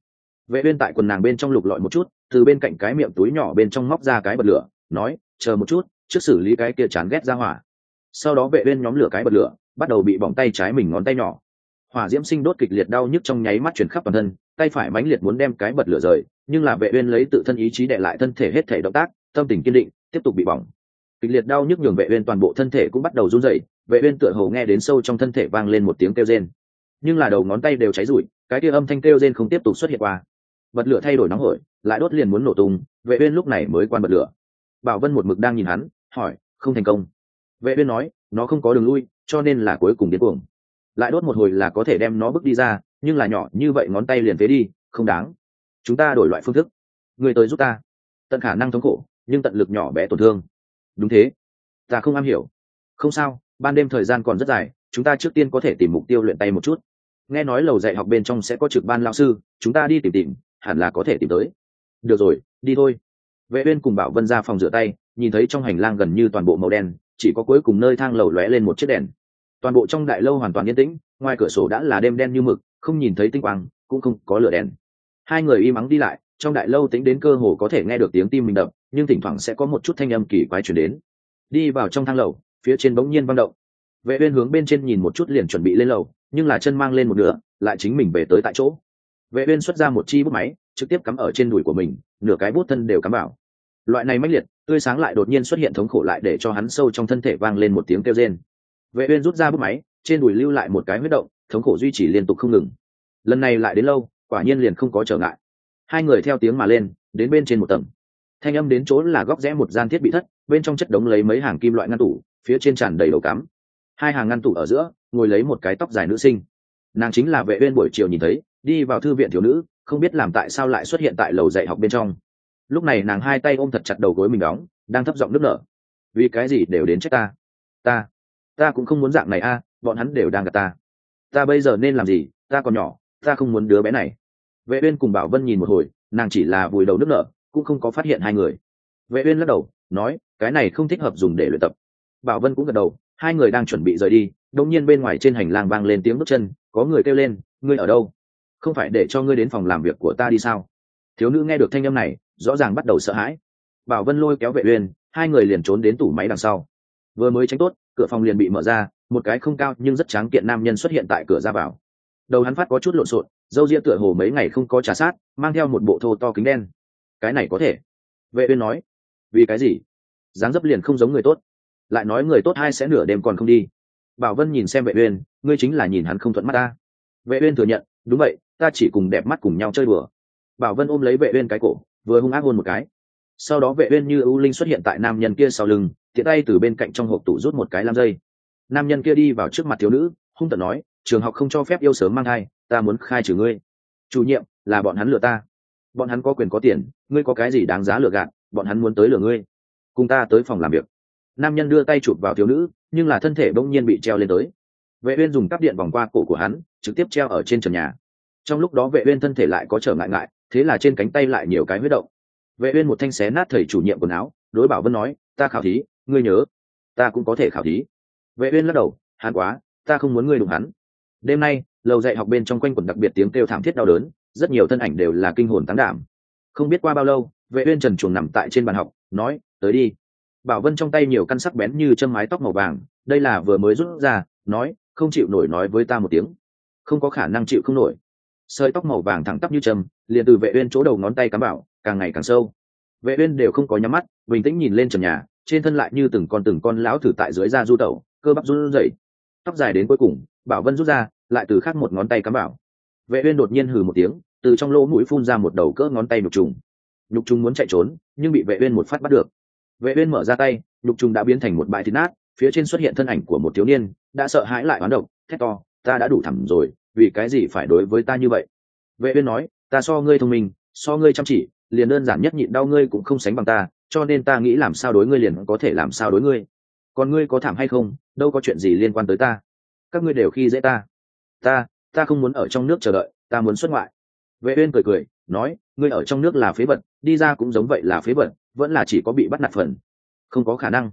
Vệ uyên tại quần nàng bên trong lục lọi một chút, từ bên cạnh cái miệng túi nhỏ bên trong móc ra cái bật lửa, nói, chờ một chút, trước xử lý cái kia chán ghét ra hỏa. Sau đó vệ uyên nhóm lửa cái bật lửa, bắt đầu bị bỏng tay trái mình ngón tay nhỏ hỏa diễm sinh đốt kịch liệt đau nhức trong nháy mắt chuyển khắp toàn thân, tay phải mãnh liệt muốn đem cái bật lửa rời, nhưng là vệ uyên lấy tự thân ý chí đè lại thân thể hết thể động tác, tâm tình kiên định, tiếp tục bị bỏng. Kịch liệt đau nhức nhường vệ uyên toàn bộ thân thể cũng bắt đầu run rẩy, vệ uyên tựa hồ nghe đến sâu trong thân thể vang lên một tiếng kêu rên. Nhưng là đầu ngón tay đều cháy rụi, cái kia âm thanh kêu rên không tiếp tục xuất hiện qua. Bật lửa thay đổi nóng hổi, lại đốt liền muốn nổ tung, vệ uyên lúc này mới quan bật lửa. Bảo vân một mực đang nhìn hắn, hỏi, không thành công. Vệ uyên nói, nó không có đường lui, cho nên là cuối cùng điên cuồng lại đốt một hồi là có thể đem nó bước đi ra, nhưng là nhỏ như vậy ngón tay liền phế đi, không đáng. Chúng ta đổi loại phương thức. Người tới giúp ta. Tận khả năng thống khổ, nhưng tận lực nhỏ bé tổn thương. Đúng thế. Ta không am hiểu. Không sao, ban đêm thời gian còn rất dài, chúng ta trước tiên có thể tìm mục tiêu luyện tay một chút. Nghe nói lầu dạy học bên trong sẽ có trực ban lao sư, chúng ta đi tìm tìm, hẳn là có thể tìm tới. Được rồi, đi thôi. Vệ uyên cùng bảo vân ra phòng rửa tay, nhìn thấy trong hành lang gần như toàn bộ màu đen, chỉ có cuối cùng nơi thang lầu lóe lên một chiếc đèn toàn bộ trong đại lâu hoàn toàn yên tĩnh, ngoài cửa sổ đã là đêm đen như mực, không nhìn thấy tinh quang, cũng không có lửa đèn. Hai người y mắng đi lại, trong đại lâu tính đến cơ hồ có thể nghe được tiếng tim mình đập, nhưng thỉnh thoảng sẽ có một chút thanh âm kỳ quái chuyển đến. Đi vào trong thang lầu, phía trên bỗng nhiên văng động. Vệ uyên hướng bên trên nhìn một chút liền chuẩn bị lên lầu, nhưng là chân mang lên một nửa, lại chính mình về tới tại chỗ. Vệ uyên xuất ra một chi bút máy, trực tiếp cắm ở trên đùi của mình, nửa cái bút thân đều cắm vào. Loại này mãnh liệt, tươi sáng lại đột nhiên xuất hiện thống khổ lại để cho hắn sâu trong thân thể vang lên một tiếng kêu rên vệ uyên rút ra bút máy, trên đùi lưu lại một cái huyết động, thống khổ duy trì liên tục không ngừng. Lần này lại đến lâu, quả nhiên liền không có trở ngại. Hai người theo tiếng mà lên, đến bên trên một tầng. Thanh âm đến chỗ là góc rẽ một gian thiết bị thất, bên trong chất đống lấy mấy hàng kim loại ngăn tủ, phía trên tràn đầy đầu cắm. Hai hàng ngăn tủ ở giữa, ngồi lấy một cái tóc dài nữ sinh. Nàng chính là vệ uyên buổi chiều nhìn thấy, đi vào thư viện thiếu nữ, không biết làm tại sao lại xuất hiện tại lầu dạy học bên trong. Lúc này nàng hai tay ôm thật chặt đầu gối mình đóng, đang thấp giọng nức nở. Vì cái gì đều đến trách ta? Ta ta cũng không muốn dạng này a, bọn hắn đều đang gặp ta. Ta bây giờ nên làm gì? Ta còn nhỏ, ta không muốn đứa bé này. Vệ uyên cùng bảo vân nhìn một hồi, nàng chỉ là vùi đầu nước nở, cũng không có phát hiện hai người. Vệ uyên lắc đầu, nói, cái này không thích hợp dùng để luyện tập. Bảo vân cũng gật đầu, hai người đang chuẩn bị rời đi, đột nhiên bên ngoài trên hành lang vang lên tiếng bước chân, có người kêu lên, ngươi ở đâu? Không phải để cho ngươi đến phòng làm việc của ta đi sao? Thiếu nữ nghe được thanh âm này, rõ ràng bắt đầu sợ hãi. Bảo vân lôi kéo vệ uyên, hai người liền trốn đến tủ máy đằng sau. Vừa mới tránh tốt cửa phòng liền bị mở ra, một cái không cao nhưng rất tráng kiện nam nhân xuất hiện tại cửa ra vào. Đầu hắn phát có chút lộn xộn, dâu ria tựa hồ mấy ngày không có trả sát, mang theo một bộ thô to kính đen. Cái này có thể. Vệ uyên nói. Vì cái gì? Dáng dấp liền không giống người tốt. Lại nói người tốt hai sẽ nửa đêm còn không đi. Bảo vân nhìn xem vệ uyên, ngươi chính là nhìn hắn không thuận mắt ta. Vệ uyên thừa nhận, đúng vậy, ta chỉ cùng đẹp mắt cùng nhau chơi đùa. Bảo vân ôm lấy vệ uyên cái cổ, vừa hung ác hôn một cái. Sau đó vệ uyên như ưu linh xuất hiện tại nam nhân kia sau lưng tiện tay từ bên cạnh trong hộp tủ rút một cái lam dây. Nam nhân kia đi vào trước mặt thiếu nữ, hung tợn nói, trường học không cho phép yêu sớm mang thai, ta muốn khai trừ ngươi. Chủ nhiệm, là bọn hắn lừa ta. Bọn hắn có quyền có tiền, ngươi có cái gì đáng giá lừa gạt, bọn hắn muốn tới lừa ngươi. Cùng ta tới phòng làm việc. Nam nhân đưa tay chụp vào thiếu nữ, nhưng là thân thể bỗng nhiên bị treo lên tới. Vệ uyên dùng cắp điện vòng qua cổ của hắn, trực tiếp treo ở trên trần nhà. Trong lúc đó vệ uyên thân thể lại có trở ngại ngại, thế là trên cánh tay lại nhiều cái huyết động. Vệ uyên một thanh xé nát thầy chủ nhiệm quần áo, đối bảo vân nói, ta khảo thí ngươi nhớ, ta cũng có thể khảo thí. Vệ uyên lắc đầu hắn quá, ta không muốn ngươi đụng hắn. Đêm nay, lầu dạy học bên trong quanh quẩn đặc biệt tiếng kêu thảm thiết đau đớn, rất nhiều thân ảnh đều là kinh hồn tán đảm không biết qua bao lâu, vệ uyên trần chuồng nằm tại trên bàn học, nói, tới đi. Bảo vân trong tay nhiều căn sắc bén như châm mái tóc màu vàng, đây là vừa mới rút ra, nói, không chịu nổi nói với ta một tiếng. Không có khả năng chịu không nổi. Sợi tóc màu vàng thẳng tắp như châm, liền từ vệ uyên chỗ đầu ngón tay cắm bảo càng ngày càng sâu. Vệ uyên đều không có nhắm mắt, bình tĩnh nhìn lên trần nhà trên thân lại như từng con từng con lão thử tại dưới da du tẩu, cơ bắp run rẩy. Tóc dài đến cuối cùng, bảo vân rút ra, lại từ khác một ngón tay cắm bảo vệ uyên đột nhiên hừ một tiếng, từ trong lỗ mũi phun ra một đầu cỡ ngón tay nhục trùng. Nhục trùng muốn chạy trốn, nhưng bị vệ uyên một phát bắt được. Vệ uyên mở ra tay, nhục trùng đã biến thành một bãi thịt nát, phía trên xuất hiện thân ảnh của một thiếu niên, đã sợ hãi lại oán độc, thét to, ta đã đủ thảm rồi, vì cái gì phải đối với ta như vậy? Vệ uyên nói, ta so ngươi thông minh, so ngươi chăm chỉ, liền đơn giản nhất nhịn đau ngươi cũng không sánh bằng ta cho nên ta nghĩ làm sao đối ngươi liền có thể làm sao đối ngươi. Còn ngươi có thảm hay không? Đâu có chuyện gì liên quan tới ta. Các ngươi đều khi dễ ta. Ta ta không muốn ở trong nước chờ đợi, ta muốn xuất ngoại. Vệ uyên cười cười, nói, ngươi ở trong nước là phế vật, đi ra cũng giống vậy là phế vật, vẫn là chỉ có bị bắt nạt phần. Không có khả năng.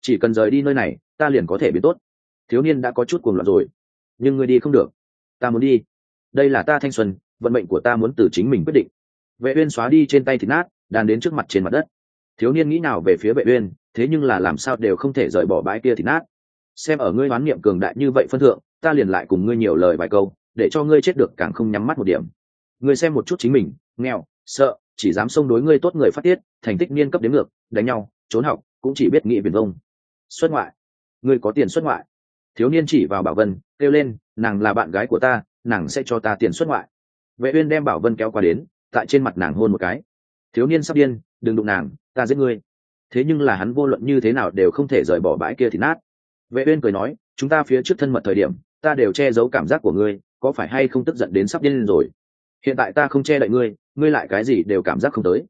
Chỉ cần rời đi nơi này, ta liền có thể biến tốt. Thiếu niên đã có chút cuồng loạn rồi. Nhưng ngươi đi không được. Ta muốn đi. Đây là ta thanh xuân, vận mệnh của ta muốn từ chính mình quyết định. Vệ uyên xóa đi trên tay thịt nát, đàn đến trước mặt trên mặt đất thiếu niên nghĩ nào về phía vệ uyên, thế nhưng là làm sao đều không thể rời bỏ bãi kia thì nát. Xem ở ngươi đoán niệm cường đại như vậy phân thượng, ta liền lại cùng ngươi nhiều lời vài câu, để cho ngươi chết được càng không nhắm mắt một điểm. Ngươi xem một chút chính mình, nghèo, sợ, chỉ dám xông đối ngươi tốt người phát tiết, thành tích niên cấp đến ngược, đánh nhau, trốn học, cũng chỉ biết nghĩ biển vông. Xuất ngoại. Ngươi có tiền xuất ngoại. Thiếu niên chỉ vào bảo vân, kêu lên, nàng là bạn gái của ta, nàng sẽ cho ta tiền xuất ngoại. Vệ uyên đem bảo vân kéo qua đến, tại trên mặt nàng hôn một cái thiếu niên sắp điên, đừng đụng nàng, ta giết ngươi. Thế nhưng là hắn vô luận như thế nào đều không thể rời bỏ bãi kia thì nát. Vệ uyên cười nói, chúng ta phía trước thân mật thời điểm, ta đều che giấu cảm giác của ngươi, có phải hay không tức giận đến sắp điên lên rồi? Hiện tại ta không che đậy ngươi ngươi lại cái gì đều cảm giác không tới.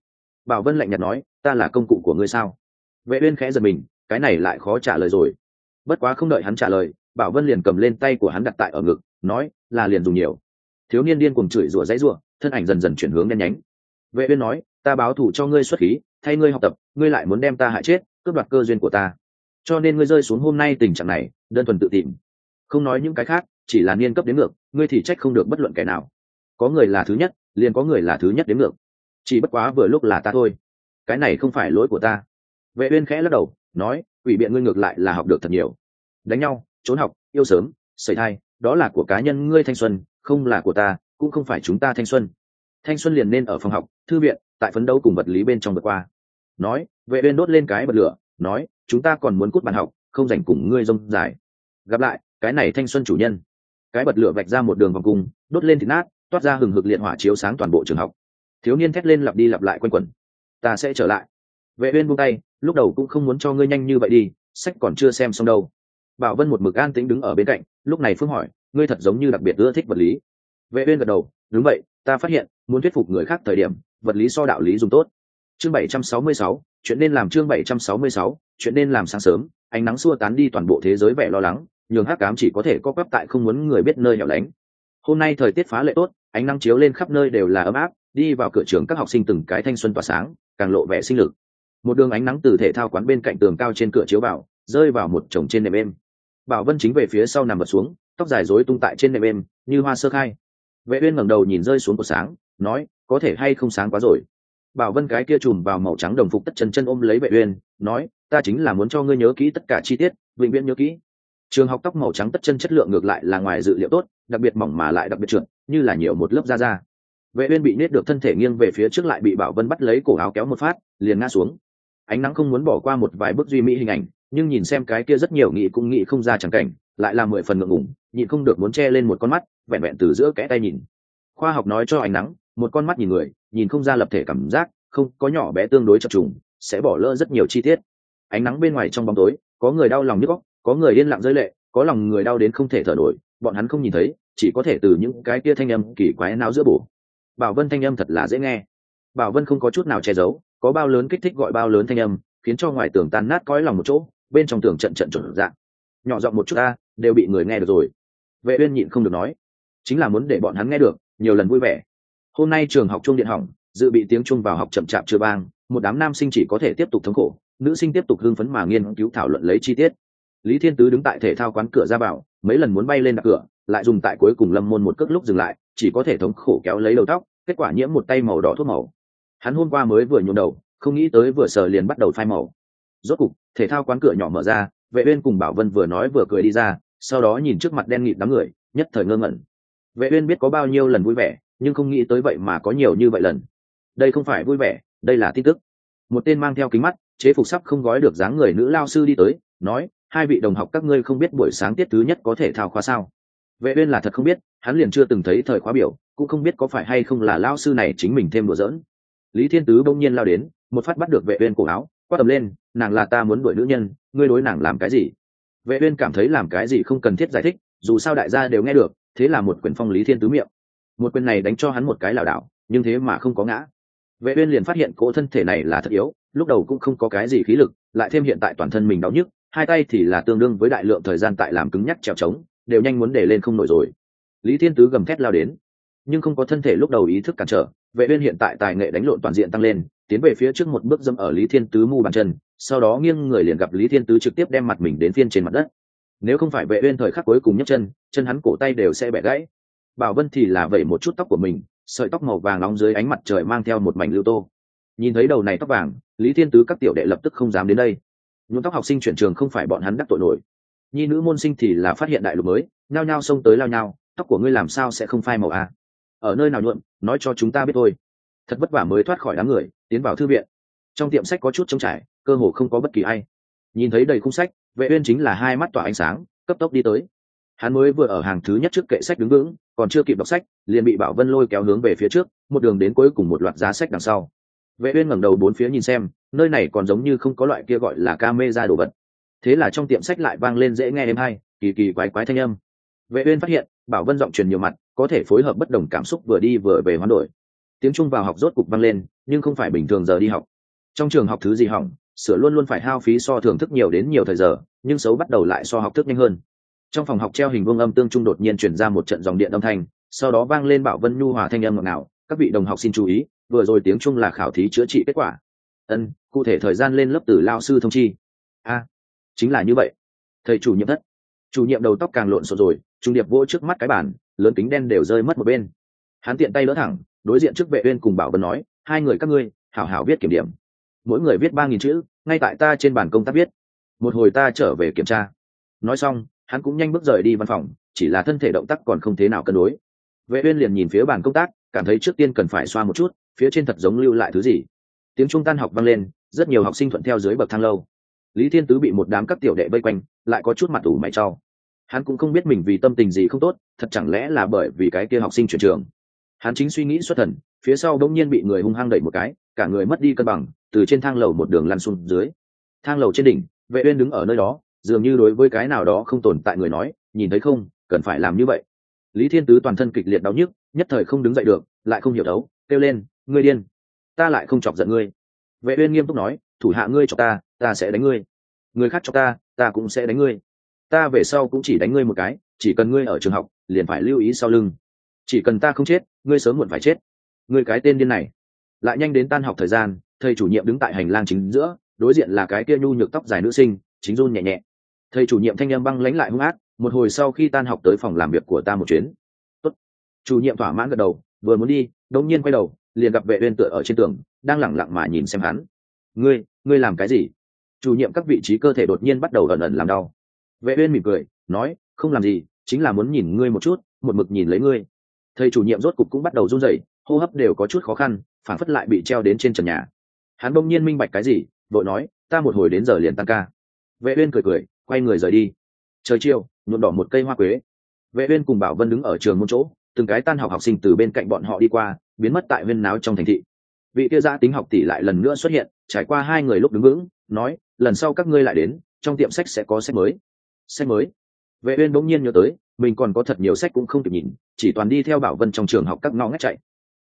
Bảo vân lạnh nhạt nói, ta là công cụ của ngươi sao? Vệ uyên khẽ giật mình, cái này lại khó trả lời rồi. Bất quá không đợi hắn trả lời, bảo vân liền cầm lên tay của hắn đặt tại ở ngực, nói, là liền dùng nhiều. Thiếu niên điên cuồng chửi rủa dãy rủa, thân ảnh dần dần chuyển hướng đen nhánh. Vệ uyên nói ta báo thù cho ngươi xuất khí, thay ngươi học tập, ngươi lại muốn đem ta hại chết, cướp đoạt cơ duyên của ta. Cho nên ngươi rơi xuống hôm nay tình trạng này, đơn thuần tự tìm. Không nói những cái khác, chỉ là niên cấp đến ngược, ngươi thì trách không được bất luận kẻ nào. Có người là thứ nhất, liền có người là thứ nhất đến ngược. Chỉ bất quá vừa lúc là ta thôi. Cái này không phải lỗi của ta. Vệ uyên khẽ lắc đầu, nói ủy biện ngươi ngược lại là học được thật nhiều. Đánh nhau, trốn học, yêu sớm sẩy thai, đó là của cá nhân ngươi thanh xuân, không là của ta, cũng không phải chúng ta thanh xuân. Thanh xuân liền nên ở phòng học, thư viện tại phấn đấu cùng vật lý bên trong vượt qua. Nói, vệ uyên đốt lên cái bật lửa, nói, chúng ta còn muốn cút bàn học, không dành cùng ngươi rông dài. Gặp lại, cái này thanh xuân chủ nhân. Cái bật lửa vạch ra một đường vòng cung, đốt lên thịt nát, toát ra hừng hực liệt hỏa chiếu sáng toàn bộ trường học. Thiếu niên thét lên lặp đi lặp lại quanh quẩn. Ta sẽ trở lại. Vệ uyên buông tay, lúc đầu cũng không muốn cho ngươi nhanh như vậy đi, sách còn chưa xem xong đâu. Bảo vân một mực an tĩnh đứng ở bên cạnh, lúc này phương hỏi, ngươi thật giống như đặc biệt ưa thích vật lý. Vệ uyên gật đầu, đúng vậy, ta phát hiện, muốn thuyết phục người khác thời điểm vật lý so đạo lý dùng tốt. Chương 766, chuyện nên làm chương 766, chuyện nên làm sáng sớm ánh nắng xua tán đi toàn bộ thế giới vẻ lo lắng nhường hắc cám chỉ có thể co quắp tại không muốn người biết nơi hẻo lánh. Hôm nay thời tiết phá lệ tốt ánh nắng chiếu lên khắp nơi đều là ấm áp đi vào cửa trường các học sinh từng cái thanh xuân tỏa sáng càng lộ vẻ sinh lực. Một đường ánh nắng từ thể thao quán bên cạnh tường cao trên cửa chiếu vào rơi vào một chồng trên nệm êm. Bảo vân chính về phía sau nằm bật xuống tóc dài rối tung tại trên nệm êm như hoa sơ khai. Vệ uyên ngẩng đầu nhìn rơi xuống của sáng nói có thể hay không sáng quá rồi. Bảo vân cái kia chùm vào màu trắng đồng phục tất chân chân ôm lấy vệ uyên, nói, ta chính là muốn cho ngươi nhớ kỹ tất cả chi tiết, vĩnh viễn nhớ kỹ. Trường học tóc màu trắng tất chân chất lượng ngược lại là ngoài dự liệu tốt, đặc biệt mỏng mà lại đặc biệt trượt, như là nhiều một lớp da da. Vệ uyên bị nết được thân thể nghiêng về phía trước lại bị bảo vân bắt lấy cổ áo kéo một phát, liền ngã xuống. Ánh nắng không muốn bỏ qua một vài bức duy mỹ hình ảnh, nhưng nhìn xem cái kia rất nhiều nghị cũng nghĩ không ra chẳng cảnh, lại là mười phần ngượng ngùng, nhịn không được muốn che lên một con mắt, vẹn vẹn từ giữa kẽ tay nhìn. Khoa học nói cho ánh nắng một con mắt nhìn người, nhìn không ra lập thể cảm giác, không, có nhỏ bé tương đối chập trùng, sẽ bỏ lỡ rất nhiều chi tiết. Ánh nắng bên ngoài trong bóng tối, có người đau lòng nhức góc có người yên lặng rơi lệ, có lòng người đau đến không thể thở nổi, bọn hắn không nhìn thấy, chỉ có thể từ những cái kia thanh âm kỳ quái não giữa bổ. Bảo vân thanh âm thật là dễ nghe. Bảo vân không có chút nào che giấu, có bao lớn kích thích gọi bao lớn thanh âm, khiến cho ngoài tường tan nát cõi lòng một chỗ, bên trong tường trận trận chuẩn dạng. Nhỏ giọng một chút ta, đều bị người nghe được rồi. Vệ uyên nhịn không được nói, chính là muốn để bọn hắn nghe được, nhiều lần vui vẻ hôm nay trường học trung điện hỏng, dự bị tiếng trung vào học chậm chạp chưa bang một đám nam sinh chỉ có thể tiếp tục thống khổ, nữ sinh tiếp tục hưng phấn mà nghiên cứu thảo luận lấy chi tiết. Lý thiên tứ đứng tại thể thao quán cửa ra bảo mấy lần muốn bay lên đặt cửa, lại dùng tại cuối cùng lâm môn một cước lúc dừng lại, chỉ có thể thống khổ kéo lấy đầu tóc, kết quả nhiễm một tay màu đỏ thuốc màu. Hắn hôm qua mới vừa nhuộm đầu, không nghĩ tới vừa sờ liền bắt đầu phai màu. Rốt cục, thể thao quán cửa nhỏ mở ra, vệ uyên cùng bảo vân vừa nói vừa cười đi ra, sau đó nhìn trước mặt đen nghịt đám người, nhất thời ngơ ngẩn. Vệ uyên biết có bao nhiêu lần vui vẻ nhưng không nghĩ tới vậy mà có nhiều như vậy lần. Đây không phải vui vẻ, đây là tin tức. Một tên mang theo kính mắt, chế phục sắp không gói được dáng người nữ lao sư đi tới, nói, hai vị đồng học các ngươi không biết buổi sáng tiết thứ nhất có thể thao khóa sao? Vệ uyên là thật không biết, hắn liền chưa từng thấy thời khóa biểu, cũng không biết có phải hay không là lao sư này chính mình thêm đùa giỡn. Lý thiên tứ bỗng nhiên lao đến, một phát bắt được vệ uyên cổ áo, quát tầm lên, nàng là ta muốn đuổi nữ nhân, ngươi đối nàng làm cái gì? Vệ uyên cảm thấy làm cái gì không cần thiết giải thích, dù sao đại gia đều nghe được, thế là một quyền phong lý thiên tứ miệng một quyền này đánh cho hắn một cái lảo đảo, nhưng thế mà không có ngã. Vệ uyên liền phát hiện cỗ thân thể này là thật yếu, lúc đầu cũng không có cái gì khí lực, lại thêm hiện tại toàn thân mình đau nhức, hai tay thì là tương đương với đại lượng thời gian tại làm cứng nhắc trèo trống, đều nhanh muốn để lên không nổi rồi. Lý thiên tứ gầm thét lao đến, nhưng không có thân thể lúc đầu ý thức cản trở, vệ uyên hiện tại tài nghệ đánh lộn toàn diện tăng lên, tiến về phía trước một bước dâm ở lý thiên tứ mu bàn chân, sau đó nghiêng người liền gặp lý thiên tứ trực tiếp đem mặt mình đến phiên trên mặt đất. Nếu không phải vệ uyên thời khắc cuối cùng nhấc chân chân hắn cổ tay đều sẽ bẻ gãy bảo vân thì là vẩy một chút tóc của mình, sợi tóc màu vàng nóng dưới ánh mặt trời mang theo một mảnh lưu tô. Nhìn thấy đầu này tóc vàng, lý thiên tứ các tiểu đệ lập tức không dám đến đây. Nhuộm tóc học sinh chuyển trường không phải bọn hắn đắc tội nổi. Nhi nữ môn sinh thì là phát hiện đại lục mới, nhao nhao xông tới lao nhao, tóc của ngươi làm sao sẽ không phai màu à? ở nơi nào nhuộm, nói cho chúng ta biết thôi. Thật vất vả mới thoát khỏi đám người, tiến vào thư viện. Trong tiệm sách có chút trống trải, cơ hồ không có bất kỳ ai. Nhìn thấy đầy khung sách, vệ uyên chính là hai mắt tỏa ánh sáng, cấp tốc đi tới hắn mới vừa ở hàng thứ nhất trước kệ sách đứng vững, còn chưa kịp đọc sách, liền bị bảo vân lôi kéo hướng về phía trước, một đường đến cuối cùng một loạt giá sách đằng sau. Vệ uyên ngẩng đầu bốn phía nhìn xem, nơi này còn giống như không có loại kia gọi là camera đồ vật. Thế là trong tiệm sách lại vang lên dễ nghe êm hay, kỳ kỳ quái quái thanh âm. Vệ uyên phát hiện, bảo vân giọng truyền nhiều mặt, có thể phối hợp bất đồng cảm xúc vừa đi vừa về hoán đổi. Tiếng trung vào học rốt cục vang lên, nhưng không phải bình thường giờ đi học. Trong trường học thứ gì hỏng, sửa luôn luôn phải hao phí so thưởng thức nhiều đến nhiều thời giờ, nhưng xấu bắt đầu lại so học thức nhanh hơn trong phòng học treo hình vương âm tương trung đột nhiên truyền ra một trận dòng điện âm thanh, sau đó vang lên bảo vân nhu hòa thanh âm ngọt ngào, các vị đồng học xin chú ý, vừa rồi tiếng trung là khảo thí chữa trị kết quả. Ân, cụ thể thời gian lên lớp từ lao sư thông chi. A, chính là như vậy. Thầy chủ nhiệm thất. Chủ nhiệm đầu tóc càng lộn xộn rồi, trung điệp vỗ trước mắt cái bản lớn kính đen đều rơi mất một bên. Hắn tiện tay đỡ thẳng, đối diện trước vệ uyên cùng bảo vân nói, hai người các ngươi, hảo hảo viết kiểm điểm. Mỗi người viết ba nghìn chữ, ngay tại ta trên bàn công tác viết. Một hồi ta trở về kiểm tra. Nói xong hắn cũng nhanh bước rời đi văn phòng, chỉ là thân thể động tác còn không thế nào cân đối. Vệ uyên liền nhìn phía bàn công tác, cảm thấy trước tiên cần phải xoa một chút, phía trên thật giống lưu lại thứ gì. Tiếng trung tan học vang lên, rất nhiều học sinh thuận theo dưới bậc thang lâu. Lý thiên tứ bị một đám các tiểu đệ vây quanh, lại có chút mặt ủ mày trao hắn cũng không biết mình vì tâm tình gì không tốt, thật chẳng lẽ là bởi vì cái kia học sinh chuyển trường. Hắn chính suy nghĩ xuất thần, phía sau đống nhiên bị người hung hăng đẩy một cái, cả người mất đi cân bằng, từ trên thang lầu một đường lăn xuống dưới. Thang lầu trên đỉnh, vệ uyên đứng ở nơi đó dường như đối với cái nào đó không tồn tại người nói, nhìn thấy không, cần phải làm như vậy. Lý thiên tứ toàn thân kịch liệt đau nhức, nhất thời không đứng dậy được, lại không hiểu đấu, kêu lên, ngươi điên, ta lại không chọc giận ngươi. Vệ uyên nghiêm túc nói, thủ hạ ngươi cho ta ta sẽ đánh ngươi. Người khác cho ta ta cũng sẽ đánh ngươi. Ta về sau cũng chỉ đánh ngươi một cái, chỉ cần ngươi ở trường học, liền phải lưu ý sau lưng. Chỉ cần ta không chết, ngươi sớm muộn phải chết. Ngươi cái tên điên này. Lại nhanh đến tan học thời gian, thầy chủ nhiệm đứng tại hành lang chính giữa, đối diện là cái kia nhu nhược tóc dài nữ sinh, chính run nhẹ nhẹ thầy chủ nhiệm thanh â m băng lánh lại hung ác, một hồi sau khi tan học tới phòng làm việc của ta một chuyến. Tốt. chủ nhiệm thỏa mãn gật đầu, vừa muốn đi đột nhiên quay đầu, liền gặp vệ uyên tựa ở trên tường, đang lẳng lặng mà nhìn xem hắn. Ngươi ngươi làm cái gì? Chủ nhiệm các vị trí cơ thể đột nhiên bắt đầu ẩn ẩn làm đau. Vệ uyên mỉm cười, nói, không làm gì, chính là muốn nhìn ngươi một chút, một mực nhìn lấy ngươi. Thầy chủ nhiệm rốt cục cũng bắt đầu run rẩy, hô hấp đều có chút khó khăn phản phất lại bị treo đến trên trần nhà. Hắn bỗng nhiên minh bạch cái gì, vội nói, ta một hồi đến giờ liền tăng ca. Vệ uyên cười cười quay người rời đi. Trời chiều, nhuộm đỏ một cây hoa quế. Vệ uyên cùng bảo vân đứng ở trường môn chỗ, từng cái tan học học sinh từ bên cạnh bọn họ đi qua, biến mất tại viên náo trong thành thị. Vị kia gia tính học tỷ lại lần nữa xuất hiện, trải qua hai người lúc đứng vững, nói, lần sau các ngươi lại đến, trong tiệm sách sẽ có sách mới. Sách mới? Vệ uyên bỗng nhiên nhớ tới, mình còn có thật nhiều sách cũng không kịp nhìn, chỉ toàn đi theo bảo vân trong trường học các ngõ ngách chạy.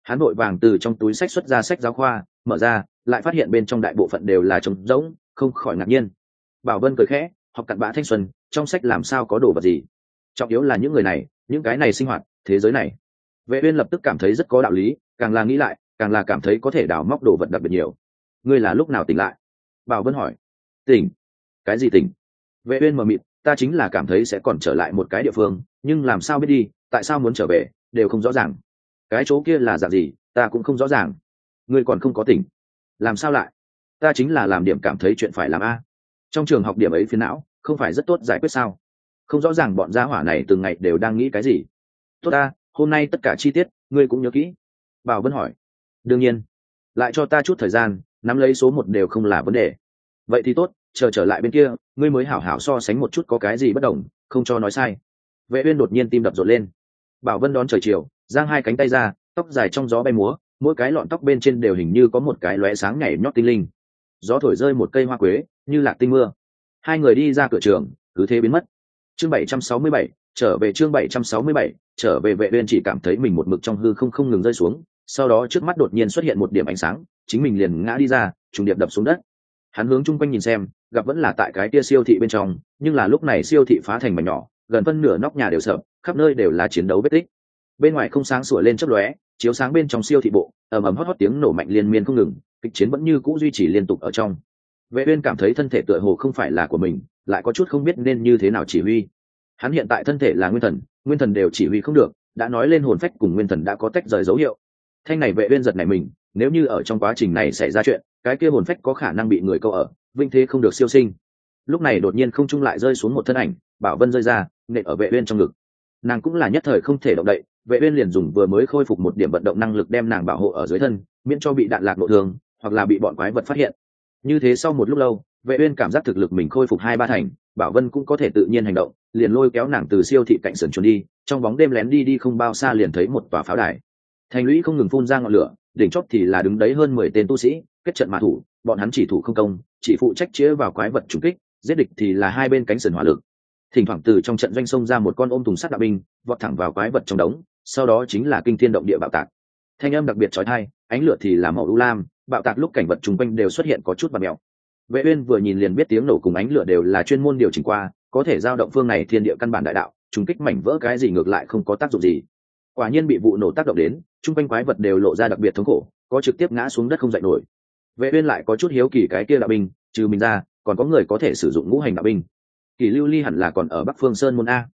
Hắn vội vàng từ trong túi sách xuất ra sách giáo khoa, mở ra, lại phát hiện bên trong đại bộ phận đều là trống rỗng, không khỏi ngạc nhiên. Bảo vân cười khẽ học cặn bã thanh xuân, trong sách làm sao có đồ vật gì? Trọng yếu là những người này, những cái này sinh hoạt, thế giới này. Vệ uyên lập tức cảm thấy rất có đạo lý, càng là nghĩ lại, càng là cảm thấy có thể đào móc đồ vật đặc biệt nhiều. Ngươi là lúc nào tỉnh lại? Bảo vân hỏi. Tỉnh. Cái gì tỉnh? Vệ uyên mờ mịt, ta chính là cảm thấy sẽ còn trở lại một cái địa phương, nhưng làm sao biết đi, tại sao muốn trở về, đều không rõ ràng. Cái chỗ kia là dạng gì, ta cũng không rõ ràng. Ngươi còn không có tỉnh. Làm sao lại? Ta chính là làm điểm cảm thấy chuyện phải làm a trong trường học điểm ấy phiến não, không phải rất tốt giải quyết sao? Không rõ ràng bọn gia hỏa này từng ngày đều đang nghĩ cái gì. Tốt ta, hôm nay tất cả chi tiết, ngươi cũng nhớ kỹ. Bảo vân hỏi. Đương nhiên. Lại cho ta chút thời gian, nắm lấy số một đều không là vấn đề. Vậy thì tốt, chờ trở lại bên kia, ngươi mới hảo hảo so sánh một chút có cái gì bất đồng, không cho nói sai. Vệ uyên đột nhiên tim đập rộn lên. Bảo vân đón trời chiều, giang hai cánh tay ra, tóc dài trong gió bay múa, mỗi cái lọn tóc bên trên đều hình như có một cái lóe sáng nhảy nhót tinh linh gió thổi rơi một cây hoa quế như lạc tinh mưa. Hai người đi ra cửa trường cứ thế biến mất. Chương 767, trở về chương 767, trở về vệ uyên chỉ cảm thấy mình một mực trong hư không không ngừng rơi xuống sau đó trước mắt đột nhiên xuất hiện một điểm ánh sáng chính mình liền ngã đi ra trùng điệp đập xuống đất. Hắn hướng chung quanh nhìn xem gặp vẫn là tại cái kia siêu thị bên trong nhưng là lúc này siêu thị phá thành mảnh nhỏ gần phân nửa nóc nhà đều sợ khắp nơi đều là chiến đấu vết tích. Bên ngoài không sáng sủa lên chớp lóe chiếu sáng bên trong siêu thị bộ ầm ầm hót hót tiếng nổ mạnh liên miên không ngừng kịch chiến vẫn như cũ duy trì liên tục ở trong. Vệ uyên cảm thấy thân thể tựa hồ không phải là của mình, lại có chút không biết nên như thế nào chỉ huy. Hắn hiện tại thân thể là nguyên thần nguyên thần đều chỉ huy không được, đã nói lên hồn phách cùng nguyên thần đã có tách rời dấu hiệu. Thanh này vệ uyên giật này mình, nếu như ở trong quá trình này xảy ra chuyện, cái kia hồn phách có khả năng bị người câu ở vinh thế không được siêu sinh. Lúc này đột nhiên không trung lại rơi xuống một thân ảnh, bảo vân rơi ra, nện ở vệ uyên trong ngực. Nàng cũng là nhất thời không thể động đậy, vệ uyên liền dùng vừa mới khôi phục một điểm vận động năng lực đem nàng bảo hộ ở dưới thân, miễn cho bị đạn lạc nội thương hoặc là bị bọn quái vật phát hiện. Như thế sau một lúc lâu vệ uyên cảm giác thực lực mình khôi phục hai ba thành bảo vân cũng có thể tự nhiên hành động liền lôi kéo nàng từ siêu thị cạnh sườn trốn đi trong bóng đêm lén đi đi không bao xa liền thấy một tòa pháo đài. Thành lũy không ngừng phun ra ngọn lửa đỉnh chót thì là đứng đấy hơn mười tên tu sĩ kết trận mã thủ bọn hắn chỉ thủ không công chỉ phụ trách chĩa vào quái vật trúng kích giết địch thì là hai bên cánh sườn hỏa lực. Thỉnh thoảng từ trong trận doanh sông ra một con ôm thùng sắt đạo binh vọt thẳng vào quái vật trong đống sau đó chính là kinh thiên động địa bạo tạc. Thanh âm đặc biệt chói tai, ánh lửa thì là màu u lam bạo tạc lúc cảnh vật chung quanh đều xuất hiện có chút và mèo. Vệ uyên vừa nhìn liền biết tiếng nổ cùng ánh lửa đều là chuyên môn điều chỉnh qua, có thể giao động phương này thiên địa căn bản đại đạo, trùng kích mảnh vỡ cái gì ngược lại không có tác dụng gì. Quả nhiên bị vụ nổ tác động đến, chung quanh quái vật đều lộ ra đặc biệt thống khổ, có trực tiếp ngã xuống đất không dậy nổi. Vệ uyên lại có chút hiếu kỳ cái kia đạo binh, trừ mình ra, còn có người có thể sử dụng ngũ hành đạo binh. Kỳ lưu ly hẳn là còn ở bắc phương sơn môn a.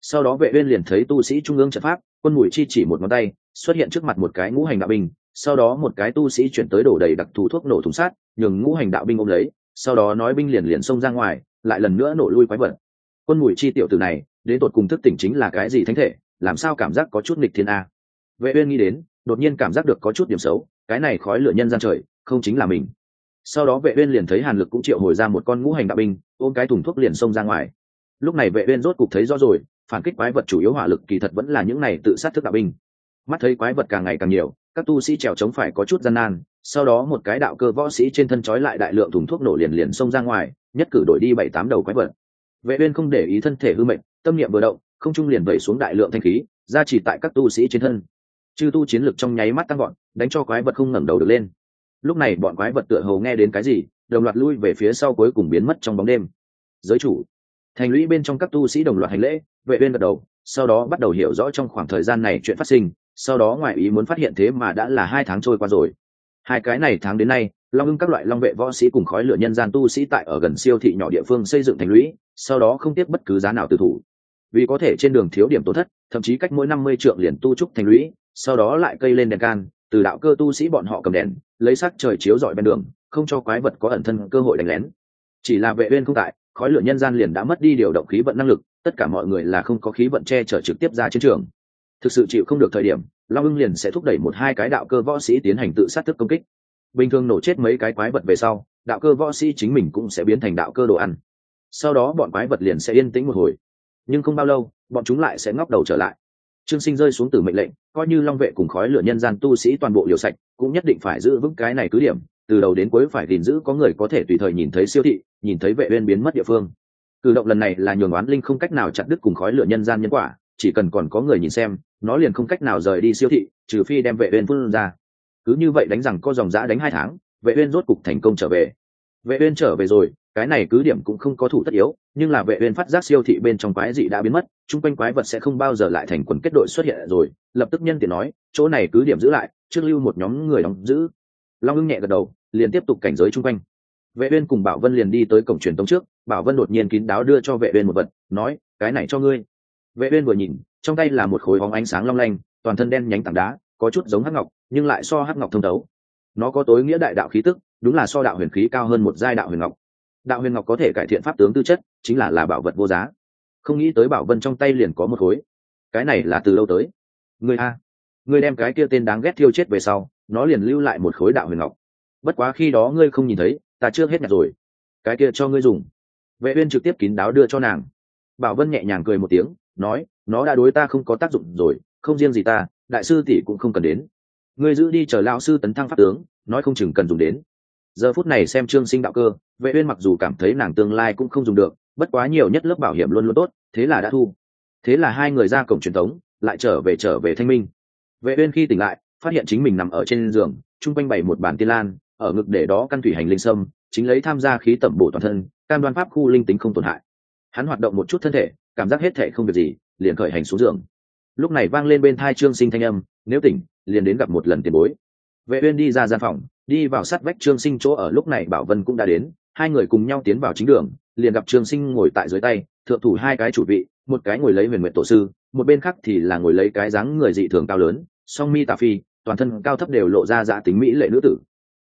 Sau đó vệ uyên liền thấy tu sĩ trung ương trận pháp, quân mũi chi chỉ một ngón tay, xuất hiện trước mặt một cái ngũ hành đạo binh sau đó một cái tu sĩ chuyển tới đổ đầy đặc thù thuốc nổ thùng sát nhường ngũ hành đạo binh ôm lấy, sau đó nói binh liền liền xông ra ngoài, lại lần nữa nổ lui quái vật. Quân mùi chi tiểu tử này, đến tột cùng thức tỉnh chính là cái gì thánh thể, làm sao cảm giác có chút nghịch thiên a? Vệ uyên nghĩ đến, đột nhiên cảm giác được có chút điểm xấu, cái này khói lửa nhân gian trời, không chính là mình. Sau đó vệ uyên liền thấy hàn lực cũng triệu hồi ra một con ngũ hành đạo binh, ôm cái thùng thuốc liền xông ra ngoài. Lúc này vệ uyên rốt cục thấy rõ rồi, phản kích quái vật chủ yếu hỏa lực kỳ thật vẫn là những này tự sát thức đạo binh. Mắt thấy quái vật càng ngày càng nhiều các tu sĩ trèo chống phải có chút gian nan, sau đó một cái đạo cơ võ sĩ trên thân trói lại đại lượng thùng thuốc nổ liền liền xông ra ngoài, nhất cử đổi đi bảy tám đầu quái vật. Vệ uyên không để ý thân thể hư mệnh, tâm niệm vừa động, không trung liền vẩy xuống đại lượng thanh khí, ra chỉ tại các tu sĩ trên thân. Chư tu chiến lực trong nháy mắt tăng gọn đánh cho quái vật không ngẩng đầu được lên. Lúc này bọn quái vật tựa hồ nghe đến cái gì, đồng loạt lui về phía sau cuối cùng biến mất trong bóng đêm. Giới chủ, thành lũy bên trong các tu sĩ đồng loạt hành lễ, vệ uyên gật đầu, sau đó bắt đầu hiểu rõ trong khoảng thời gian này chuyện phát sinh sau đó ngoại ý muốn phát hiện thế mà đã là hai tháng trôi qua rồi. Hai cái này tháng đến nay, long ưng các loại long vệ võ sĩ cùng khói lửa nhân gian tu sĩ tại ở gần siêu thị nhỏ địa phương xây dựng thành lũy, sau đó không tiếp bất cứ giá nào từ thủ. Vì có thể trên đường thiếu điểm tổn thất, thậm chí cách mỗi năm mươi trượng liền tu trúc thành lũy, sau đó lại cây lên đèn can, từ đạo cơ tu sĩ bọn họ cầm đèn, lấy sắc trời chiếu rọi bên đường, không cho quái vật có ẩn thân cơ hội đánh lén. Chỉ là vệ uyên không tại, khói lửa nhân gian liền đã mất đi điều động khí vận năng lực, tất cả mọi người là không có khí vận che chở trực tiếp ra chiến trường thực sự chịu không được thời điểm, long ưng liền sẽ thúc đẩy một hai cái đạo cơ võ sĩ tiến hành tự sát thức công kích. Bình thường nổ chết mấy cái quái vật về sau, đạo cơ võ sĩ chính mình cũng sẽ biến thành đạo cơ đồ ăn. Sau đó bọn quái vật liền sẽ yên tĩnh một hồi. Nhưng không bao lâu, bọn chúng lại sẽ ngóc đầu trở lại. Trương sinh rơi xuống từ mệnh lệnh, coi như long vệ cùng khói lửa nhân gian tu sĩ toàn bộ liều sạch, cũng nhất định phải giữ vững cái này cứ điểm, từ đầu đến cuối phải gìn giữ có người có thể tùy thời nhìn thấy siêu thị, nhìn thấy vệ uyên biến mất địa phương. Cử động lần này là nhường oán linh không cách nào chặn đứt cùng khói lửa nhân gian nhân quả chỉ cần còn có người nhìn xem, nó liền không cách nào rời đi siêu thị, trừ phi đem vệ uyên phun ra. Cứ như vậy đánh rằng có dòng giã đánh hai tháng, vệ uyên rốt cục thành công trở về. Vệ uyên trở về rồi, cái này cứ điểm cũng không có thủ tất yếu, nhưng là vệ uyên phát giác siêu thị bên trong quái dị đã biến mất trung quanh quái vật sẽ không bao giờ lại thành quần kết đội xuất hiện rồi, lập tức nhân tiện nói, chỗ này cứ điểm giữ lại, trước lưu một nhóm người đóng giữ. Long ưng nhẹ gật đầu, liền tiếp tục cảnh giới trung quanh. Vệ uyên cùng bảo vân liền đi tới cổng truyền tống trước, bảo vân đột nhiên kín đáo đưa cho vệ uyên một vật, nói, cái này cho ngươi vệ uyên vừa nhìn, trong tay là một khối bóng ánh sáng long lanh, toàn thân đen nhánh tảng đá, có chút giống hắc ngọc, nhưng lại so hắc ngọc thông thấu. Nó có tối nghĩa đại đạo khí tức, đúng là so đạo huyền khí cao hơn một giai đạo huyền ngọc. Đạo huyền ngọc có thể cải thiện pháp tướng tư chất, chính là là bảo vật vô giá. Không nghĩ tới bảo vân trong tay liền có một khối. Cái này là từ lâu tới? Người a, người đem cái kia tên đáng ghét thiêu chết về sau, nó liền lưu lại một khối đạo huyền ngọc. Bất quá khi đó ngươi không nhìn thấy, ta chưa hết nhặt rồi. Cái kia cho ngươi dùng. Vệ uyên trực tiếp kín đáo đưa cho nàng. Bảo vân nhẹ nhàng cười một tiếng nói, nó đã đối ta không có tác dụng rồi, không riêng gì ta, đại sư tỷ cũng không cần đến. Ngươi giữ đi chờ lão sư tấn thăng pháp tướng, nói không chừng cần dùng đến. Giờ phút này xem trương sinh đạo cơ, vệ uyên mặc dù cảm thấy nàng tương lai cũng không dùng được, bất quá nhiều nhất lớp bảo hiểm luôn luôn tốt, thế là đã thu. Thế là hai người ra cổng truyền thống, lại trở về trở về thanh minh. Vệ uyên khi tỉnh lại, phát hiện chính mình nằm ở trên giường trung quanh bày một bàn tiên lan, ở ngực để đó căn thủy hành linh sâm, chính lấy tham gia khí tẩm bổ toàn thân, cam đoan pháp khu linh tính không tổn hại. Hắn hoạt động một chút thân thể cảm giác hết thể không việc gì, liền khởi hành xuống giường. Lúc này vang lên bên thai trương sinh thanh âm, nếu tỉnh, liền đến gặp một lần tiền bối. Vệ uyên đi ra gian phòng, đi vào sát vách trương sinh chỗ ở, lúc này bảo vân cũng đã đến, hai người cùng nhau tiến vào chính đường, liền gặp trương sinh ngồi tại dưới tay, thượng thủ hai cái chủ vị, một cái ngồi lấy huyền nguyện tổ sư, một bên khác thì là ngồi lấy cái dáng người dị thường cao lớn, song mi tà phi, toàn thân cao thấp đều lộ ra dạ tính mỹ lệ nữ tử.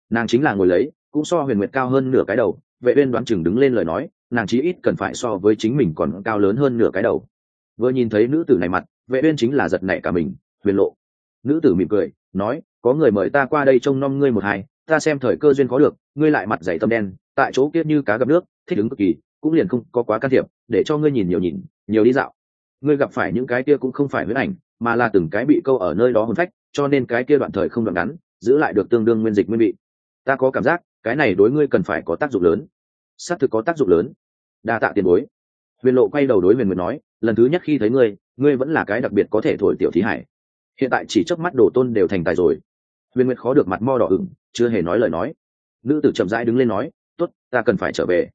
Nàng chính là ngồi lấy, cũng so huyền nguyệt cao hơn nửa cái đầu, vệ uyên đoán chừng đứng lên lời nói nàng chí ít cần phải so với chính mình còn cao lớn hơn nửa cái đầu. Vừa nhìn thấy nữ tử này mặt, vệ uyên chính là giật nảy cả mình, huyền lộ. Nữ tử mỉm cười, nói, có người mời ta qua đây trông nom ngươi một hai, ta xem thời cơ duyên có được, ngươi lại mặt dày tâm đen, tại chỗ kiếp như cá gặp nước, thích ứng cực kỳ, cũng liền không có quá can thiệp, để cho ngươi nhìn nhiều nhìn, nhiều đi dạo. Ngươi gặp phải những cái kia cũng không phải huyễn ảnh, mà là từng cái bị câu ở nơi đó hồn phách, cho nên cái kia đoạn thời không đoạn ngắn, giữ lại được tương đương nguyên dịch nguyên vị. ta có cảm giác, cái này đối ngươi cần phải có tác dụng lớn xác thực có tác dụng lớn. Đa tạ tiền bối. Huyền lộ quay đầu đối huyền nguyệt nói, lần thứ nhất khi thấy ngươi ngươi vẫn là cái đặc biệt có thể thổi tiểu thí hải. Hiện tại chỉ chớp mắt đổ tôn đều thành tài rồi. Huyền nguyệt khó được mặt mo đỏ ửng, chưa hề nói lời nói. Nữ tử chậm rãi đứng lên nói, tốt, ta cần phải trở về.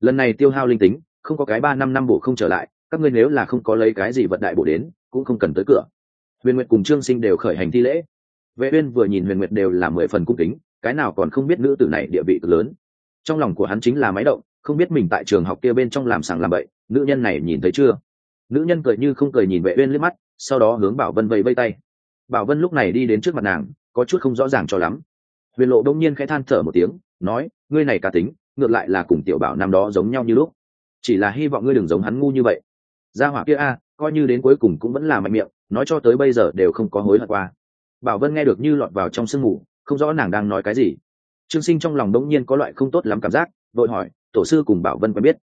Lần này tiêu hao linh tính, không có cái ba năm năm bổ không trở lại, các ngươi nếu là không có lấy cái gì vận đại bổ đến, cũng không cần tới cửa. Huyền nguyệt cùng trương sinh đều khởi hành thi lễ. Vệ uyên vừa nhìn huyền nguyệt đều là mười phần cung kính, cái nào còn không biết nữ tử này địa vị cực lớn trong lòng của hắn chính là máy động, không biết mình tại trường học kia bên trong làm sàng làm bậy, nữ nhân này nhìn thấy chưa? Nữ nhân cười như không cười nhìn vệ uyên liếc mắt, sau đó hướng bảo vân vẫy vây tay. Bảo vân lúc này đi đến trước mặt nàng, có chút không rõ ràng cho lắm. Huyền lộ đông nhiên khẽ than thở một tiếng, nói, ngươi này cả tính, ngược lại là cùng tiểu bảo năm đó giống nhau như lúc. Chỉ là hy vọng ngươi đừng giống hắn ngu như vậy. Gia hỏa kia a, coi như đến cuối cùng cũng vẫn là mạnh miệng, nói cho tới bây giờ đều không có hối hận qua. Bảo vân nghe được như lọt vào trong sương mù, không rõ nàng đang nói cái gì trương sinh trong lòng đống nhiên có loại không tốt lắm cảm giác, vội hỏi, tổ sư cùng bảo vân quen biết?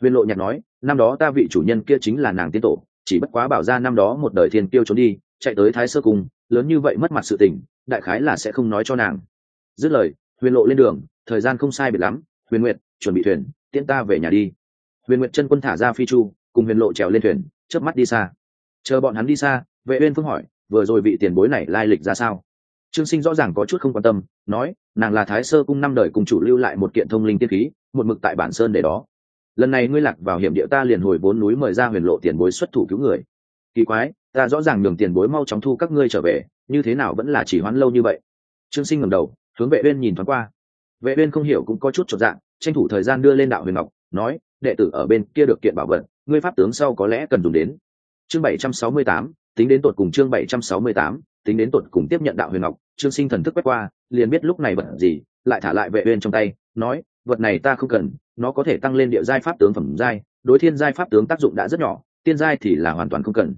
Huyền lộ nhạc nói, năm đó ta vị chủ nhân kia chính là nàng tiên tổ, chỉ bất quá bảo ra năm đó một đời thiên tiêu trốn đi, chạy tới thái sơ cung, lớn như vậy mất mặt sự tình, đại khái là sẽ không nói cho nàng. Dứt lời, huyền lộ lên đường, thời gian không sai biệt lắm, huyền nguyệt, chuẩn bị thuyền, tiễn ta về nhà đi. Huyền nguyệt chân quân thả ra phi chu, cùng huyền lộ trèo lên thuyền, chớp mắt đi xa. Chờ bọn hắn đi xa, vệ uyên phương hỏi, vừa rồi vị tiền bối này lai lịch ra sao? Trương sinh rõ ràng có chút không quan tâm, nói nàng là thái sơ cung năm đời cùng chủ lưu lại một kiện thông linh tiên khí một mực tại bản sơn để đó. Lần này ngươi lạc vào hiểm địa ta liền hồi bốn núi mời ra huyền lộ tiền bối xuất thủ cứu người. Kỳ quái ta rõ ràng nhường tiền bối mau chóng thu các ngươi trở về như thế nào vẫn là chỉ hoãn lâu như vậy? Trương sinh ngẩng đầu hướng vệ uyên nhìn thoáng qua. Vệ uyên không hiểu cũng có chút chột dạng, tranh thủ thời gian đưa lên đạo huyền ngọc nói đệ tử ở bên kia được kiện bảo vật ngươi pháp tướng sau có lẽ cần dùng đến. Chương 768, tính đến tột cùng chương 768, tính đến tột cùng tiếp nhận đạo huyền ngọc trương sinh thần thức quét qua liền biết lúc này vật gì lại thả lại vệ uyên trong tay nói vật này ta không cần nó có thể tăng lên địa giai pháp tướng phẩm giai đối thiên giai pháp tướng tác dụng đã rất nhỏ tiên giai thì là hoàn toàn không cần.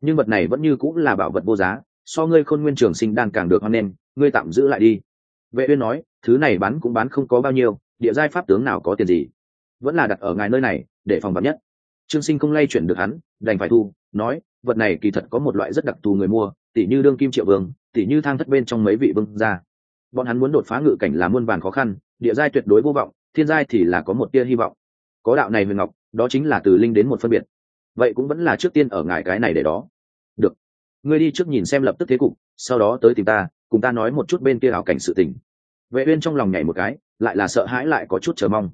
Nhưng vật này vẫn như cũng là bảo vật vô giá so ngươi khôn nguyên trường sinh đang càng được hoan nên, ngươi tạm giữ lại đi. Vệ uyên nói thứ này bán cũng bán không có bao nhiêu địa giai pháp tướng nào có tiền gì? Vẫn là đặt ở ngài nơi này để phòng vật nhất. Trương sinh không lay chuyển được hắn đành phải thu nói vật này kỳ thật có một loại rất đặc thù người mua tỉ như đương kim triệu vương, tỉ như thang thất bên trong mấy vị vương gia. Bọn hắn muốn đột phá ngự cảnh là muôn vàn khó khăn, địa giai tuyệt đối vô vọng, thiên giai thì là có một tia hy vọng. Có đạo này huyền ngọc, đó chính là từ linh đến một phân biệt. Vậy cũng vẫn là trước tiên ở ngài cái này để đó. Được. Ngươi đi trước nhìn xem lập tức thế cục, sau đó tới tìm ta, cùng ta nói một chút bên kia ảo cảnh sự tình. Vệ uyên trong lòng nhảy một cái, lại là sợ hãi lại có chút chờ mong.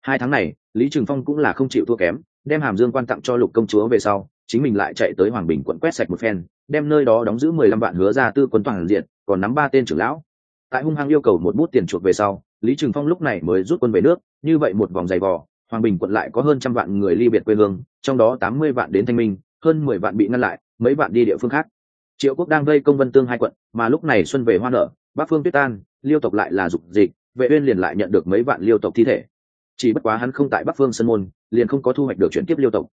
Hai tháng này, lý trường phong cũng là không chịu thua kém, đem hàm dương quan tặng cho lục công chúa về sau, chính mình lại chạy tới hoàng bình quận quét sạch một phen đem nơi đó đóng giữ mười lăm vạn hứa ra tư quân toàn diện, còn nắm ba tên trưởng lão. Tại hung hăng yêu cầu một bút tiền chuộc về sau, lý trường phong lúc này mới rút quân về nước, như vậy một vòng dày vò, hoàng bình quận lại có hơn trăm vạn người ly biệt quê hương, trong đó tám mươi vạn đến thanh minh, hơn mười vạn bị ngăn lại, mấy vạn đi địa phương khác. Triệu quốc đang vây công vân tương hai quận, mà lúc này xuân về hoa nở, bắc phương tuyết tan, liêu tộc lại là dục dịch, vệ uyên liền lại nhận được mấy vạn liêu tộc thi thể. Chỉ bất quá hắn không tại bắc phương sơn môn, liền không có thu hoạch được chuyển tiếp liêu tộc.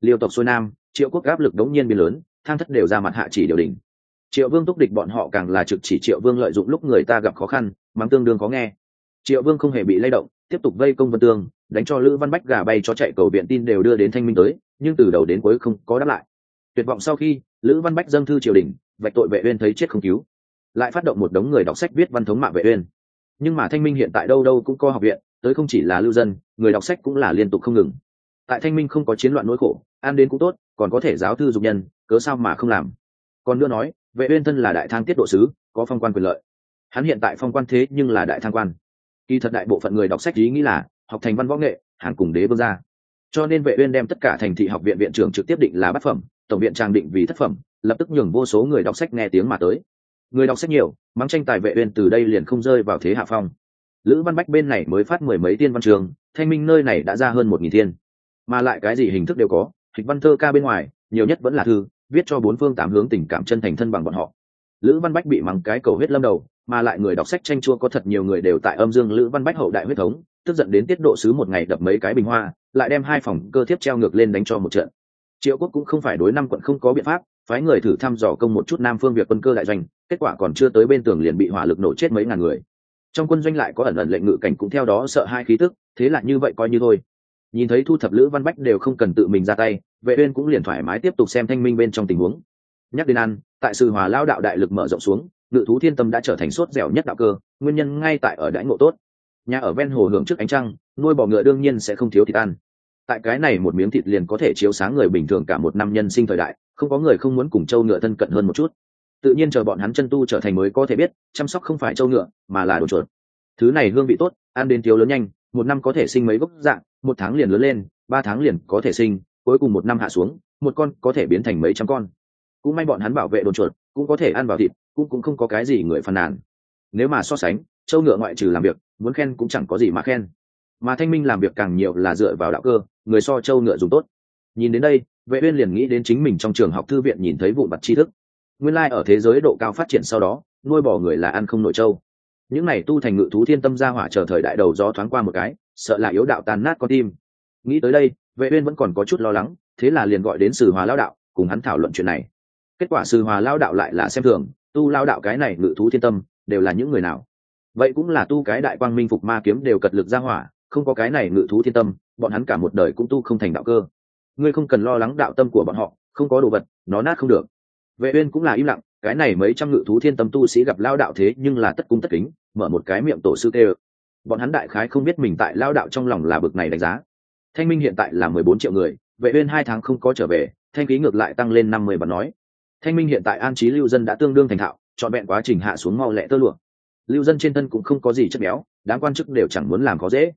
Liêu tộc xuôi nam, triệu quốc áp lực đống nhiên bị lớn thang thất đều ra mặt hạ chỉ điều đình. Triệu vương túc địch bọn họ càng là trực chỉ triệu vương lợi dụng lúc người ta gặp khó khăn, mắng tương đương có nghe. Triệu vương không hề bị lay động, tiếp tục vây công vân tương, đánh cho lữ văn bách gà bay cho chạy cầu viện tin đều đưa đến thanh minh tới, nhưng từ đầu đến cuối không có đáp lại. Tuyệt vọng sau khi, lữ văn bách dâng thư triều đình, vạch tội vệ uyên thấy chết không cứu. Lại phát động một đống người đọc sách viết văn thống mạng vệ uyên. Nhưng mà thanh minh hiện tại đâu đâu cũng có học viện, tới không chỉ là lưu dân, người đọc sách cũng là liên tục không ngừng. Tại thanh minh không có chiến loạn nỗi khổ an đến cũng tốt, còn có thể giáo thư dục nhân, cớ sao mà không làm? Còn nữa nói, vệ uyên thân là đại thang tiết độ sứ, có phong quan quyền lợi. Hắn hiện tại phong quan thế nhưng là đại thang quan. Kỳ thật đại bộ phận người đọc sách ý nghĩ là, học thành văn võ nghệ hàng cùng đế vương gia cho nên vệ uyên đem tất cả thành thị học viện viện trưởng trực tiếp định là bát phẩm, tổng viện trang định vì thất phẩm, lập tức nhường vô số người đọc sách nghe tiếng mà tới. Người đọc sách nhiều, mắng tranh tài vệ uyên từ đây liền không rơi vào thế hạ phong. Lữ văn bách bên này mới phát mười mấy tiên văn trường, thanh minh nơi này đã ra hơn một nghìn tiên mà lại cái gì hình thức đều có hịch văn thơ ca bên ngoài, nhiều nhất vẫn là thư, viết cho bốn phương tám hướng tình cảm chân thành thân bằng bọn họ. Lữ văn bách bị mắng cái cầu huyết lâm đầu, mà lại người đọc sách tranh chua có thật nhiều người đều tại âm dương lữ văn bách hậu đại huyết thống, tức giận đến tiết độ sứ một ngày đập mấy cái bình hoa, lại đem hai phòng cơ thiếp treo ngược lên đánh cho một trận. Triệu quốc cũng không phải đối năm quận không có biện pháp, phái người thử thăm dò công một chút nam phương việc quân cơ đại doanh, kết quả còn chưa tới bên tường liền bị hỏa lực nổ chết mấy ngàn người. Trong quân doanh lại có ẩn ẩn lệnh ngự cảnh cũng theo đó sợ hai khí tức, thế là như vậy coi như thôi nhìn thấy thu thập lữ văn bách đều không cần tự mình ra tay, vệ uyên cũng liền thoải mái tiếp tục xem thanh minh bên trong tình huống. Nhắc đến ăn, tại sự hòa lao đạo đại lực mở rộng xuống, ngự thú thiên tâm đã trở thành sốt dẻo nhất đạo cơ, nguyên nhân ngay tại ở đãi ngộ tốt. Nhà ở ven hồ hưởng trước ánh trăng, nuôi bò ngựa đương nhiên sẽ không thiếu thịt ăn. Tại cái này một miếng thịt liền có thể chiếu sáng người bình thường cả một năm nhân sinh thời đại, không có người không muốn cùng châu ngựa thân cận hơn một chút. Tự nhiên chờ bọn hắn chân tu trở thành mới có thể biết, chăm sóc không phải châu ngựa, mà là đồ chuột. Thứ này hương vị tốt, ăn đến thiếu lớn nhanh, một năm có thể sinh mấy gốc dạng một tháng liền lớn lên, ba tháng liền có thể sinh, cuối cùng một năm hạ xuống, một con có thể biến thành mấy trăm con. Cũng may bọn hắn bảo vệ đồn chuột, cũng có thể ăn vào thịt, cũng cũng không có cái gì người phàn nàn. Nếu mà so sánh, châu ngựa ngoại trừ làm việc, muốn khen cũng chẳng có gì mà khen. Mà thanh minh làm việc càng nhiều là dựa vào đạo cơ, người so châu ngựa dùng tốt. Nhìn đến đây, vệ uyên liền nghĩ đến chính mình trong trường học thư viện nhìn thấy vụ mặt tri thức. Nguyên lai like ở thế giới độ cao phát triển sau đó, nuôi bò người là ăn không nội châu. Những này tu thành ngự thú thiên tâm gia hỏa chờ thời đại đầu gió thoáng qua một cái sợ là yếu đạo tàn nát con tim. Nghĩ tới đây, vệ uyên vẫn còn có chút lo lắng, thế là liền gọi đến sử hòa lao đạo, cùng hắn thảo luận chuyện này. Kết quả sử hòa lao đạo lại là xem thường, tu lao đạo cái này ngự thú thiên tâm, đều là những người nào. Vậy cũng là tu cái đại quang minh phục ma kiếm đều cật lực ra hỏa, không có cái này ngự thú thiên tâm, bọn hắn cả một đời cũng tu không thành đạo cơ. Ngươi không cần lo lắng đạo tâm của bọn họ, không có đồ vật, nó nát không được. Vệ uyên cũng là im lặng, cái này mấy trăm ngự thú thiên tâm tu sĩ gặp lao đạo thế nhưng là tất cung tất kính, mở một cái miệng tổ sư kêu bọn hắn đại khái không biết mình tại lao đạo trong lòng là bực này đánh giá. Thanh minh hiện tại là mười bốn triệu người vệ uyên hai tháng không có trở về, thanh khí ngược lại tăng lên năm mươi và nói. Thanh minh hiện tại an trí lưu dân đã tương đương thành thạo chọn vẹn quá trình hạ xuống mau lẹ tơ lụa. Lưu dân trên thân cũng không có gì chất béo, đám quan chức đều chẳng muốn làm khó dễ.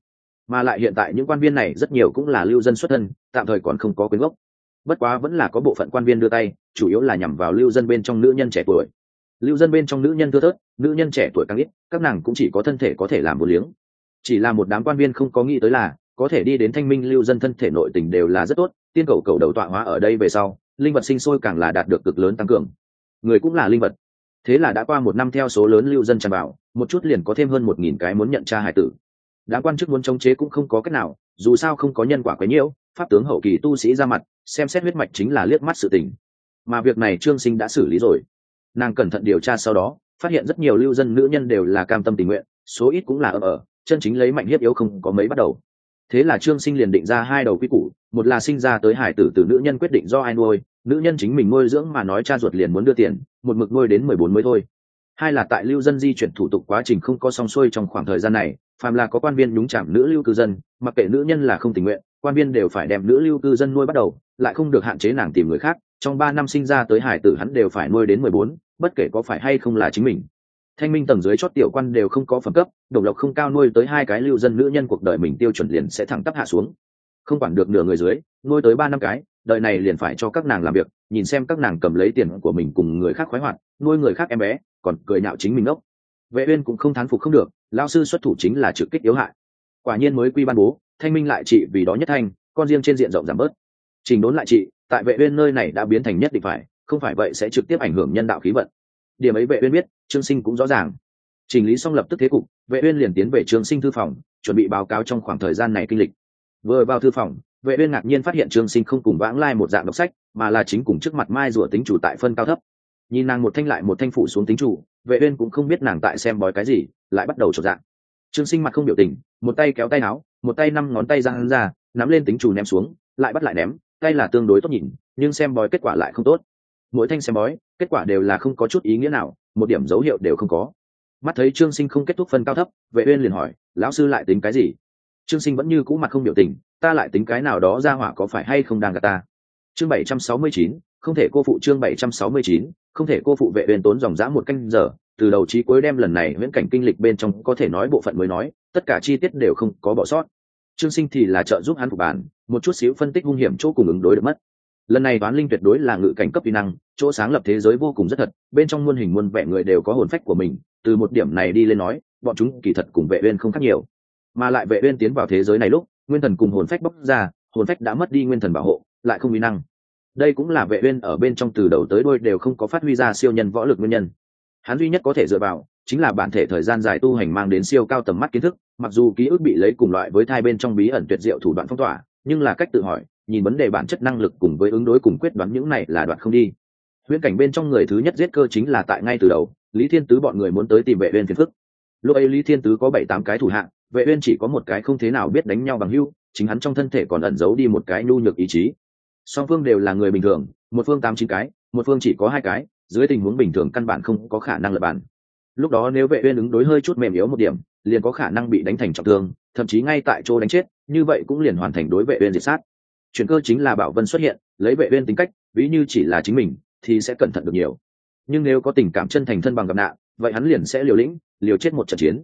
Mà lại hiện tại những quan viên này rất nhiều cũng là lưu dân xuất thân, tạm thời còn không có quyến gốc. Bất quá vẫn là có bộ phận quan viên đưa tay, chủ yếu là nhằm vào lưu dân bên trong nữ nhân trẻ tuổi lưu dân bên trong nữ nhân thưa thớt, nữ nhân trẻ tuổi càng ít, các nàng cũng chỉ có thân thể có thể làm một liếng. Chỉ là một đám quan viên không có nghĩ tới là, có thể đi đến thanh minh lưu dân thân thể nội tình đều là rất tốt, tiên cầu cầu đầu tọa hóa ở đây về sau, linh vật sinh sôi càng là đạt được cực lớn tăng cường. Người cũng là linh vật. Thế là đã qua một năm theo số lớn lưu dân tràn vào, một chút liền có thêm hơn một nghìn cái muốn nhận tra hải tử. Đã quan chức muốn chống chế cũng không có cách nào, dù sao không có nhân quả quấy nhiễu, pháp tướng hậu kỳ tu sĩ ra mặt, xem xét huyết mạch chính là liếc mắt sự tình. Mà việc này trương sinh đã xử lý rồi nàng cẩn thận điều tra sau đó, phát hiện rất nhiều lưu dân nữ nhân đều là cam tâm tình nguyện, số ít cũng là ở ở, chân chính lấy mạnh hiếp yếu không có mấy bắt đầu. Thế là trương sinh liền định ra hai đầu quy củ, một là sinh ra tới hải tử từ nữ nhân quyết định do ai nuôi, nữ nhân chính mình nuôi dưỡng mà nói cha ruột liền muốn đưa tiền, một mực nuôi đến mười bốn mới thôi. Hai là tại lưu dân di chuyển thủ tục quá trình không có song xuôi trong khoảng thời gian này, phàm là có quan viên nhúng chạm nữ lưu cư dân, mặc kệ nữ nhân là không tình nguyện, quan viên đều phải đem nữ lưu cư dân nuôi bắt đầu lại không được hạn chế nàng tìm người khác, trong ba năm sinh ra tới hải tử hắn đều phải nuôi đến mười bốn, bất kể có phải hay không là chính mình. Thanh minh tầng dưới chót tiểu quan đều không có phẩm cấp, đồng lộc không cao nuôi tới hai cái lưu dân nữ nhân cuộc đời mình tiêu chuẩn liền sẽ thẳng tắp hạ xuống. Không quản được nửa người dưới, nuôi tới ba năm cái đời này liền phải cho các nàng làm việc, nhìn xem các nàng cầm lấy tiền của mình cùng người khác khoái hoạt, nuôi người khác em bé, còn cười nhạo chính mình ốc vệ uyên cũng không thán phục không được lao sư xuất thủ chính là trực kích yếu hại. Quả nhiên mới quy ban bố, thanh minh lại trị vì đó nhất thanh, con riêng trên diện rộng giảm bớt trình đốn lại trị tại vệ uyên nơi này đã biến thành nhất định phải, không phải vậy sẽ trực tiếp ảnh hưởng nhân đạo khí vận. Điểm ấy vệ uyên biết, trương sinh cũng rõ ràng. Trình lý xong lập tức thế cục, vệ uyên liền tiến về trương sinh thư phòng, chuẩn bị báo cáo trong khoảng thời gian này kinh lịch. Vừa vào thư phòng, vệ uyên ngạc nhiên phát hiện trương sinh không cùng vãng lai một dạng đọc sách, mà là chính cùng trước mặt mai rùa tính chủ tại phân cao thấp. Nhìn nàng một thanh lại một thanh phủ xuống tính chủ, vệ uyên cũng không biết nàng tại xem bói cái gì, lại bắt đầu trộn dạng. Trương sinh mặt không biểu tình, một tay kéo tay áo, một tay năm ngón tay giang ra, nắm lên tính chủ ném xuống, lại bắt lại ném tay là tương đối tốt nhìn nhưng xem bói kết quả lại không tốt. Mỗi thanh xem bói kết quả đều là không có chút ý nghĩa nào một điểm dấu hiệu đều không có. Mắt thấy trương sinh không kết thúc phân cao thấp vệ uyên liền hỏi lão sư lại tính cái gì? Trương sinh vẫn như cũ mặt không biểu tình ta lại tính cái nào đó ra hỏa có phải hay không đang gạt ta? Chương 769, không thể cô phụ chương 769, không thể cô phụ vệ uyên tốn dòng dã một canh giờ từ đầu chí cuối đem lần này viễn cảnh kinh lịch bên trong có thể nói bộ phận mới nói tất cả chi tiết đều không có bỏ sót. Trương sinh thì là trợ giúp hắn phục bản một chút xíu phân tích hung hiểm chỗ cùng ứng đối được mất. Lần này toán linh tuyệt đối là ngự cảnh cấp kỹ năng, chỗ sáng lập thế giới vô cùng rất thật, bên trong muôn hình muôn vẻ người đều có hồn phách của mình, từ một điểm này đi lên nói, bọn chúng kỳ thật cùng vệ uyên không khác nhiều. Mà lại vệ uyên tiến vào thế giới này lúc, nguyên thần cùng hồn phách bóc ra, hồn phách đã mất đi nguyên thần bảo hộ, lại không uy năng. Đây cũng là vệ uyên ở bên trong từ đầu tới đuôi đều không có phát huy ra siêu nhân võ lực nguyên nhân. Hắn duy nhất có thể dựa vào, chính là bản thể thời gian dài tu hành mang đến siêu cao tầm mắt kiến thức, mặc dù ký ức bị lấy cùng loại với thai bên trong bí ẩn tuyệt diệu thủ đoạn phong tỏa nhưng là cách tự hỏi, nhìn vấn đề bản chất năng lực cùng với ứng đối cùng quyết đoán những này là đoạn không đi. Huyễn cảnh bên trong người thứ nhất giết cơ chính là tại ngay từ đầu, lý thiên tứ bọn người muốn tới tìm vệ uyên phiền phức. Lúc ấy lý thiên tứ có bảy tám cái thủ hạng, vệ uyên chỉ có một cái không thế nào biết đánh nhau bằng hưu, chính hắn trong thân thể còn ẩn giấu đi một cái nhu nhược ý chí. Song phương đều là người bình thường, một phương tám chín cái, một phương chỉ có hai cái, dưới tình huống bình thường căn bản không có khả năng lật bản lúc đó nếu vệ uyên ứng đối hơi chút mềm yếu một điểm, liền có khả năng bị đánh thành trọng thương, thậm chí ngay tại chỗ đánh chết như vậy cũng liền hoàn thành đối vệ uyên diệt sát. Chuyển cơ chính là bảo vân xuất hiện, lấy vệ uyên tính cách, ví như chỉ là chính mình, thì sẽ cẩn thận được nhiều. Nhưng nếu có tình cảm chân thành thân bằng gặp nạn, vậy hắn liền sẽ liều lĩnh, liều chết một trận chiến.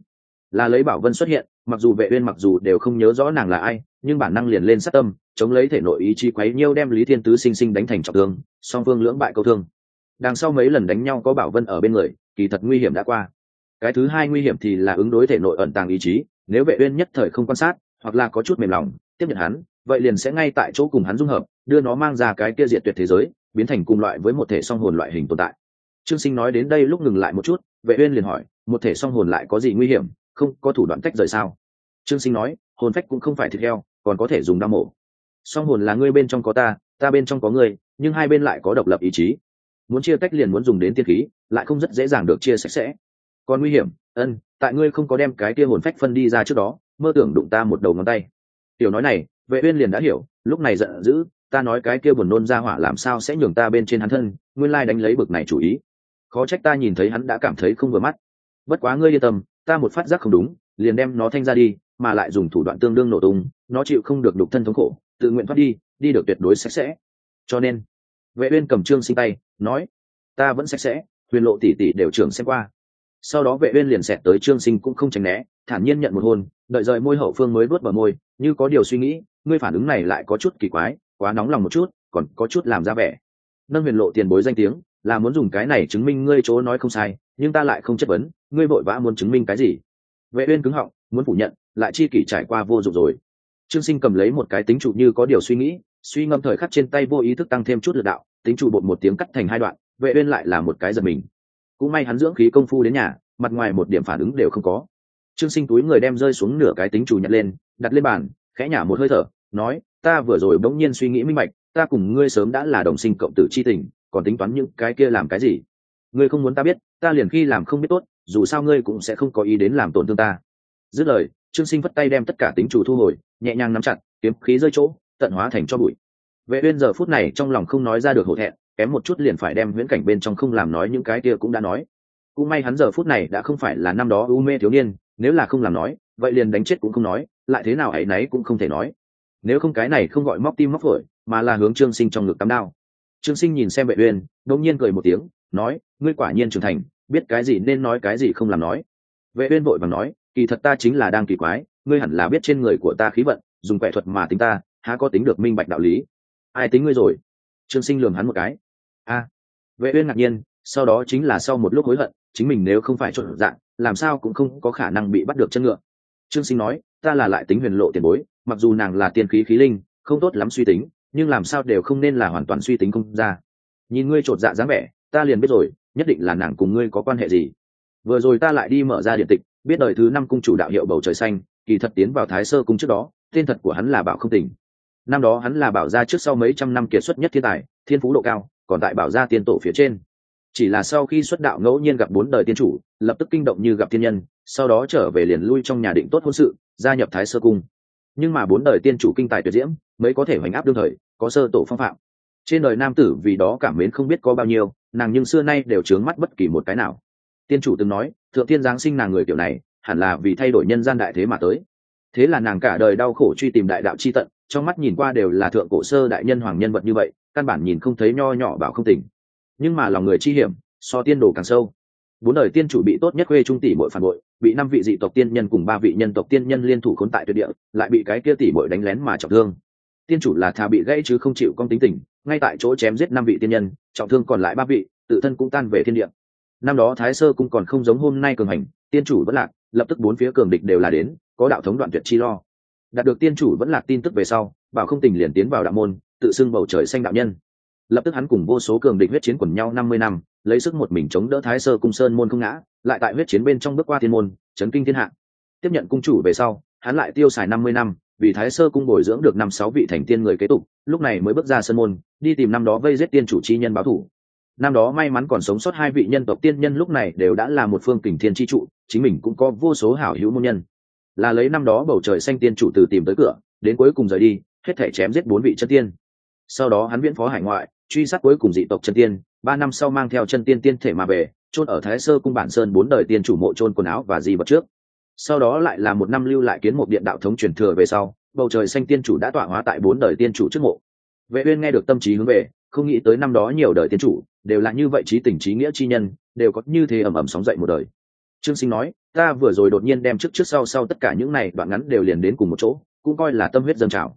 Là lấy bảo vân xuất hiện, mặc dù vệ uyên mặc dù đều không nhớ rõ nàng là ai, nhưng bản năng liền lên sát tâm, chống lấy thể nội ý chí quấy nhiêu đem lý thiên tứ sinh sinh đánh thành trọng thương, song phương lưỡng bại câu thương. Đằng sau mấy lần đánh nhau có bảo vân ở bên người, kỳ thật nguy hiểm đã qua. Cái thứ hai nguy hiểm thì là ứng đối thể nội ẩn tàng ý chí, nếu vệ uyên nhất thời không quan sát hoặc là có chút mềm lòng, tiếp nhận hắn, vậy liền sẽ ngay tại chỗ cùng hắn dung hợp, đưa nó mang ra cái kia diệt tuyệt thế giới, biến thành cùng loại với một thể song hồn loại hình tồn tại. Trương sinh nói đến đây lúc ngừng lại một chút, vệ uyên liền hỏi, một thể song hồn lại có gì nguy hiểm, không, có thủ đoạn cách rời sao? Trương sinh nói, hồn phách cũng không phải thịt heo, còn có thể dùng đao mổ. Song hồn là ngươi bên trong có ta ta bên trong có ngươi, nhưng hai bên lại có độc lập ý chí. Muốn chia tách liền muốn dùng đến tiên khí, lại không rất dễ dàng được chia sạch sẽ. Còn nguy hiểm, ân, tại ngươi không có đem cái kia hồn phách phân đi ra trước đó mơ tưởng đụng ta một đầu ngón tay. Tiểu nói này, vệ uyên liền đã hiểu, lúc này giận dữ, ta nói cái kia buồn nôn ra hỏa làm sao sẽ nhường ta bên trên hắn thân, nguyên lai đánh lấy bực này chủ ý. Khó trách ta nhìn thấy hắn đã cảm thấy không vừa mắt. Bất quá ngươi yên tâm, ta một phát giác không đúng, liền đem nó thanh ra đi, mà lại dùng thủ đoạn tương đương nổ tung, nó chịu không được đục thân thống khổ, tự nguyện thoát đi đi được tuyệt đối sạch sẽ. Cho nên, vệ uyên cầm trương sinh tay, nói, ta vẫn sạch sẽ, huyền lộ tỷ tỷ đều trưởng xem qua sau đó vệ uyên liền xẹt tới trương sinh cũng không tránh né, thản nhiên nhận một hôn, đợi rời môi hậu phương mới vuốt vào môi, như có điều suy nghĩ, ngươi phản ứng này lại có chút kỳ quái, quá nóng lòng một chút, còn có chút làm ra vẻ. Nâng huyền lộ tiền bối danh tiếng, là muốn dùng cái này chứng minh ngươi chỗ nói không sai, nhưng ta lại không chất vấn, ngươi vội vã muốn chứng minh cái gì? Vệ uyên cứng họng, muốn phủ nhận, lại chi kỷ trải qua vô dụng rồi. Trương sinh cầm lấy một cái tính trụ như có điều suy nghĩ, suy ngâm thời khắc trên tay vô ý thức tăng thêm chút lực đạo, tính trụ bột một tiếng cắt thành hai đoạn, vệ uyên lại là một cái giật mình cũng may hắn dưỡng khí công phu đến nhà, mặt ngoài một điểm phản ứng đều không có. Trương sinh túi người đem rơi xuống nửa cái tính chủ nhặt lên, đặt lên bàn, khẽ nhả một hơi thở, nói, ta vừa rồi bỗng nhiên suy nghĩ minh bạch, ta cùng ngươi sớm đã là đồng sinh cộng tử chi tình, còn tính toán những cái kia làm cái gì? Ngươi không muốn ta biết, ta liền khi làm không biết tốt, dù sao ngươi cũng sẽ không có ý đến làm tổn thương ta. Dứt lời, trương sinh vất tay đem tất cả tính chủ thu hồi, nhẹ nhàng nắm chặt, kiếm khí rơi chỗ, tận hóa thành cho bụi. Vệ uyên giờ phút này trong lòng không nói ra được hổ thẹn kém một chút liền phải đem huyễn cảnh bên trong không làm nói những cái kia cũng đã nói. Cũng may hắn giờ phút này đã không phải là năm đó u mê thiếu niên, nếu là không làm nói, vậy liền đánh chết cũng không nói, lại thế nào hãy nấy cũng không thể nói. Nếu không cái này không gọi móc tim móc phổi, mà là hướng trương sinh trong ngực tắm đao. Trương sinh nhìn xem vệ uyên, đột nhiên cười một tiếng, nói, ngươi quả nhiên trưởng thành, biết cái gì nên nói cái gì không làm nói. Vệ uyên vội vàng nói, kỳ thật ta chính là đang kỳ quái, ngươi hẳn là biết trên người của ta khí vận, dùng quẻ thuật mà tính ta, há có tính được minh bạch đạo lý. Ai tính ngươi rồi? Trương sinh lườm hắn một cái a vệ uyên ngạc nhiên, sau đó chính là sau một lúc hối hận, chính mình nếu không phải trộn dạng, làm sao cũng không có khả năng bị bắt được chân ngựa. Trương sinh nói, ta là lại tính huyền lộ tiền bối, mặc dù nàng là tiên khí khí linh, không tốt lắm suy tính, nhưng làm sao đều không nên là hoàn toàn suy tính không ra. Nhìn ngươi trột dạ dáng vẻ, ta liền biết rồi, nhất định là nàng cùng ngươi có quan hệ gì. Vừa rồi ta lại đi mở ra điện tịch, biết đời thứ năm cung chủ đạo hiệu bầu trời xanh, kỳ thật tiến vào thái sơ cung trước đó, tên thật của hắn là bảo không tỉnh năm đó hắn là bảo gia trước sau mấy trăm năm kiệt xuất nhất thiên tài, thiên phú độ cao còn tại bảo gia tiên tổ phía trên. Chỉ là sau khi xuất đạo ngẫu nhiên gặp bốn đời tiên chủ, lập tức kinh động như gặp thiên nhân, sau đó trở về liền lui trong nhà định tốt hôn sự, gia nhập thái sơ cung. Nhưng mà bốn đời tiên chủ kinh tài tuyệt diễm, mới có thể hoành áp đương thời, có sơ tổ phong phạm. Trên đời nam tử vì đó cảm mến không biết có bao nhiêu, nàng nhưng xưa nay đều trướng mắt bất kỳ một cái nào. Tiên chủ từng nói, thượng tiên giáng sinh nàng người kiểu này, hẳn là vì thay đổi nhân gian đại thế mà tới. Thế là nàng cả đời đau khổ truy tìm đại đạo c h i tận, trong mắt nhìn qua đều là thượng cổ sơ đại nhân hoàng nhân vật như vậy căn bản nhìn không thấy nho nhỏ bảo không tỉnh. Nhưng mà lòng người chi hiểm, so tiên đồ càng sâu. Bốn đời tiên chủ bị tốt nhất khuê trung tỷ bội phản bội, bị năm vị dị tộc tiên nhân cùng ba vị nhân tộc tiên nhân liên thủ khốn tại tuyệt địa, lại bị cái kia tỷ bội đánh lén mà trọng thương. Tiên chủ là thà bị gãy chứ không chịu con tính tình, ngay tại chỗ chém giết năm vị tiên nhân, trọng thương còn lại ba vị, tự thân cũng tan về thiên địa. Năm đó thái sơ cũng còn không giống hôm nay cường hành, tiên chủ vẫn lạc, lập tức bốn phía cường địch đều là đến, có đạo thống đoạn tuyệt chi lo. Đạt được tiên chủ vẫn lạc tin tức về sau, bảo không tình liền tiến vào đạo môn tự xưng bầu trời xanh đạo nhân. Lập tức hắn cùng vô số cường địch huyết chiến quần nhau năm mươi năm, lấy sức một mình chống đỡ thái sơ cung sơn môn không ngã, lại tại huyết chiến bên trong bước qua thiên môn, chấn kinh thiên hạ. Tiếp nhận cung chủ về sau, hắn lại tiêu xài năm mươi năm, vì thái sơ cung bồi dưỡng được năm sáu vị thành tiên người kế tục, lúc này mới bước ra sân môn, đi tìm năm đó vây giết tiên chủ chi nhân báo thủ. Năm đó may mắn còn sống sót hai vị nhân tộc tiên nhân lúc này đều đã là một phương kình thiên chi trụ, chính mình cũng có vô số hảo hữu môn nhân. Là lấy năm đó bầu trời xanh tiên chủ từ tìm tới cửa, đến cuối cùng rời đi, hết thể chém giết bốn vị chân tiên sau đó hắn viễn phó hải ngoại, truy sát cuối cùng dị tộc chân tiên, ba năm sau mang theo chân tiên tiên thể mà về, chôn ở thái sơ cung bản sơn bốn đời tiên chủ mộ chôn quần áo và di vật trước. Sau đó lại là một năm lưu lại kiến một điện đạo thống truyền thừa về sau, bầu trời xanh tiên chủ đã tọa hóa tại bốn đời tiên chủ trước mộ. Vệ uyên nghe được tâm trí hướng về, không nghĩ tới năm đó nhiều đời tiên chủ, đều là như vậy trí tình trí nghĩa chi nhân, đều có như thế ầm ầm sóng dậy một đời. Trương sinh nói, ta vừa rồi đột nhiên đem trước trước sau sau tất cả những này đoạn ngắn đều liền đến cùng một chỗ, cũng coi là tâm huyết dâng trào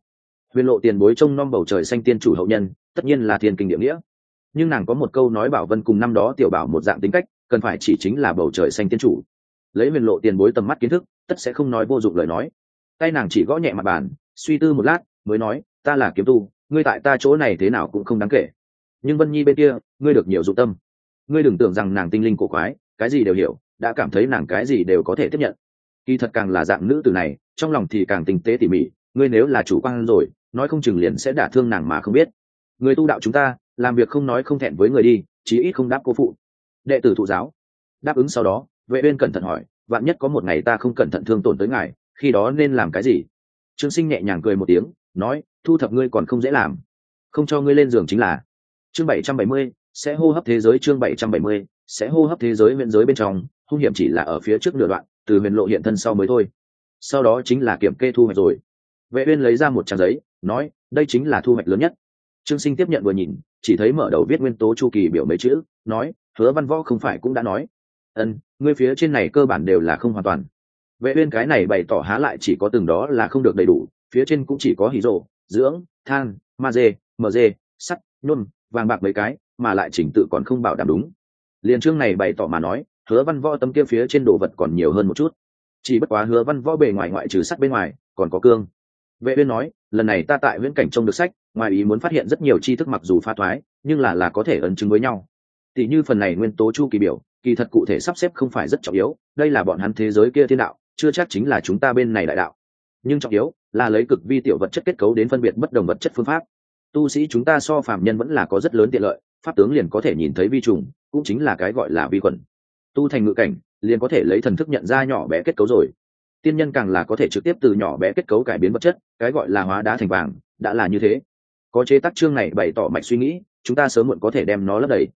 huyền lộ tiền bối trông nom bầu trời xanh tiên chủ hậu nhân, tất nhiên là thiên kinh địa nghĩa. Nhưng nàng có một câu nói bảo vân cùng năm đó tiểu bảo một dạng tính cách, cần phải chỉ chính là bầu trời xanh tiên chủ. Lấy huyền lộ tiền bối tầm mắt kiến thức, tất sẽ không nói vô dụng lời nói. Tay nàng chỉ gõ nhẹ mặt bàn, suy tư một lát, mới nói, ta là kiếm tu, ngươi tại ta chỗ này thế nào cũng không đáng kể. Nhưng vân nhi bên kia, ngươi được nhiều dụng tâm. Ngươi đừng tưởng rằng nàng tinh linh cổ quái, cái gì đều hiểu, đã cảm thấy nàng cái gì đều có thể tiếp nhận. Kỳ thật càng là dạng nữ từ này, trong lòng thì càng tinh tế tỉ mỉ, ngươi nếu là chủ quan rồi nói không chừng liền sẽ đả thương nàng mà không biết. Người tu đạo chúng ta làm việc không nói không thẹn với người đi chí ít không đáp cô phụ. Đệ tử thụ giáo. Đáp ứng sau đó vệ uyên cẩn thận hỏi vạn nhất có một ngày ta không cẩn thận thương tổn tới ngài khi đó nên làm cái gì? Trương sinh nhẹ nhàng cười một tiếng nói thu thập ngươi còn không dễ làm. Không cho ngươi lên giường chính là. Chương 770, sẽ hô hấp thế giới chương 770, sẽ hô hấp thế giới huyện giới bên trong hung hiểm chỉ là ở phía trước nửa đoạn từ huyền lộ hiện thân sau mới thôi. Sau đó chính là kiểm kê thu hoạch rồi. Vệ uyên lấy ra một trang giấy nói, đây chính là thu hoạch lớn nhất. Trương sinh tiếp nhận vừa nhìn, chỉ thấy mở đầu viết nguyên tố chu kỳ biểu mấy chữ, nói, hứa văn võ không phải cũng đã nói. Ân, ngươi phía trên này cơ bản đều là không hoàn toàn. Vệ uyên cái này bày tỏ há lại chỉ có từng đó là không được đầy đủ, phía trên cũng chỉ có hỉ rộ, dưỡng, than, ma dê, mờ dê, sắt, nhôm, vàng bạc mấy cái, mà lại chỉnh tự còn không bảo đảm đúng. Liền chương này bày tỏ mà nói, hứa văn võ tấm kia phía trên đồ vật còn nhiều hơn một chút. Chỉ bất quá hứa văn võ bề ngoài ngoại trừ sắt bên ngoài, còn có cương. Vệ uyên nói lần này ta tại viễn cảnh trông được sách, ngoài ý muốn phát hiện rất nhiều tri thức mặc dù pha thoái, nhưng là là có thể ấn chứng với nhau. Tỷ như phần này nguyên tố chu kỳ biểu, kỳ thật cụ thể sắp xếp không phải rất trọng yếu, đây là bọn hắn thế giới kia thiên đạo, chưa chắc chính là chúng ta bên này đại đạo. Nhưng trọng yếu là lấy cực vi tiểu vật chất kết cấu đến phân biệt bất đồng vật chất phương pháp. Tu sĩ chúng ta so phàm nhân vẫn là có rất lớn tiện lợi, pháp tướng liền có thể nhìn thấy vi trùng, cũng chính là cái gọi là vi khuẩn. Tu thành ngự cảnh, liền có thể lấy thần thức nhận ra nhỏ bé kết cấu rồi tiên nhân càng là có thể trực tiếp từ nhỏ bé kết cấu cải biến vật chất, cái gọi là hóa đá thành vàng, đã là như thế. Có chế tác chương này bày tỏ mạch suy nghĩ, chúng ta sớm muộn có thể đem nó lấp đầy.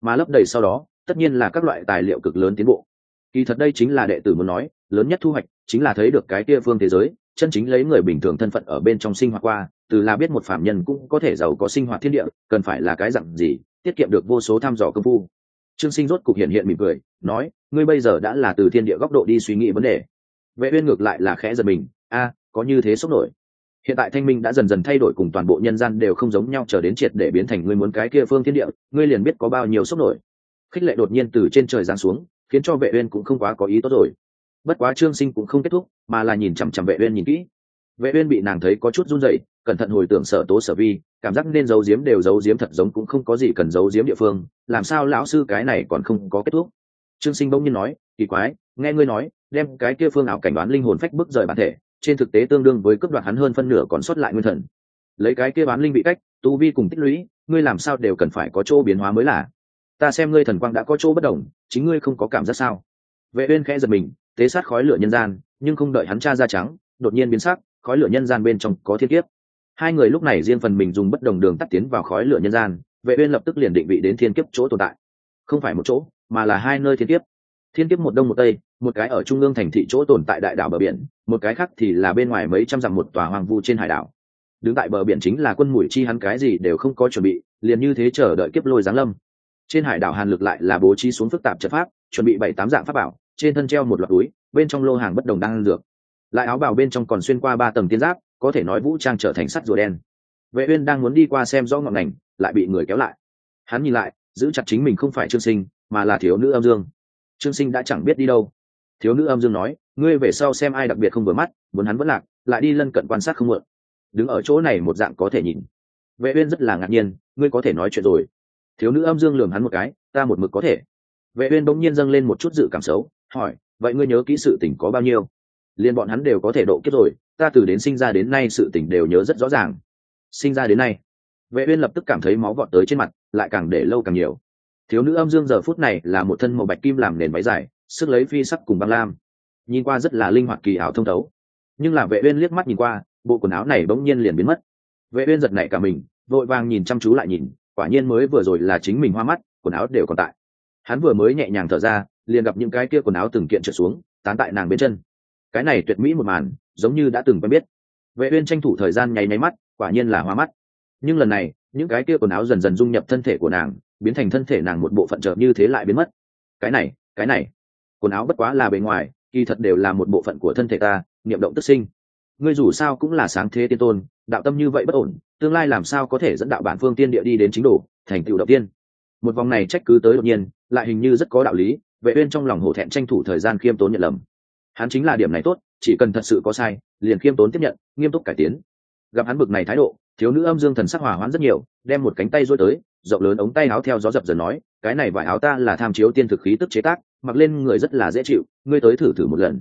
Mà lấp đầy sau đó, tất nhiên là các loại tài liệu cực lớn tiến bộ. Kỳ thật đây chính là đệ tử muốn nói, lớn nhất thu hoạch chính là thấy được cái kia phương thế giới, chân chính lấy người bình thường thân phận ở bên trong sinh hoạt qua, từ là biết một phạm nhân cũng có thể giàu có sinh hoạt thiên địa, cần phải là cái dặn gì, tiết kiệm được vô số tham dò công phu. Trương sinh rốt cục hiện hiện mỉm cười, nói, ngươi bây giờ đã là từ thiên địa góc độ đi suy nghĩ vấn đề vệ uyên ngược lại là khẽ giật mình, a, có như thế sốc nổi. Hiện tại thanh minh đã dần dần thay đổi cùng toàn bộ nhân gian đều không giống nhau chờ đến triệt để biến thành ngươi muốn cái kia phương thiên địa, ngươi liền biết có bao nhiêu sốc nổi. Khích lệ đột nhiên từ trên trời giáng xuống, khiến cho vệ uyên cũng không quá có ý tốt rồi. Bất quá trương sinh cũng không kết thúc, mà là nhìn chằm chằm vệ uyên nhìn kỹ. Vệ uyên bị nàng thấy có chút run rẩy, cẩn thận hồi tưởng sở tố sở vi, cảm giác nên giấu giếm đều giấu giếm thật giống cũng không có gì cần giấu giếm địa phương, làm sao lão sư cái này còn không có kết thúc. Trương sinh bỗng nhiên nói, kỳ quái, nghe ngươi nói đem cái kia phương ảo cảnh đoán linh hồn phách bức rời bản thể, trên thực tế tương đương với cướp đoạt hắn hơn phân nửa còn sót lại nguyên thần. Lấy cái kia bán linh bị cách, tu vi cùng tích lũy, ngươi làm sao đều cần phải có chỗ biến hóa mới là. Ta xem ngươi thần quang đã có chỗ bất đồng, chính ngươi không có cảm giác sao? Vệ uyên khẽ giật mình, tế sát khói lửa nhân gian, nhưng không đợi hắn tra ra trắng, đột nhiên biến sắc, khói lửa nhân gian bên trong có thiên kiếp. Hai người lúc này riêng phần mình dùng bất đồng đường tắt tiến vào khói lửa nhân gian, vệ uyên lập tức liền định vị đến thiên kiếp chỗ tồn tại. Không phải một chỗ, mà là hai nơi thiên kiếp. Thiên kiếp một đông một tây một cái ở trung ương thành thị chỗ tồn tại đại đảo bờ biển, một cái khác thì là bên ngoài mấy trăm dặm một tòa hoang vu trên hải đảo. Đứng tại bờ biển chính là quân mũi chi hắn cái gì đều không có chuẩn bị, liền như thế chờ đợi kiếp lôi giáng lâm. Trên hải đảo hàn lực lại là bố trí xuống phức tạp trận pháp, chuẩn bị bảy tám dạng pháp bảo, trên thân treo một loạt túi, bên trong lô hàng bất đồng đang dược. Lại áo bào bên trong còn xuyên qua ba tầng tiên giáp, có thể nói vũ trang trở thành sắt rùa đen. Vệ uyên đang muốn đi qua xem rõ ngọn ngành, lại bị người kéo lại. Hắn nhìn lại, giữ chặt chính mình không phải trương sinh, mà là thiếu nữ âm dương. Trương sinh đã chẳng biết đi đâu thiếu nữ âm dương nói, ngươi về sau xem ai đặc biệt không vừa mắt, muốn hắn vẫn lạc, lại đi lân cận quan sát không mượn. Đứng ở chỗ này một dạng có thể nhìn. Vệ uyên rất là ngạc nhiên, ngươi có thể nói chuyện rồi. Thiếu nữ âm dương lườm hắn một cái, ta một mực có thể. Vệ uyên bỗng nhiên dâng lên một chút dự cảm xấu, hỏi, vậy ngươi nhớ kỹ sự tình có bao nhiêu? Liên bọn hắn đều có thể độ kiếp rồi, ta từ đến sinh ra đến nay sự tình đều nhớ rất rõ ràng. Sinh ra đến nay? Vệ uyên lập tức cảm thấy máu vọt tới trên mặt, lại càng để lâu càng nhiều. Thiếu nữ âm dương giờ phút này là một thân màu bạch kim làm nền váy dài sức lấy phi sắc cùng băng lam. Nhìn qua rất là linh hoạt kỳ ảo thông thấu. Nhưng là vệ uyên liếc mắt nhìn qua, bộ quần áo này bỗng nhiên liền biến mất. Vệ uyên giật nảy cả mình, vội vàng nhìn chăm chú lại nhìn, quả nhiên mới vừa rồi là chính mình hoa mắt, quần áo đều còn tại. Hắn vừa mới nhẹ nhàng thở ra, liền gặp những cái kia quần áo từng kiện trượt xuống, tán tại nàng bên chân. Cái này tuyệt mỹ một màn, giống như đã từng quen biết. Vệ uyên tranh thủ thời gian nháy nháy mắt, quả nhiên là hoa mắt. Nhưng lần này, những cái kia quần áo dần dần dung nhập thân thể của nàng, biến thành thân thể nàng một bộ phận trợ như thế lại biến mất. Cái này cái này quần áo bất quá là bề ngoài, kỳ thật đều là một bộ phận của thân thể ta, niệm động tức sinh. Ngươi dù sao cũng là sáng thế tiên tôn, đạo tâm như vậy bất ổn, tương lai làm sao có thể dẫn đạo bản phương tiên địa đi đến chính đồ, thành tựu đầu tiên? Một vòng này trách cứ tới đột nhiên, lại hình như rất có đạo lý, vệ uyên trong lòng hổ thẹn tranh thủ thời gian khiêm tốn nhận lầm. Hắn chính là điểm này tốt, chỉ cần thật sự có sai, liền khiêm tốn tiếp nhận, nghiêm túc cải tiến. Gặp hắn bực này thái độ, thiếu nữ âm dương thần sắc hòa hoãn rất nhiều, đem một cánh tay duỗi tới, rộng lớn ống tay áo theo gió dập dần nói, cái này vải áo ta là tham chiếu tiên thực khí tức chế tác mặc lên người rất là dễ chịu, ngươi tới thử thử một lần.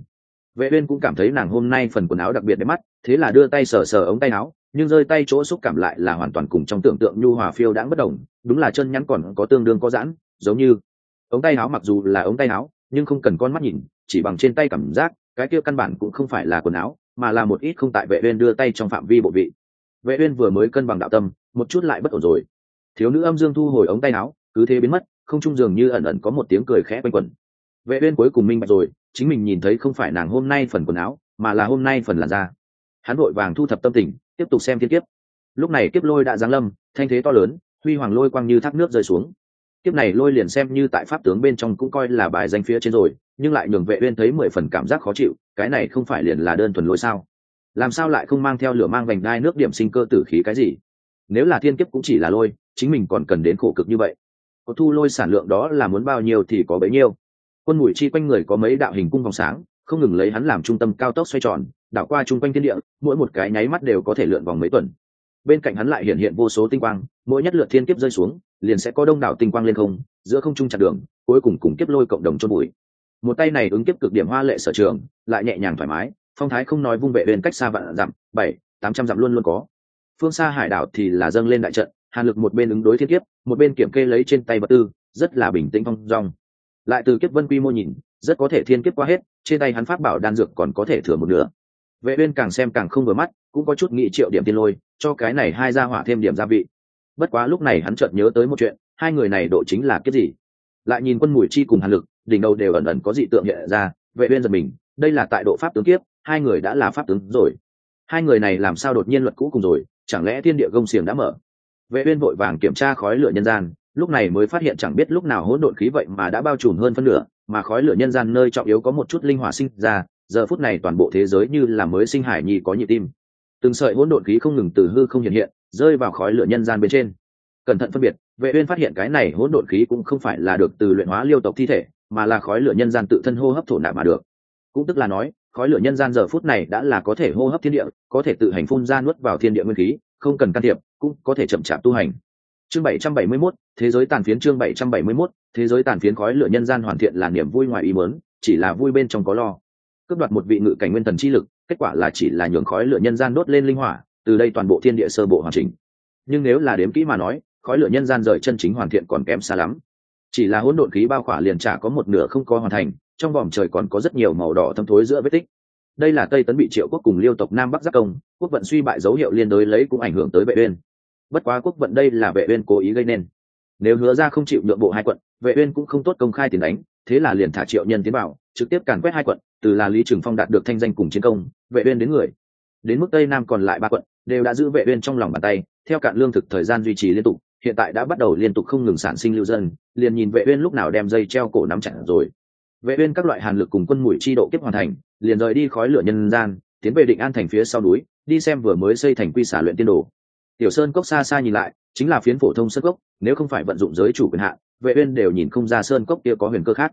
Vệ uyên cũng cảm thấy nàng hôm nay phần quần áo đặc biệt đẹp mắt, thế là đưa tay sờ sờ ống tay áo, nhưng rơi tay chỗ xúc cảm lại là hoàn toàn cùng trong tưởng tượng nhu hòa phiêu đãng bất động đúng là chân nhắn còn có tương đương có giãn, giống như ống tay áo mặc dù là ống tay áo, nhưng không cần con mắt nhìn, chỉ bằng trên tay cảm giác, cái kia căn bản cũng không phải là quần áo, mà là một ít không tại vệ uyên đưa tay trong phạm vi bộ vị. Vệ uyên vừa mới cân bằng đạo tâm, một chút lại bất ổn rồi. Thiếu nữ âm dương thu hồi ống tay áo, cứ thế biến mất, không trung dường như ẩn ẩn có một tiếng cười khẽ quanh quẩn vệ uyên cuối cùng minh bạch rồi, chính mình nhìn thấy không phải nàng hôm nay phần quần áo, mà là hôm nay phần làn da. Hắn vội vàng thu thập tâm tình, tiếp tục xem thiên kiếp. Lúc này kiếp lôi đã giáng lâm, thanh thế to lớn, huy hoàng lôi quang như thác nước rơi xuống. Kiếp này lôi liền xem như tại pháp tướng bên trong cũng coi là bài danh phía trên rồi, nhưng lại nhường vệ uyên thấy mười phần cảm giác khó chịu, cái này không phải liền là đơn thuần lôi sao? Làm sao lại không mang theo lửa mang vành đai nước điểm sinh cơ tử khí cái gì? Nếu là thiên kiếp cũng chỉ là lôi, chính mình còn cần đến khổ cực như vậy. Có thu lôi sản lượng đó là muốn bao nhiêu thì có bấy nhiêu quân mũi chi quanh người có mấy đạo hình cung vòng sáng, không ngừng lấy hắn làm trung tâm cao tốc xoay tròn, đảo qua chung quanh thiên địa, mỗi một cái nháy mắt đều có thể lượn vòng mấy tuần. Bên cạnh hắn lại hiện hiện vô số tinh quang, mỗi nhất lượt thiên kiếp rơi xuống, liền sẽ có đông đảo tinh quang lên không, giữa không trung chặt đường, cuối cùng cùng kiếp lôi cộng đồng chôn bụi. Một tay này ứng kiếp cực điểm hoa lệ sở trường, lại nhẹ nhàng thoải mái, phong thái không nói vung vệ bên cách xa vạn dặm, bảy, tám trăm dặm luôn luôn có. Phương xa hải đảo thì là dâng lên đại trận, hàn lực một bên ứng đối thiên kiếp, một bên kiểm kê lấy trên tay vật tư, rất là bình tĩnh phong rong lại từ kiếp vân quy mô nhìn, rất có thể thiên kiếp qua hết, trên tay hắn pháp bảo đan dược còn có thể thừa một nửa. Vệ uyên càng xem càng không vừa mắt, cũng có chút nghĩ triệu điểm tiên lôi, cho cái này hai gia hỏa thêm điểm gia vị. Bất quá lúc này hắn chợt nhớ tới một chuyện, hai người này độ chính là kiếp gì? Lại nhìn quân mùi chi cùng hàn lực, đỉnh đầu đều ẩn ẩn có dị tượng hiện ra, vệ uyên giật mình, đây là tại độ pháp tướng kiếp, hai người đã là pháp tướng rồi. Hai người này làm sao đột nhiên luật cũ cùng rồi, chẳng lẽ thiên địa gông xiềng đã mở? Vệ uyên vội vàng kiểm tra khói lửa nhân gian lúc này mới phát hiện chẳng biết lúc nào hỗn độn khí vậy mà đã bao trùm hơn phân nửa, mà khói lửa nhân gian nơi trọng yếu có một chút linh hỏa sinh ra, giờ phút này toàn bộ thế giới như là mới sinh hải nhi có nhịp tim. Từng sợi hỗn độn khí không ngừng từ hư không hiện hiện, rơi vào khói lửa nhân gian bên trên. Cẩn thận phân biệt, vệ uyên phát hiện cái này hỗn độn khí cũng không phải là được từ luyện hóa liêu tộc thi thể, mà là khói lửa nhân gian tự thân hô hấp thổ nạp mà được. Cũng tức là nói, khói lửa nhân gian giờ phút này đã là có thể hô hấp thiên địa, có thể tự hành phun ra nuốt vào thiên địa nguyên khí, không cần can thiệp, cũng có thể chậm chạp tu hành chương 771, thế giới tàn phiến chương 771, thế giới tàn phiến khói lửa nhân gian hoàn thiện là niềm vui ngoài ý muốn chỉ là vui bên trong có lo. Cướp đoạt một vị ngự cảnh nguyên thần chi lực kết quả là chỉ là nhường khói lửa nhân gian đốt lên linh hỏa từ đây toàn bộ thiên địa sơ bộ hoàn chỉnh. Nhưng nếu là đếm kỹ mà nói khói lửa nhân gian rời chân chính hoàn thiện còn kém xa lắm. Chỉ là hỗn độn khí bao khỏa liền trả có một nửa không có hoàn thành trong vòng trời còn có rất nhiều màu đỏ thâm thối giữa vết tích. Đây là tây tấn bị triệu quốc cùng liêu tộc nam bắc giác công quốc vận suy bại dấu hiệu liên đối lấy cũng ảnh hưởng tới vệ uyên bất quá quốc vận đây là vệ uyên cố ý gây nên. Nếu hứa ra không chịu nhượng bộ hai quận, vệ uyên cũng không tốt công khai tiền đánh, thế là liền thả triệu nhân tiến bảo trực tiếp càn quét hai quận, từ là lý trường phong đạt được thanh danh cùng chiến công, vệ uyên đến người. Đến mức tây nam còn lại ba quận, đều đã giữ vệ uyên trong lòng bàn tay, theo cạn lương thực thời gian duy trì liên tục, hiện tại đã bắt đầu liên tục không ngừng sản sinh lưu dân, liền nhìn vệ uyên lúc nào đem dây treo cổ nắm chặt rồi. Vệ uyên các loại hàn lực cùng quân mũi chi độ kiếp hoàn thành, liền rời đi khói lửa nhân gian, tiến về định an thành phía sau núi, đi xem vừa mới xây thành quy xả luyện tiên đồ tiểu sơn cốc xa xa nhìn lại chính là phiến phổ thông sơn cốc nếu không phải vận dụng giới chủ quyền hạn vệ uyên đều nhìn không ra sơn cốc kia có huyền cơ khác.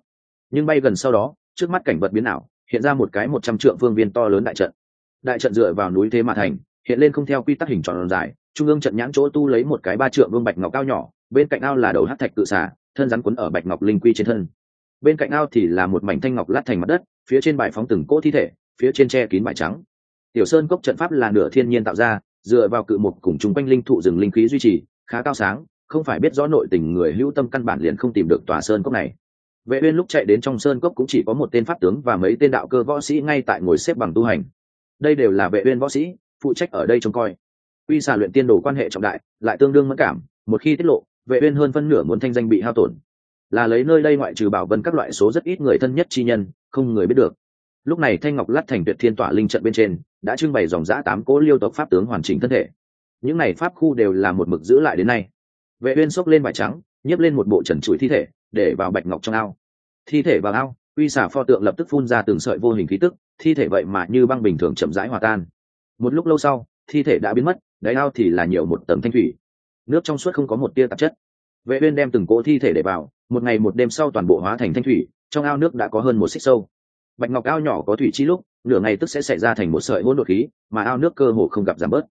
Nhưng bay gần sau đó trước mắt cảnh vật biến ảo hiện ra một cái một trăm trượng phương viên to lớn đại trận. Đại trận dựa vào núi thế mà thành hiện lên không theo quy tắc hình tròn dài trung ương trận nhãn chỗ tu lấy một cái ba trượng vương bạch ngọc cao nhỏ bên cạnh ao là đầu hắc thạch tự xà, thân rắn quấn ở bạch ngọc linh quy trên thân. Bên cạnh ao thì là một mảnh thanh ngọc lát thành mặt đất phía trên bài phóng từng cỗ thi thể phía trên tre kín bài trắng. Tiểu sơn cốc trận pháp là nửa thiên nhiên tạo ra dựa vào cự mục cùng chung quanh linh thụ rừng linh khí duy trì, khá cao sáng, không phải biết rõ nội tình người hữu tâm căn bản liền không tìm được tòa sơn cốc này. Vệ uyên lúc chạy đến trong sơn cốc cũng chỉ có một tên pháp tướng và mấy tên đạo cơ võ sĩ ngay tại ngồi xếp bằng tu hành. Đây đều là vệ uyên võ sĩ, phụ trách ở đây trông coi. Uy xà luyện tiên đồ quan hệ trọng đại, lại tương đương mẫn cảm, một khi tiết lộ, vệ uyên hơn phân nửa muốn thanh danh bị hao tổn. Là lấy nơi đây ngoại trừ bảo vân các loại số rất ít người thân nhất chi nhân, không người biết được. Lúc này thanh ngọc lát thành tuyệt thiên tỏa linh trận bên trên đã trưng bày dòng giã tám cố liêu tộc pháp tướng hoàn chỉnh thân thể. Những này pháp khu đều là một mực giữ lại đến nay. Vệ uyên xốc lên vải trắng, nhấc lên một bộ trần chuỗi thi thể, để vào bạch ngọc trong ao. Thi thể vào ao, uy xả pho tượng lập tức phun ra từng sợi vô hình khí tức, thi thể vậy mà như băng bình thường chậm rãi hòa tan. Một lúc lâu sau, thi thể đã biến mất, đáy ao thì là nhiều một tầng thanh thủy. Nước trong suốt không có một tia tạp chất. Vệ uyên đem từng cỗ thi thể để vào, một ngày một đêm sau toàn bộ hóa thành thanh thủy, trong ao nước đã có hơn một xích sâu. Bạch ngọc ao nhỏ có thủy chi lúc nửa ngày tức sẽ xảy ra thành một sợi hỗn độn khí, mà ao nước cơ hồ không gặp giảm bớt.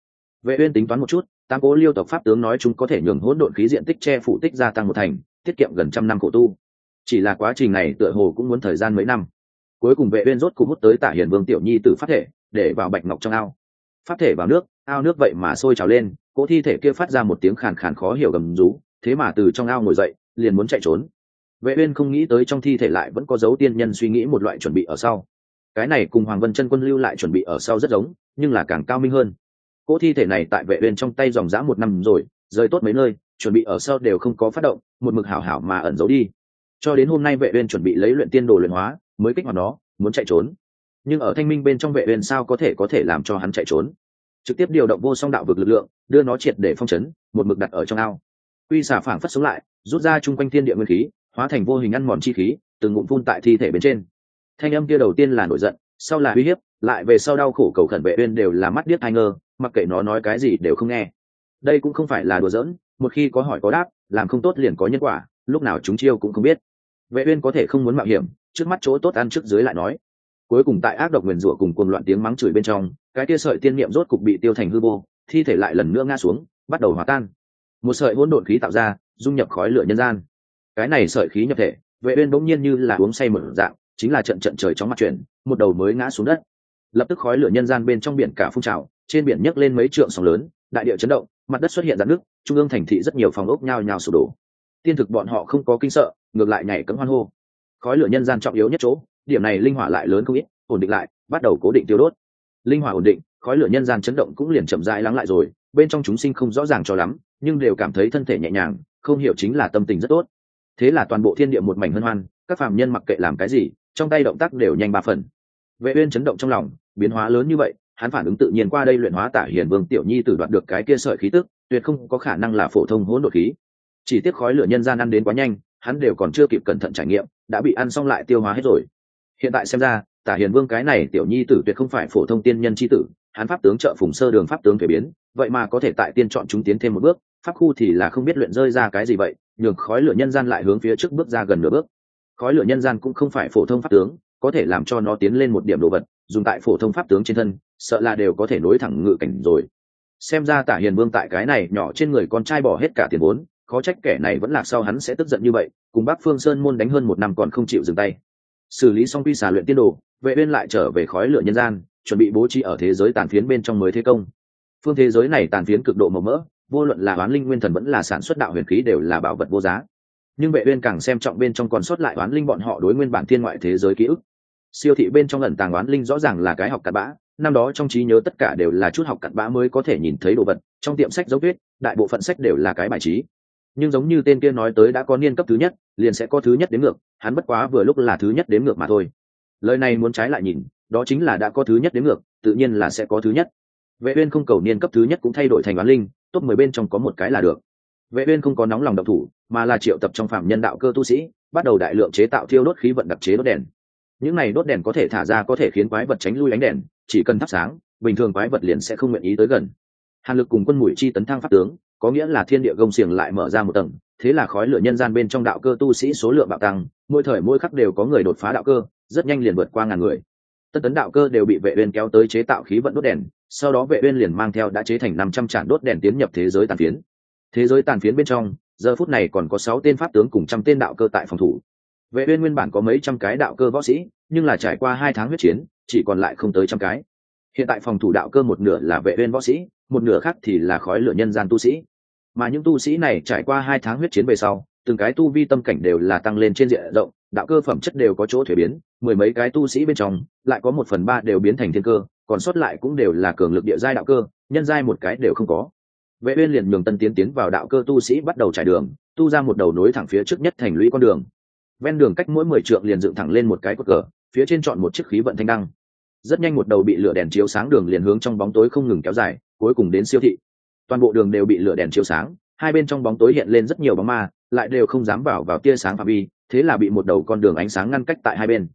Vệ uyên tính toán một chút, tam cố liêu tộc pháp tướng nói chúng có thể nhường hỗn độn khí diện tích che phủ tích gia tăng một thành, tiết kiệm gần trăm năm khổ tu. Chỉ là quá trình này tựa hồ cũng muốn thời gian mấy năm. Cuối cùng vệ uyên rốt cục hút tới tả hiền vương tiểu nhi tử pháp thể, để vào bạch ngọc trong ao. Pháp thể vào nước, ao nước vậy mà sôi trào lên, cỗ thi thể kia phát ra một tiếng khàn khàn khó hiểu gầm rú, thế mà từ trong ao ngồi dậy, liền muốn chạy trốn. Vệ uyên không nghĩ tới trong thi thể lại vẫn có dấu tiên nhân suy nghĩ một loại chuẩn bị ở sau cái này cùng hoàng vân chân quân lưu lại chuẩn bị ở sau rất giống, nhưng là càng cao minh hơn. Cỗ thi thể này tại vệ uyên trong tay dòng dã một năm rồi, rời tốt mấy nơi, chuẩn bị ở sau đều không có phát động, một mực hảo hảo mà ẩn giấu đi. Cho đến hôm nay vệ uyên chuẩn bị lấy luyện tiên đồ luyện hóa, mới kích hoạt nó, muốn chạy trốn. Nhưng ở thanh minh bên trong vệ uyên sao có thể có thể làm cho hắn chạy trốn? Trực tiếp điều động vô song đạo vực lực lượng, đưa nó triệt để phong chấn, một mực đặt ở trong ao. Quy xả phảng phất sống lại, rút ra trung quanh thiên địa nguyên khí, hóa thành vô hình ăn mòn chi khí, từng ngụm phun tại thi thể bên trên thanh âm kia đầu tiên là nổi giận, sau là uy hiếp, lại về sau đau khổ cầu khẩn vệ uyên đều là mắt điếc hai ngơ, mặc kệ nó nói cái gì đều không nghe. Đây cũng không phải là đùa giỡn, một khi có hỏi có đáp, làm không tốt liền có nhân quả, lúc nào chúng chiêu cũng không biết. Vệ uyên có thể không muốn mạo hiểm, trước mắt chỗ tốt ăn trước dưới lại nói. Cuối cùng tại ác độc nguyền rủa cùng cuồng loạn tiếng mắng chửi bên trong, cái kia sợi tiên niệm rốt cục bị tiêu thành hư vô, thi thể lại lần nữa ngã xuống, bắt đầu hòa tan. Một sợi hỗn độn khí tạo ra, dung nhập khói lửa nhân gian. Cái này sợi khí nhập thể, vệ uyên bỗng nhiên như là uống say mở dạng chính là trận trận trời chóng mặt chuyển, một đầu mới ngã xuống đất. Lập tức khói lửa nhân gian bên trong biển cả phun trào, trên biển nhấc lên mấy trượng sóng lớn, đại địa chấn động, mặt đất xuất hiện dạn nước trung ương thành thị rất nhiều phòng ốc nhao nhao sụp đổ. Tiên thực bọn họ không có kinh sợ, ngược lại nhảy cấm hoan hô. Khói lửa nhân gian trọng yếu nhất chỗ, điểm này linh hỏa lại lớn không ít, ổn định lại, bắt đầu cố định tiêu đốt. Linh hỏa ổn định, khói lửa nhân gian chấn động cũng liền chậm rãi lắng lại rồi, bên trong chúng sinh không rõ ràng cho lắm, nhưng đều cảm thấy thân thể nhẹ nhàng, không hiểu chính là tâm tình rất tốt. Thế là toàn bộ thiên địa một mảnh hân hoan, các phàm nhân mặc kệ làm cái gì trong tay động tác đều nhanh ba phần. Vệ uyên chấn động trong lòng, biến hóa lớn như vậy, hắn phản ứng tự nhiên qua đây luyện hóa tả hiền vương tiểu nhi tử đoạt được cái kia sợi khí tức, tuyệt không có khả năng là phổ thông hỗn độn khí. Chỉ tiếc khói lửa nhân gian ăn đến quá nhanh, hắn đều còn chưa kịp cẩn thận trải nghiệm, đã bị ăn xong lại tiêu hóa hết rồi. Hiện tại xem ra, tả hiền vương cái này tiểu nhi tử tuyệt không phải phổ thông tiên nhân chi tử, hắn pháp tướng trợ phùng sơ đường pháp tướng thể biến, vậy mà có thể tại tiên chọn chúng tiến thêm một bước, pháp khu thì là không biết luyện rơi ra cái gì vậy, nhường khói lửa nhân gian lại hướng phía trước bước ra gần nửa bước khói lửa nhân gian cũng không phải phổ thông pháp tướng, có thể làm cho nó tiến lên một điểm đồ vật, dùng tại phổ thông pháp tướng trên thân, sợ là đều có thể nối thẳng ngự cảnh rồi. Xem ra tả hiền vương tại cái này nhỏ trên người con trai bỏ hết cả tiền vốn, khó trách kẻ này vẫn lạc sau hắn sẽ tức giận như vậy, cùng bác phương sơn môn đánh hơn một năm còn không chịu dừng tay. Xử lý xong quy xà luyện tiên đồ, vệ uyên lại trở về khói lửa nhân gian, chuẩn bị bố trí ở thế giới tàn phiến bên trong mới thế công. Phương thế giới này tàn phiến cực độ màu mỡ, vô luận là bán linh nguyên thần vẫn là sản xuất đạo huyền khí đều là bảo vật vô giá nhưng vệ uyên càng xem trọng bên trong còn sót lại oán linh bọn họ đối nguyên bản thiên ngoại thế giới ký ức. Siêu thị bên trong ẩn tàng oán linh rõ ràng là cái học cặn bã, năm đó trong trí nhớ tất cả đều là chút học cặn bã mới có thể nhìn thấy đồ vật, trong tiệm sách dấu tuyết đại bộ phận sách đều là cái bài trí. Nhưng giống như tên kia nói tới đã có niên cấp thứ nhất, liền sẽ có thứ nhất đến ngược, hắn bất quá vừa lúc là thứ nhất đến ngược mà thôi. Lời này muốn trái lại nhìn, đó chính là đã có thứ nhất đến ngược, tự nhiên là sẽ có thứ nhất. Vệ uyên không cầu niên cấp thứ nhất cũng thay đổi thành oán linh, top mười bên trong có một cái là được vệ uyên không có nóng lòng động thủ, mà là triệu tập trong phạm nhân đạo cơ tu sĩ, bắt đầu đại lượng chế tạo thiêu đốt khí vận đặc chế đốt đèn. Những này đốt đèn có thể thả ra có thể khiến quái vật tránh lui ánh đèn, chỉ cần thắp sáng, bình thường quái vật liền sẽ không nguyện ý tới gần. Hàn lực cùng quân mũi chi tấn thăng pháp tướng, có nghĩa là thiên địa gông xiềng lại mở ra một tầng, thế là khói lửa nhân gian bên trong đạo cơ tu sĩ số lượng bạo tăng, mỗi thời mỗi khắc đều có người đột phá đạo cơ, rất nhanh liền vượt qua ngàn người. Tất tấn đạo cơ đều bị vệ uyên kéo tới chế tạo khí vận đốt đèn, sau đó vệ uyên liền mang theo đã chế thành 500 tràn đốt đèn tiến nhập thế giới tàn phiến thế giới tàn phiến bên trong, giờ phút này còn có sáu tên pháp tướng cùng trăm tên đạo cơ tại phòng thủ. Vệ uyên nguyên bản có mấy trăm cái đạo cơ võ sĩ, nhưng là trải qua hai tháng huyết chiến, chỉ còn lại không tới trăm cái. Hiện tại phòng thủ đạo cơ một nửa là vệ uyên võ sĩ, một nửa khác thì là khói lửa nhân gian tu sĩ. Mà những tu sĩ này trải qua hai tháng huyết chiến về sau, từng cái tu vi tâm cảnh đều là tăng lên trên diện rộng, đạo cơ phẩm chất đều có chỗ thuế biến, mười mấy cái tu sĩ bên trong, lại có một phần ba đều biến thành thiên cơ, còn sót lại cũng đều là cường lực địa giai đạo cơ, nhân giai một cái đều không có vệ uyên liền nhường tân tiến tiến vào đạo cơ tu sĩ bắt đầu trải đường tu ra một đầu nối thẳng phía trước nhất thành lũy con đường. Ven đường cách mỗi mười trượng liền dựng thẳng lên một cái cột cờ phía trên chọn một chiếc khí vận thanh đăng. Rất nhanh một đầu bị lửa đèn chiếu sáng đường liền hướng trong bóng tối không ngừng kéo dài cuối cùng đến siêu thị. Toàn bộ đường đều bị lửa đèn chiếu sáng hai bên trong bóng tối hiện lên rất nhiều bóng ma lại đều không dám vào vào tia sáng phạm vi thế là bị một đầu con đường ánh sáng ngăn cách tại hai bên.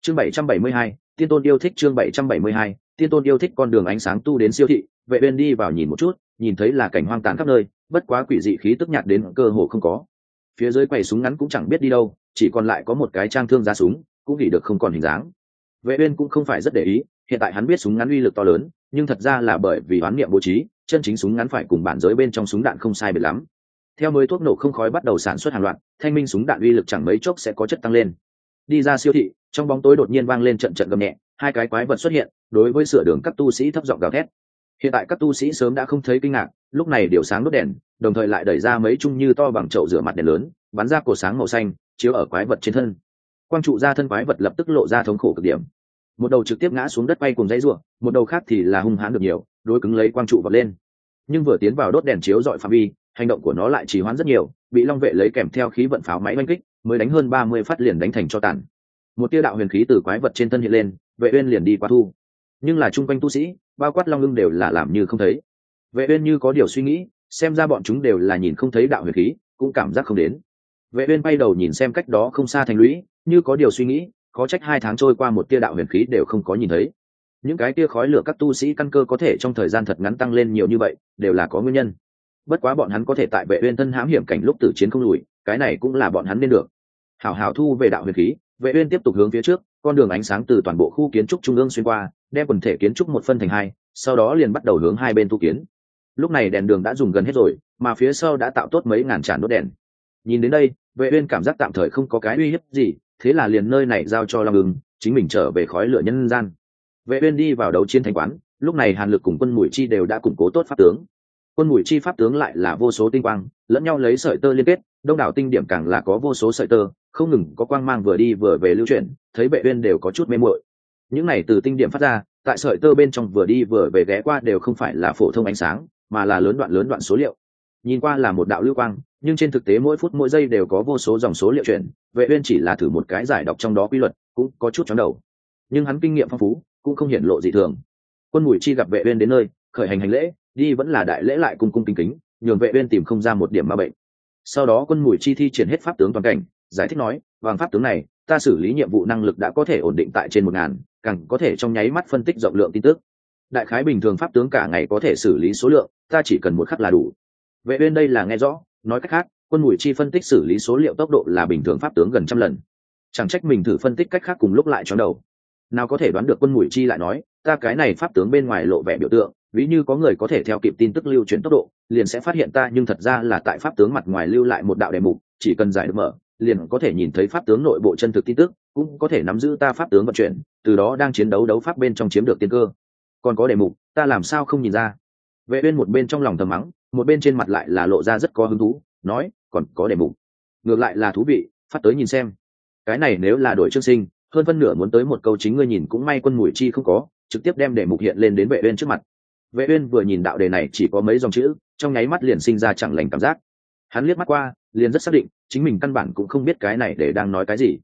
Chương 772, tiên tôn yêu thích chương 772, tiên tôn yêu thích con đường ánh sáng tu đến siêu thị vệ uyên đi vào nhìn một chút nhìn thấy là cảnh hoang tàn khắp nơi, bất quá quỷ dị khí tức nhạt đến cơ hồ không có. Phía dưới quầy súng ngắn cũng chẳng biết đi đâu, chỉ còn lại có một cái trang thương ra súng, cũng gỉ được không còn hình dáng. Vệ uyên cũng không phải rất để ý, hiện tại hắn biết súng ngắn uy lực to lớn, nhưng thật ra là bởi vì đoán niệm bố trí, chân chính súng ngắn phải cùng bản giới bên trong súng đạn không sai biệt lắm. Theo mới thuốc nổ không khói bắt đầu sản xuất hàng loạt, thanh minh súng đạn uy lực chẳng mấy chốc sẽ có chất tăng lên. Đi ra siêu thị, trong bóng tối đột nhiên vang lên trận trận gầm nhẹ, hai cái quái vật xuất hiện, đối với sửa đường các tu sĩ thấp giọng gào thét hiện tại các tu sĩ sớm đã không thấy kinh ngạc, lúc này điều sáng đốt đèn, đồng thời lại đẩy ra mấy chung như to bằng chậu rửa mặt đèn lớn, bắn ra cổ sáng màu xanh, chiếu ở quái vật trên thân. Quang trụ ra thân quái vật lập tức lộ ra thống khổ cực điểm. Một đầu trực tiếp ngã xuống đất bay cùng dãy ruộng, một đầu khác thì là hung hãn được nhiều, đối cứng lấy quang trụ vật lên. Nhưng vừa tiến vào đốt đèn chiếu dọi phạm vi, hành động của nó lại trì hoãn rất nhiều, bị long vệ lấy kèm theo khí vận pháo máy oanh kích, mới đánh hơn ba mươi phát liền đánh thành cho tàn. Một tia đạo huyền khí từ quái vật trên thân hiện lên, vệ uyên liền đi qua thu. Nhưng là chung quanh tu sĩ bao quát long lưng đều là làm như không thấy. Vệ uyên như có điều suy nghĩ, xem ra bọn chúng đều là nhìn không thấy đạo huyền khí, cũng cảm giác không đến. Vệ uyên bay đầu nhìn xem cách đó không xa thành lũy, như có điều suy nghĩ có trách hai tháng trôi qua một tia đạo huyền khí đều không có nhìn thấy. Những cái tia khói lửa các tu sĩ căn cơ có thể trong thời gian thật ngắn tăng lên nhiều như vậy, đều là có nguyên nhân. Bất quá bọn hắn có thể tại vệ uyên thân hãm hiểm cảnh lúc tử chiến không lùi, cái này cũng là bọn hắn nên được. Hảo hảo thu về đạo huyền khí, vệ uyên tiếp tục hướng phía trước, con đường ánh sáng từ toàn bộ khu kiến trúc trung ương xuyên qua đem quần thể kiến trúc một phân thành hai, sau đó liền bắt đầu hướng hai bên tu kiến. Lúc này đèn đường đã dùng gần hết rồi, mà phía sau đã tạo tốt mấy ngàn tràn đốt đèn. Nhìn đến đây, vệ uyên cảm giác tạm thời không có cái uy hiếp gì, thế là liền nơi này giao cho long ưng, chính mình trở về khói lửa nhân gian. Vệ uyên đi vào đấu chiến thành quán, lúc này hàn lực cùng quân mũi chi đều đã củng cố tốt pháp tướng. Quân mũi chi pháp tướng lại là vô số tinh quang, lẫn nhau lấy sợi tơ liên kết, đông đảo tinh điểm càng là có vô số sợi tơ, không ngừng có quang mang vừa đi vừa về lưu chuyển, thấy vệ uyên đều có chút mê muội những này từ tinh điểm phát ra, tại sợi tơ bên trong vừa đi vừa về ghé qua đều không phải là phổ thông ánh sáng, mà là lớn đoạn lớn đoạn số liệu. Nhìn qua là một đạo lưu quang, nhưng trên thực tế mỗi phút mỗi giây đều có vô số dòng số liệu chuyển, vệ uyên chỉ là thử một cái giải đọc trong đó quy luật, cũng có chút chóng đầu. Nhưng hắn kinh nghiệm phong phú, cũng không hiển lộ gì thường. Quân mùi chi gặp vệ uyên đến nơi, khởi hành hành lễ, đi vẫn là đại lễ lại cung cung kính kính, nhường vệ uyên tìm không ra một điểm ma bệnh. Sau đó quân mùi chi thi triển hết pháp tướng toàn cảnh, giải thích nói bằng pháp tướng này, ta xử lý nhiệm vụ năng lực đã có thể ổn định tại trên một ngàn càng có thể trong nháy mắt phân tích rộng lượng tin tức. Đại khái bình thường pháp tướng cả ngày có thể xử lý số lượng, ta chỉ cần một khắc là đủ. Vệ uyên đây là nghe rõ, nói cách khác, quân mùi chi phân tích xử lý số liệu tốc độ là bình thường pháp tướng gần trăm lần. Chẳng trách mình thử phân tích cách khác cùng lúc lại cho đầu. Nào có thể đoán được quân mùi chi lại nói, ta cái này pháp tướng bên ngoài lộ vẻ biểu tượng, ví như có người có thể theo kịp tin tức lưu chuyển tốc độ, liền sẽ phát hiện ta, nhưng thật ra là tại pháp tướng mặt ngoài lưu lại một đạo đề mục, chỉ cần giải được mở, liền có thể nhìn thấy pháp tướng nội bộ chân thực tin tức cũng có thể nắm giữ ta pháp tướng vận chuyển, từ đó đang chiến đấu đấu pháp bên trong chiếm được tiên cơ. Còn có đề mục, ta làm sao không nhìn ra? Vệ uyên một bên trong lòng thầm mắng, một bên trên mặt lại là lộ ra rất có hứng thú, nói, còn có đề mục. Ngược lại là thú vị, phát tới nhìn xem. Cái này nếu là đổi chương sinh, hơn phân nửa muốn tới một câu chính ngươi nhìn cũng may quân mùi chi không có, trực tiếp đem đề mục hiện lên đến vệ uyên trước mặt. Vệ uyên vừa nhìn đạo đề này chỉ có mấy dòng chữ, trong nháy mắt liền sinh ra chẳng lành cảm giác. Hắn liếc mắt qua, liền rất xác định, chính mình căn bản cũng không biết cái này để đang nói cái gì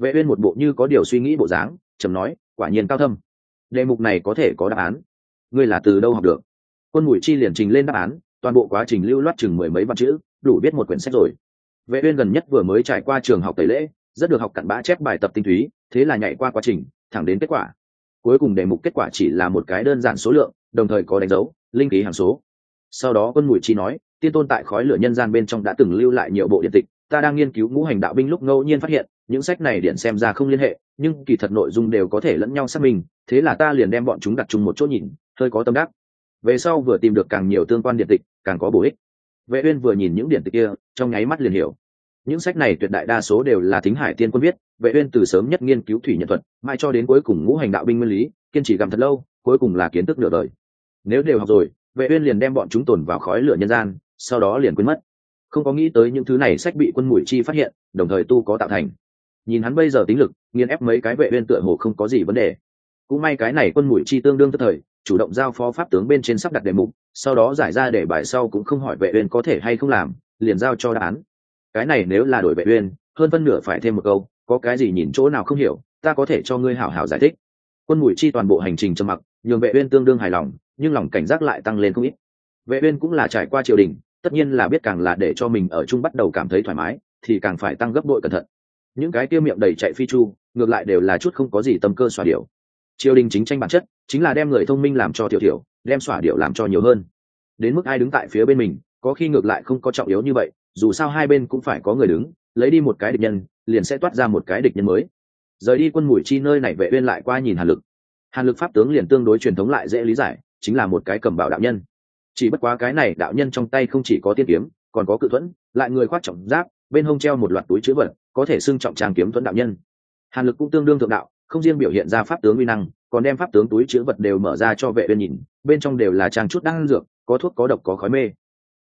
vệ uyên một bộ như có điều suy nghĩ bộ dáng, trầm nói, quả nhiên cao thâm. Đề mục này có thể có đáp án. Ngươi là từ đâu học được? Quân mũi chi liền trình lên đáp án, toàn bộ quá trình lưu loát chừng mười mấy văn chữ, đủ biết một quyển sách rồi. Vệ uyên gần nhất vừa mới trải qua trường học tẩy lễ, rất được học cặn bã chép bài tập tinh túy, thế là nhảy qua quá trình, thẳng đến kết quả. Cuối cùng đề mục kết quả chỉ là một cái đơn giản số lượng, đồng thời có đánh dấu, linh ký hàng số. Sau đó quân mũi chi nói, tiên tôn tại khói lửa nhân gian bên trong đã từng lưu lại nhiều bộ điện tịch, ta đang nghiên cứu ngũ hành đạo binh lúc ngẫu nhiên phát hiện những sách này điện xem ra không liên hệ, nhưng kỳ thật nội dung đều có thể lẫn nhau xác minh, thế là ta liền đem bọn chúng đặt chung một chỗ nhìn, hơi có tâm đắc. Về sau vừa tìm được càng nhiều tương quan điện tịch, càng có bổ ích. Vệ uyên vừa nhìn những điện tịch kia, trong nháy mắt liền hiểu. Những sách này tuyệt đại đa số đều là thính hải tiên quân viết, vệ uyên từ sớm nhất nghiên cứu thủy nhận thuật mai cho đến cuối cùng ngũ hành đạo binh nguyên lý, kiên trì gặm thật lâu, cuối cùng là kiến thức nửa đời. Nếu đều học rồi, vệ uyên liền đem bọn chúng tồn vào khói lửa nhân gian, sau đó liền quên mất. Không có nghĩ tới những thứ này sách bị quân mũi chi phát hiện, đồng thời tu có tạo thành nhìn hắn bây giờ tính lực nghiên ép mấy cái vệ uyên tựa hồ không có gì vấn đề. Cũng may cái này quân mũi chi tương đương tức thời, chủ động giao phó pháp tướng bên trên sắp đặt đề mục, sau đó giải ra để bài sau cũng không hỏi vệ uyên có thể hay không làm, liền giao cho đáp án. Cái này nếu là đổi vệ uyên, hơn phân nửa phải thêm một câu, có cái gì nhìn chỗ nào không hiểu, ta có thể cho ngươi hảo hảo giải thích. Quân mũi chi toàn bộ hành trình trầm mặc, nhường vệ uyên tương đương hài lòng, nhưng lòng cảnh giác lại tăng lên không ít. Vệ uyên cũng là trải qua triều đình, tất nhiên là biết càng là để cho mình ở chung bắt đầu cảm thấy thoải mái, thì càng phải tăng gấp bội cẩn thận những cái kia miệng đầy chạy phi chu, ngược lại đều là chút không có gì tâm cơ xòa điệu triều đình chính tranh bản chất, chính là đem người thông minh làm cho tiểu tiểu đem xòa điệu làm cho nhiều hơn. Đến mức ai đứng tại phía bên mình, có khi ngược lại không có trọng yếu như vậy, dù sao hai bên cũng phải có người đứng, lấy đi một cái địch nhân, liền sẽ toát ra một cái địch nhân mới. Rời đi quân mũi chi nơi này vệ uyên lại qua nhìn hàn lực. Hàn lực pháp tướng liền tương đối truyền thống lại dễ lý giải, chính là một cái cầm bảo đạo nhân. Chỉ bất quá cái này đạo nhân trong tay không chỉ có tiên kiếm, còn có cự thuẫn, lại người khoác trọng giáp bên hông treo một loạt túi chữ vật, có thể xưng trọng trang kiếm thuẫn đạo nhân. Hàn lực cũng tương đương thượng đạo, không riêng biểu hiện ra pháp tướng uy năng, còn đem pháp tướng túi chữ vật đều mở ra cho vệ uyên nhìn, bên trong đều là trang chút đan dược, có thuốc, có độc, có khói mê.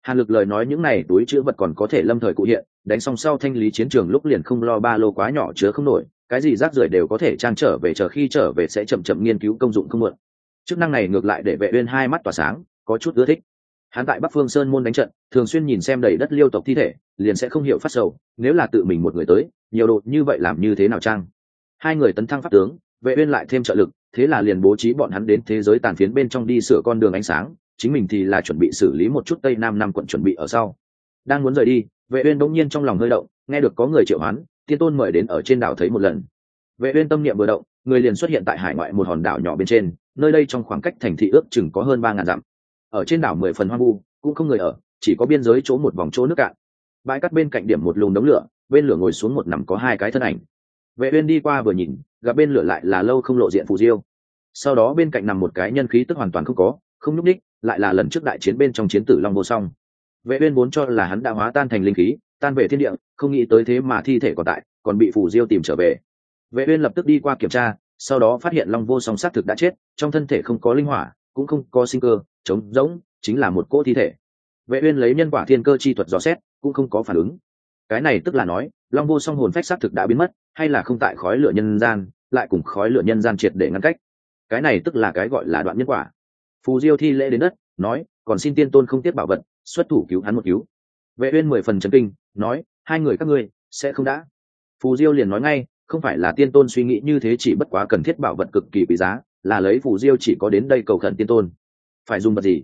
Hàn lực lời nói những này túi chữ vật còn có thể lâm thời cụ hiện, đánh xong sau thanh lý chiến trường lúc liền không lo ba lô quá nhỏ chứa không nổi, cái gì rác rưởi đều có thể trang trở về, chờ khi trở về sẽ chậm chậm nghiên cứu công dụng không mượn chức năng này ngược lại để vệ uyên hai mắt tỏa sáng, có chút ưa thích hắn tại bắc phương sơn môn đánh trận, thường xuyên nhìn xem đầy đất liêu tộc thi thể, liền sẽ không hiểu phát sầu, nếu là tự mình một người tới, nhiều đồ như vậy làm như thế nào trang hai người tấn thăng pháp tướng, vệ uyên lại thêm trợ lực, thế là liền bố trí bọn hắn đến thế giới tàn phiến bên trong đi sửa con đường ánh sáng, chính mình thì là chuẩn bị xử lý một chút tây nam năm quận chuẩn bị ở sau. Đang muốn rời đi, vệ uyên đống nhiên trong lòng hơi động, nghe được có người triệu hoán tiên tôn mời đến ở trên đảo thấy một lần. Vệ uyên tâm niệm vừa động, người liền xuất hiện tại hải ngoại một hòn đảo nhỏ bên trên, nơi đây trong khoảng cách thành thị ước chừng có hơn ba ngàn dặm ở trên đảo mười phần hoang vu, cũng không người ở, chỉ có biên giới chỗ một vòng chỗ nước cạn. Bãi cát bên cạnh điểm một lùm đống lửa, bên lửa ngồi xuống một nằm có hai cái thân ảnh. Vệ uyên đi qua vừa nhìn, gặp bên lửa lại là lâu không lộ diện phù diêu. Sau đó bên cạnh nằm một cái nhân khí tức hoàn toàn không có, không nhúc đích lại là lần trước đại chiến bên trong chiến tử long vô song. Vệ uyên vốn cho là hắn đã hóa tan thành linh khí, tan về thiên địa, không nghĩ tới thế mà thi thể còn tại, còn bị phù diêu tìm trở về. Vệ uyên lập tức đi qua kiểm tra, sau đó phát hiện long vô song sát thực đã chết, trong thân thể không có linh hỏa cũng không có sinh cơ, trống rỗng, chính là một cỗ thi thể. Vệ uyên lấy nhân quả thiên cơ chi thuật dò xét, cũng không có phản ứng. Cái này tức là nói, long vô song hồn phách xác thực đã biến mất, hay là không tại khói lửa nhân gian, lại cùng khói lửa nhân gian triệt để ngăn cách. Cái này tức là cái gọi là đoạn nhân quả. Phù diêu thi lễ đến đất, nói, còn xin tiên tôn không tiếp bảo vật, xuất thủ cứu hắn một cứu. Vệ uyên mười phần chấn kinh, nói, hai người các ngươi, sẽ không đã. Phù diêu liền nói ngay, không phải là tiên tôn suy nghĩ như thế chỉ bất quá cần thiết bảo vật cực kỳ quý giá là lấy phù diêu chỉ có đến đây cầu khẩn tiên tôn. Phải dùng vật gì?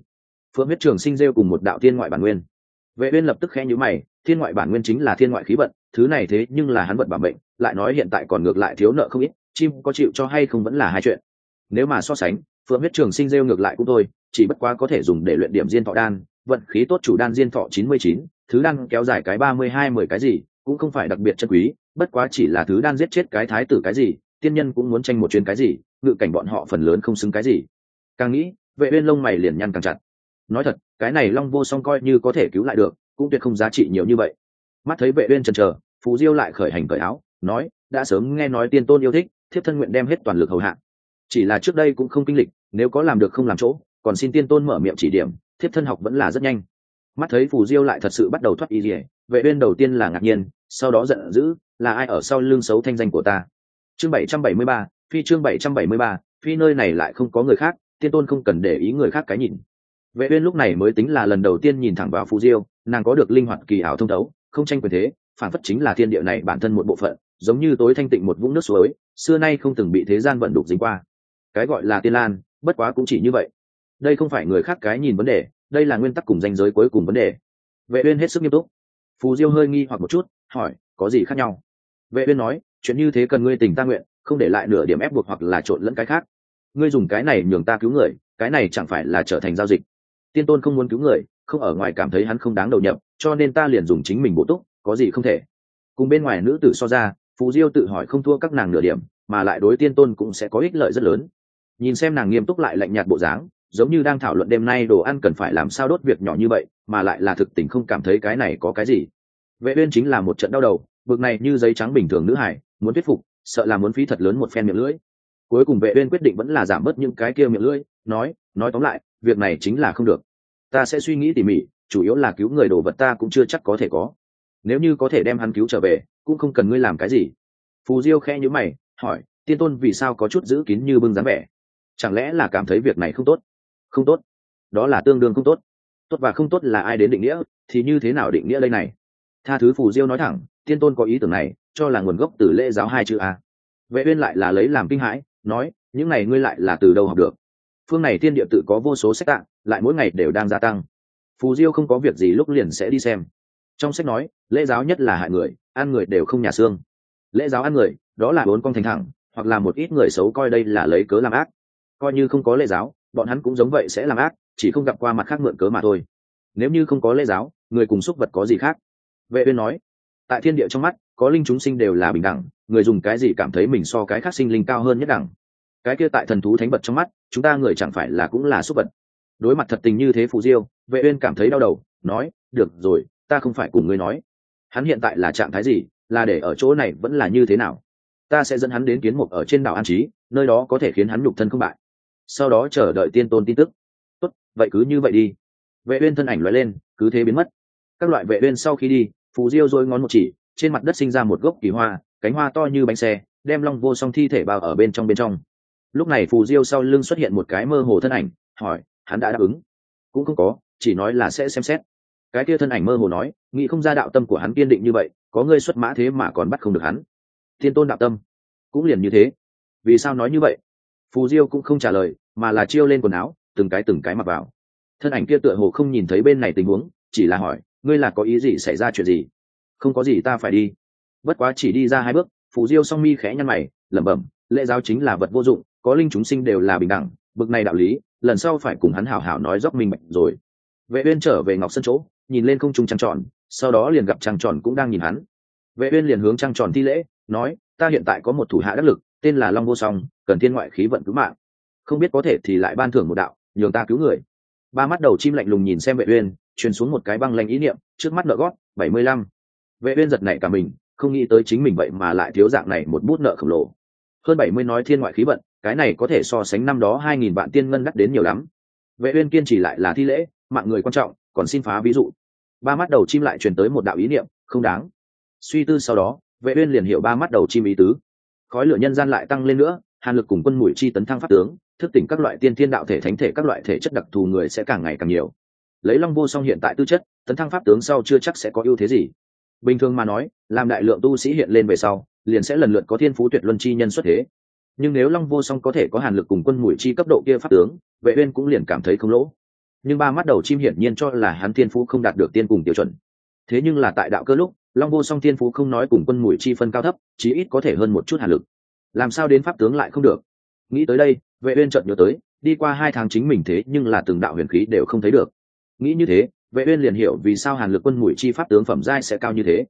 Phượng huyết trường sinh rêu cùng một đạo tiên ngoại bản nguyên. Vệ uyên lập tức khẽ nhíu mày thiên ngoại bản nguyên chính là thiên ngoại khí vận thứ này thế nhưng là hắn vật bảo mệnh lại nói hiện tại còn ngược lại thiếu nợ không ít chim có chịu cho hay không vẫn là hai chuyện. Nếu mà so sánh phượng huyết trường sinh rêu ngược lại cũng thôi chỉ bất quá có thể dùng để luyện điểm diên thọ đan vận khí tốt chủ đan diên thọ 99, thứ đan kéo dài cái 32 mười cái gì cũng không phải đặc biệt chân quý bất quá chỉ là thứ đan giết chết cái thái tử cái gì tiên nhân cũng muốn tranh một chuyến cái gì ngự cảnh bọn họ phần lớn không xứng cái gì. Càng nghĩ vệ uyên lông mày liền nhăn càng chặt. Nói thật cái này long vô song coi như có thể cứu lại được cũng tuyệt không giá trị nhiều như vậy. Mắt thấy vệ uyên chần chờ phú diêu lại khởi hành cởi áo nói đã sớm nghe nói tiên tôn yêu thích thiếp thân nguyện đem hết toàn lực hầu hạ. Chỉ là trước đây cũng không kinh lịch nếu có làm được không làm chỗ còn xin tiên tôn mở miệng chỉ điểm thiếp thân học vẫn là rất nhanh. Mắt thấy phù diêu lại thật sự bắt đầu thoát y rỉa, vệ uyên đầu tiên là ngạc nhiên sau đó giận dữ là ai ở sau lưng xấu thanh danh của ta? Chương 773, phi chương 773, phi nơi này lại không có người khác tiên tôn không cần để ý người khác cái nhìn. Vệ uyên lúc này mới tính là lần đầu tiên nhìn thẳng vào phù diêu nàng có được linh hoạt kỳ ảo thông thấu không tranh quyền thế phản phất chính là thiên địa này bản thân một bộ phận giống như tối thanh tịnh một vũng nước suối xưa nay không từng bị thế gian vận đục dính qua. Cái gọi là tiên lan bất quá cũng chỉ như vậy. Đây không phải người khác cái nhìn vấn đề đây là nguyên tắc cùng danh giới cuối cùng vấn đề. Vệ uyên hết sức nghiêm túc. Phù diêu hơi nghi hoặc một chút hỏi có gì khác nhau? Vệ uyên nói chuyện như thế cần ngươi tình ta nguyện, không để lại nửa điểm ép buộc hoặc là trộn lẫn cái khác. Ngươi dùng cái này nhường ta cứu người, cái này chẳng phải là trở thành giao dịch. Tiên tôn không muốn cứu người, không ở ngoài cảm thấy hắn không đáng đầu nhập, cho nên ta liền dùng chính mình bổ túc, có gì không thể. Cùng bên ngoài nữ tử so ra, phù diêu tự hỏi không thua các nàng nửa điểm, mà lại đối tiên tôn cũng sẽ có ích lợi rất lớn. Nhìn xem nàng nghiêm túc lại lạnh nhạt bộ dáng, giống như đang thảo luận đêm nay đồ ăn cần phải làm sao đốt việc nhỏ như vậy, mà lại là thực tình không cảm thấy cái này có cái gì. Vệ uyên chính là một trận đau đầu, bực này như giấy trắng bình thường nữ hải muốn thuyết phục, sợ là muốn phí thật lớn một phen miệng lưỡi. Cuối cùng vệ uyên quyết định vẫn là giảm bớt những cái kia miệng lưỡi, nói nói tóm lại, việc này chính là không được. Ta sẽ suy nghĩ tỉ mỉ, chủ yếu là cứu người đồ vật ta cũng chưa chắc có thể có. Nếu như có thể đem hắn cứu trở về, cũng không cần ngươi làm cái gì. Phù diêu khe như mày, hỏi, tiên tôn vì sao có chút giữ kín như bưng dáng vẻ? Chẳng lẽ là cảm thấy việc này không tốt? Không tốt. Đó là tương đương không tốt. Tốt và không tốt là ai đến định nghĩa, thì như thế nào định nghĩa đây này? Tha thứ phù diêu nói thẳng, tiên tôn có ý tưởng này cho là nguồn gốc từ lễ giáo hai chữ a. Vệ uyên lại là lấy làm kinh hãi, nói, những này ngươi lại là từ đâu học được? Phương này thiên địa tự có vô số sách tạng, lại mỗi ngày đều đang gia tăng. Phù diêu không có việc gì lúc liền sẽ đi xem. Trong sách nói, lễ giáo nhất là hại người, ăn người đều không nhà xương. Lễ giáo ăn người, đó là bốn con thành thẳng, hoặc là một ít người xấu coi đây là lấy cớ làm ác. Coi như không có lễ giáo, bọn hắn cũng giống vậy sẽ làm ác, chỉ không gặp qua mặt khác mượn cớ mà thôi. Nếu như không có lễ giáo, người cùng xúc vật có gì khác? Vệ uyên nói tại thiên địa trong mắt, có linh chúng sinh đều là bình đẳng, người dùng cái gì cảm thấy mình so cái khác sinh linh cao hơn nhất đẳng? Cái kia tại thần thú thánh vật trong mắt, chúng ta người chẳng phải là cũng là súc vật. Đối mặt thật tình như thế phù diêu, vệ uyên cảm thấy đau đầu, nói, được rồi, ta không phải cùng ngươi nói. Hắn hiện tại là trạng thái gì, là để ở chỗ này vẫn là như thế nào? Ta sẽ dẫn hắn đến kiến mục ở trên đảo an trí nơi đó có thể khiến hắn nhục thân không bại. Sau đó chờ đợi tiên tôn tin tức. Tốt, vậy cứ như vậy đi. Vệ uyên thân ảnh lóe lên, cứ thế biến mất. Các loại vệ uyên sau khi đi phù diêu rồi ngón một chỉ, trên mặt đất sinh ra một gốc kỳ hoa, cánh hoa to như bánh xe, đem long vô song thi thể bao ở bên trong bên trong. Lúc này phù diêu sau lưng xuất hiện một cái mơ hồ thân ảnh, hỏi, hắn đã đáp ứng? Cũng không có, chỉ nói là sẽ xem xét. Cái kia thân ảnh mơ hồ nói, nghĩ không ra đạo tâm của hắn kiên định như vậy, có ngươi xuất mã thế mà còn bắt không được hắn. Thiên tôn đạo tâm, cũng liền như thế. Vì sao nói như vậy? Phù diêu cũng không trả lời, mà là chiêu lên quần áo, từng cái từng cái mặc vào. Thân ảnh kia tựa hồ không nhìn thấy bên này tình huống, chỉ là hỏi ngươi là có ý gì xảy ra chuyện gì? Không có gì ta phải đi. Bất quá chỉ đi ra hai bước, phù diêu song mi khẽ nhăn mày, lẩm bẩm, lễ giáo chính là vật vô dụng, có linh chúng sinh đều là bình đẳng, bực này đạo lý, lần sau phải cùng hắn hảo hảo nói dốc minh bạch rồi. Vệ uyên trở về ngọc sân chỗ, nhìn lên không trung trăng tròn, sau đó liền gặp trăng tròn cũng đang nhìn hắn. Vệ uyên liền hướng trăng tròn thi lễ, nói, ta hiện tại có một thủ hạ đắc lực, tên là long vô song, cần thiên ngoại khí vận cứu mạng. Không biết có thể thì lại ban thưởng một đạo, nhường ta cứu người. Ba mắt đầu chim lạnh lùng nhìn xem vệ uyên truyền xuống một cái băng lanh ý niệm, trước mắt nợ gót 75. vệ uyên giật nảy cả mình, không nghĩ tới chính mình vậy mà lại thiếu dạng này một bút nợ khổng lồ. Hơn 70 nói thiên ngoại khí vận, cái này có thể so sánh năm đó 2.000 vạn tiên ngân đắt đến nhiều lắm. Vệ uyên kiên trì lại là thi lễ, mạng người quan trọng, còn xin phá ví dụ. Ba mắt đầu chim lại truyền tới một đạo ý niệm, không đáng. Suy tư sau đó, vệ uyên liền hiểu ba mắt đầu chim ý tứ. Khói lửa nhân gian lại tăng lên nữa, hàn lực cùng quân mũi chi tấn thăng pháp tướng, thức tỉnh các loại tiên thiên đạo thể thánh thể các loại thể chất đặc thù người sẽ càng ngày càng nhiều lấy long vô song hiện tại tư chất, tấn thăng pháp tướng sau chưa chắc sẽ có ưu thế gì. Bình thường mà nói, làm đại lượng tu sĩ hiện lên về sau, liền sẽ lần lượt có thiên phú tuyệt luân chi nhân xuất thế. Nhưng nếu long vô song có thể có hàn lực cùng quân mũi chi cấp độ kia pháp tướng, vệ uyên cũng liền cảm thấy không lỗ. Nhưng ba mắt đầu chim hiển nhiên cho là hắn thiên phú không đạt được tiên cùng tiêu chuẩn. Thế nhưng là tại đạo cơ lúc, long vô song thiên phú không nói cùng quân mũi chi phân cao thấp, chí ít có thể hơn một chút hàn lực. Làm sao đến pháp tướng lại không được? Nghĩ tới đây, vệ uyên chợt nhớ tới, đi qua hai tháng chính mình thế nhưng là từng đạo huyền khí đều không thấy được nghĩ như thế, vệ uyên liền hiểu vì sao hàn lực quân mũi chi pháp tướng phẩm giai sẽ cao như thế.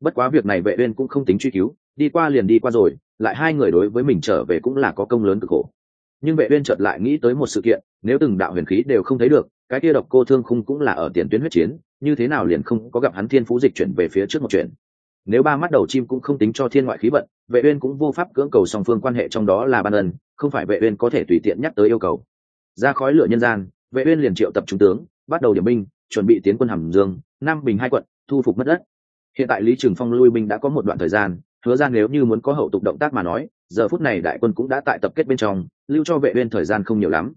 Bất quá việc này vệ uyên cũng không tính truy cứu, đi qua liền đi qua rồi, lại hai người đối với mình trở về cũng là có công lớn cực khổ. Nhưng vệ uyên chợt lại nghĩ tới một sự kiện, nếu từng đạo huyền khí đều không thấy được, cái kia độc cô thương khung cũng là ở tiền tuyến huyết chiến, như thế nào liền không có gặp hắn thiên phú dịch chuyển về phía trước một chuyện. Nếu ba mắt đầu chim cũng không tính cho thiên ngoại khí vận, vệ uyên cũng vô pháp cưỡng cầu song phương quan hệ trong đó là ban ân, không phải vệ uyên có thể tùy tiện nhắc tới yêu cầu. Ra khói lửa nhân gian, vệ uyên liền triệu tập trung tướng bắt đầu điểm binh, chuẩn bị tiến quân hàm dương, nam bình hai quận, thu phục mất đất. Hiện tại lý trường phong lui binh đã có một đoạn thời gian, hứa ra nếu như muốn có hậu tục động tác mà nói, giờ phút này đại quân cũng đã tại tập kết bên trong, lưu cho vệ uyên thời gian không nhiều lắm.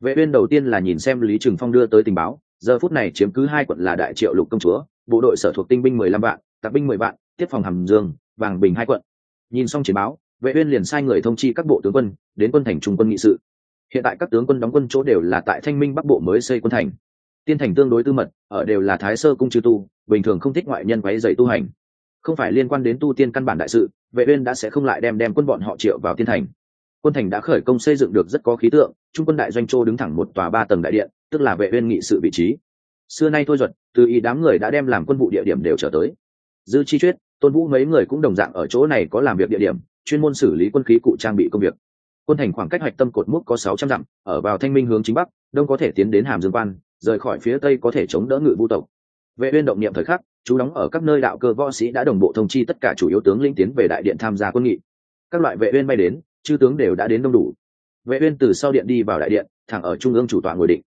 Vệ uyên đầu tiên là nhìn xem lý trường phong đưa tới tình báo, giờ phút này chiếm cứ hai quận là đại triệu lục công chúa, bộ đội sở thuộc tinh binh mười lăm vạn tạp binh mười vạn, tiếp phòng hàm dương, vàng bình hai quận. Nhìn xong chiến báo, vệ uyên liền sai người thông chi các bộ tướng quân, đến quân thành trung quân nghị sự. Hiện tại các tướng quân đóng quân chỗ đều là tại thanh minh bắc bộ mới xây quân thành tiên thành tương đối tư mật, ở đều là thái sơ cung chư tu, bình thường không thích ngoại nhân quấy dày tu hành. Không phải liên quan đến tu tiên căn bản đại sự, vệ uyên đã sẽ không lại đem đem quân bọn họ triệu vào tiên thành. Quân thành đã khởi công xây dựng được rất có khí tượng, trung quân đại doanh châu đứng thẳng một tòa ba tầng đại điện, tức là vệ uyên nghị sự vị trí. Xưa nay thôi duật, từ ý đám người đã đem làm quân vụ địa điểm đều trở tới. Dư chi chuyết, tôn vũ mấy người cũng đồng dạng ở chỗ này có làm việc địa điểm, chuyên môn xử lý quân khí cụ trang bị công việc. Quân thành khoảng cách hoạch tâm cột mốc có sáu trăm dặm, ở vào thanh minh hướng chính bắc, đông có thể tiến đến hàm dương quan rời khỏi phía tây có thể chống đỡ ngự vu tộc. Vệ uyên động niệm thời khắc, chú đóng ở các nơi đạo cơ võ sĩ đã đồng bộ thông chi tất cả chủ yếu tướng linh tiến về đại điện tham gia quân nghị. Các loại vệ uyên bay đến, chư tướng đều đã đến đông đủ. Vệ uyên từ sau điện đi vào đại điện, thẳng ở trung ương chủ tọa ngồi định.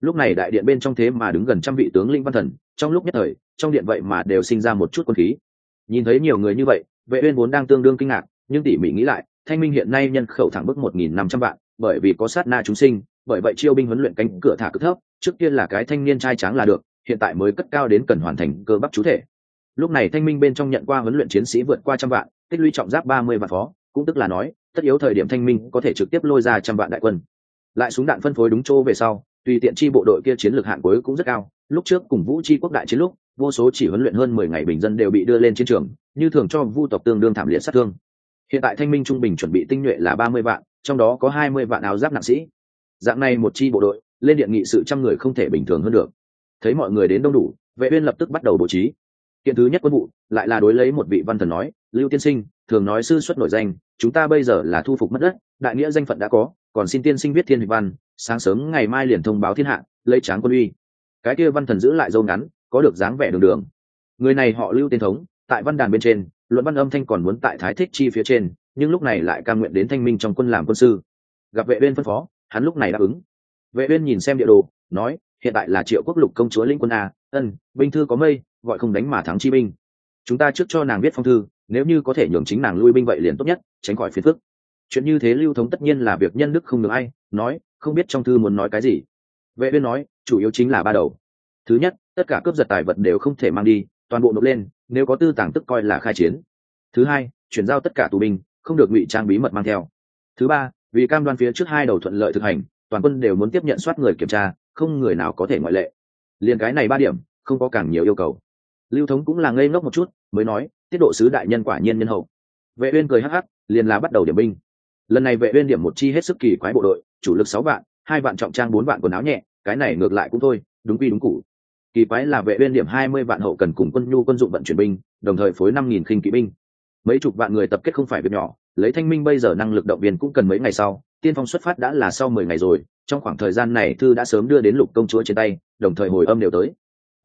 Lúc này đại điện bên trong thế mà đứng gần trăm vị tướng linh văn thần, trong lúc nhất thời, trong điện vậy mà đều sinh ra một chút quân khí. Nhìn thấy nhiều người như vậy, vệ uyên vốn đang tương đương kinh ngạc, nhưng tỉ mỉ nghĩ lại, thanh minh hiện nay nhân khẩu thẳng bước một nghìn năm trăm vạn, bởi vì có sát na chúng sinh, bởi vậy chiêu binh huấn luyện cánh cửa thả cực thấp trước kia là cái thanh niên trai tráng là được, hiện tại mới cất cao đến cần hoàn thành cơ bắp chú thể. Lúc này thanh minh bên trong nhận qua huấn luyện chiến sĩ vượt qua trăm vạn, tích lũy trọng giáp ba mươi vạn phó, cũng tức là nói, tất yếu thời điểm thanh minh có thể trực tiếp lôi ra trăm vạn đại quân. Lại súng đạn phân phối đúng chỗ về sau, tùy tiện chi bộ đội kia chiến lược hạn cuối cũng rất cao. Lúc trước cùng vũ chi quốc đại chiến lúc, vô số chỉ huấn luyện hơn mười ngày bình dân đều bị đưa lên chiến trường, như thường cho vu tộc tương đương thảm liệt sát thương. Hiện tại thanh minh trung bình chuẩn bị tinh nhuệ là ba mươi vạn, trong đó có hai mươi vạn áo giáp nặng sĩ. Dạng này một chi bộ đội lên điện nghị sự trăm người không thể bình thường hơn được. Thấy mọi người đến đông đủ, vệ uyên lập tức bắt đầu bố trí. Kiện thứ nhất quân vụ, lại là đối lấy một vị văn thần nói, lưu tiên sinh, thường nói sư xuất nổi danh, chúng ta bây giờ là thu phục mất đất, đại nghĩa danh phận đã có, còn xin tiên sinh viết thiên văn, sáng sớm ngày mai liền thông báo thiên hạ, lấy tráng quân uy. Cái kia văn thần giữ lại dâu ngắn, có được dáng vẻ đường đường. Người này họ lưu tiên thống, tại văn đàn bên trên, luận văn âm thanh còn muốn tại thái thích chi phía trên, nhưng lúc này lại cam nguyện đến thanh minh trong quân làm quân sư. Gặp vệ uyên phân phó, hắn lúc này đáp ứng vệ uyên nhìn xem địa đồ, nói, hiện tại là triệu quốc lục công chúa lĩnh quân a, ân, binh thư có mây, gọi không đánh mà thắng chi binh. Chúng ta trước cho nàng viết phong thư, nếu như có thể nhường chính nàng lui binh vậy liền tốt nhất, tránh khỏi phiền phức. Chuyện như thế lưu thống tất nhiên là việc nhân đức không được ai, nói, không biết trong thư muốn nói cái gì. Vệ uyên nói, chủ yếu chính là ba đầu. Thứ nhất, tất cả cướp giật tài vật đều không thể mang đi, toàn bộ nộp lên, nếu có tư tàng tức coi là khai chiến. Thứ hai, chuyển giao tất cả tù binh, không được ngụy trang bí mật mang theo. Thứ ba, vì cam đoan phía trước hai đầu thuận lợi thực hành toàn quân đều muốn tiếp nhận soát người kiểm tra, không người nào có thể ngoại lệ. Liền cái này ba điểm, không có càng nhiều yêu cầu. Lưu thống cũng là ngây ngốc một chút, mới nói, tiết độ sứ đại nhân quả nhiên nhân hậu. Vệ uyên cười hắc hắc, liền là bắt đầu điểm binh. Lần này vệ uyên điểm một chi hết sức kỳ quái bộ đội, chủ lực sáu vạn, hai vạn trọng trang bốn vạn quần áo nhẹ, cái này ngược lại cũng thôi, đúng quy đúng cũ kỳ quái là vệ uyên điểm hai mươi vạn hậu cần cùng quân nhu quân dụng vận chuyển binh, đồng thời phối năm nghìn khinh kỵ binh. Mấy chục vạn người tập kết không phải việc nhỏ, lấy thanh minh bây giờ năng lực động viên cũng cần mấy ngày sau tiên phong xuất phát đã là sau mười ngày rồi trong khoảng thời gian này thư đã sớm đưa đến lục công chúa trên tay đồng thời hồi âm đều tới.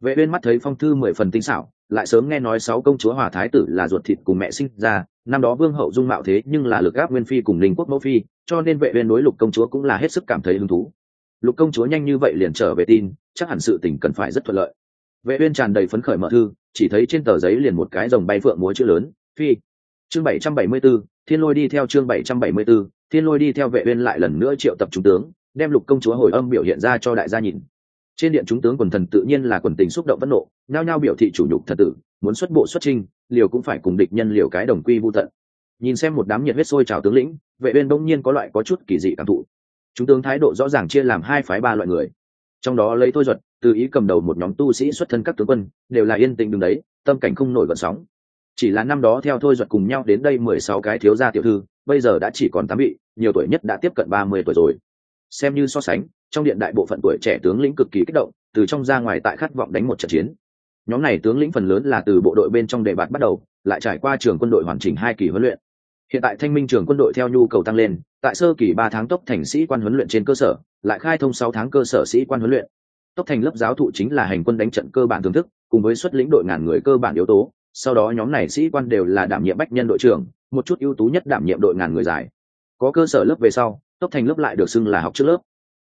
Vệ uyên mắt thấy phong thư mười phần tinh xảo lại sớm nghe nói sáu công chúa hòa thái tử là ruột thịt cùng mẹ sinh ra năm đó vương hậu dung mạo thế nhưng là lực áp nguyên phi cùng linh quốc mẫu phi cho nên vệ uyên đối lục công chúa cũng là hết sức cảm thấy hứng thú. Lục công chúa nhanh như vậy liền trở về tin chắc hẳn sự tình cần phải rất thuận lợi. Vệ uyên tràn đầy phấn khởi mở thư chỉ thấy trên tờ giấy liền một cái rồng bay phượng múa chữ lớn phi. Chương 774, thiên lôi đi theo chương 774, thiên lôi đi theo vệ uyên lại lần nữa triệu tập trung tướng đem lục công chúa hồi âm biểu hiện ra cho đại gia nhìn. Trên điện chúng tướng quần thần tự nhiên là quần tình xúc động phẫn nộ nhao nhao biểu thị chủ nhục thật tử muốn xuất bộ xuất trinh liều cũng phải cùng địch nhân liều cái đồng quy vu tận. Nhìn xem một đám nhiệt huyết sôi trào tướng lĩnh vệ uyên đông nhiên có loại có chút kỳ dị cảm thụ. Chúng tướng thái độ rõ ràng chia làm hai phái ba loại người. Trong đó lấy thôi duật từ ý cầm đầu một nhóm tu sĩ xuất thân các tướng quân đều là yên tĩnh đứng đấy tâm cảnh không nổi gợn sóng chỉ là năm đó theo thôi duật cùng nhau đến đây mười sáu cái thiếu gia tiểu thư, bây giờ đã chỉ còn tám vị, nhiều tuổi nhất đã tiếp cận ba mươi tuổi rồi. Xem như so sánh, trong điện đại bộ phận tuổi trẻ tướng lĩnh cực kỳ kích động, từ trong ra ngoài tại khát vọng đánh một trận chiến. Nhóm này tướng lĩnh phần lớn là từ bộ đội bên trong đề bạt bắt đầu, lại trải qua trường quân đội hoàn chỉnh hai kỳ huấn luyện. Hiện tại thanh minh trường quân đội theo nhu cầu tăng lên, tại sơ kỳ ba tháng tốc thành sĩ quan huấn luyện trên cơ sở, lại khai thông sáu tháng cơ sở sĩ quan huấn luyện. Tốc thành lớp giáo thụ chính là hành quân đánh trận cơ bản thưởng thức, cùng với xuất lĩnh đội ngàn người cơ bản yếu tố sau đó nhóm này sĩ quan đều là đảm nhiệm bách nhân đội trưởng, một chút ưu tú nhất đảm nhiệm đội ngàn người dài có cơ sở lớp về sau, tốc thành lớp lại được xưng là học trước lớp.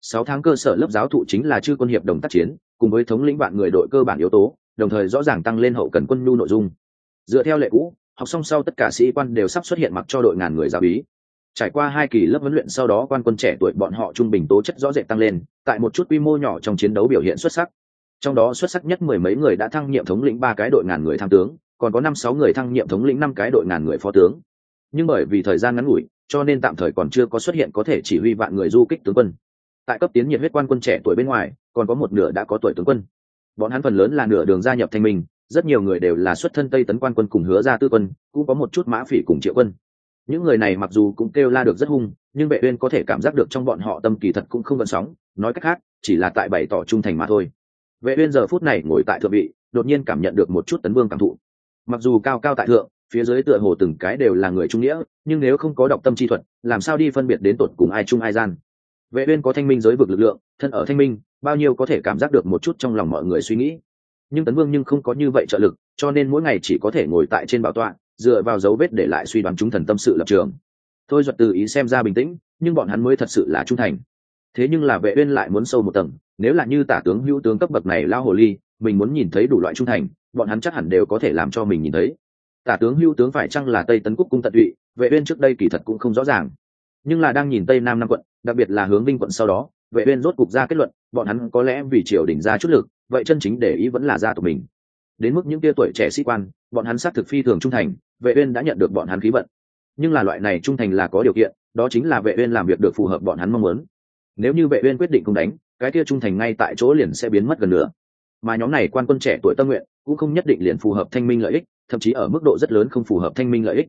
Sáu tháng cơ sở lớp giáo thụ chính là chư quân hiệp đồng tác chiến, cùng với thống lĩnh bạn người đội cơ bản yếu tố, đồng thời rõ ràng tăng lên hậu cần quân nhu nội dung. Dựa theo lệ cũ, học xong sau tất cả sĩ quan đều sắp xuất hiện mặc cho đội ngàn người giáo ý trải qua hai kỳ lớp huấn luyện sau đó quan quân trẻ tuổi bọn họ trung bình tố chất rõ rệt tăng lên, tại một chút quy mô nhỏ trong chiến đấu biểu hiện xuất sắc. Trong đó xuất sắc nhất mười mấy người đã thăng nhiệm thống lĩnh ba cái đội ngàn người tham tướng còn có năm sáu người thăng nhiệm thống lĩnh năm cái đội ngàn người phó tướng. Nhưng bởi vì thời gian ngắn ngủi, cho nên tạm thời còn chưa có xuất hiện có thể chỉ huy vạn người du kích tướng quân. Tại cấp tiến nhiệt huyết quan quân trẻ tuổi bên ngoài, còn có một nửa đã có tuổi tướng quân. Bọn hắn phần lớn là nửa đường gia nhập thanh minh rất nhiều người đều là xuất thân tây tấn quan quân cùng hứa ra tư quân, cũng có một chút mã phỉ cùng triệu quân. Những người này mặc dù cũng kêu la được rất hung, nhưng vệ uyên có thể cảm giác được trong bọn họ tâm kỳ thật cũng không gần sóng, nói cách khác, chỉ là tại bày tỏ trung thành mà thôi. Vệ uyên giờ phút này ngồi tại thượng vị, đột nhiên cảm nhận được một chút tấn vương cảm thụ mặc dù cao cao tại thượng, phía dưới tựa hồ từng cái đều là người trung nghĩa, nhưng nếu không có đọc tâm chi thuật, làm sao đi phân biệt đến tột cùng ai trung ai gian? Vệ uyên có thanh minh giới vực lực lượng, thân ở thanh minh, bao nhiêu có thể cảm giác được một chút trong lòng mọi người suy nghĩ. Nhưng tấn vương nhưng không có như vậy trợ lực, cho nên mỗi ngày chỉ có thể ngồi tại trên bảo tọa, dựa vào dấu vết để lại suy đoán chúng thần tâm sự lập trường. Thôi duật từ ý xem ra bình tĩnh, nhưng bọn hắn mới thật sự là trung thành. Thế nhưng là vệ uyên lại muốn sâu một tầng, nếu là như tả tướng hữu tướng cấp bậc này lao hồ ly, mình muốn nhìn thấy đủ loại trung thành bọn hắn chắc hẳn đều có thể làm cho mình nhìn thấy. Tả tướng hưu tướng phải chăng là tây tấn quốc cung tận tụy, vệ uyên trước đây kỳ thật cũng không rõ ràng. Nhưng là đang nhìn tây nam năm quận, đặc biệt là hướng vinh quận sau đó, vệ uyên rốt cục ra kết luận, bọn hắn có lẽ vì triều đình ra chút lực, vậy chân chính để ý vẫn là gia tộc mình. Đến mức những tia tuổi trẻ sĩ quan, bọn hắn sát thực phi thường trung thành, vệ uyên đã nhận được bọn hắn khí vận. Nhưng là loại này trung thành là có điều kiện, đó chính là vệ uyên làm việc được phù hợp bọn hắn mong muốn. Nếu như vệ uyên quyết định không đánh, cái kia trung thành ngay tại chỗ liền sẽ biến mất gần nữa mà nhóm này quan quân trẻ tuổi tâm nguyện cũng không nhất định liền phù hợp thanh minh lợi ích, thậm chí ở mức độ rất lớn không phù hợp thanh minh lợi ích.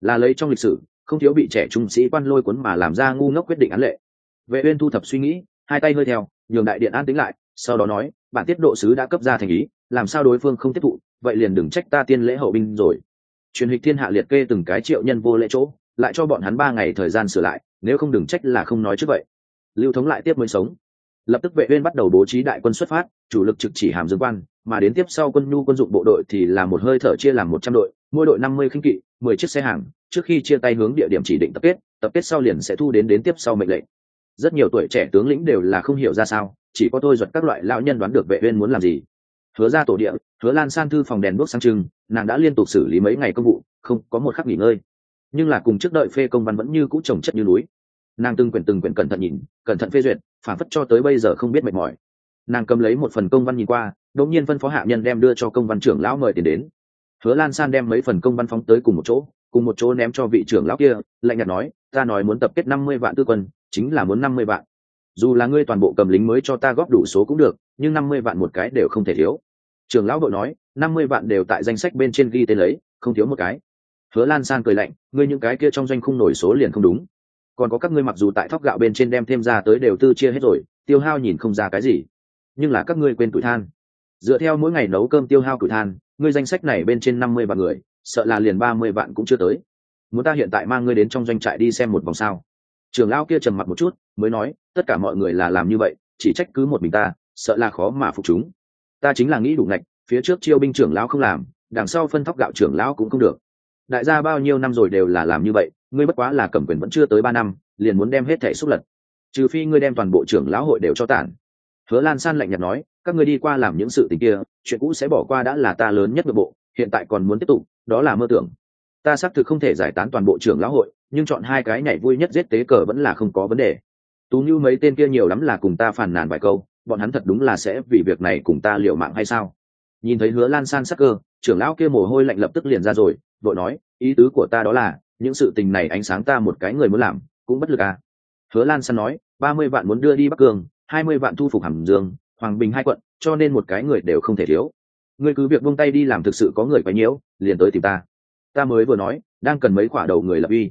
Là lấy trong lịch sử, không thiếu bị trẻ trung sĩ quan lôi cuốn mà làm ra ngu ngốc quyết định án lệ. Vệ uyên thu thập suy nghĩ, hai tay hơi theo, nhường đại điện an tĩnh lại, sau đó nói, bản tiết độ sứ đã cấp ra thành ý, làm sao đối phương không tiếp thụ, vậy liền đừng trách ta tiên lễ hậu binh rồi. Truyền hịch thiên hạ liệt kê từng cái triệu nhân vô lễ chỗ, lại cho bọn hắn ba ngày thời gian sửa lại, nếu không đừng trách là không nói trước vậy. Lưu thống lại tiếp mới sống lập tức vệ uyên bắt đầu bố trí đại quân xuất phát, chủ lực trực chỉ hàm dương quan, mà đến tiếp sau quân nhu quân dụng bộ đội thì là một hơi thở chia làm một trăm đội, mỗi đội năm mươi khinh kỵ, mười chiếc xe hàng, trước khi chia tay hướng địa điểm chỉ định tập kết tập kết sau liền sẽ thu đến đến tiếp sau mệnh lệnh. Rất nhiều tuổi trẻ tướng lĩnh đều là không hiểu ra sao, chỉ có tôi giật các loại lão nhân đoán được vệ uyên muốn làm gì. Hứa ra tổ địa, hứa lan san thư phòng đèn đuốc sáng trưng, nàng đã liên tục xử lý mấy ngày công vụ, không có một khắc nghỉ ngơi. Nhưng là cùng trước đợi phê công văn vẫn như cũ trồng chất như núi. Nàng từng quyển từng quyển cẩn thận nhìn, cẩn thận phê duyệt phản phất cho tới bây giờ không biết mệt mỏi. Nàng cầm lấy một phần công văn nhìn qua, đột nhiên phân phó hạ nhân đem đưa cho công văn trưởng lão mời tiền đến. Hứa lan san đem mấy phần công văn phóng tới cùng một chỗ, cùng một chỗ ném cho vị trưởng lão kia, lạnh nhạt nói, ta nói muốn tập kết năm mươi vạn tư quân, chính là muốn năm mươi vạn. Dù là ngươi toàn bộ cầm lính mới cho ta góp đủ số cũng được, nhưng năm mươi vạn một cái đều không thể thiếu. Trường lão đội nói, năm mươi vạn đều tại danh sách bên trên ghi tên lấy, không thiếu một cái. Hứa lan san cười lạnh, ngươi những cái kia trong doanh khung nổi số liền không đúng còn có các ngươi mặc dù tại thóc gạo bên trên đem thêm ra tới đều tư chia hết rồi, tiêu hao nhìn không ra cái gì. Nhưng là các ngươi quên tuổi than. Dựa theo mỗi ngày nấu cơm tiêu hao tuổi than, ngươi danh sách này bên trên năm mươi vạn người, sợ là liền ba mươi vạn cũng chưa tới. Muốn ta hiện tại mang ngươi đến trong doanh trại đi xem một vòng sao? Trưởng lão kia trầm mặt một chút, mới nói, tất cả mọi người là làm như vậy, chỉ trách cứ một mình ta, sợ là khó mà phục chúng. Ta chính là nghĩ đủ ngạch, phía trước chiêu binh trưởng lão không làm, đằng sau phân thóc gạo trưởng lão cũng không được đại gia bao nhiêu năm rồi đều là làm như vậy, ngươi bất quá là cầm quyền vẫn chưa tới ba năm, liền muốn đem hết thẻ xúc lật. Trừ phi ngươi đem toàn bộ trưởng lão hội đều cho tản. Hứa lan san lạnh nhạt nói, các ngươi đi qua làm những sự tình kia, chuyện cũ sẽ bỏ qua đã là ta lớn nhất nội bộ, hiện tại còn muốn tiếp tục, đó là mơ tưởng. Ta xác thực không thể giải tán toàn bộ trưởng lão hội, nhưng chọn hai cái nhảy vui nhất giết tế cờ vẫn là không có vấn đề. Tú như mấy tên kia nhiều lắm là cùng ta phàn nàn vài câu, bọn hắn thật đúng là sẽ vì việc này cùng ta liệu mạng hay sao? Nhìn thấy hứa lan san sắc cơ, trưởng lão kia mồ hôi lạnh lập tức liền ra rồi vội nói, ý tứ của ta đó là, những sự tình này ánh sáng ta một cái người muốn làm, cũng bất lực à. Hứa lan san nói, ba mươi vạn muốn đưa đi bắc cường hai mươi vạn thu phục hàm dương, hoàng bình hai quận, cho nên một cái người đều không thể thiếu. Ngươi cứ việc buông tay đi làm thực sự có người quấy nhiễu liền tới tìm ta. Ta mới vừa nói, đang cần mấy quả đầu người lập uy.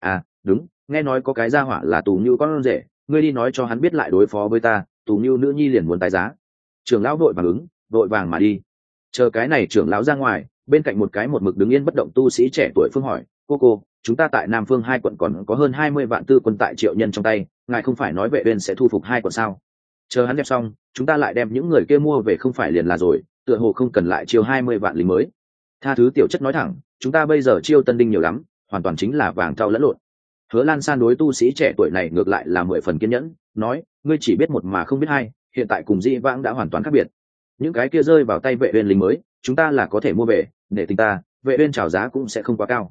À đúng, nghe nói có cái gia hỏa là tù như con rể, ngươi đi nói cho hắn biết lại đối phó với ta, tù như nữ nhi liền muốn tái giá. Trưởng lão vội vàng ứng, vội vàng mà đi. Chờ cái này trưởng lão ra ngoài bên cạnh một cái một mực đứng yên bất động tu sĩ trẻ tuổi phương hỏi, cô cô, chúng ta tại nam phương hai quận còn có hơn hai mươi vạn tư quân tại triệu nhân trong tay, ngài không phải nói vệ uyên sẽ thu phục hai quận sao? Chờ hắn đẹp xong, chúng ta lại đem những người kia mua về không phải liền là rồi, tựa hồ không cần lại chiêu hai mươi vạn lính mới. Tha thứ tiểu chất nói thẳng, chúng ta bây giờ chiêu tân đinh nhiều lắm, hoàn toàn chính là vàng trao lẫn lộn. Hứa lan san đối tu sĩ trẻ tuổi này ngược lại là mười phần kiên nhẫn, nói, ngươi chỉ biết một mà không biết hai, hiện tại cùng di vãng đã hoàn toàn khác biệt. Những cái kia rơi vào tay vệ uyên lính mới chúng ta là có thể mua về, để tình ta, vệ uyên chào giá cũng sẽ không quá cao.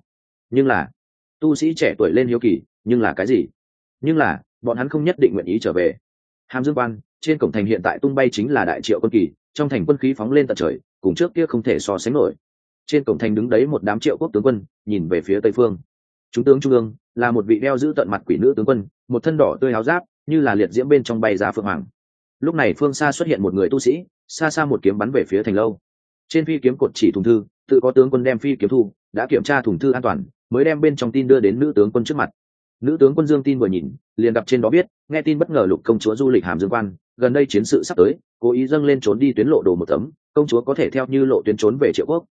Nhưng là, tu sĩ trẻ tuổi lên hiếu kỳ, nhưng là cái gì? Nhưng là, bọn hắn không nhất định nguyện ý trở về. Hàm dương quan, trên cổng thành hiện tại tung bay chính là đại triệu quân kỳ, trong thành quân khí phóng lên tận trời, cùng trước kia không thể so sánh nổi. Trên cổng thành đứng đấy một đám triệu quốc tướng quân, nhìn về phía tây phương. Chúng tướng trung ương, là một vị đeo giữ tận mặt quỷ nữ tướng quân, một thân đỏ tươi áo giáp, như là liệt diễm bên trong bay ra phượng hoàng. Lúc này phương xa xuất hiện một người tu sĩ, xa xa một kiếm bắn về phía thành lâu trên phi kiếm cột chỉ thùng thư, tự có tướng quân đem phi kiếm thu, đã kiểm tra thùng thư an toàn, mới đem bên trong tin đưa đến nữ tướng quân trước mặt. Nữ tướng quân dương tin vừa nhìn, liền gặp trên đó biết nghe tin bất ngờ lục công chúa du lịch hàm dương quan, gần đây chiến sự sắp tới, cố ý dâng lên trốn đi tuyến lộ đồ một tấm, công chúa có thể theo như lộ tuyến trốn về triệu quốc,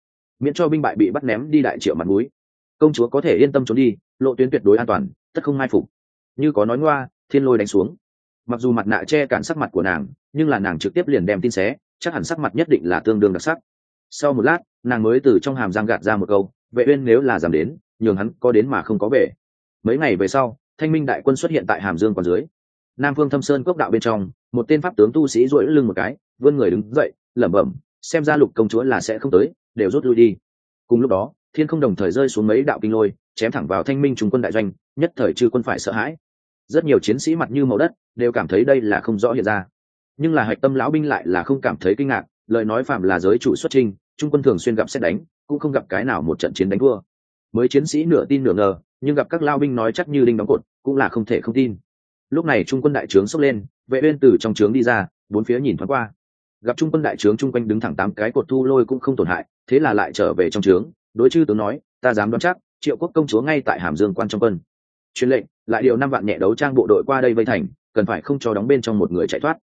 miễn cho binh bại bị bắt ném đi đại triệu mặt núi công chúa có thể yên tâm trốn đi, lộ tuyến tuyệt đối an toàn, tất không mai phục. Như có nói ngoa, thiên lôi đánh xuống. Mặc dù mặt nạ che cản sắc mặt của nàng, nhưng là nàng trực tiếp liền đem tin xé, chắc hẳn sắc mặt nhất định là tương đương đặc sắc sau một lát, nàng mới từ trong hàm giang gạt ra một câu, vệ uyên nếu là giảm đến, nhường hắn có đến mà không có về. Mấy ngày về sau, thanh minh đại quân xuất hiện tại hàm dương còn dưới. Nam phương thâm sơn cốc đạo bên trong, một tên pháp tướng tu sĩ duỗi lưng một cái, vươn người đứng dậy, lẩm bẩm, xem ra lục công chúa là sẽ không tới, đều rút lui đi. Cùng lúc đó, thiên không đồng thời rơi xuống mấy đạo kinh lôi, chém thẳng vào thanh minh trung quân đại doanh, nhất thời chư quân phải sợ hãi. Rất nhiều chiến sĩ mặt như màu đất, đều cảm thấy đây là không rõ hiện ra. Nhưng là hạch tâm lão binh lại là không cảm thấy kinh ngạc, lời nói phạm là giới chủ xuất trình trung quân thường xuyên gặp xét đánh, cũng không gặp cái nào một trận chiến đánh thua. Mới chiến sĩ nửa tin nửa ngờ, nhưng gặp các lao binh nói chắc như đinh đóng cột, cũng là không thể không tin. Lúc này trung quân đại trướng sốc lên, vệ uyên từ trong trướng đi ra, bốn phía nhìn thoáng qua. Gặp trung quân đại trướng trung quanh đứng thẳng tám cái cột thu lôi cũng không tổn hại, thế là lại trở về trong trướng. Đối chư tướng nói, ta dám đoán chắc, triệu quốc công chúa ngay tại hàm dương quan trong quân. Truyền lệnh, lại điều năm vạn nhẹ đấu trang bộ đội qua đây vây thành, cần phải không cho đóng bên trong một người chạy thoát.